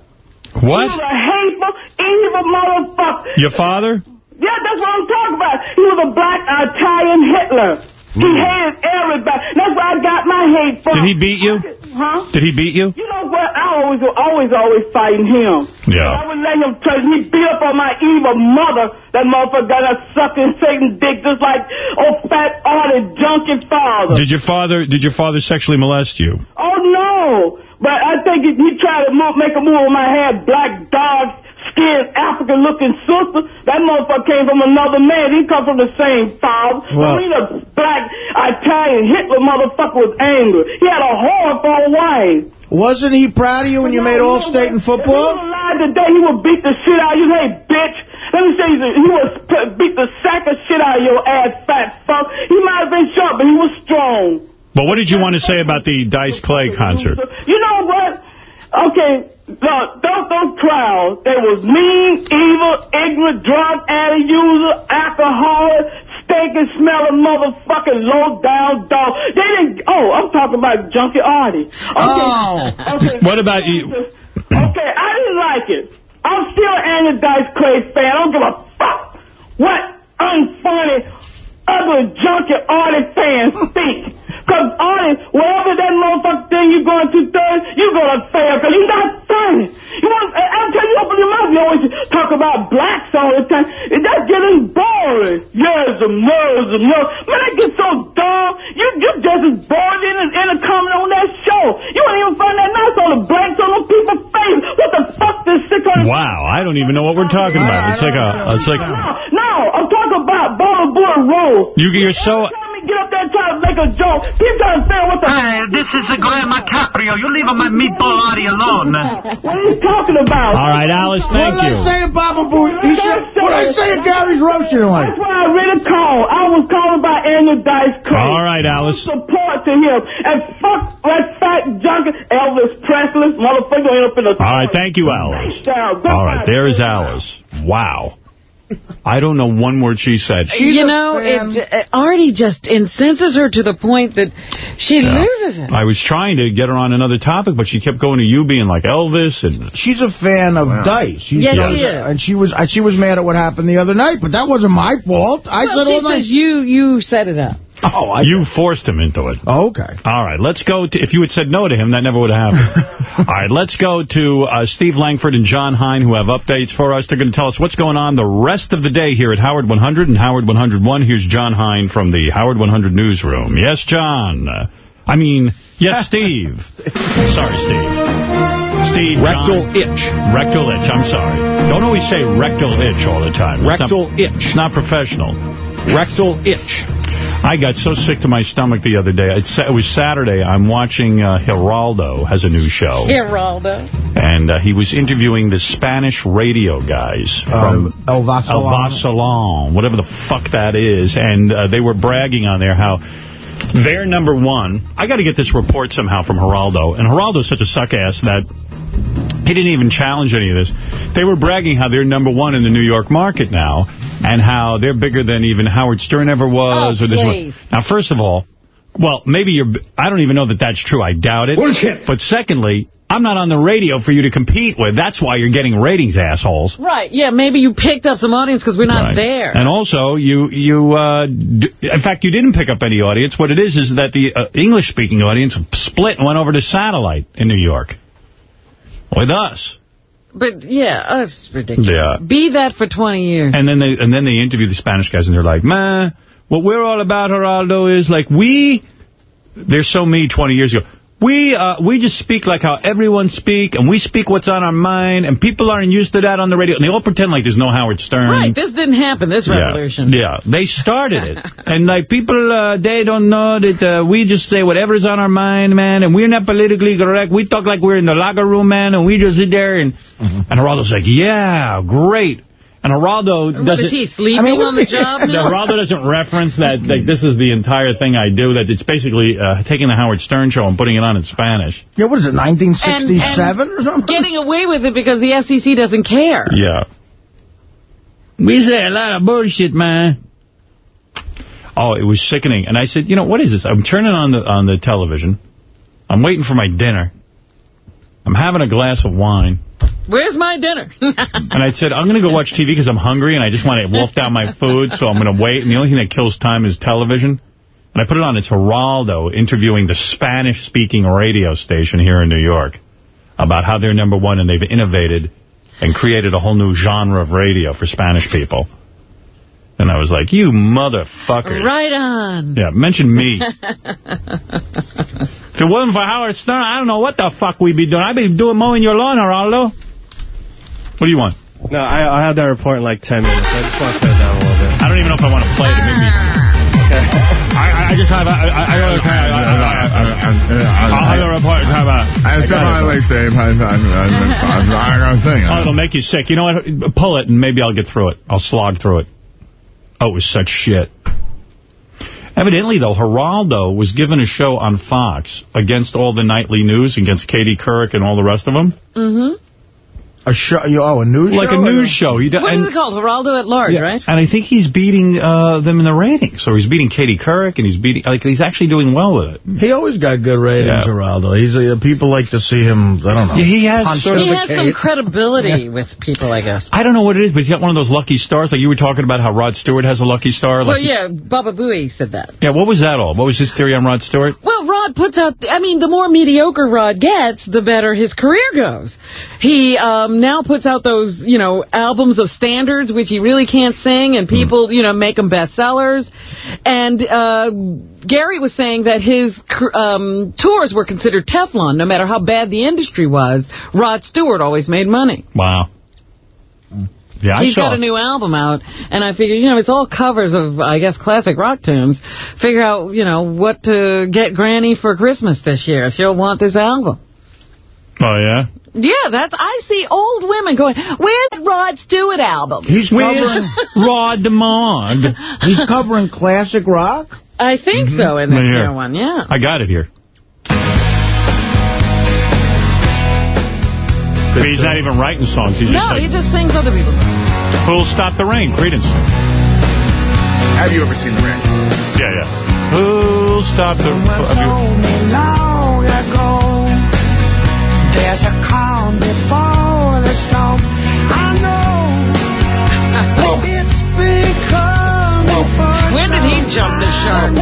What? He was a hateful, evil motherfucker. Your father? Yeah, that's what I'm talking about. He was a black uh, Italian Hitler. He hated everybody. That's where I got my hate from. Did he beat you? Huh? Did he beat you? You know what? I always, always, always fighting him. Yeah. I would let him touch me, beat up on my evil mother. That motherfucker got a sucking Satan dick just like old fat Artie junkie father. Did your father Did your father sexually molest you? Oh, no. But I think he, he tried to make a move on my head, black dog, skinned African-looking sister. That motherfucker came from another man. He come from the same father. Well- I mean, a black Italian Hitler motherfucker was angry. He had a whore for a wife. Wasn't he proud of you when you made All-State in If he football? was alive today, he would beat the shit out of you. Hey, bitch. Let me say this. He would beat the sack of shit out of your ass, fat fuck. He might have been short, but he was strong. But what did you want to say about the Dice Clay concert? You know what? Okay, look, those, those crowds, they was mean, evil, ignorant, drug addict user, alcoholic, stinking, smelling motherfucking low-down dog. They didn't, oh, I'm talking about Junkie Artie. Okay, oh. okay. What about you? Okay, I didn't like it. I'm still an Andy Dice Clay fan. I don't give a fuck what unfunny, ugly, junkie Artie fans think. Because Artie, wherever that motherfucker thing you're going to third, you're going to fail because you're not funny. You want, to, I'll tell you, open your mouth. You always talk about blacks all the time. That's getting boring. Yersum, yersum, yersum. Man, that gets so dumb. You, you just as bored in, in a comment on that show. You wouldn't even find that nice on the blacks on the people's face. What the fuck this sick on Wow, I don't even know what we're talking about. It's like a, it's like No, I'm talking about Bowling Bullet Road. you. You're so. Get up there and try to make a joke. Keep trying to say what the... Hey, this is the Grandma Caprio. You leave my meatball Artie alone. What are you talking about? All right, Alice, thank What did. I say at Baba Boo? What did I say at Gary's roast like? That's why I really called. I was calling about Andy Dice Clay. All right, Alice. Support to him. And fuck that fat junkie Elvis Presley. Motherfucker end up in a... All right, thank you, Alice. All right, there is Alice. Wow. I don't know one word she said. you know, it uh, Artie just incenses her to the point that she Yeah. loses it. I was trying to get her on another topic, but she kept going to you being like Elvis and She's a fan of Dice. She's Yes, she is. And she was, uh, she was mad at what happened the other night, but that wasn't my fault. I well, said she all night. says you, you set it up. Oh, I, you forced him into it. Oh, okay. All right, let's go to, if you had said no to him, that never would have happened. All right, let's go to uh, Steve Langford and John Hein, who have updates for us. They're going to tell us what's going on the rest of the day here at Howard 100 and Howard 101. Here's John Hein from the Howard 100 newsroom. Yes, John. Uh, I mean, yes, Steve. sorry, Steve. Steve, Rectal John. itch. Rectal itch, I'm sorry. Don't always say rectal itch all the time. It's Rectal not, itch. It's not professional. Rectal itch. I got so sick to my stomach the other day. It was Saturday. I'm watching uh, Geraldo has a new show. Geraldo. And uh, he was interviewing the Spanish radio guys from Um, El Vacilón. El Vacilón, whatever the fuck that is. And uh, they were bragging on there how they're number one. I got to get this report somehow from Geraldo. And Geraldo's such a suck ass that he didn't even challenge any of this. They were bragging how they're number one in the New York market now, and how they're bigger than even Howard Stern ever was. Oh, or this please. one. Now, first of all, well, maybe you're... I don't even know that that's true. I doubt it. Bullshit. But secondly, I'm not on the radio for you to compete with. That's why you're getting ratings, assholes. Right, yeah, maybe you picked up some audience because we're not Right. there. And also, you, you, uh, d in fact, you didn't pick up any audience. What it is is that the uh, English-speaking audience split and went over to satellite in New York with us. But, yeah, that's ridiculous. Yeah. Be that for 20 years. And then they and then they interview the Spanish guys, and they're like, man, what we're all about, Geraldo, is like we. They're so me 20 years ago. We uh, we just speak like how everyone speak, and we speak what's on our mind, and people aren't used to that on the radio. And they all pretend like there's no Howard Stern. Right, this didn't happen, this Yeah, revolution. Yeah, they started it. and, like, people, uh, they don't know that uh, we just say whatever's on our mind, man, and we're not politically correct. We talk like we're in the locker room, man, and we just sit there, and, and Geraldo's like, yeah, great. And Geraldo doesn't... is he, sleeping on the job No, now? Geraldo doesn't reference that, like, this is the entire thing I do, that it's basically uh, taking the Howard Stern show and putting it on in Spanish. Yeah, what is it, 1967 or something? Getting away with it because the SEC doesn't care. Yeah. We say a lot of bullshit, man. Oh, it was sickening. And I said, you know, what is this? I'm turning on the on the television. I'm waiting for my dinner. I'm having a glass of wine. Where's my dinner? And I said, I'm going to go watch TV because I'm hungry and I just want to wolf down my food, so I'm going to wait. And the only thing that kills time is television. And I put it on. It's Geraldo interviewing the Spanish-speaking radio station here in New York about how they're number one and they've innovated and created a whole new genre of radio for Spanish people. And I was like, you motherfuckers. Right on. Yeah, mention me. if it wasn't for Howard Stern, I don't know what the fuck we'd be doing. I'd be doing mowing your lawn, Geraldo. What do you want? No, I, I'll have that report in like 10 minutes. I just want to cut it down a little bit. I don't even know if I want to play it. It made me... I, I just have a... I, I, I, I'll have a report. Have a... I step on my legs, Dave. I, I, I, I got a thing. Oh, it'll make you sick. You know what? Pull it, and maybe I'll get through it. I'll slog through it. Oh, it was such shit. Evidently, though, Geraldo was given a show on Fox against all the nightly news, against Katie Couric and all the rest of them. Mm-hmm. A show? Oh, a news like show? Like a news show. He What is it called? Geraldo at Large, Yeah, right? And I think he's beating uh, them in the ratings. So he's beating Katie Couric, and he's beating, like, he's actually doing well with it. He always got good ratings, Yeah. Geraldo. He's uh, people like to see him. I don't know. Yeah, he has sort of He the has some cake. credibility with people, I guess. I don't know what it is, but he's got one of those lucky stars. Like you were talking about how Rod Stewart has a lucky star. Well, yeah, Baba Booey said that. yeah, what was that all? What was his theory on Rod Stewart? Well, Rod puts out, I mean, the more mediocre Rod gets, the better his career goes. He um, now puts out those, you know, albums of standards, which he really can't sing, and people, you know, make them bestsellers. And uh, Gary was saying that his um, tours were considered Teflon. No matter how bad the industry was, Rod Stewart always made money. Wow. Yeah, I He's saw got a new album out, and I figured, you know, it's all covers of, I guess, classic rock tunes. Figure out, you know, what to get Granny for Christmas this year. She'll want this album. Oh, yeah? Yeah, that's, I see old women going, where's Rod Stewart album? He's Where's covering, Rod DeMond? he's covering classic rock? I think mm-hmm. so in this Right here. new one, yeah. I got it here. But he's not even writing songs. He's just No, like, he just sings other people's songs. Who'll Stop the Rain? Creedence. Have you ever seen the rain? Yeah, yeah. Who'll Stop the... Have you, did he jump the shark?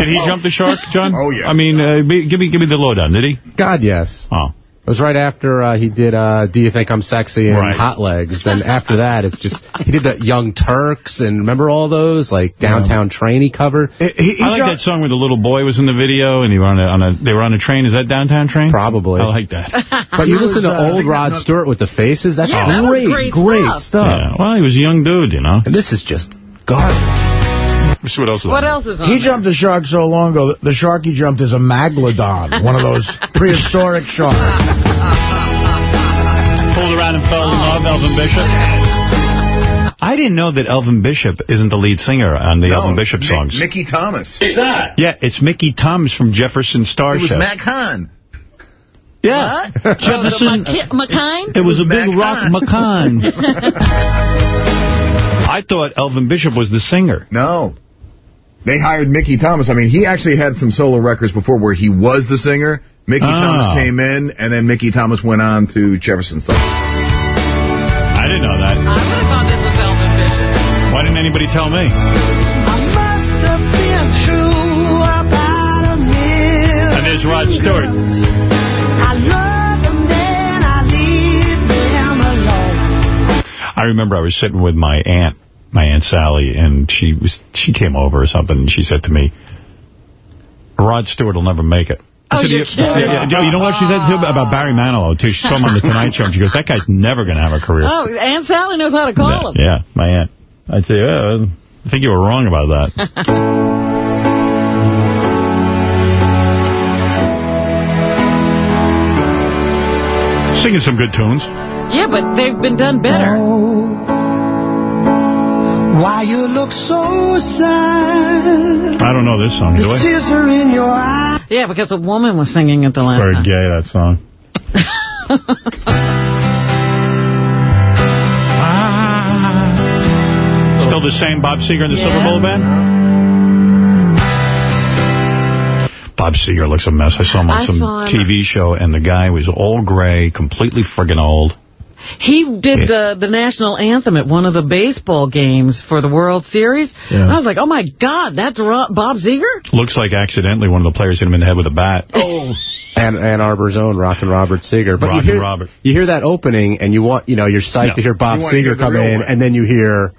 did he jump the shark, John? Oh, yeah. I mean, uh, be, give me give me the lowdown. Did he? God, yes. Oh. It was right after uh, he did uh, Do You Think I'm Sexy and Right. Hot Legs. Then after that, it's just, he did the Young Turks and remember all those? Like Downtown Train he covered? He, he I like that song where the little boy was in the video and he were on a, on a they were on a train. Is that Downtown Train? Probably. I like that. But you He listen was, to uh, old Rod Stewart with the faces? That's Yeah, that was great, great stuff. stuff. Yeah. Well, he was a young dude, you know. And this is just garbage. Let's see what else is What on else is on He there? jumped the shark so long ago. The shark he jumped is a megalodon, one of those prehistoric sharks. there. Pulled around and fell in love, Elvin Bishop. I didn't know that Elvin Bishop isn't the lead singer on the Elvin Bishop Mick- songs. Mickey Thomas. He's not. Yeah, it's Mickey Thomas from Jefferson Starship. It Starship. was Mac Hahn. Yeah. What? Jefferson. Oh, the Mc- McKine? It was a big Mac rock Hahn. macan. I thought Elvin Bishop was the singer. No. They hired Mickey Thomas. I mean, he actually had some solo records before where he was the singer. Mickey Oh. Thomas came in, and then Mickey Thomas went on to Jefferson Starship. I didn't know that. I would have thought this was Elvin Bishop. Why didn't anybody tell me? I must have been true about a million. And there's Rod Stewart. I love them, then I leave them alone. I remember I was sitting with my aunt, my aunt Sally, and she was she came over or something, and she said to me, "Rod Stewart will never make it." I Oh, said, you're yeah, kidding. yeah, yeah. You know what she said too about Barry Manilow too? She saw him on the Tonight Show, and she goes, "That guy's never going to have a career." Oh, Aunt Sally knows how to call him. yeah, my aunt. I'd say, yeah, I think you were wrong about that. Singing some good tunes. Yeah, but they've been done better. Oh, Why you look so sad? I don't know this song, do The I? tears are in your eyes. Yeah, because a woman was singing it the last Very time. gay, that song. Still the same Bob Seger and the Silver Yeah. Bullet Band? Bob Seger looks a mess. I saw him on I some. TV show, and the guy was all gray, completely friggin' old. He did the, the national anthem at one of the baseball games for the World Series. Yeah. I was like, oh, my God, that's Ro Bob Seger? Looks like accidentally one of the players hit him in the head with a bat. Oh. Ann, Ann Arbor's own Rockin' Robert Seger. But Rockin' you hear, Robert. You hear that opening, and you want, you know, you're psyched No. to hear Bob You wanna hear come in, one. and then you hear...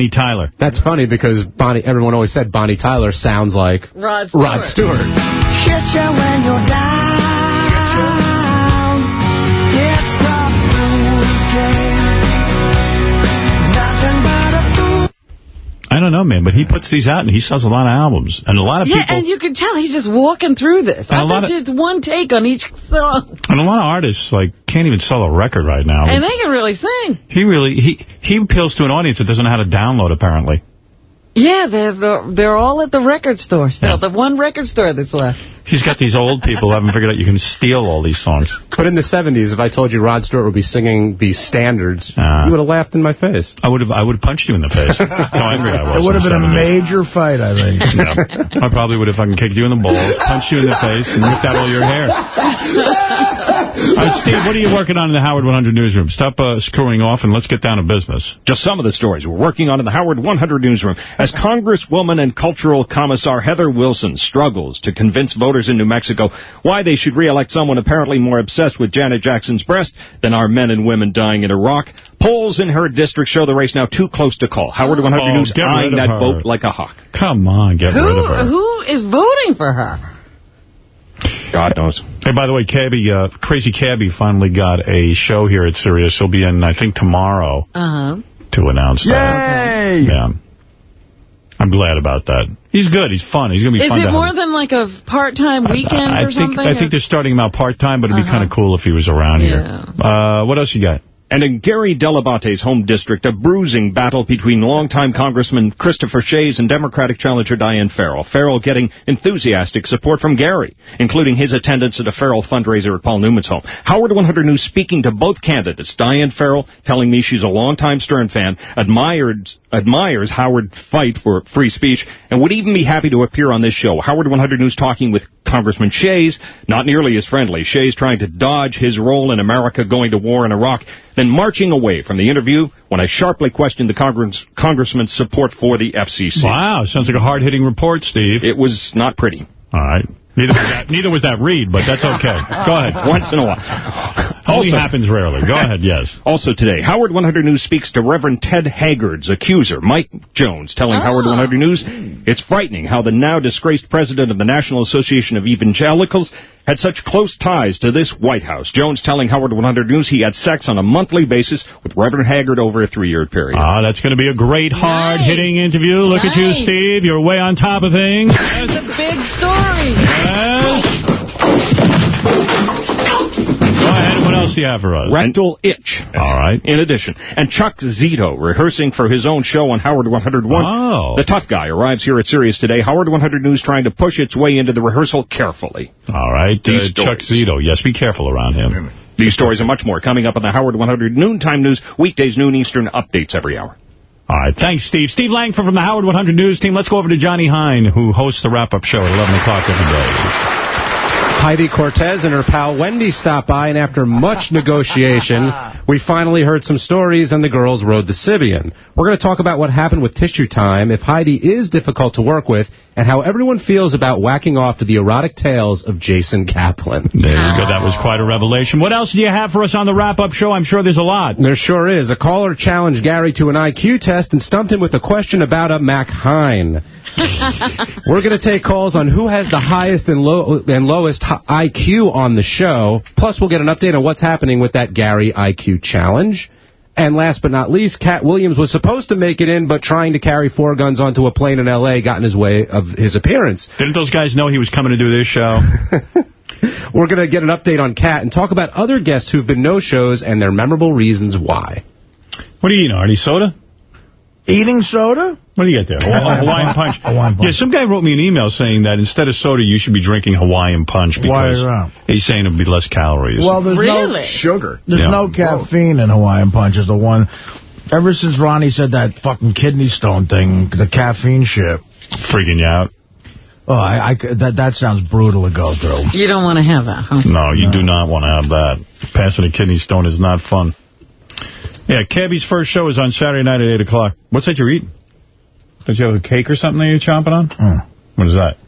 Bonnie Tyler. That's funny because Bonnie. everyone always said Bonnie Tyler sounds like Rod Stewart. Rod Stewart. I don't know, man, but he puts these out and he sells a lot of albums. And a lot of Yeah, people, and you can tell he's just walking through this. I a lot bet of- you it's one take on each song. and a lot of artists, like, can't even sell a record right now. And they can really sing. he really, he, he appeals to an audience that doesn't know how to download, apparently. Yeah, they're, they're, they're all at the record store still. The one record store that's left. He's got these old people who haven't figured out you can steal all these songs. But in the 70s, if I told you Rod Stewart would be singing these standards, you would have laughed in my face. I would have I would have punched you in the face. That's how angry I was. It would have been the a major fight, I think. Yeah. I probably would have fucking kicked you in the balls, punched you in the face, and ripped out all your hair. All right, Steve, what are you working on in the Howard 100 newsroom? Stop uh, screwing off and let's get down to business. Just some of the stories we're working on in the Howard 100 newsroom as Congresswoman and Cultural Commissar Heather Wilson struggles to convince voters in New Mexico why they should re-elect someone apparently more obsessed with Janet Jackson's breast than our men and women dying in Iraq. Polls in her district show the race now too close to call. Howard 100 Oh, News get rid eyeing of that her. vote like a hawk. Come on, get rid of Who, her. who is voting for her? God knows. Hey, by the way, Cabby, uh, Crazy Cabby finally got a show here at Sirius. He'll be in, I think, tomorrow Uh-huh. to announce that. Yay! Yeah. I'm glad about that. He's good. He's fun. He's going to be Is fun it more have. than like a part-time weekend I or think something? I think they're starting him out part-time, but it'd be Uh-huh. kind of cool if he was around here. Uh, what else you got? And in Gary Dell'Abate's home district, a bruising battle between longtime Congressman Christopher Shays and Democratic challenger Diane Farrell. Farrell getting enthusiastic support from Gary, including his attendance at a Farrell fundraiser at Paul Newman's home. Howard 100 News speaking to both candidates. Diane Farrell telling me she's a longtime Stern fan, admires, admires Howard's fight for free speech, and would even be happy to appear on this show. Howard 100 News talking with Congressman Shays, not nearly as friendly. Shays trying to dodge his role in America going to war in Iraq, then marching away from the interview when I sharply questioned the Congress, congressman's support for the FCC. Wow, sounds like a hard-hitting report, Steve. It was not pretty. All right. Neither was that, neither was that Reed, but that's okay. Go ahead. Once in a while. Only happens rarely. Go ahead, yes. Also today, Howard 100 News speaks to Reverend Ted Haggard's accuser, Mike Jones, telling Howard 100 News it's frightening how the now disgraced president of the National Association of Evangelicals had such close ties to this White House. Jones telling Howard 100 News he had sex on a monthly basis with Reverend Haggard over a three-year period. Ah, that's going to be a great, hard-hitting interview. Look at you, Steve. You're way on top of things. It's a big story. Go ahead. What else do you have for us? Rental itch. All right. In addition, and Chuck Zito rehearsing for his own show on Howard 101. Oh. The tough guy arrives here at Sirius today. Howard 100 News trying to push its way into the rehearsal carefully. All right. These Uh, Chuck Zito. Yes, be careful around him. These stories and much more coming up on the Howard 100 Noontime News, weekdays noon Eastern, updates every hour. All right. Thanks, Steve. Steve Langford from the Howard 100 News team. Let's go over to Johnny Hein, who hosts the wrap-up show at 11 o'clock every day. Heidi Cortez and her pal Wendy stopped by, and after much negotiation, we finally heard some stories, and the girls rode the Sybian. We're going to talk about what happened with Tissue Time, if Heidi is difficult to work with, and how everyone feels about whacking off to the erotic tales of Jason Kaplan. There you go. That was quite a revelation. What else do you have for us on the wrap-up show? I'm sure there's a lot. There sure is. A caller challenged Gary to an IQ test and stumped him with a question about a Mac Hine. We're going to take calls on who has the highest and, low, and lowest IQ on the show. Plus, we'll get an update on what's happening with that Gary IQ challenge. And last but not least, Katt Williams was supposed to make it in, but trying to carry four guns onto a plane in L.A. got in his way of his appearance. Didn't those guys know he was coming to do this show? We're going to get an update on Katt and talk about other guests who've been no-shows and their memorable reasons why. What do you eat, Artie? Soda? Eating soda? What do you get there? Hawa- Hawaiian Punch. Hawaiian Punch. Yeah, some guy wrote me an email saying that instead of soda, you should be drinking Hawaiian Punch because is he's saying it would be less calories. Well, there's really? no Sugar. There's Yeah. no caffeine in Hawaiian Punch is the one. Ever since Ronnie said that fucking kidney stone thing, the caffeine shit. Freaking you out? Oh, I that that sounds brutal to go through. You don't want to have that, huh? No, you do not want to have that. Passing a kidney stone is not fun. Yeah, Cabby's first show is on Saturday night at 8 o'clock. What's that you're eating? Don't you have a cake or something that you're chomping on? Mm. What is that?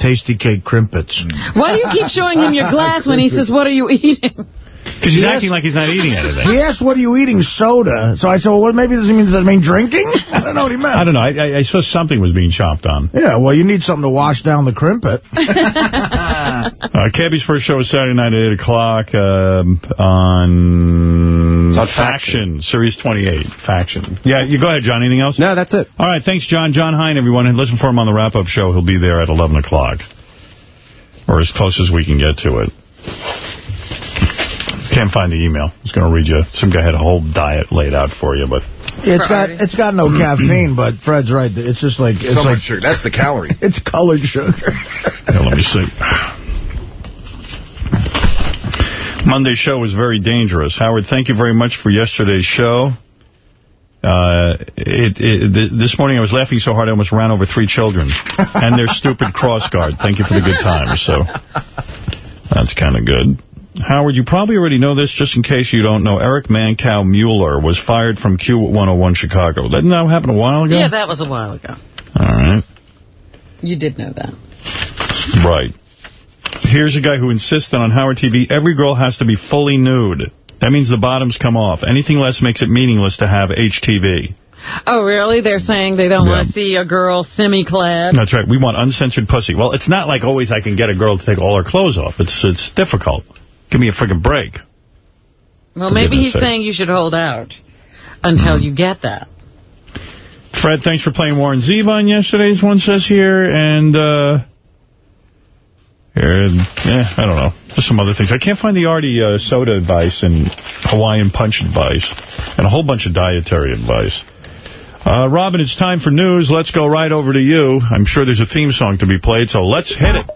Tastykake Krimpets. Why do you keep showing him your glass when he says, what are you eating? Because he's Yes. acting like he's not eating anything. He asked, what are you eating? Soda. So I said, well, what, maybe does it mean, does it mean drinking? I don't know what he meant. I don't know. I, I, I saw something was being chomped on. Yeah, well, you need something to wash down the Krimpet. Uh, Cabby's first show is Saturday night at 8 o'clock um, on, It's on Faction, Sirius 28. Faction. Yeah, you go ahead, John. Anything else? No, that's it. All right, thanks, John. John Hein, everyone. And listen for him on the wrap-up show. He'll be there at 11 o'clock. Or as close as we can get to it. Can't find the email. I was going to read you. Some guy had a whole diet laid out for you, but... It's got it's got no caffeine, but Fred's right. It's just like it's So like much sugar. That's the calorie. it's colored sugar. Yeah, let me see. Monday's show was very dangerous. Howard, thank you very much for yesterday's show. Uh, it, it, th this morning I was laughing so hard I almost ran over three children and their stupid cross guard. Thank you for the good times. So that's kind of good. Howard, you probably already know this, just in case you don't know. Eric Mancow Mueller was fired from Q101 Chicago. Didn't that happen a while ago? Yeah, that was a while ago. All right. You did know that. Right. Here's a guy who insists that on Howard TV, every girl has to be fully nude. That means the bottoms come off. Anything less makes it meaningless to have HTV. Oh, really? They're saying they don't want to see a girl semi-clad? That's right. We want uncensored pussy. Well, it's not like always I can get a girl to take all her clothes off. It's it's difficult. Give me a freaking break. Well, For maybe he's sake. saying you should hold out until you get that. Fred, thanks for playing Warren Zevon on yesterday's one says here. And, uh, here, yeah, I don't know. Just some other things. I can't find the Artie uh, soda advice and Hawaiian punch advice and a whole bunch of dietary advice. Uh, Robin, it's time for news. Let's go right over to you. I'm sure there's a theme song to be played, so let's hit it.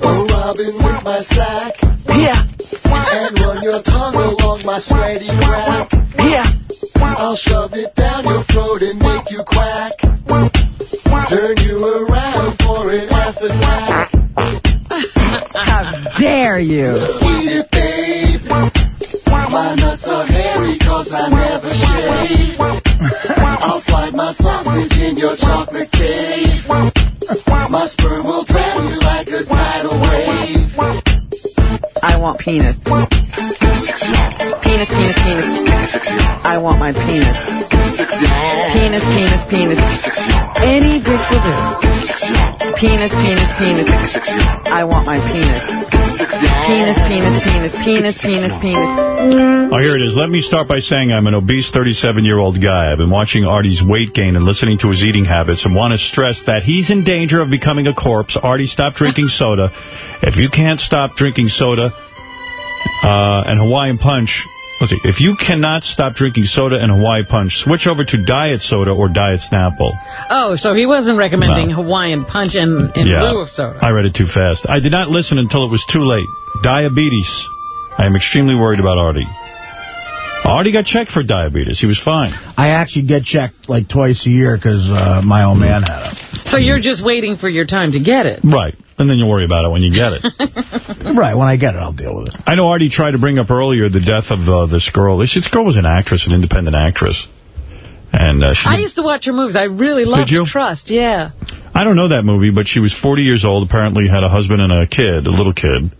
Oh, Robin with my sack. Yeah. And run your tongue along my sweaty crack. Yeah. I'll shove it down your throat and make you quack. Turn you around for an ass attack. How dare you? Eat it, babe. My nuts are hairy cause I never shave. My sausage in your chocolate cave. My sperm will drown you like a tidal wave. I want penis. Penis, penis, penis. I want my penis. Penis, penis, penis. Any dick will do. Penis, penis, penis. I want my penis. Penis, penis, penis, penis, penis, penis. Oh, here it is. Let me start by saying I'm an obese 37-year-old guy. I've been watching Artie's weight gain and listening to his eating habits and want to stress that he's in danger of becoming a corpse. Artie, stop drinking soda. If you can't stop drinking soda uh, and Hawaiian Punch, let's see, if you cannot stop drinking soda and Hawaii Punch, switch over to Diet Soda or Diet Snapple. Oh, so he wasn't recommending No. Hawaiian punch in, in yeah, lieu of soda. I read it too fast. I did not listen until it was too late. Diabetes. I am extremely worried about Artie. Artie got checked for diabetes. He was fine. I actually get checked like twice a year because uh, my old man had it. So you're just waiting for your time to get it. Right. And then you'll worry about it when you get it. Right, when I get it, I'll deal with it. I know Artie tried to bring up earlier the death of uh, this girl. This, this girl was an actress, an independent actress. And uh, she I used to watch her movies. I really loved you? Trust, yeah. I don't know that movie, but she was 40 years old, apparently had a husband and a kid, a little kid.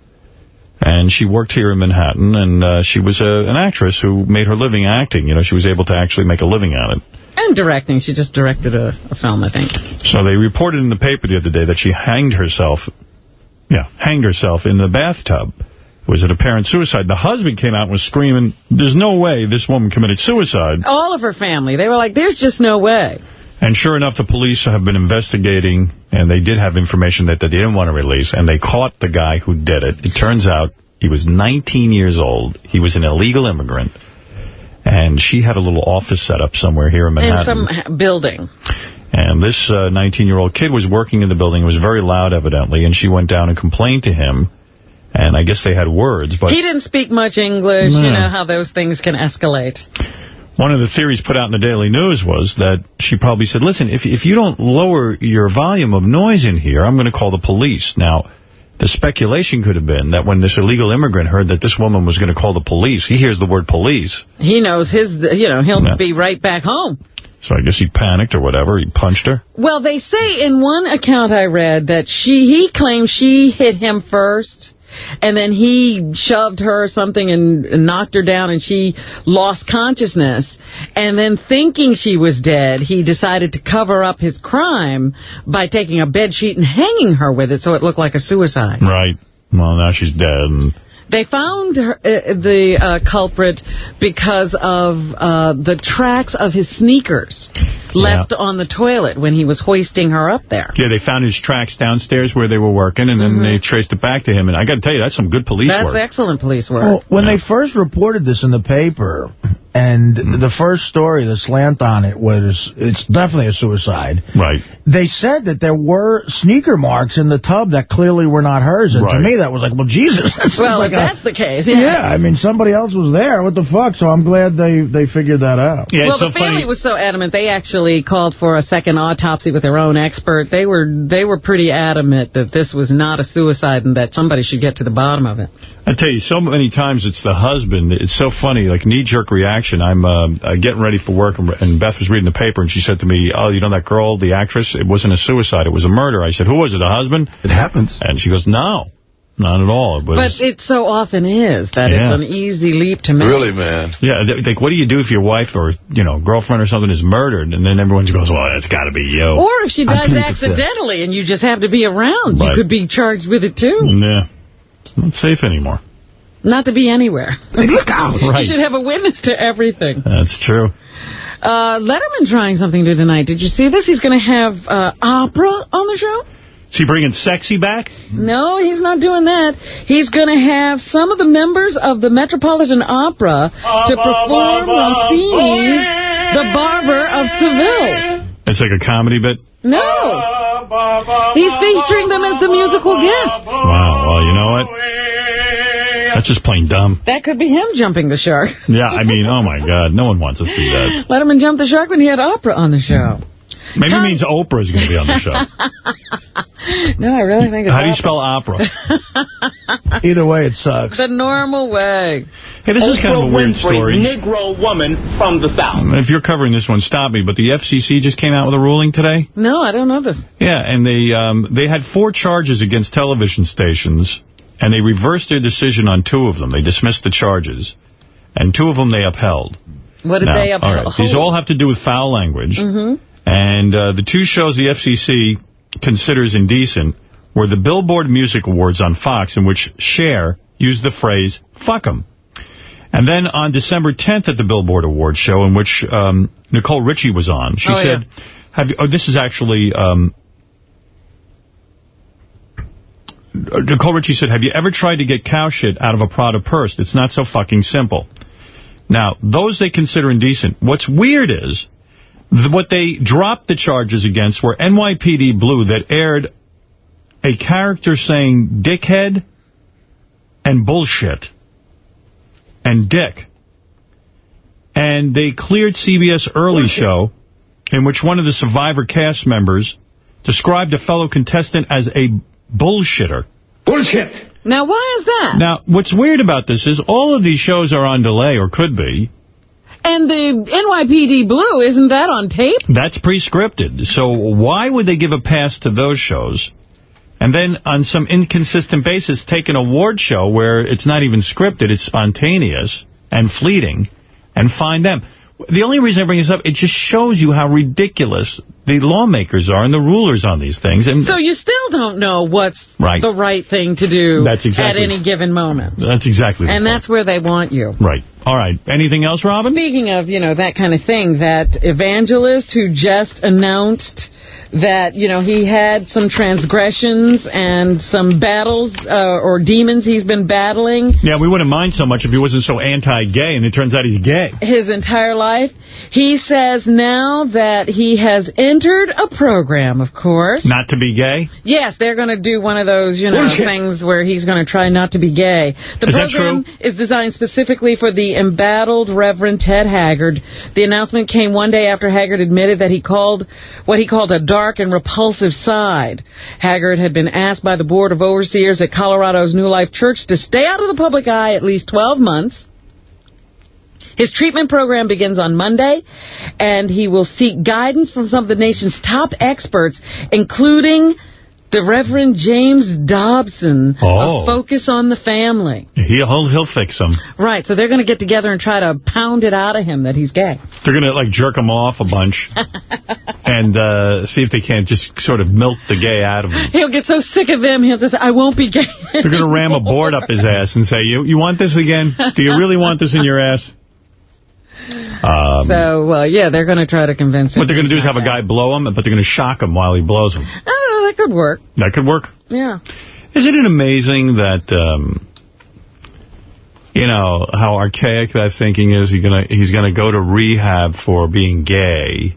And she worked here in Manhattan, and uh, she was a, an actress who made her living acting. You know, she was able to actually make a living at it. And directing. She just directed a, a film, I think. So they reported in the paper the other day that she hanged herself, yeah, hanged herself in the bathtub. Was it was an apparent suicide. The husband came out and was screaming, there's no way this woman committed suicide. All of her family. They were like, there's just no way. And sure enough, the police have been investigating, and they did have information that, that they didn't want to release, and they caught the guy who did it. It turns out He was 19 years old. He was an illegal immigrant. And she had a little office set up somewhere here in Manhattan. In some building. And this uh, 19-year-old kid was working in the building. It was very loud, evidently. And she went down and complained to him. And I guess they had words. But he didn't speak much English. No. You know how those things can escalate. One of the theories put out in the Daily News was that she probably said, listen, if, if you don't lower your volume of noise in here, I'm going to call the police. Now, the speculation could have been that when this illegal immigrant heard that this woman was going to call the police, he hears the word police. He knows his, you know, he'll Yeah. be right back home. So I guess he panicked or whatever. He punched her. Well, they say in one account I read that she he claims she hit him first, and then he shoved her or something and, and knocked her down, and she lost consciousness. And then thinking she was dead, he decided to cover up his crime by taking a bed sheet and hanging her with it so it looked like a suicide. Right. Well, now she's dead. And They found her, uh, the uh, culprit because of uh, the tracks of his sneakers left on the toilet when he was hoisting her up there. yeah, they found his tracks downstairs where they were working, and then they traced it back to him. And I got to tell you, that's some good police Mm-hmm. That's excellent police work. Well, when they first reported this in the paper, and hmm. the first story, the slant on it was, it's definitely a suicide. Right. They said that there were sneaker marks in the tub that clearly were not hers. And to me, that was like, well, Jesus. That's well, like if a- that's the case, yeah. yeah. I mean, somebody else was there. What the fuck? So I'm glad they, they figured that out. Yeah, well, the family was so adamant they actually called for a second autopsy with their own expert. They were they were pretty adamant that this was not a suicide and that somebody should get to the bottom of it. I tell you, so many times it's the husband. It's so funny, like knee-jerk reaction. I'm uh, uh, getting ready for work, and, and Beth was reading the paper, and she said to me, oh, you know that girl, the actress? It wasn't a suicide. It was a murder. I said, who was it, a husband? It happens. And she goes, no, not at all. It was, But it so often is that Yeah. it's an easy leap to make. Really, man? Yeah, like, what do you do if your wife or, you know, girlfriend or something is murdered? And then everyone goes, well, that's got to be you. Or if she dies plead the fifth. accidentally and you just have to be around, Right. you could be charged with it too. Yeah. It's not safe anymore. Not to be anywhere. Look out. Right. You should have a witness to everything. That's true. Uh, Letterman trying something new tonight. Did you see this? He's going to have uh, opera on the show. Is he bringing sexy back? No, he's not doing that. He's going to have some of the members of the Metropolitan Opera to perform Rossini's The Barber of Seville. It's like a comedy bit? No. He's featuring them as the musical guest. Wow, well, you know what? That's just plain dumb. That could be him jumping the shark. Yeah, I mean, oh, my God. No one wants to see that. Letterman jumped the shark when he had Oprah on the show. Maybe it means Oprah's going to be on the show. No, I really think it's How do you opera. spell opera? Either way, it sucks. The normal way. Hey, this is kind of a weird story. Negro woman from the South. If you're covering this one, stop me. But the FCC just came out with a ruling today. No, I don't know this. Yeah, and they um, they had four charges against television stations, and they reversed their decision on two of them. They dismissed the charges, and two of them they upheld. What did Now, they all right, These all have to do with foul language. Mm-hmm. And uh, the two shows the FCC considers indecent were the Billboard Music Awards on Fox, in which Cher used the phrase, fuck 'em. And then on December 10th at the Billboard Awards show, in which um, Nicole Richie was on, she Oh, said, "Have you, oh, this is actually... Um, Uh, Nicole Richie said, have you ever tried to get cow shit out of a Prada purse? It's not so fucking simple. Now, those they consider indecent. What's weird is, th what they dropped the charges against were NYPD Blue that aired a character saying dickhead and bullshit and dick. And they cleared CBS Early Show, in which one of the Survivor cast members described a fellow contestant as a bullshitter. Bullshit. Now, why is that? Now, what's weird about this is all of these shows are on delay, or could be. And the NYPD Blue, isn't that on tape? That's pre-scripted. So why would they give a pass to those shows? And then on some inconsistent basis, take an award show where it's not even scripted, it's spontaneous and fleeting, and find them. The only reason I bring this up, it just shows you how ridiculous the lawmakers are and the rulers on these things. And So you still don't know what's Right. the right thing to do That's exactly- at any given moment. that's exactly And that's where they want you. Right. All right. Anything else, Robin? Speaking of, you know, that kind of thing, that evangelist who just announced that, you know, he had some transgressions and some battles uh, or demons he's been battling Yeah, we wouldn't mind so much if he wasn't so anti-gay, and it turns out he's gay. his entire life. He says now that he has entered a program, of course. Not to be gay? Yes, they're going to do one of those, you know, things where he's going to try not to be gay. The Is that program is designed specifically for the embattled Reverend Ted Haggard. The announcement came one day after Haggard admitted that he called what he called a dark and repulsive side. Haggard had been asked by the Board of Overseers at Colorado's New Life Church to stay out of the public eye at least 12 months. His treatment program begins on Monday, and he will seek guidance from some of the nation's top experts, including the Reverend James Dobson Oh. of Focus on the Family. He'll, he'll fix him. Right, so they're going to get together and try to pound it out of him that he's gay. They're going to, like, jerk him off a bunch and uh, see if they can't just sort of milk the gay out of him. He'll get so sick of them, he'll just say, I won't be gay. They're going to ram a board up his ass and say, you you want this again? Do you really want this in your ass? Um, so, well, yeah, they're going to try to convince him. what they're going to do is have a guy blow him, but they're going to shock him while he blows him. Oh, that could work. That could work. Yeah. Isn't it amazing that, um, you know, how archaic that thinking is? He's gonna he's gonna go to rehab for being gay,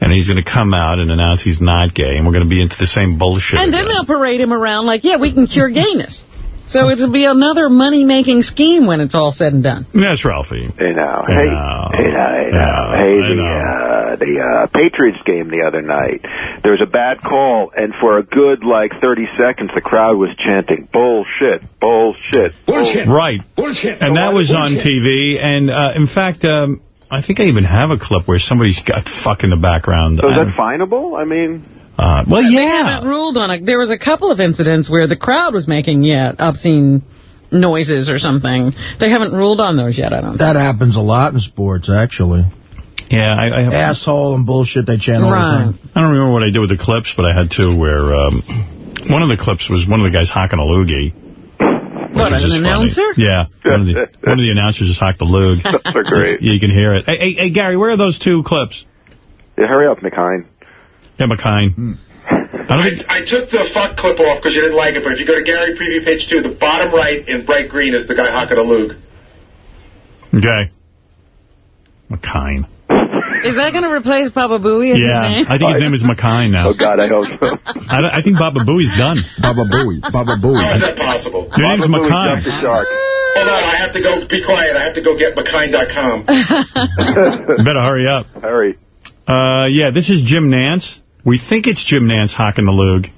and he's gonna come out and announce he's not gay, and we're gonna be into the same bullshit. And then they'll parade him around like, yeah, we can cure gayness. So it'll be another money-making scheme when it's all said and done. Yes, Ralphie. Hey now, Hey, hey, now. hey now, hey now, Yeah, hey the uh, the uh, Patriots game the other night. There was a bad call, and for a good like 30 seconds, the crowd was chanting bullshit, bullshit, bullshit. Right. Bullshit. And that was on TV, and uh, in fact, um, I think I even have a clip where somebody's got fuck in the background. So is that finable? I mean, Uh, well, yeah. They haven't ruled on it. There was a couple of incidents where the crowd was making, yeah, obscene noises or something. They haven't ruled on those yet, I don't think. That happens a lot in sports, actually. Yeah, I, I have... Asshole and bullshit they channel all the time. I don't remember what I did with the clips, but I had two where um, one of the clips was one of the guys hocking a loogie. What, an just funny. announcer? Yeah. One of, the, one of the announcers just hocked the lug. Those are great. Yeah, you can hear it. Hey, hey, hey, Gary, where are those two clips? yeah, hurry up, McKine. Yeah, McKine. I don't. I took the fuck clip off because you didn't like it, but if you go to Gary Preview page two, the bottom right in bright green is the guy hocking a lug. Okay. McKine. Is that going to replace Baba Booey as Yeah. I think his name is McKine now. Oh, God, I hope so. I, don't- I think Baba Booey's done. Baba Booey. Baba How is Booey. that possible? Your name's Baba Booey McKine. jumped shark. Hold on, I have to go. Be quiet. I have to go get McKine.com. Better hurry up. Hurry. Uh, yeah, this is Jim Nantz. We think it's Jim Nantz hocking the lug.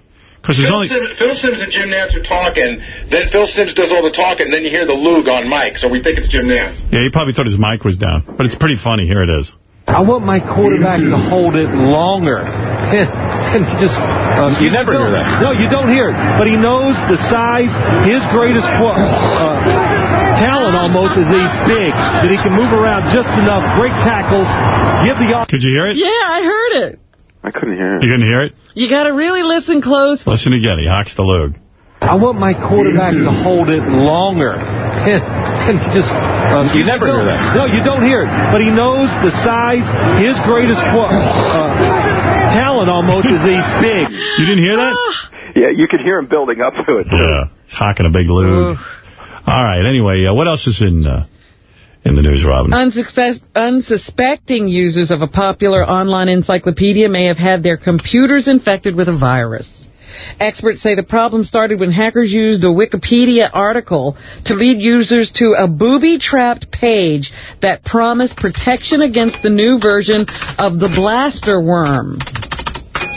Because there's Phil, only... Simms, Phil Simms and Jim Nantz are talking. Then Phil Simms does all the talking, and then you hear the lug on mic, so we think it's Jim Nantz. Yeah, he probably thought his mic was down. But it's pretty funny. Here it is. I want my quarterback to hold it longer. and just You never hear that. No, you don't hear it. But he knows the size. His greatest uh, talent almost is he's big. That he can move around just enough. Great tackles. Give the Could you hear it? Yeah, I heard it. I couldn't hear it. You couldn't hear it? You got to really listen close. Listen again. He hocks the lug. I want my quarterback to hold it longer. And just You never hear that. No, you don't hear it. But he knows the size. His greatest qu- uh, talent almost is he's big. You didn't hear that? Yeah, you could hear him building up to it. Yeah. He's hocking a big lug. All right. Anyway, uh, what else is in uh, in the news, Robin? Unsuspe- unsuspecting users of a popular online encyclopedia may have had their computers infected with a virus. Experts say the problem started when hackers used a Wikipedia article to lead users to a booby-trapped page that promised protection against the new version of the blaster worm.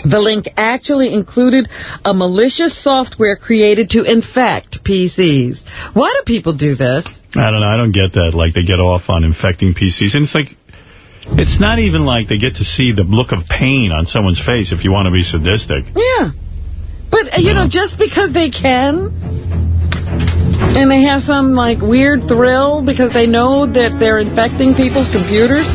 The link actually included a malicious software created to infect PCs. Why do people do this? I don't know. I don't get that. Like, they get off on infecting PCs. And it's like, it's not even like they get to see the look of pain on someone's face if you want to be sadistic. Yeah. But, you know, just because they can, and they have some, like, weird thrill because they know that they're infecting people's computers,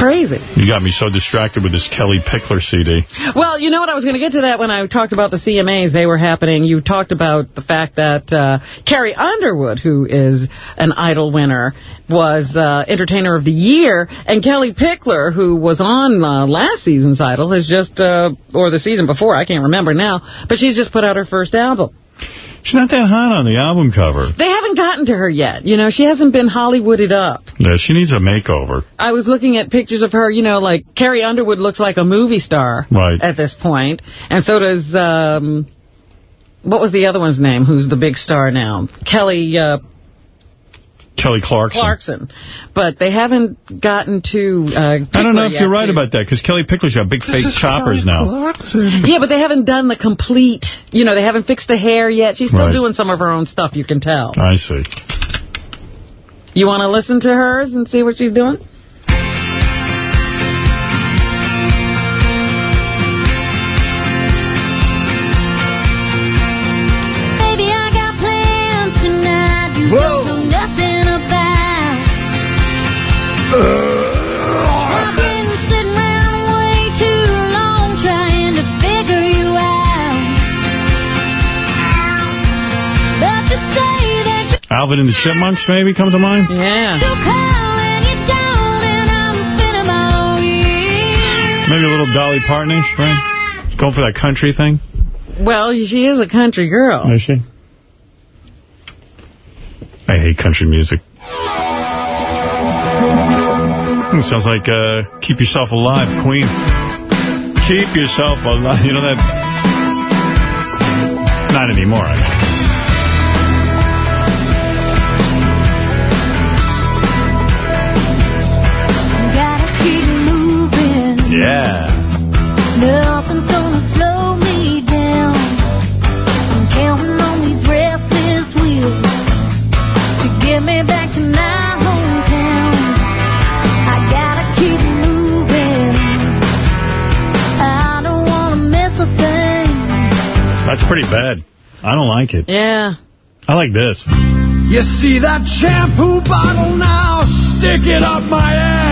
Crazy. You got me so distracted with this Kellie Pickler CD. Well, you know what? I was going to get to that when I talked about the CMAs. They were happening. You talked about the fact that uh, Carrie Underwood, who is an Idol winner, was uh, Entertainer of the Year. And Kellie Pickler, who was on uh, last season's Idol, has just, uh, or the season before, I can't remember now, but she's just put out her first album. She's not that hot on the album cover. They haven't gotten to her yet. You know, she hasn't been Hollywooded up. Yeah, she needs a makeover. I was looking at pictures of her, you know, like Carrie Underwood looks like a movie star Right. at this point. And so does, um, what was the other one's name, who's the big star now? Kelly uh, Kelly Clarkson. Clarkson. But they haven't gotten to uh, I don't know if you're right too. about that, because Kellie Pickler's got big fake choppers now. Yeah, but they haven't done the complete, you know, they haven't fixed the hair yet. She's still Right. doing some of her own stuff, you can tell. I see. You want to listen to hers and see what she's doing? Alvin and the Chipmunks maybe come to mind? Yeah. call and you don't, and I'm spending my whole year. Maybe a little Dolly Partonish, right? Going for that country thing? Well, she is a country girl. Is she? I hate country music. It sounds like uh, Keep Yourself Alive, Queen. Keep yourself alive. You know that? Not anymore, I mean. Yeah. Nothing's gonna slow me down. I'm counting on these restless wheels to get me back to my hometown. I gotta keep moving. I don't wanna miss a thing. That's pretty bad. I don't like it. Yeah. I like this. You see that shampoo bottle now? Stick it up my ass.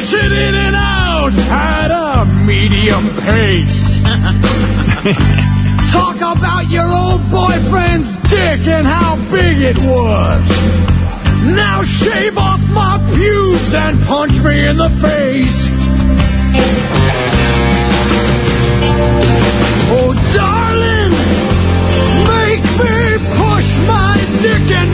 It in and out at a medium pace. Talk about your old boyfriend's dick and how big it was. Now shave off my pubes and punch me in the face. Oh, darling, make me push my dick and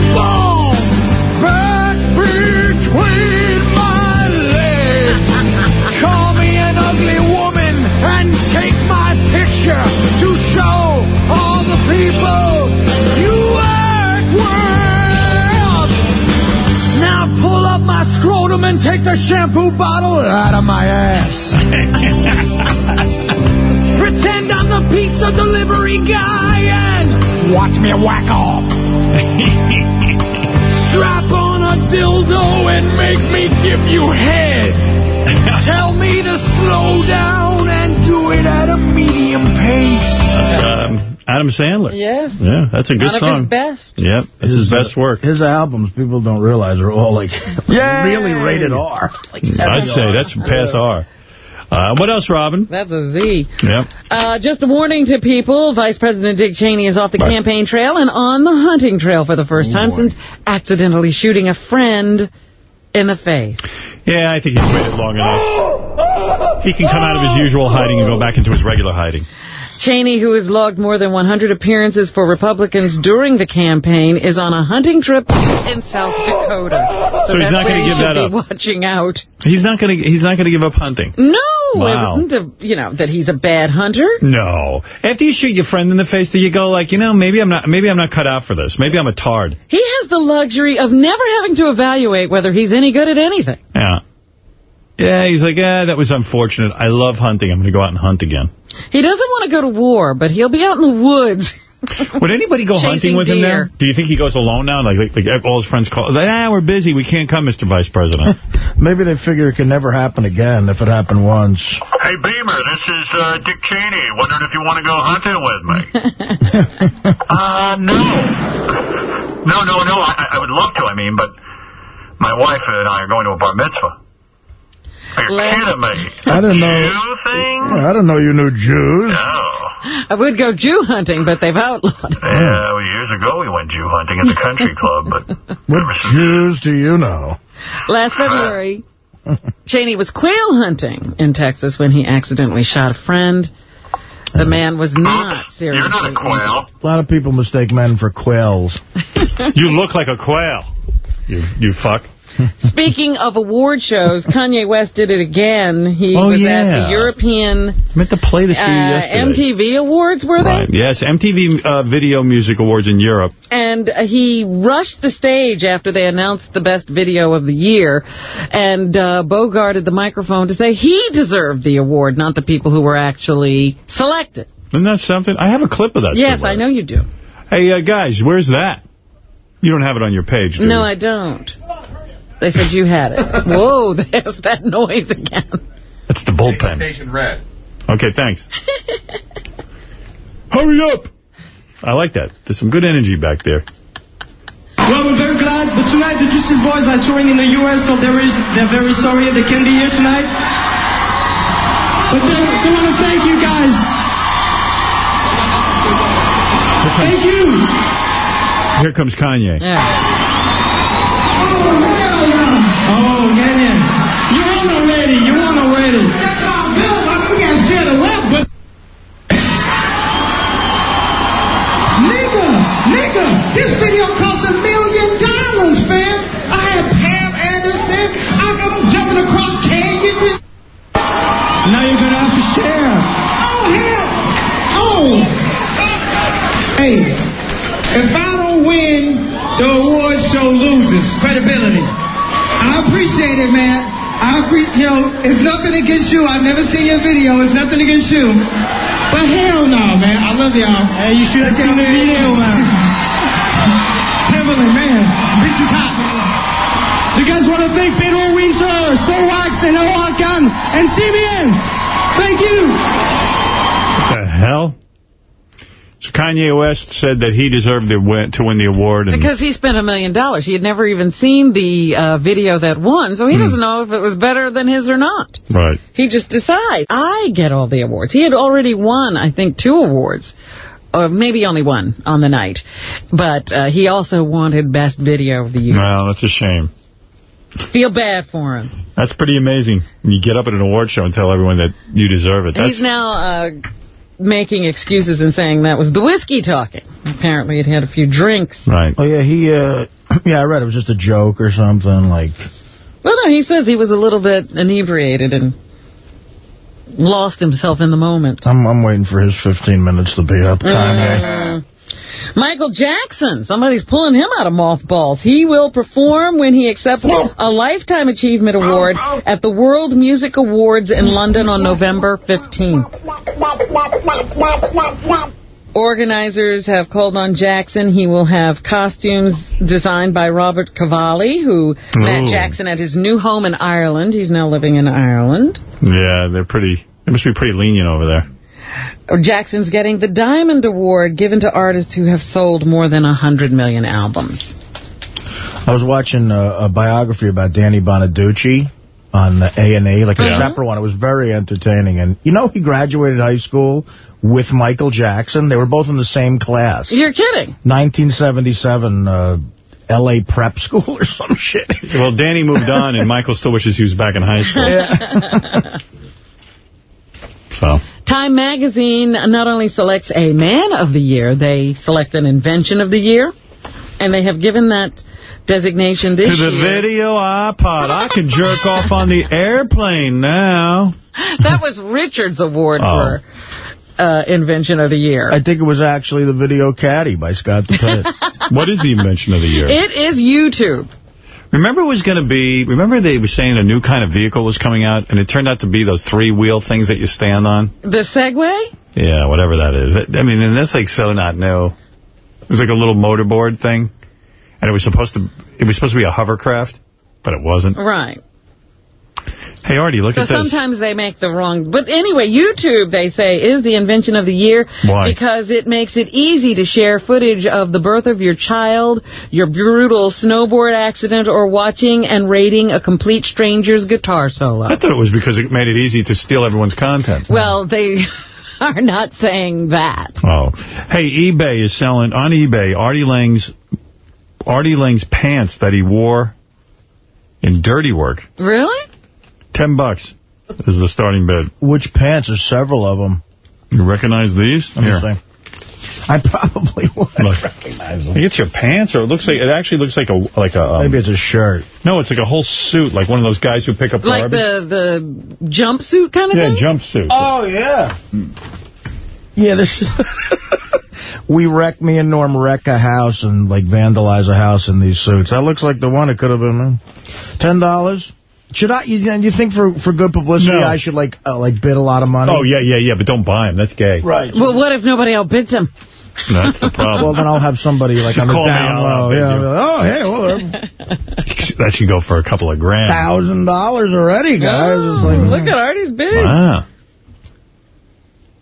shampoo bottle out of my ass. Pretend I'm the pizza delivery guy and watch me whack off. Strap on a dildo and make me give you head. Tell me to slow down and do it at a medium pace. Um, Adam Sandler. Yeah. Yeah, that's a good One of song. his best. Yep, that's his, best work. His albums, people don't realize, are all like really rated R. Like I'd say that's pass R. Uh, what else, Robin? That's a Z. Yep. Uh, just a warning to people, Vice President Dick Cheney is off the campaign trail and on the hunting trail for the first time since accidentally shooting a friend in the face. Yeah, I think he's waited long enough. He can come out of his usual hiding and go back into his regular hiding. Cheney, who has logged more than 100 appearances for Republicans during the campaign, is on a hunting trip in South Dakota. So he's not gonna you give that up. watching out. He's not gonna. He's not gonna give up hunting. No, Wow. a, you know that he's a bad hunter. No. After you shoot your friend in the face, do you go like, you know, maybe I'm not. Maybe I'm not cut out for this. Maybe I'm a tard. He has the luxury of never having to evaluate whether he's any good at anything. Yeah. Yeah, he's like, yeah, that was unfortunate. I love hunting. I'm going to go out and hunt again. He doesn't want to go to war, but he'll be out in the woods. Would anybody go hunting Chasing with him deer. now? Do you think he goes alone now? Like, like, like all his friends call, like, ah, we're busy. We can't come, Mr. Vice President. Maybe they figure it can never happen again if it happened once. Hey, Beamer, this is uh, Dick Cheney. Wondering if you want to go hunting with me. uh, no. No, no, no. I, I would love to, I mean, but My wife and I are going to a bar mitzvah. Are kidding me? I didn't know. Jew thing? Yeah, I didn't know you knew Jews. No. I would go Jew hunting, but they've outlawed it. Yeah, well, years ago we went Jew hunting at the country club, but What Jews do you know? Last February, Cheney was quail hunting in Texas when he accidentally shot a friend. The man was not seriously you're not a quail. A lot of people mistake men for quails. You look like a quail. You you fuck. Speaking of award shows, Kanye West did it again. He Oh, was at the European I meant to play this for you uh, yesterday. MTV Awards, were they? Right. Yes, MTV uh, Video Music Awards in Europe. And uh, he rushed the stage after they announced the best video of the year and uh, bogarted the microphone to say he deserved the award, not the people who were actually selected. Isn't that something? I have a clip of that. yes, somewhere. I know you do. Hey, uh, guys, where's that? You don't have it on your page, No, you? I don't. They said you had it. Whoa, there's that noise again. That's the bullpen. Station red. Okay, thanks. Hurry up! I like that. There's some good energy back there. Well, we're very glad, but tonight the Justice Boys are touring in the U.S., so there is, they're very sorry they can't be here tonight. But they, they want to thank you guys. Thank you. Here comes Kanye. Oh, nigga, this video cost a million dollars, fam. I had Pam Anderson. I, I'm jumping across canyons. Now you're gonna have to share. Oh, hell. Oh. Hey, if I don't win, the award show loses credibility. I appreciate it, man. I appre- you know, it's nothing against you. I've never seen your video. It's nothing against you. But hell no, man. I love y'all. Hey, you should have seen the video, man. Timberland, man. This is hot. You guys want to thank Pedro Windsor, So Wax, and Oakan, and CBN. Thank you. What the hell? So Kanye West said that he deserved to win, to win the award. And Because he spent a million dollars. He had never even seen the uh, video that won, so he Hmm. doesn't know if it was better than his or not. Right. He just decides, I get all the awards. He had already won, I think, two awards. Or maybe only one on the night. But uh, he also wanted Best Video of the Year. Well, that's a shame. Feel bad for him. That's pretty amazing. You get up at an award show and tell everyone that you deserve it. That's He's now uh, making excuses and saying that was the whiskey talking. Apparently it had a few drinks. right. Oh, yeah, he, uh, yeah, I read it was just a joke or something, like, Well, no, he says he was a little bit inebriated and lost himself in the moment. I'm, I'm waiting for his 15 minutes to be up, Kanye. Mm. Michael Jackson, somebody's pulling him out of mothballs. He will perform when he accepts a Lifetime Achievement Award at the World Music Awards in London on November 15th. Organizers have called on Jackson. He will have costumes designed by Robert Cavalli, who met Jackson at his new home in Ireland. He's now living in Ireland. Yeah, they're pretty, they must be pretty lenient over there. Jackson's getting the Diamond Award given to artists who have sold more than 100 million albums. I was watching a, a biography about Danny Bonaduce on the A&E, like a Yeah. separate one. It was very entertaining. And you know he graduated high school with Michael Jackson? They were both in the same class. You're kidding. 1977 uh, L.A. prep school or some shit. Well, Danny moved on, and Michael still wishes he was back in high school. Yeah. So, Time Magazine not only selects a man of the year, they select an invention of the year. And they have given that designation this year. to the year. video iPod. I can jerk off on the airplane now. That was Richard's award Oh. for uh, invention of the year. I think it was actually the video caddy by Scott DePitt. What is the invention of the year? It is YouTube. Remember it was going to be, remember they were saying a new kind of vehicle was coming out, and it turned out to be those three-wheel things that you stand on? The Segway? Yeah, whatever that is. I mean, and that's like so not new. It was like a little motorboard thing, and it was supposed to, it was supposed to be a hovercraft, but it wasn't. Right. Hey, Artie, look so at this. sometimes they make the wrong... But anyway, YouTube, they say, is the invention of the year. Why? Because it makes it easy to share footage of the birth of your child, your brutal snowboard accident, or watching and rating a complete stranger's guitar solo. I thought it was because it made it easy to steal everyone's content. Well, they are not saying that. Oh. Hey, eBay is selling, on eBay, Artie Lang's, Artie Lange's pants that he wore in Dirty Work. Really? Ten bucks is the starting bid. Which pants? There's several of them. You recognize these? Let me Here. see. I probably would Look. recognize them. it's your pants, or it looks like it actually looks like a like a. Um, Maybe it's a shirt. No, it's like a whole suit, like one of those guys who pick up Like garbage. the, the jumpsuit kind of yeah, thing? Yeah, jumpsuit. Oh, yeah. Yeah, this... we wreck, me and Norm wreck a house and, like, vandalize a house in these suits. That looks like the one it could have been. uh, Ten dollars? Should I, you, you think for, for good publicity No. I should, like, uh, like bid a lot of money? Oh yeah, yeah, yeah, but don't buy him. That's gay. Right. Well, what if nobody outbids him? That's the problem. Well, then I'll have somebody, like, Just on the down low. Yeah, you. I'll be like, oh, hey, well, that should go for a couple of grand. thousand dollars already, guys. It's like, Oh, Look at Artie's bid. Wow.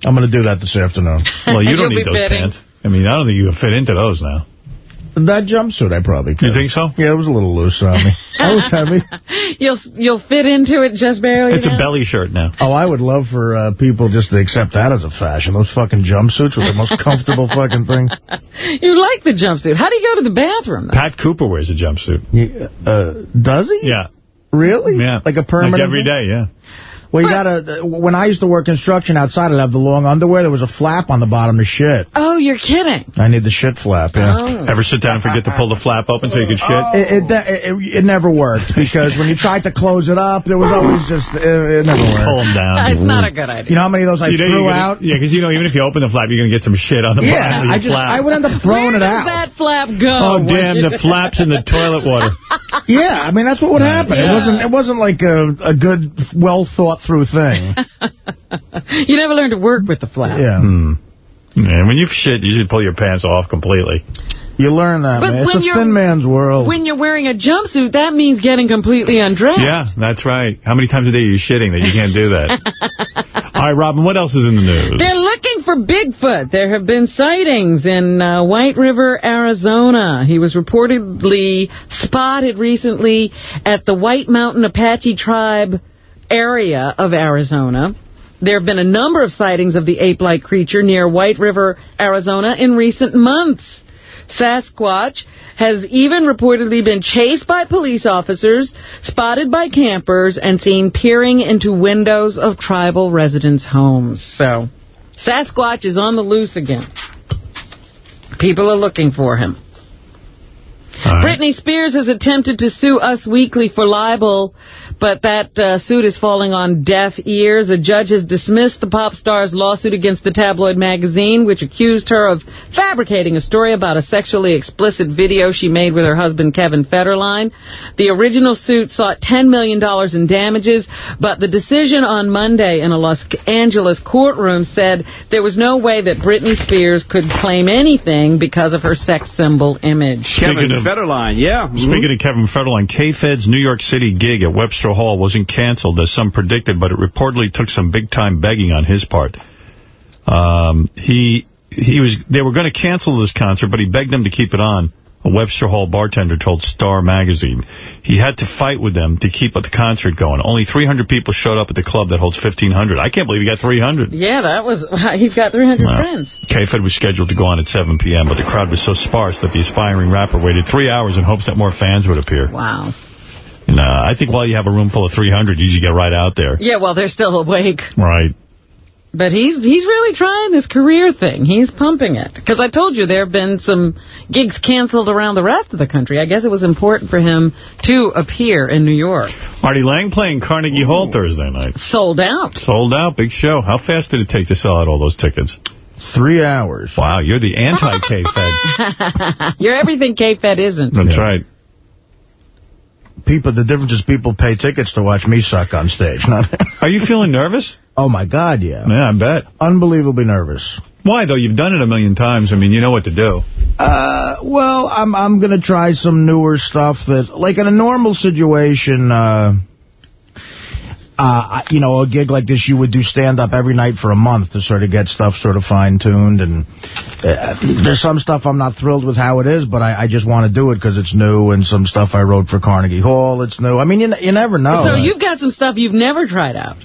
I'm going to do that this afternoon. Well, you don't need those bidding. pants. I mean, I don't think you can fit into those now. That jumpsuit, I probably could. You think so? Yeah, it was a little loose on me. I was heavy. You'll you'll fit into it just barely. It's a belly shirt now. Oh, I would love for uh, people just to accept that as a fashion. Those fucking jumpsuits were the most comfortable fucking thing. You like the jumpsuit. How do you go to the bathroom? though? Pat Cooper wears a jumpsuit. Uh, does he? Yeah. Really? Yeah. Like a permanent? Like every thing? day, yeah. Well, you gotta, uh, when I used to work construction outside, I'd have the long underwear. There was a flap on the bottom to shit. Oh, you're kidding. I need the shit flap, yeah. Oh. Ever sit down and forget to pull the flap open so you could shit? It, it, it, it never worked because when you tried to close it up, there was always just, it, it never worked. Pull them down. It's not a good idea. You know how many of those I You know threw gonna- out? Yeah, because you know, even if you open the flap, you're going to get some shit on the Yeah, bottom of your I just, flap. I would end up throwing Where it does out. that flap go? Oh, damn, you- the flap's in the toilet water. Yeah, I mean, that's what would happen. It wasn't It wasn't like a, a good, well-thought-through thing. you never learn to work with the flap. Yeah. Hmm. Yeah, when you shit, you should pull your pants off completely. You learn that, But man. It's when a you're- thin man's world. When you're wearing a jumpsuit, that means getting completely undressed. Yeah, that's right. How many times a day are you shitting that you can't do that? All right, Robin, what else is in the news? They're looking for Bigfoot. There have been sightings in uh, White River, Arizona. He was reportedly spotted recently at the White Mountain Apache Tribe area of Arizona. There have been a number of sightings of the ape-like creature near White River, Arizona in recent months. Sasquatch has even reportedly been chased by police officers, spotted by campers, and seen peering into windows of tribal residents' homes. So, Sasquatch is on the loose again. People are looking for him. Right. Britney Spears has attempted to sue Us Weekly for libel, but that uh, suit is falling on deaf ears. A judge has dismissed the pop star's lawsuit against the tabloid magazine, which accused her of fabricating a story about a sexually explicit video she made with her husband, Kevin Federline. The original suit sought $10 million in damages, but the decision on Monday in a Los Angeles courtroom said there was no way that Britney Spears could claim anything because of her sex symbol image. Speaking of- Federline, yeah. Speaking of Kevin Federline, K-Fed's New York City gig at Webster Hall wasn't canceled as some predicted, but it reportedly took some big-time begging on his part. Um, he he was they were going to cancel this concert, but he begged them to keep it on. A Webster Hall bartender told Star Magazine. He had to fight with them to keep the concert going. Only 300 people showed up at the club that holds 1,500. I can't believe he got 300. Yeah, that was, he's got 300 Wow. friends. K-Fed was scheduled to go on at 7 p.m., but the crowd was so sparse that the aspiring rapper waited three hours in hopes that more fans would appear. Wow. And, uh, I think while you have a room full of 300, you should get right out there. Yeah, well, they're still awake. Right. But he's he's really trying this career thing. He's pumping it. Because I told you there have been some gigs canceled around the rest of the country. I guess it was important for him to appear in New York. Artie Lange playing Carnegie Hall Thursday night. Sold out. Sold out, big show. How fast did it take to sell out all those tickets? Three hours. Wow, you're the anti-K-Fed. You're everything K-Fed isn't. That's right. People, the difference is people pay tickets to watch me suck on stage. Not Are you feeling nervous? Oh, my God, yeah. Yeah, I bet. Unbelievably nervous. Why, though? You've done it a million times. I mean, you know what to do. Uh, well, I'm I'm gonna try some newer stuff that, like in a normal situation, uh, uh, you know, a gig like this, you would do stand-up every night for a month to sort of get stuff sort of fine-tuned. And uh, there's some stuff I'm not thrilled with how it is, but I, I just want to do it because it's new, and some stuff I wrote for Carnegie Hall, it's new. I mean, you, you never know. So you've got some stuff you've never tried out.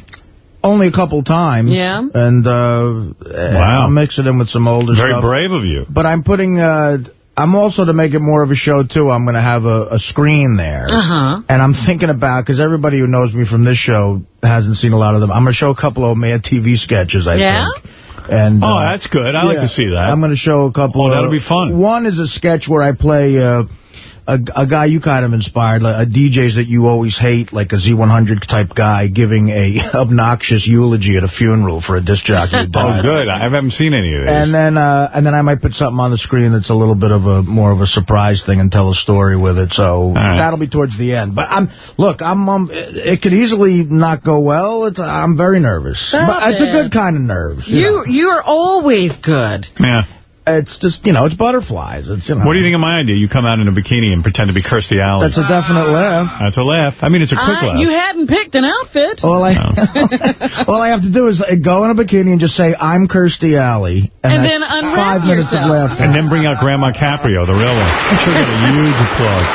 Only a couple times. Yeah? And uh, wow. I'll mix it in with some older Very stuff. Very brave of you. But I'm putting... Uh, I'm also, to make it more of a show, too, I'm going to have a, a screen there. Uh-huh. And I'm thinking about, because everybody who knows me from this show hasn't seen a lot of them, I'm going to show a couple of Mad TV sketches, I Yeah? think. And, Oh, uh, that's good. I like to see that. I'm going to show a couple Oh, that'll of- be fun. One is a sketch where I play uh, a, a guy you kind of inspired, like a DJs that you always hate, like a Z100 type guy, giving a obnoxious eulogy at a funeral for a disc jockey who died. Oh, good. I haven't seen any of these. And then, uh, and then I might put something on the screen that's a little bit of a more of a surprise thing and tell a story with it. So that'll be towards the end. But I'm look, I'm um, it, it could easily not go well. It's, I'm very nervous, Stop but it's a good kind of nerves. You, You you're always good. Yeah. It's just you know, it's butterflies. It's you know. What do you think of my idea? You come out in a bikini and pretend to be Kirstie Alley. That's a definite laugh. That's a laugh. I mean, it's a quick Uh, laugh. you hadn't picked an outfit. All I all I have to do is go in a bikini and just say I'm Kirstie Alley, And that's then unwrap five minutes of yourself. laughter. And then bring out Grandma Caprio, the real one. She'll get a huge applause.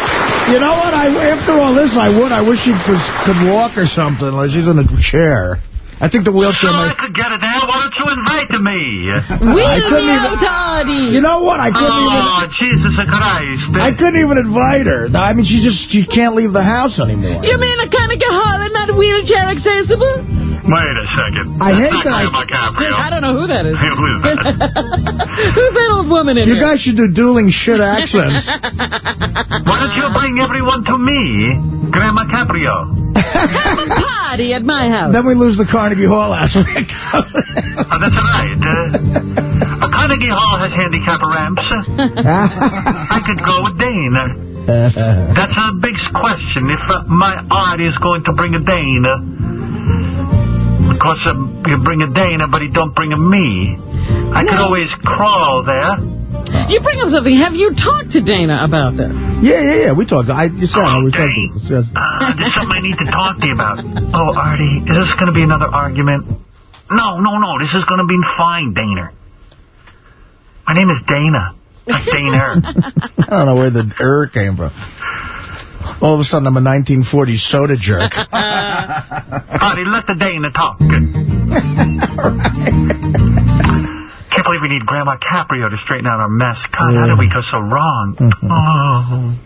You know what? I after all this, I would. I wish she could, could walk or something. Like she's in a chair. I think the wheelchair. So I might, could get it there. Why don't you invite me? I couldn't even. You know what? I couldn't oh, even. Oh, Jesus Christ. I couldn't even invite her. I mean, she just she can't leave the house anymore. You mean I kind of get hard and not wheelchair accessible? Wait a second. I hate that I- Grandma Caprio. I don't know who that is. Who is that? Who's that old woman in there? You here? guys should do dueling shit accents. Why don't you bring everyone to me, Grandma Caprio? Have a party at my house. then we lose the Carnegie Hall aspect. Oh, that's right. Uh, Carnegie Hall has handicapper ramps. I could go with Dane. That's a big question. If uh, my art is going to bring a Dane, uh, because uh, you bring a Dana, but he don't bring a me. I could always crawl there. You bring up something. Have you talked to Dana about this? yeah, yeah, yeah. We talked. I just said we talked. Yes. Uh, there's something I need to talk to you about. Oh, Artie, is this going to be another argument? No, no, no. This is going to be fine, Dana. My name is Dana. Dana. I don't know where the er came from. All of a sudden, I'm a 1940s soda jerk. Artie, let the Dana talk. Can't believe we need Grandma Caprio to straighten out our mess. God, how did we go so wrong? Oh.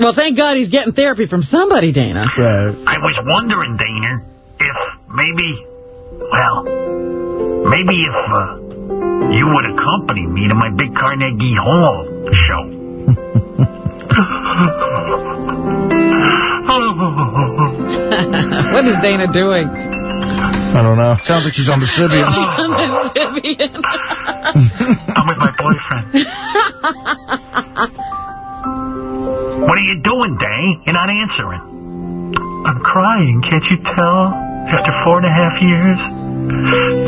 Well, thank God he's getting therapy from somebody, Dana. I was wondering, Dana, if maybe, well, maybe if uh, you would accompany me to my big Carnegie Hall show. what is Dana doing? I don't know. Sounds like she's on the Sybian. I'm with my boyfriend. What are you doing, Day? You're not answering. I'm crying, can't you tell? After four and a half years?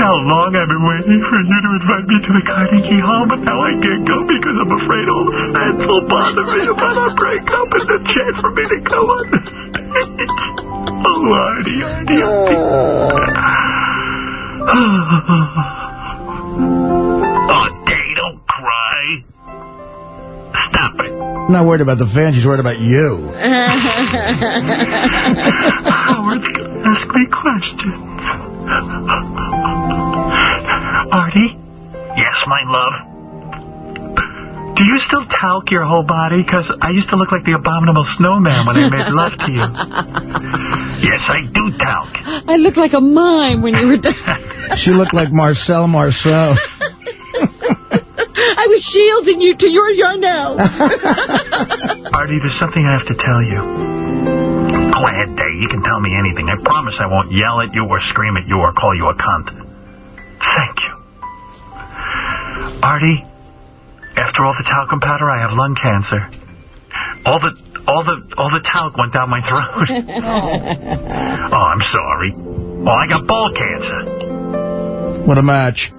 How long I've been waiting for you to invite me to the Carnegie Hall, but now I can't go because I'm afraid all the fans will bother me about our breakup and the chance for me to go on the stage. Oh, Artie, Artie, Artie. oh, Day, don't cry. Stop it. I'm not worried about the fans. She's worried about you. Howard's gonna ask me questions. Artie? Yes, my love. Do you still talc your whole body? Because I used to look like the abominable snowman when I made love to you. Yes, I do talc. I look like a mime when you were done. She looked like Marcel Marceau. I was shielding you to your Yarnell. Artie, there's something I have to tell you. Go ahead, Day. You can tell me anything. I promise I won't yell at you or scream at you or call you a cunt. Thank you. Artie, after all the talcum powder, I have lung cancer. All the all the all the talc went down my throat. oh, I'm sorry. Oh, I got ball cancer. What a match.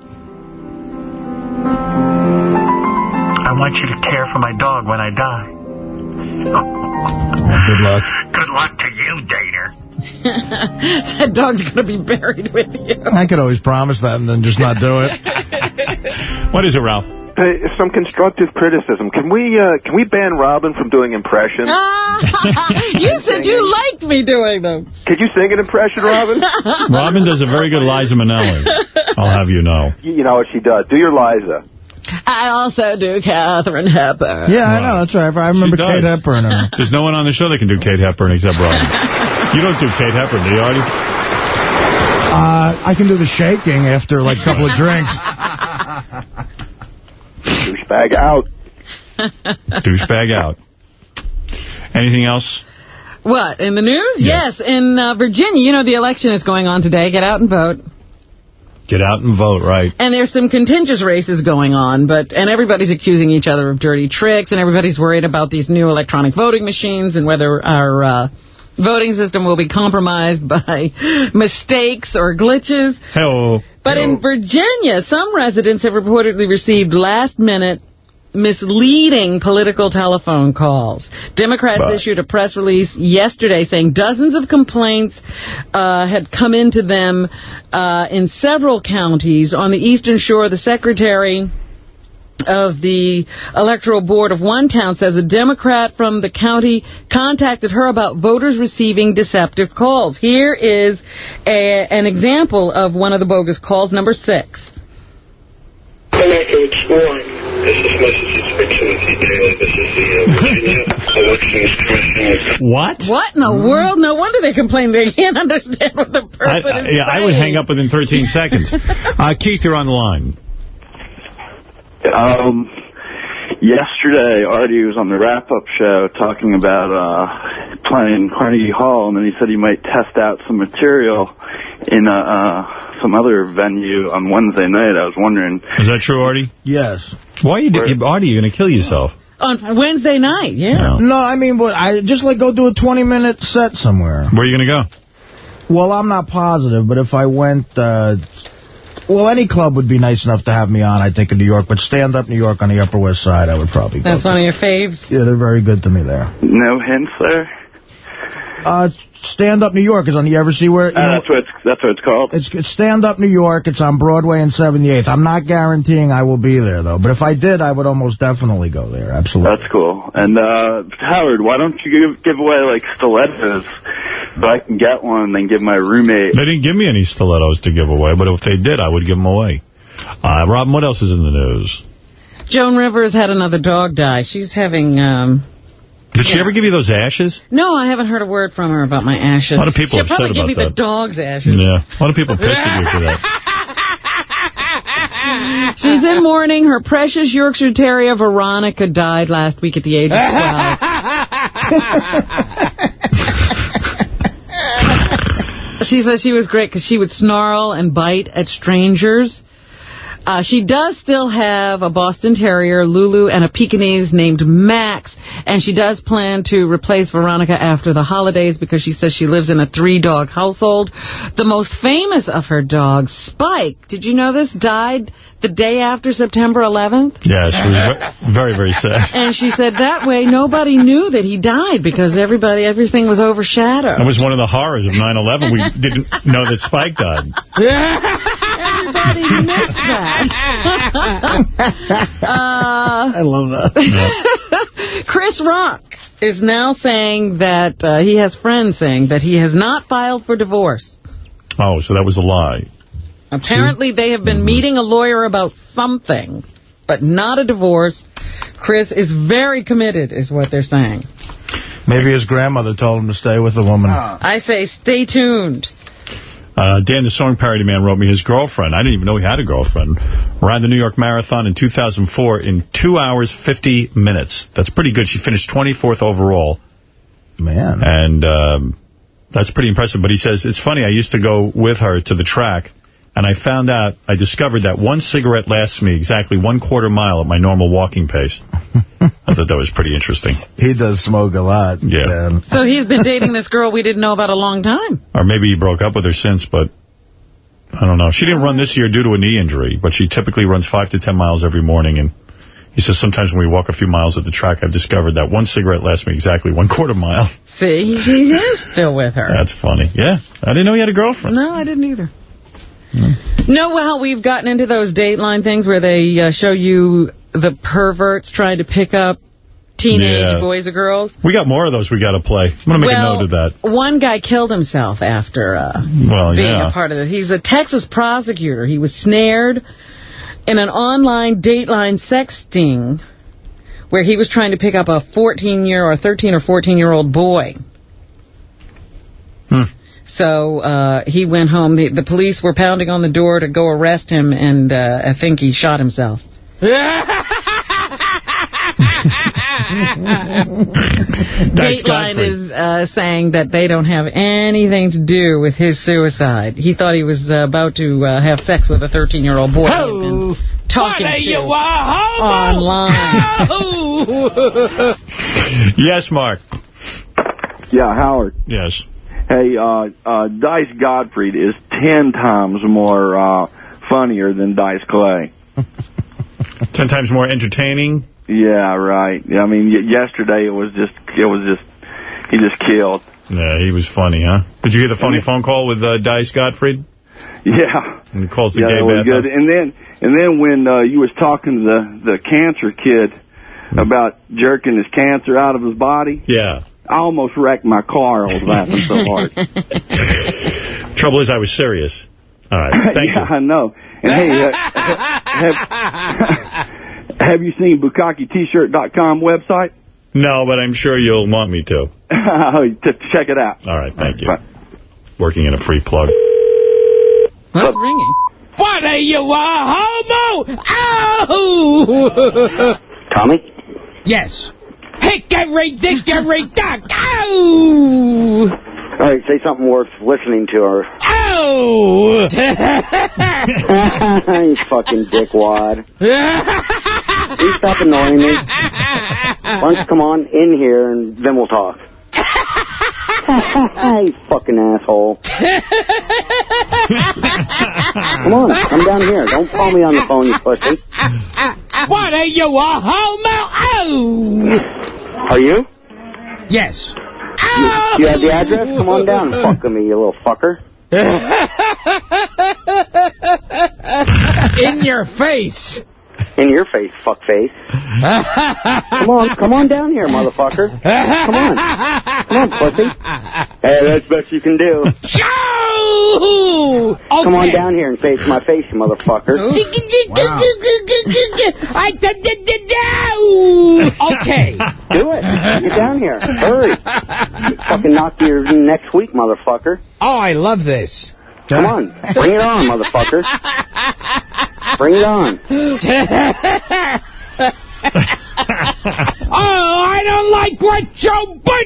I want you to care for my dog when I die. Oh, good luck. Good luck to you, Dater. that dog's going to be buried with you. I could always promise that and then just not do it. What is it, Ralph? Hey, some constructive criticism. Can we uh, can we ban Robin from doing impressions? you said you liked me doing them. Could you sing an impression, Robin? Robin does a very good Liza Minnelli. I'll have you know. you you know what she does. Do your Liza. I also do Katharine Hepburn. Yeah, I know. That's right. I remember Kate Hepburn. There's no one on the show that can do Kate Hepburn except Robin. You don't do Kate Hepburn, do you, Artie? Uh, I can do the shaking after like a couple of drinks. Douchebag out. Douchebag out. Anything else? What, in the news? Yes, in uh, Virginia. You know the election is going on today. Get out and vote. Get out and vote, right? And there's some contentious races going on, but and everybody's accusing each other of dirty tricks, and everybody's worried about these new electronic voting machines and whether our uh, voting system will be compromised by mistakes or glitches. Hello. But in Virginia, some residents have reportedly received last-minute misleading political telephone calls. Democrats issued a press release yesterday saying dozens of complaints uh, had come into them uh, in several counties on the eastern shore. The secretary of the electoral board of one town says a Democrat from the county contacted her about voters receiving deceptive calls. Here is a, an example of one of the bogus calls, number six. It's one. This is Mrs. Excellency Daily. This is the uh, Virginia Elections Commission. What? What in the world? No wonder they complain they can't understand what the I, person I- is yeah, I would hang up within 13 seconds. Uh, Keith, you're on the line. Um, yesterday, Artie was on the wrap-up show talking about uh, playing Carnegie Hall, and then he said he might test out some material in uh, uh, some other venue on Wednesday night. I was wondering. Is that true, Artie? Yes. Why are you, do- Artie, you're going to kill yourself. On Wednesday night, yeah. No, I mean, but I just like go do a 20-minute set somewhere. Where are you going to go? Well, I'm not positive, but if I went, uh, well, any club would be nice enough to have me on, I think, in New York. But Stand Up New York on the Upper West Side, I would probably go. That's one of your faves. Yeah, they're very good to me there. No hints there. Uh, Stand Up New York is on. You ever see where? You Uh, know, that's what it's, that's what it's called. it's, it's Stand Up New York. It's on Broadway and 78th. I'm not guaranteeing I will be there, though. But if I did, I would almost definitely go there. Absolutely. That's cool. And uh, Howard, why don't you give, give away like stilettos so I can get one and then give my roommate? They didn't give me any stilettos to give away, but if they did, I would give them away. Uh, Robin, what else is in the news? Joan Rivers had another dog die. She's having... Um, Did she ever give you those ashes? no, I haven't heard a word from her about my ashes. A lot of people She'll upset probably give me the dog's ashes. Yeah. A lot of people pissed at you for that. She's in mourning. Her precious Yorkshire Terrier, Veronica, died last week at the age of 12. she says she was great because she would snarl and bite at strangers. Uh, she does still have a Boston Terrier, Lulu, and a Pekingese named Max, and she does plan to replace Veronica after the holidays because she says she lives in a three-dog household. The most famous of her dogs, Spike, did you know this, died the day after September 11th? Yeah, she was very, very sad. And she said that way nobody knew that he died because everybody, everything was overshadowed. That was one of the horrors of 9/11. We didn't know that Spike died. Everybody missed that. Uh, I love that. Chris Rock is now saying that uh, he has friends saying that he has not filed for divorce. Oh, so that was a lie. Apparently, they have been meeting a lawyer about something, but not a divorce. Chris is very committed, is what they're saying. Maybe his grandmother told him to stay with the woman. I say stay tuned. Uh, Dan, the song parody man, wrote me his girlfriend. I didn't even know he had a girlfriend. Ran the New York Marathon in 2004 in 2 hours, 50 minutes. That's pretty good. She finished 24th overall. Man. And um, that's pretty impressive. But he says, it's funny, I used to go with her to the track, and I found out, I discovered that one cigarette lasts me exactly one quarter mile at my normal walking pace. I thought that was pretty interesting. He does smoke a lot. Yeah. So he's been dating this girl we didn't know about a long time. Or maybe he broke up with her since, but I don't know. She didn't run this year due to a knee injury, but she typically runs five to ten miles every morning, and He says, sometimes when we walk a few miles at the track, I've discovered that one cigarette lasts me exactly one quarter mile. See, he is still with her. That's funny. Yeah, I didn't know he had a girlfriend. No, I didn't either. Know how we've gotten into those Dateline things where they uh, show you the perverts trying to pick up teenage Yeah. boys or girls? We got more of those we got to play. I'm going to make well, a note of that. one guy killed himself after uh, Well, being yeah. a part of it. He's a Texas prosecutor. He was snared in an online Dateline sexting where he was trying to pick up a 14-year or 13 or 14-year-old boy. Hmm. So uh, he went home. The, the police were pounding on the door to go arrest him, and uh, I think he shot himself. Dateline is uh, saying that they don't have anything to do with his suicide. He thought he was uh, about to uh, have sex with a 13-year-old boy. he'd talking What are to you, a online. yes, Mark. Yeah, Howard. Yes. Hey, uh, uh, Dice Gottfried is ten times more uh, funnier than Dice Clay. Ten times more entertaining. Yeah, right. I mean, y- yesterday it was just, it was just, he just killed. Yeah, he was funny, huh? Did you hear the funny phone call with uh, Dice Gottfried? Yeah. And he calls the yeah, gay was good. And then, and then when uh, you was talking to the the cancer kid about jerking his cancer out of his body, Yeah. I almost wrecked my car. I was laughing so hard. Trouble is, I was serious. All right, thank yeah, I know. And hey, uh, have, have you seen BukakiT-shirt.com website? No, but I'm sure you'll want me to. to check it out. All right, thank you. Working in a free plug. What's ringing? What are you, a homo? Ow! Tommy? Yes. Hickory dickory dock. Ow! All right, say something worth listening to, or... Ow! you fucking dickwad. you stop annoying me? Why don't you come on in here, and then we'll talk. You fucking asshole. Come on, come down here. Don't call me on the phone, you pussy. what are you, a homo? Ow! Are you? Yes. You, you have the address? Come on down and fuck with me, you little fucker. In your face. In your face, fuckface. come on, come on down here, motherfucker. Come on. Come on, pussy. Hey, that's best you can do. Shoo! Come on down here and face my face, you motherfucker. I did did did. Okay. Do it. Get down here. Hurry. Fucking knock you next week, motherfucker. Oh, I love this. Come on. Bring it on, motherfucker. Bring it on. oh, I don't like what Joe Butt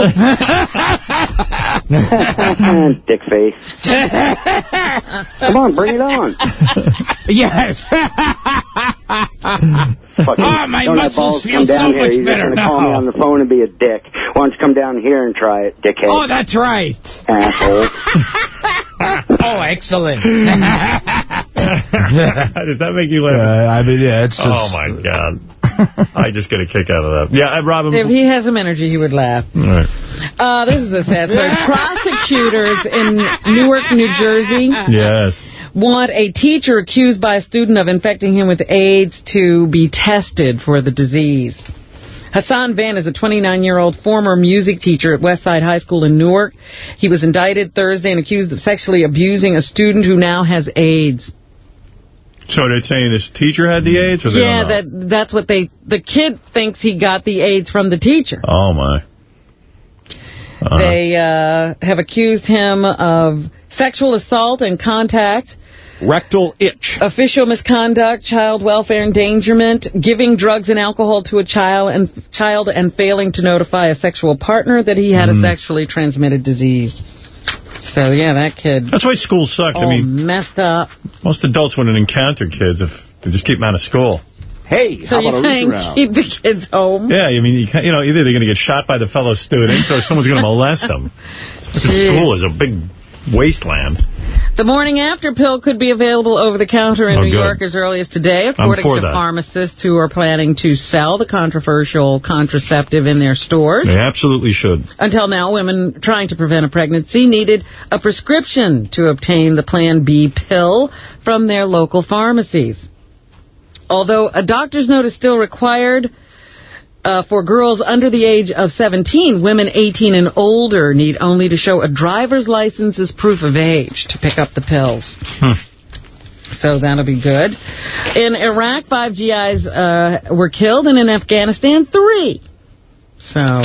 Dick face. Come on, bring it on. yes. Fucking, oh, my muscles feel come down so here. much You're better gonna call me on the phone and be a dick. Why don't you come down here and try it, dickhead? Oh, that's right. Asshole. oh, excellent. Does that make you laugh? Uh, I mean, yeah, it's just... Oh, my God. I just get a kick out of that. Yeah, uh, Robin. If he has some energy, he would laugh. All right. Uh, this is a sad story. Prosecutors in Newark, New Jersey Yes. want a teacher accused by a student of infecting him with AIDS to be tested for the disease. Hassan Van is a 29-year-old former music teacher at Westside High School in Newark. He was indicted Thursday and accused of sexually abusing a student who now has AIDS. So they're saying this teacher had the AIDS? Or they yeah, that that's what they... The kid thinks he got the AIDS from the teacher. Oh, my. Uh-huh. They uh, have accused him of sexual assault and contact, Rectal itch. official misconduct, child welfare endangerment, giving drugs and alcohol to a child and child and failing to notify a sexual partner that he had Hmm. a sexually transmitted disease. So, yeah, that kid That's why school sucks. I mean, messed up. most adults wouldn't encounter kids if they just keep them out of school. Hey, So you're saying keep the kids home? Yeah, I mean, you, can't, you know, either they're going to get shot by the fellow students or someone's going to molest them. Fucking school is a big wasteland. The morning after pill could be available over the counter in Oh, New good. York as early as today, according to that. pharmacists who are planning to sell the controversial contraceptive in their stores. They absolutely should. Until now, women trying to prevent a pregnancy needed a prescription to obtain the Plan B pill from their local pharmacies. Although a doctor's note is still required uh, for girls under the age of 17, women 18 and older need only to show a driver's license as proof of age to pick up the pills. So that'll be good. In Iraq, five GIs uh, were killed, and in Afghanistan, three. So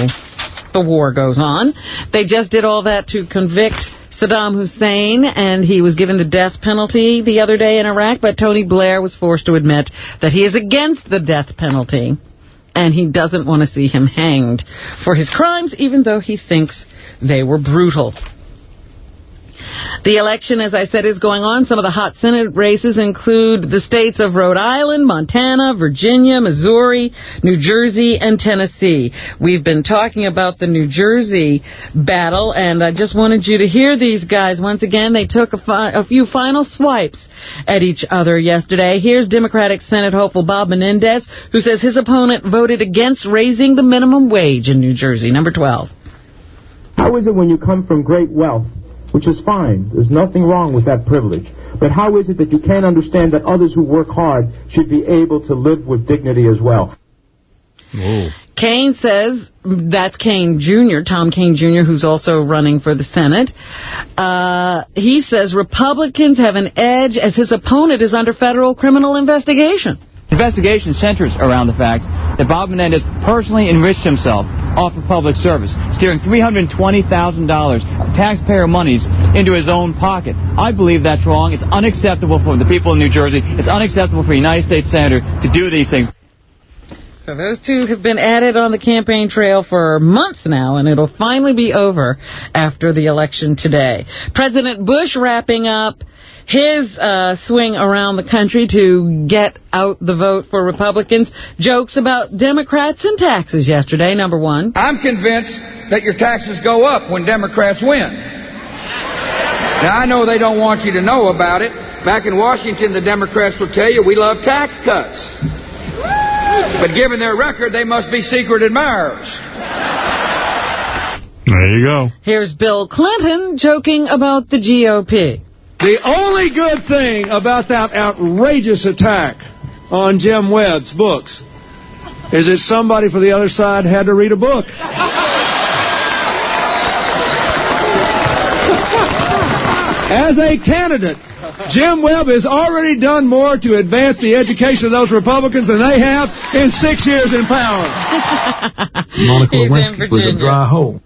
the war goes on. They just did all that to convict Saddam Hussein, and he was given the death penalty the other day in Iraq, but Tony Blair was forced to admit that he is against the death penalty, and he doesn't want to see him hanged for his crimes, even though he thinks they were brutal. The election, as I said, is going on. Some of the hot Senate races include the states of Rhode Island, Montana, Virginia, Missouri, New Jersey, and Tennessee. We've been talking about the New Jersey battle, and I just wanted you to hear these guys. Once again, they took a, a few final swipes at each other yesterday. Here's Democratic Senate hopeful Bob Menendez, who says his opponent voted against raising the minimum wage in New Jersey. Number 12. How is it when you come from great wealth, which is fine, there's nothing wrong with that privilege, but how is it that you can't understand that others who work hard should be able to live with dignity as well? Kean says, that's Kean Jr., Tom Kean Jr., who's also running for the Senate. Uh, he says Republicans have an edge as his opponent is under federal criminal investigation. Investigation centers around the fact that Bob Menendez personally enriched himself off of public service, steering $320,000 of taxpayer monies into his own pocket. I believe that's wrong. It's unacceptable for the people of New Jersey. It's unacceptable for a United States Senator to do these things. So those two have been added on the campaign trail for months now, and it'll finally be over after the election today. President Bush wrapping up his uh, swing around the country to get out the vote for Republicans. Jokes about Democrats and taxes yesterday, number one. I'm convinced that your taxes go up when Democrats win. Now, I know they don't want you to know about it. Back in Washington, the Democrats will tell you we love tax cuts. But given their record, they must be secret admirers. There you go. Here's Bill Clinton joking about the GOP. The only good thing about that outrageous attack on Jim Webb's books is that somebody for the other side had to read a book. As a candidate, Jim Webb has already done more to advance the education of those Republicans than they have in six years in power. Monica Lewinsky was a dry hole.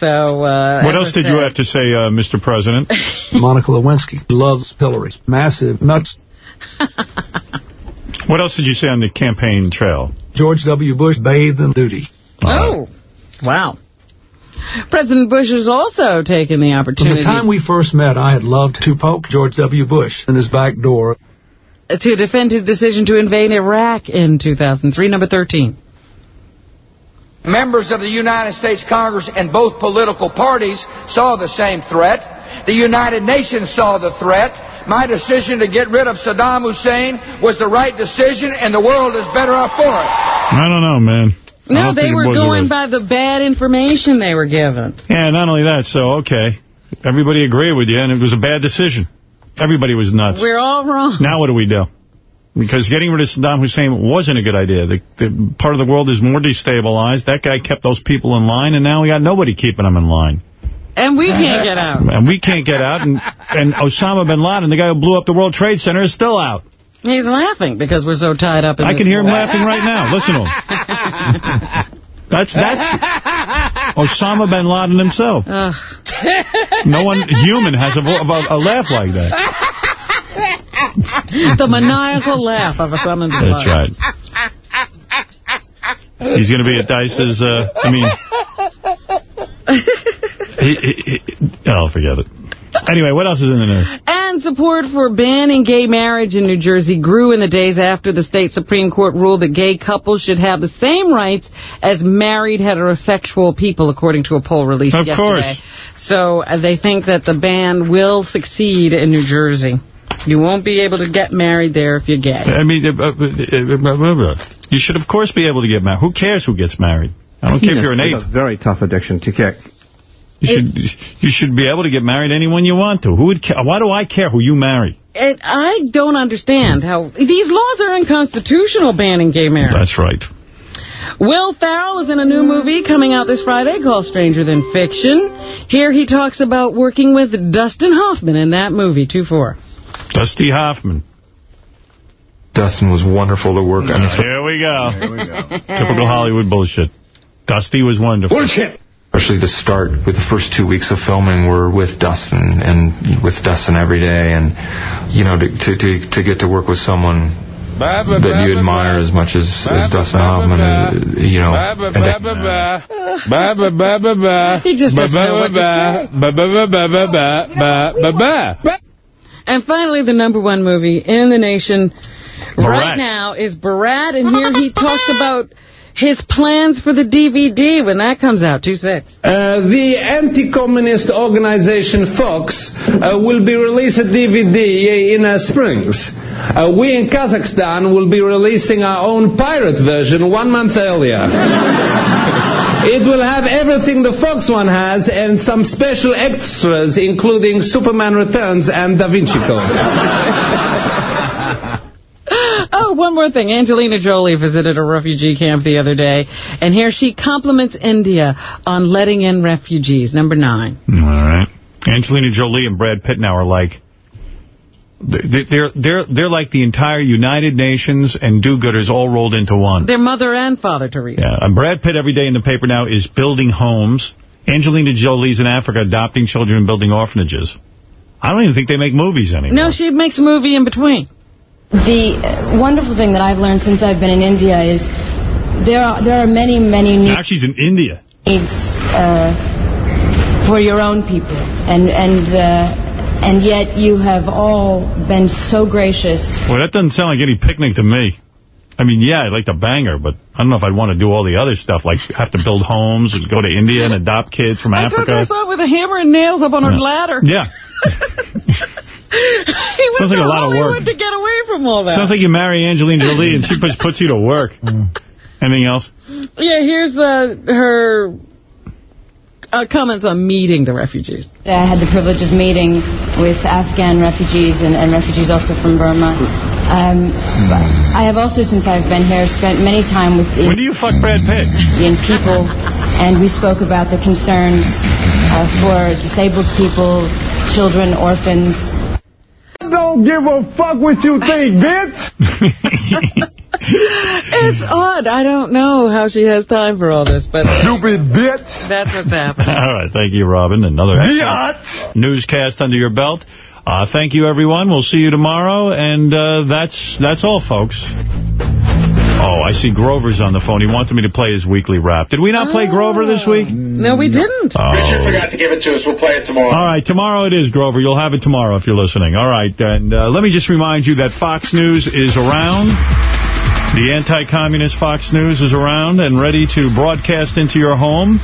So, uh, What else I did you have to say, uh, Mr. President? Monica Lewinsky loves Hillary. Massive nuts. What else did you say on the campaign trail? George W. Bush bathed in duty. Oh, wow. President Bush has also taken the opportunity. From opportunity the time we first met, I had loved to poke George W. Bush in his back door. to defend his decision to invade Iraq in 2003. Number 13. Members of the United States Congress and both political parties saw the same threat. The United Nations saw the threat. My decision to get rid of Saddam Hussein was the right decision, and the world is better off for it. I don't know, man. No, they were was the going right- by the bad information they were given. Yeah, not only that, so, okay. Everybody agreed with you, and it was a bad decision. Everybody was nuts. We're all wrong. Now what do we do? Because getting rid of Saddam Hussein wasn't a good idea. The, the part of the world is more destabilized. That guy kept those people in line, and now we got nobody keeping them in line. And we can't get out. And we can't get out. And, and Osama bin Laden, the guy who blew up the World Trade Center, is still out. He's laughing because we're so tied up in I can hear him laughing right now. Listen to him. That's that's Osama bin Laden himself. Ugh. No one human has a, a, a laugh like that. the maniacal laugh of a son in That's right. He's going to be at Dice's, uh, I mean, he, he, he, oh, forget it. Anyway, what else is in the news? And support for banning gay marriage in New Jersey grew in the days after the state Supreme Court ruled that gay couples should have the same rights as married heterosexual people, according to a poll released Of yesterday. course. So uh, they think that the ban will succeed in New Jersey. You won't be able to get married there if you're gay. I mean, uh, uh, uh, you should, of course, be able to get married. Who cares who gets married? I don't care if you're an ape. a very tough addiction to kick. You should, you should be able to get married anyone you want to. Who would care? Why do I care who you marry? It, I don't understand how... These laws are unconstitutional banning gay marriage. That's right. Will Ferrell is in a new movie coming out this Friday called Stranger Than Fiction. Here he talks about working with Dustin Hoffman in that movie, 2-4. Dusty Hoffman. Dustin was wonderful to work on. Here we go. Here we go. Typical Hollywood bullshit. Dusty was wonderful. Bullshit. Especially to start with the first two weeks of filming were with Dustin and with Dustin every day, and you know to to to, to get to work with someone that you admire as much as, as Dustin Hoffman, is, you know. and that- He just doesn't know what to say. And finally, the number one movie in the nation right now is Borat, and here he talks about his plans for the DVD when that comes out, 2-6. Uh, the anti-communist organization Fox uh, will be releasing a DVD in uh, Springs. Uh, we in Kazakhstan will be releasing our own pirate version one month earlier. It will have everything the Fox one has and some special extras, including Superman Returns and Da Vinci Code. Oh, one more thing. Angelina Jolie visited a refugee camp the other day, and here she compliments India on letting in refugees. Number nine. All right. Angelina Jolie and Brad Pitt now are like, they- they're they're they're like the entire United Nations and do-gooders all rolled into one. Their mother and father, Teresa. Yeah, and Brad Pitt every day in the paper now is building homes. Angelina Jolie's in Africa adopting children and building orphanages. I don't even think they make movies anymore. No, she makes a movie in between. The uh, wonderful thing that I've learned since I've been in India is there are there are many many Now she's in India. needs uh, for your own people, and and uh, and yet you have all been so gracious. Well, that doesn't sound like any picnic to me. I mean, yeah, I'd like to bang her, but I don't know if I'd want to do all the other stuff, like have to build homes and go to India and adopt kids from I took Africa. her out with a hammer and nails up on her ladder. Yeah. he went Sounds like a lot of work. To get away from all that. Sounds like you marry Angelina Jolie and she puts, puts you to work. Anything else? Yeah, here's uh, her uh, comments on meeting the refugees. I had the privilege of meeting with Afghan refugees and, and refugees also from Burma. Um, I have also, since I've been here, spent many time with When do you fuck Brad Pitt? Indian people, and we spoke about the concerns uh, for disabled people, children, orphans. Don't give a fuck what you think, bitch. It's odd. I don't know how she has time for all this, but... Stupid bitch. That's what's happening. All right, thank you, Robin. Another excellent newscast under your belt. Uh, thank you, everyone. We'll see you tomorrow, and uh, that's that's all, folks. Oh, I see Grover's on the phone. He wanted me to play his weekly rap. Did we not play Grover this week? No, we didn't. Oh. Richard forgot to give it to us. We'll play it tomorrow. All right, tomorrow it is, Grover. You'll have it tomorrow if you're listening. All right, and uh, let me just remind you that Fox News is around. The anti-communist Fox News is around and ready to broadcast into your home.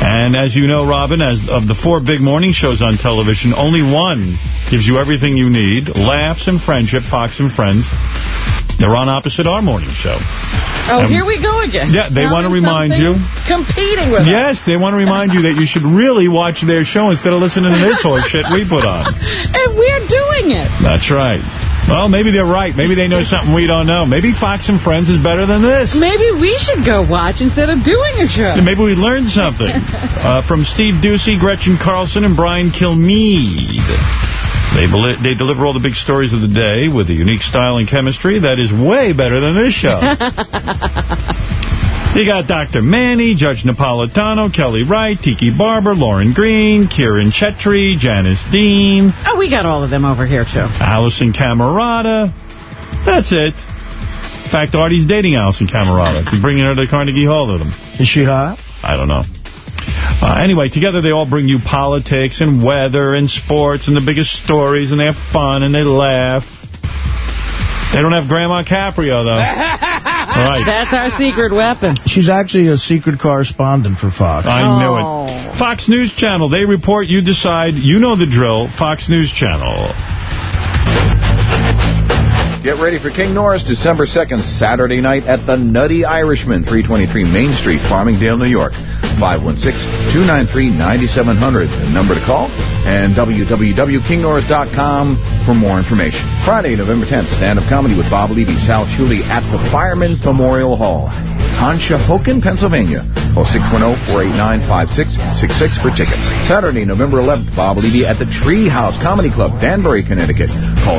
And as you know, Robin, as of the four big morning shows on television, only one gives you everything you need. Laughs and friendship, Fox and Friends. They're on opposite our morning show. Oh, Um, here we go again. Yeah, they want to remind you. Competing with us. Yes, they want to remind you that you should really watch their show instead of listening to this horse shit we put on. And we're doing it. That's right. Well, maybe they're right. Maybe they know something we don't know. Maybe Fox and Friends is better than this. Maybe we should go watch instead of doing a show. Maybe we learned something. uh, from Steve Doocy, Gretchen Carlson, and Brian Kilmeade. They, they deliver all the big stories of the day with a unique style and chemistry that is way better than this show. You got Dr. Manny, Judge Napolitano, Kelly Wright, Tiki Barber, Lauren Green, Kiran Chetry, Janice Dean, Oh, we got all of them over here, too. Alisyn Camerota. That's it. In fact, Artie's dating Alisyn Camerota. He's bringing her to Carnegie Hall with him. Is she hot? I don't know. Uh, anyway, together they all bring you politics and weather and sports and the biggest stories, and they have fun and they laugh. They don't have Grandma Caprio, though. right. That's our secret weapon. She's actually a secret correspondent for Fox. I knew it. Fox News Channel. They report, you decide. You know the drill. Fox News Channel. Get ready for King Norris December 2nd, Saturday night at the Nutty Irishman, 323 Main Street, Farmingdale, New York. 516-293-9700, the number to call, and www.kingnorris.com for more information. Friday, November 10th, stand-up comedy with Bob Levy, Sal Shuli at the Firemen's Memorial Hall, Conshohocken, Pennsylvania. Call 610-489-5666 for tickets. Saturday, November 11th, Bob Levy at the Treehouse Comedy Club, Danbury, Connecticut. Call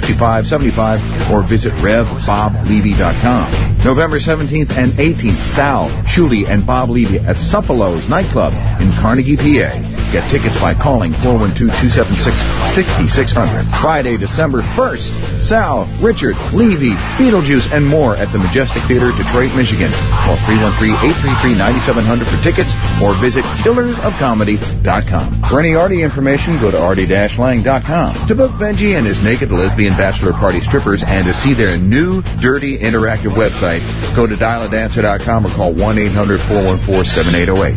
203-744-5575 or visit RevBobLevy.com. November 17th and 18th, Sal, Shuli, and Bob Levy at Suppelo's Nightclub in Carnegie, PA. Get tickets by calling 412-276-6600. Friday, December 1st, Sal, Richard, Levy, Beetlejuice, and more at the Majestic Theater, Detroit, Michigan. Call 313-833-9700 for tickets or visit killersofcomedy.com. For any Artie information, go to artie-lang.com. To book Benji and his naked lesbian bachelor party strippers. And to see their new dirty interactive website, go to dialadancer.com or call 1-800-414-7808.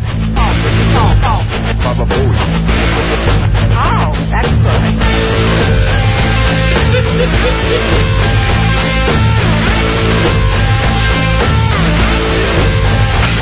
Oh, that's.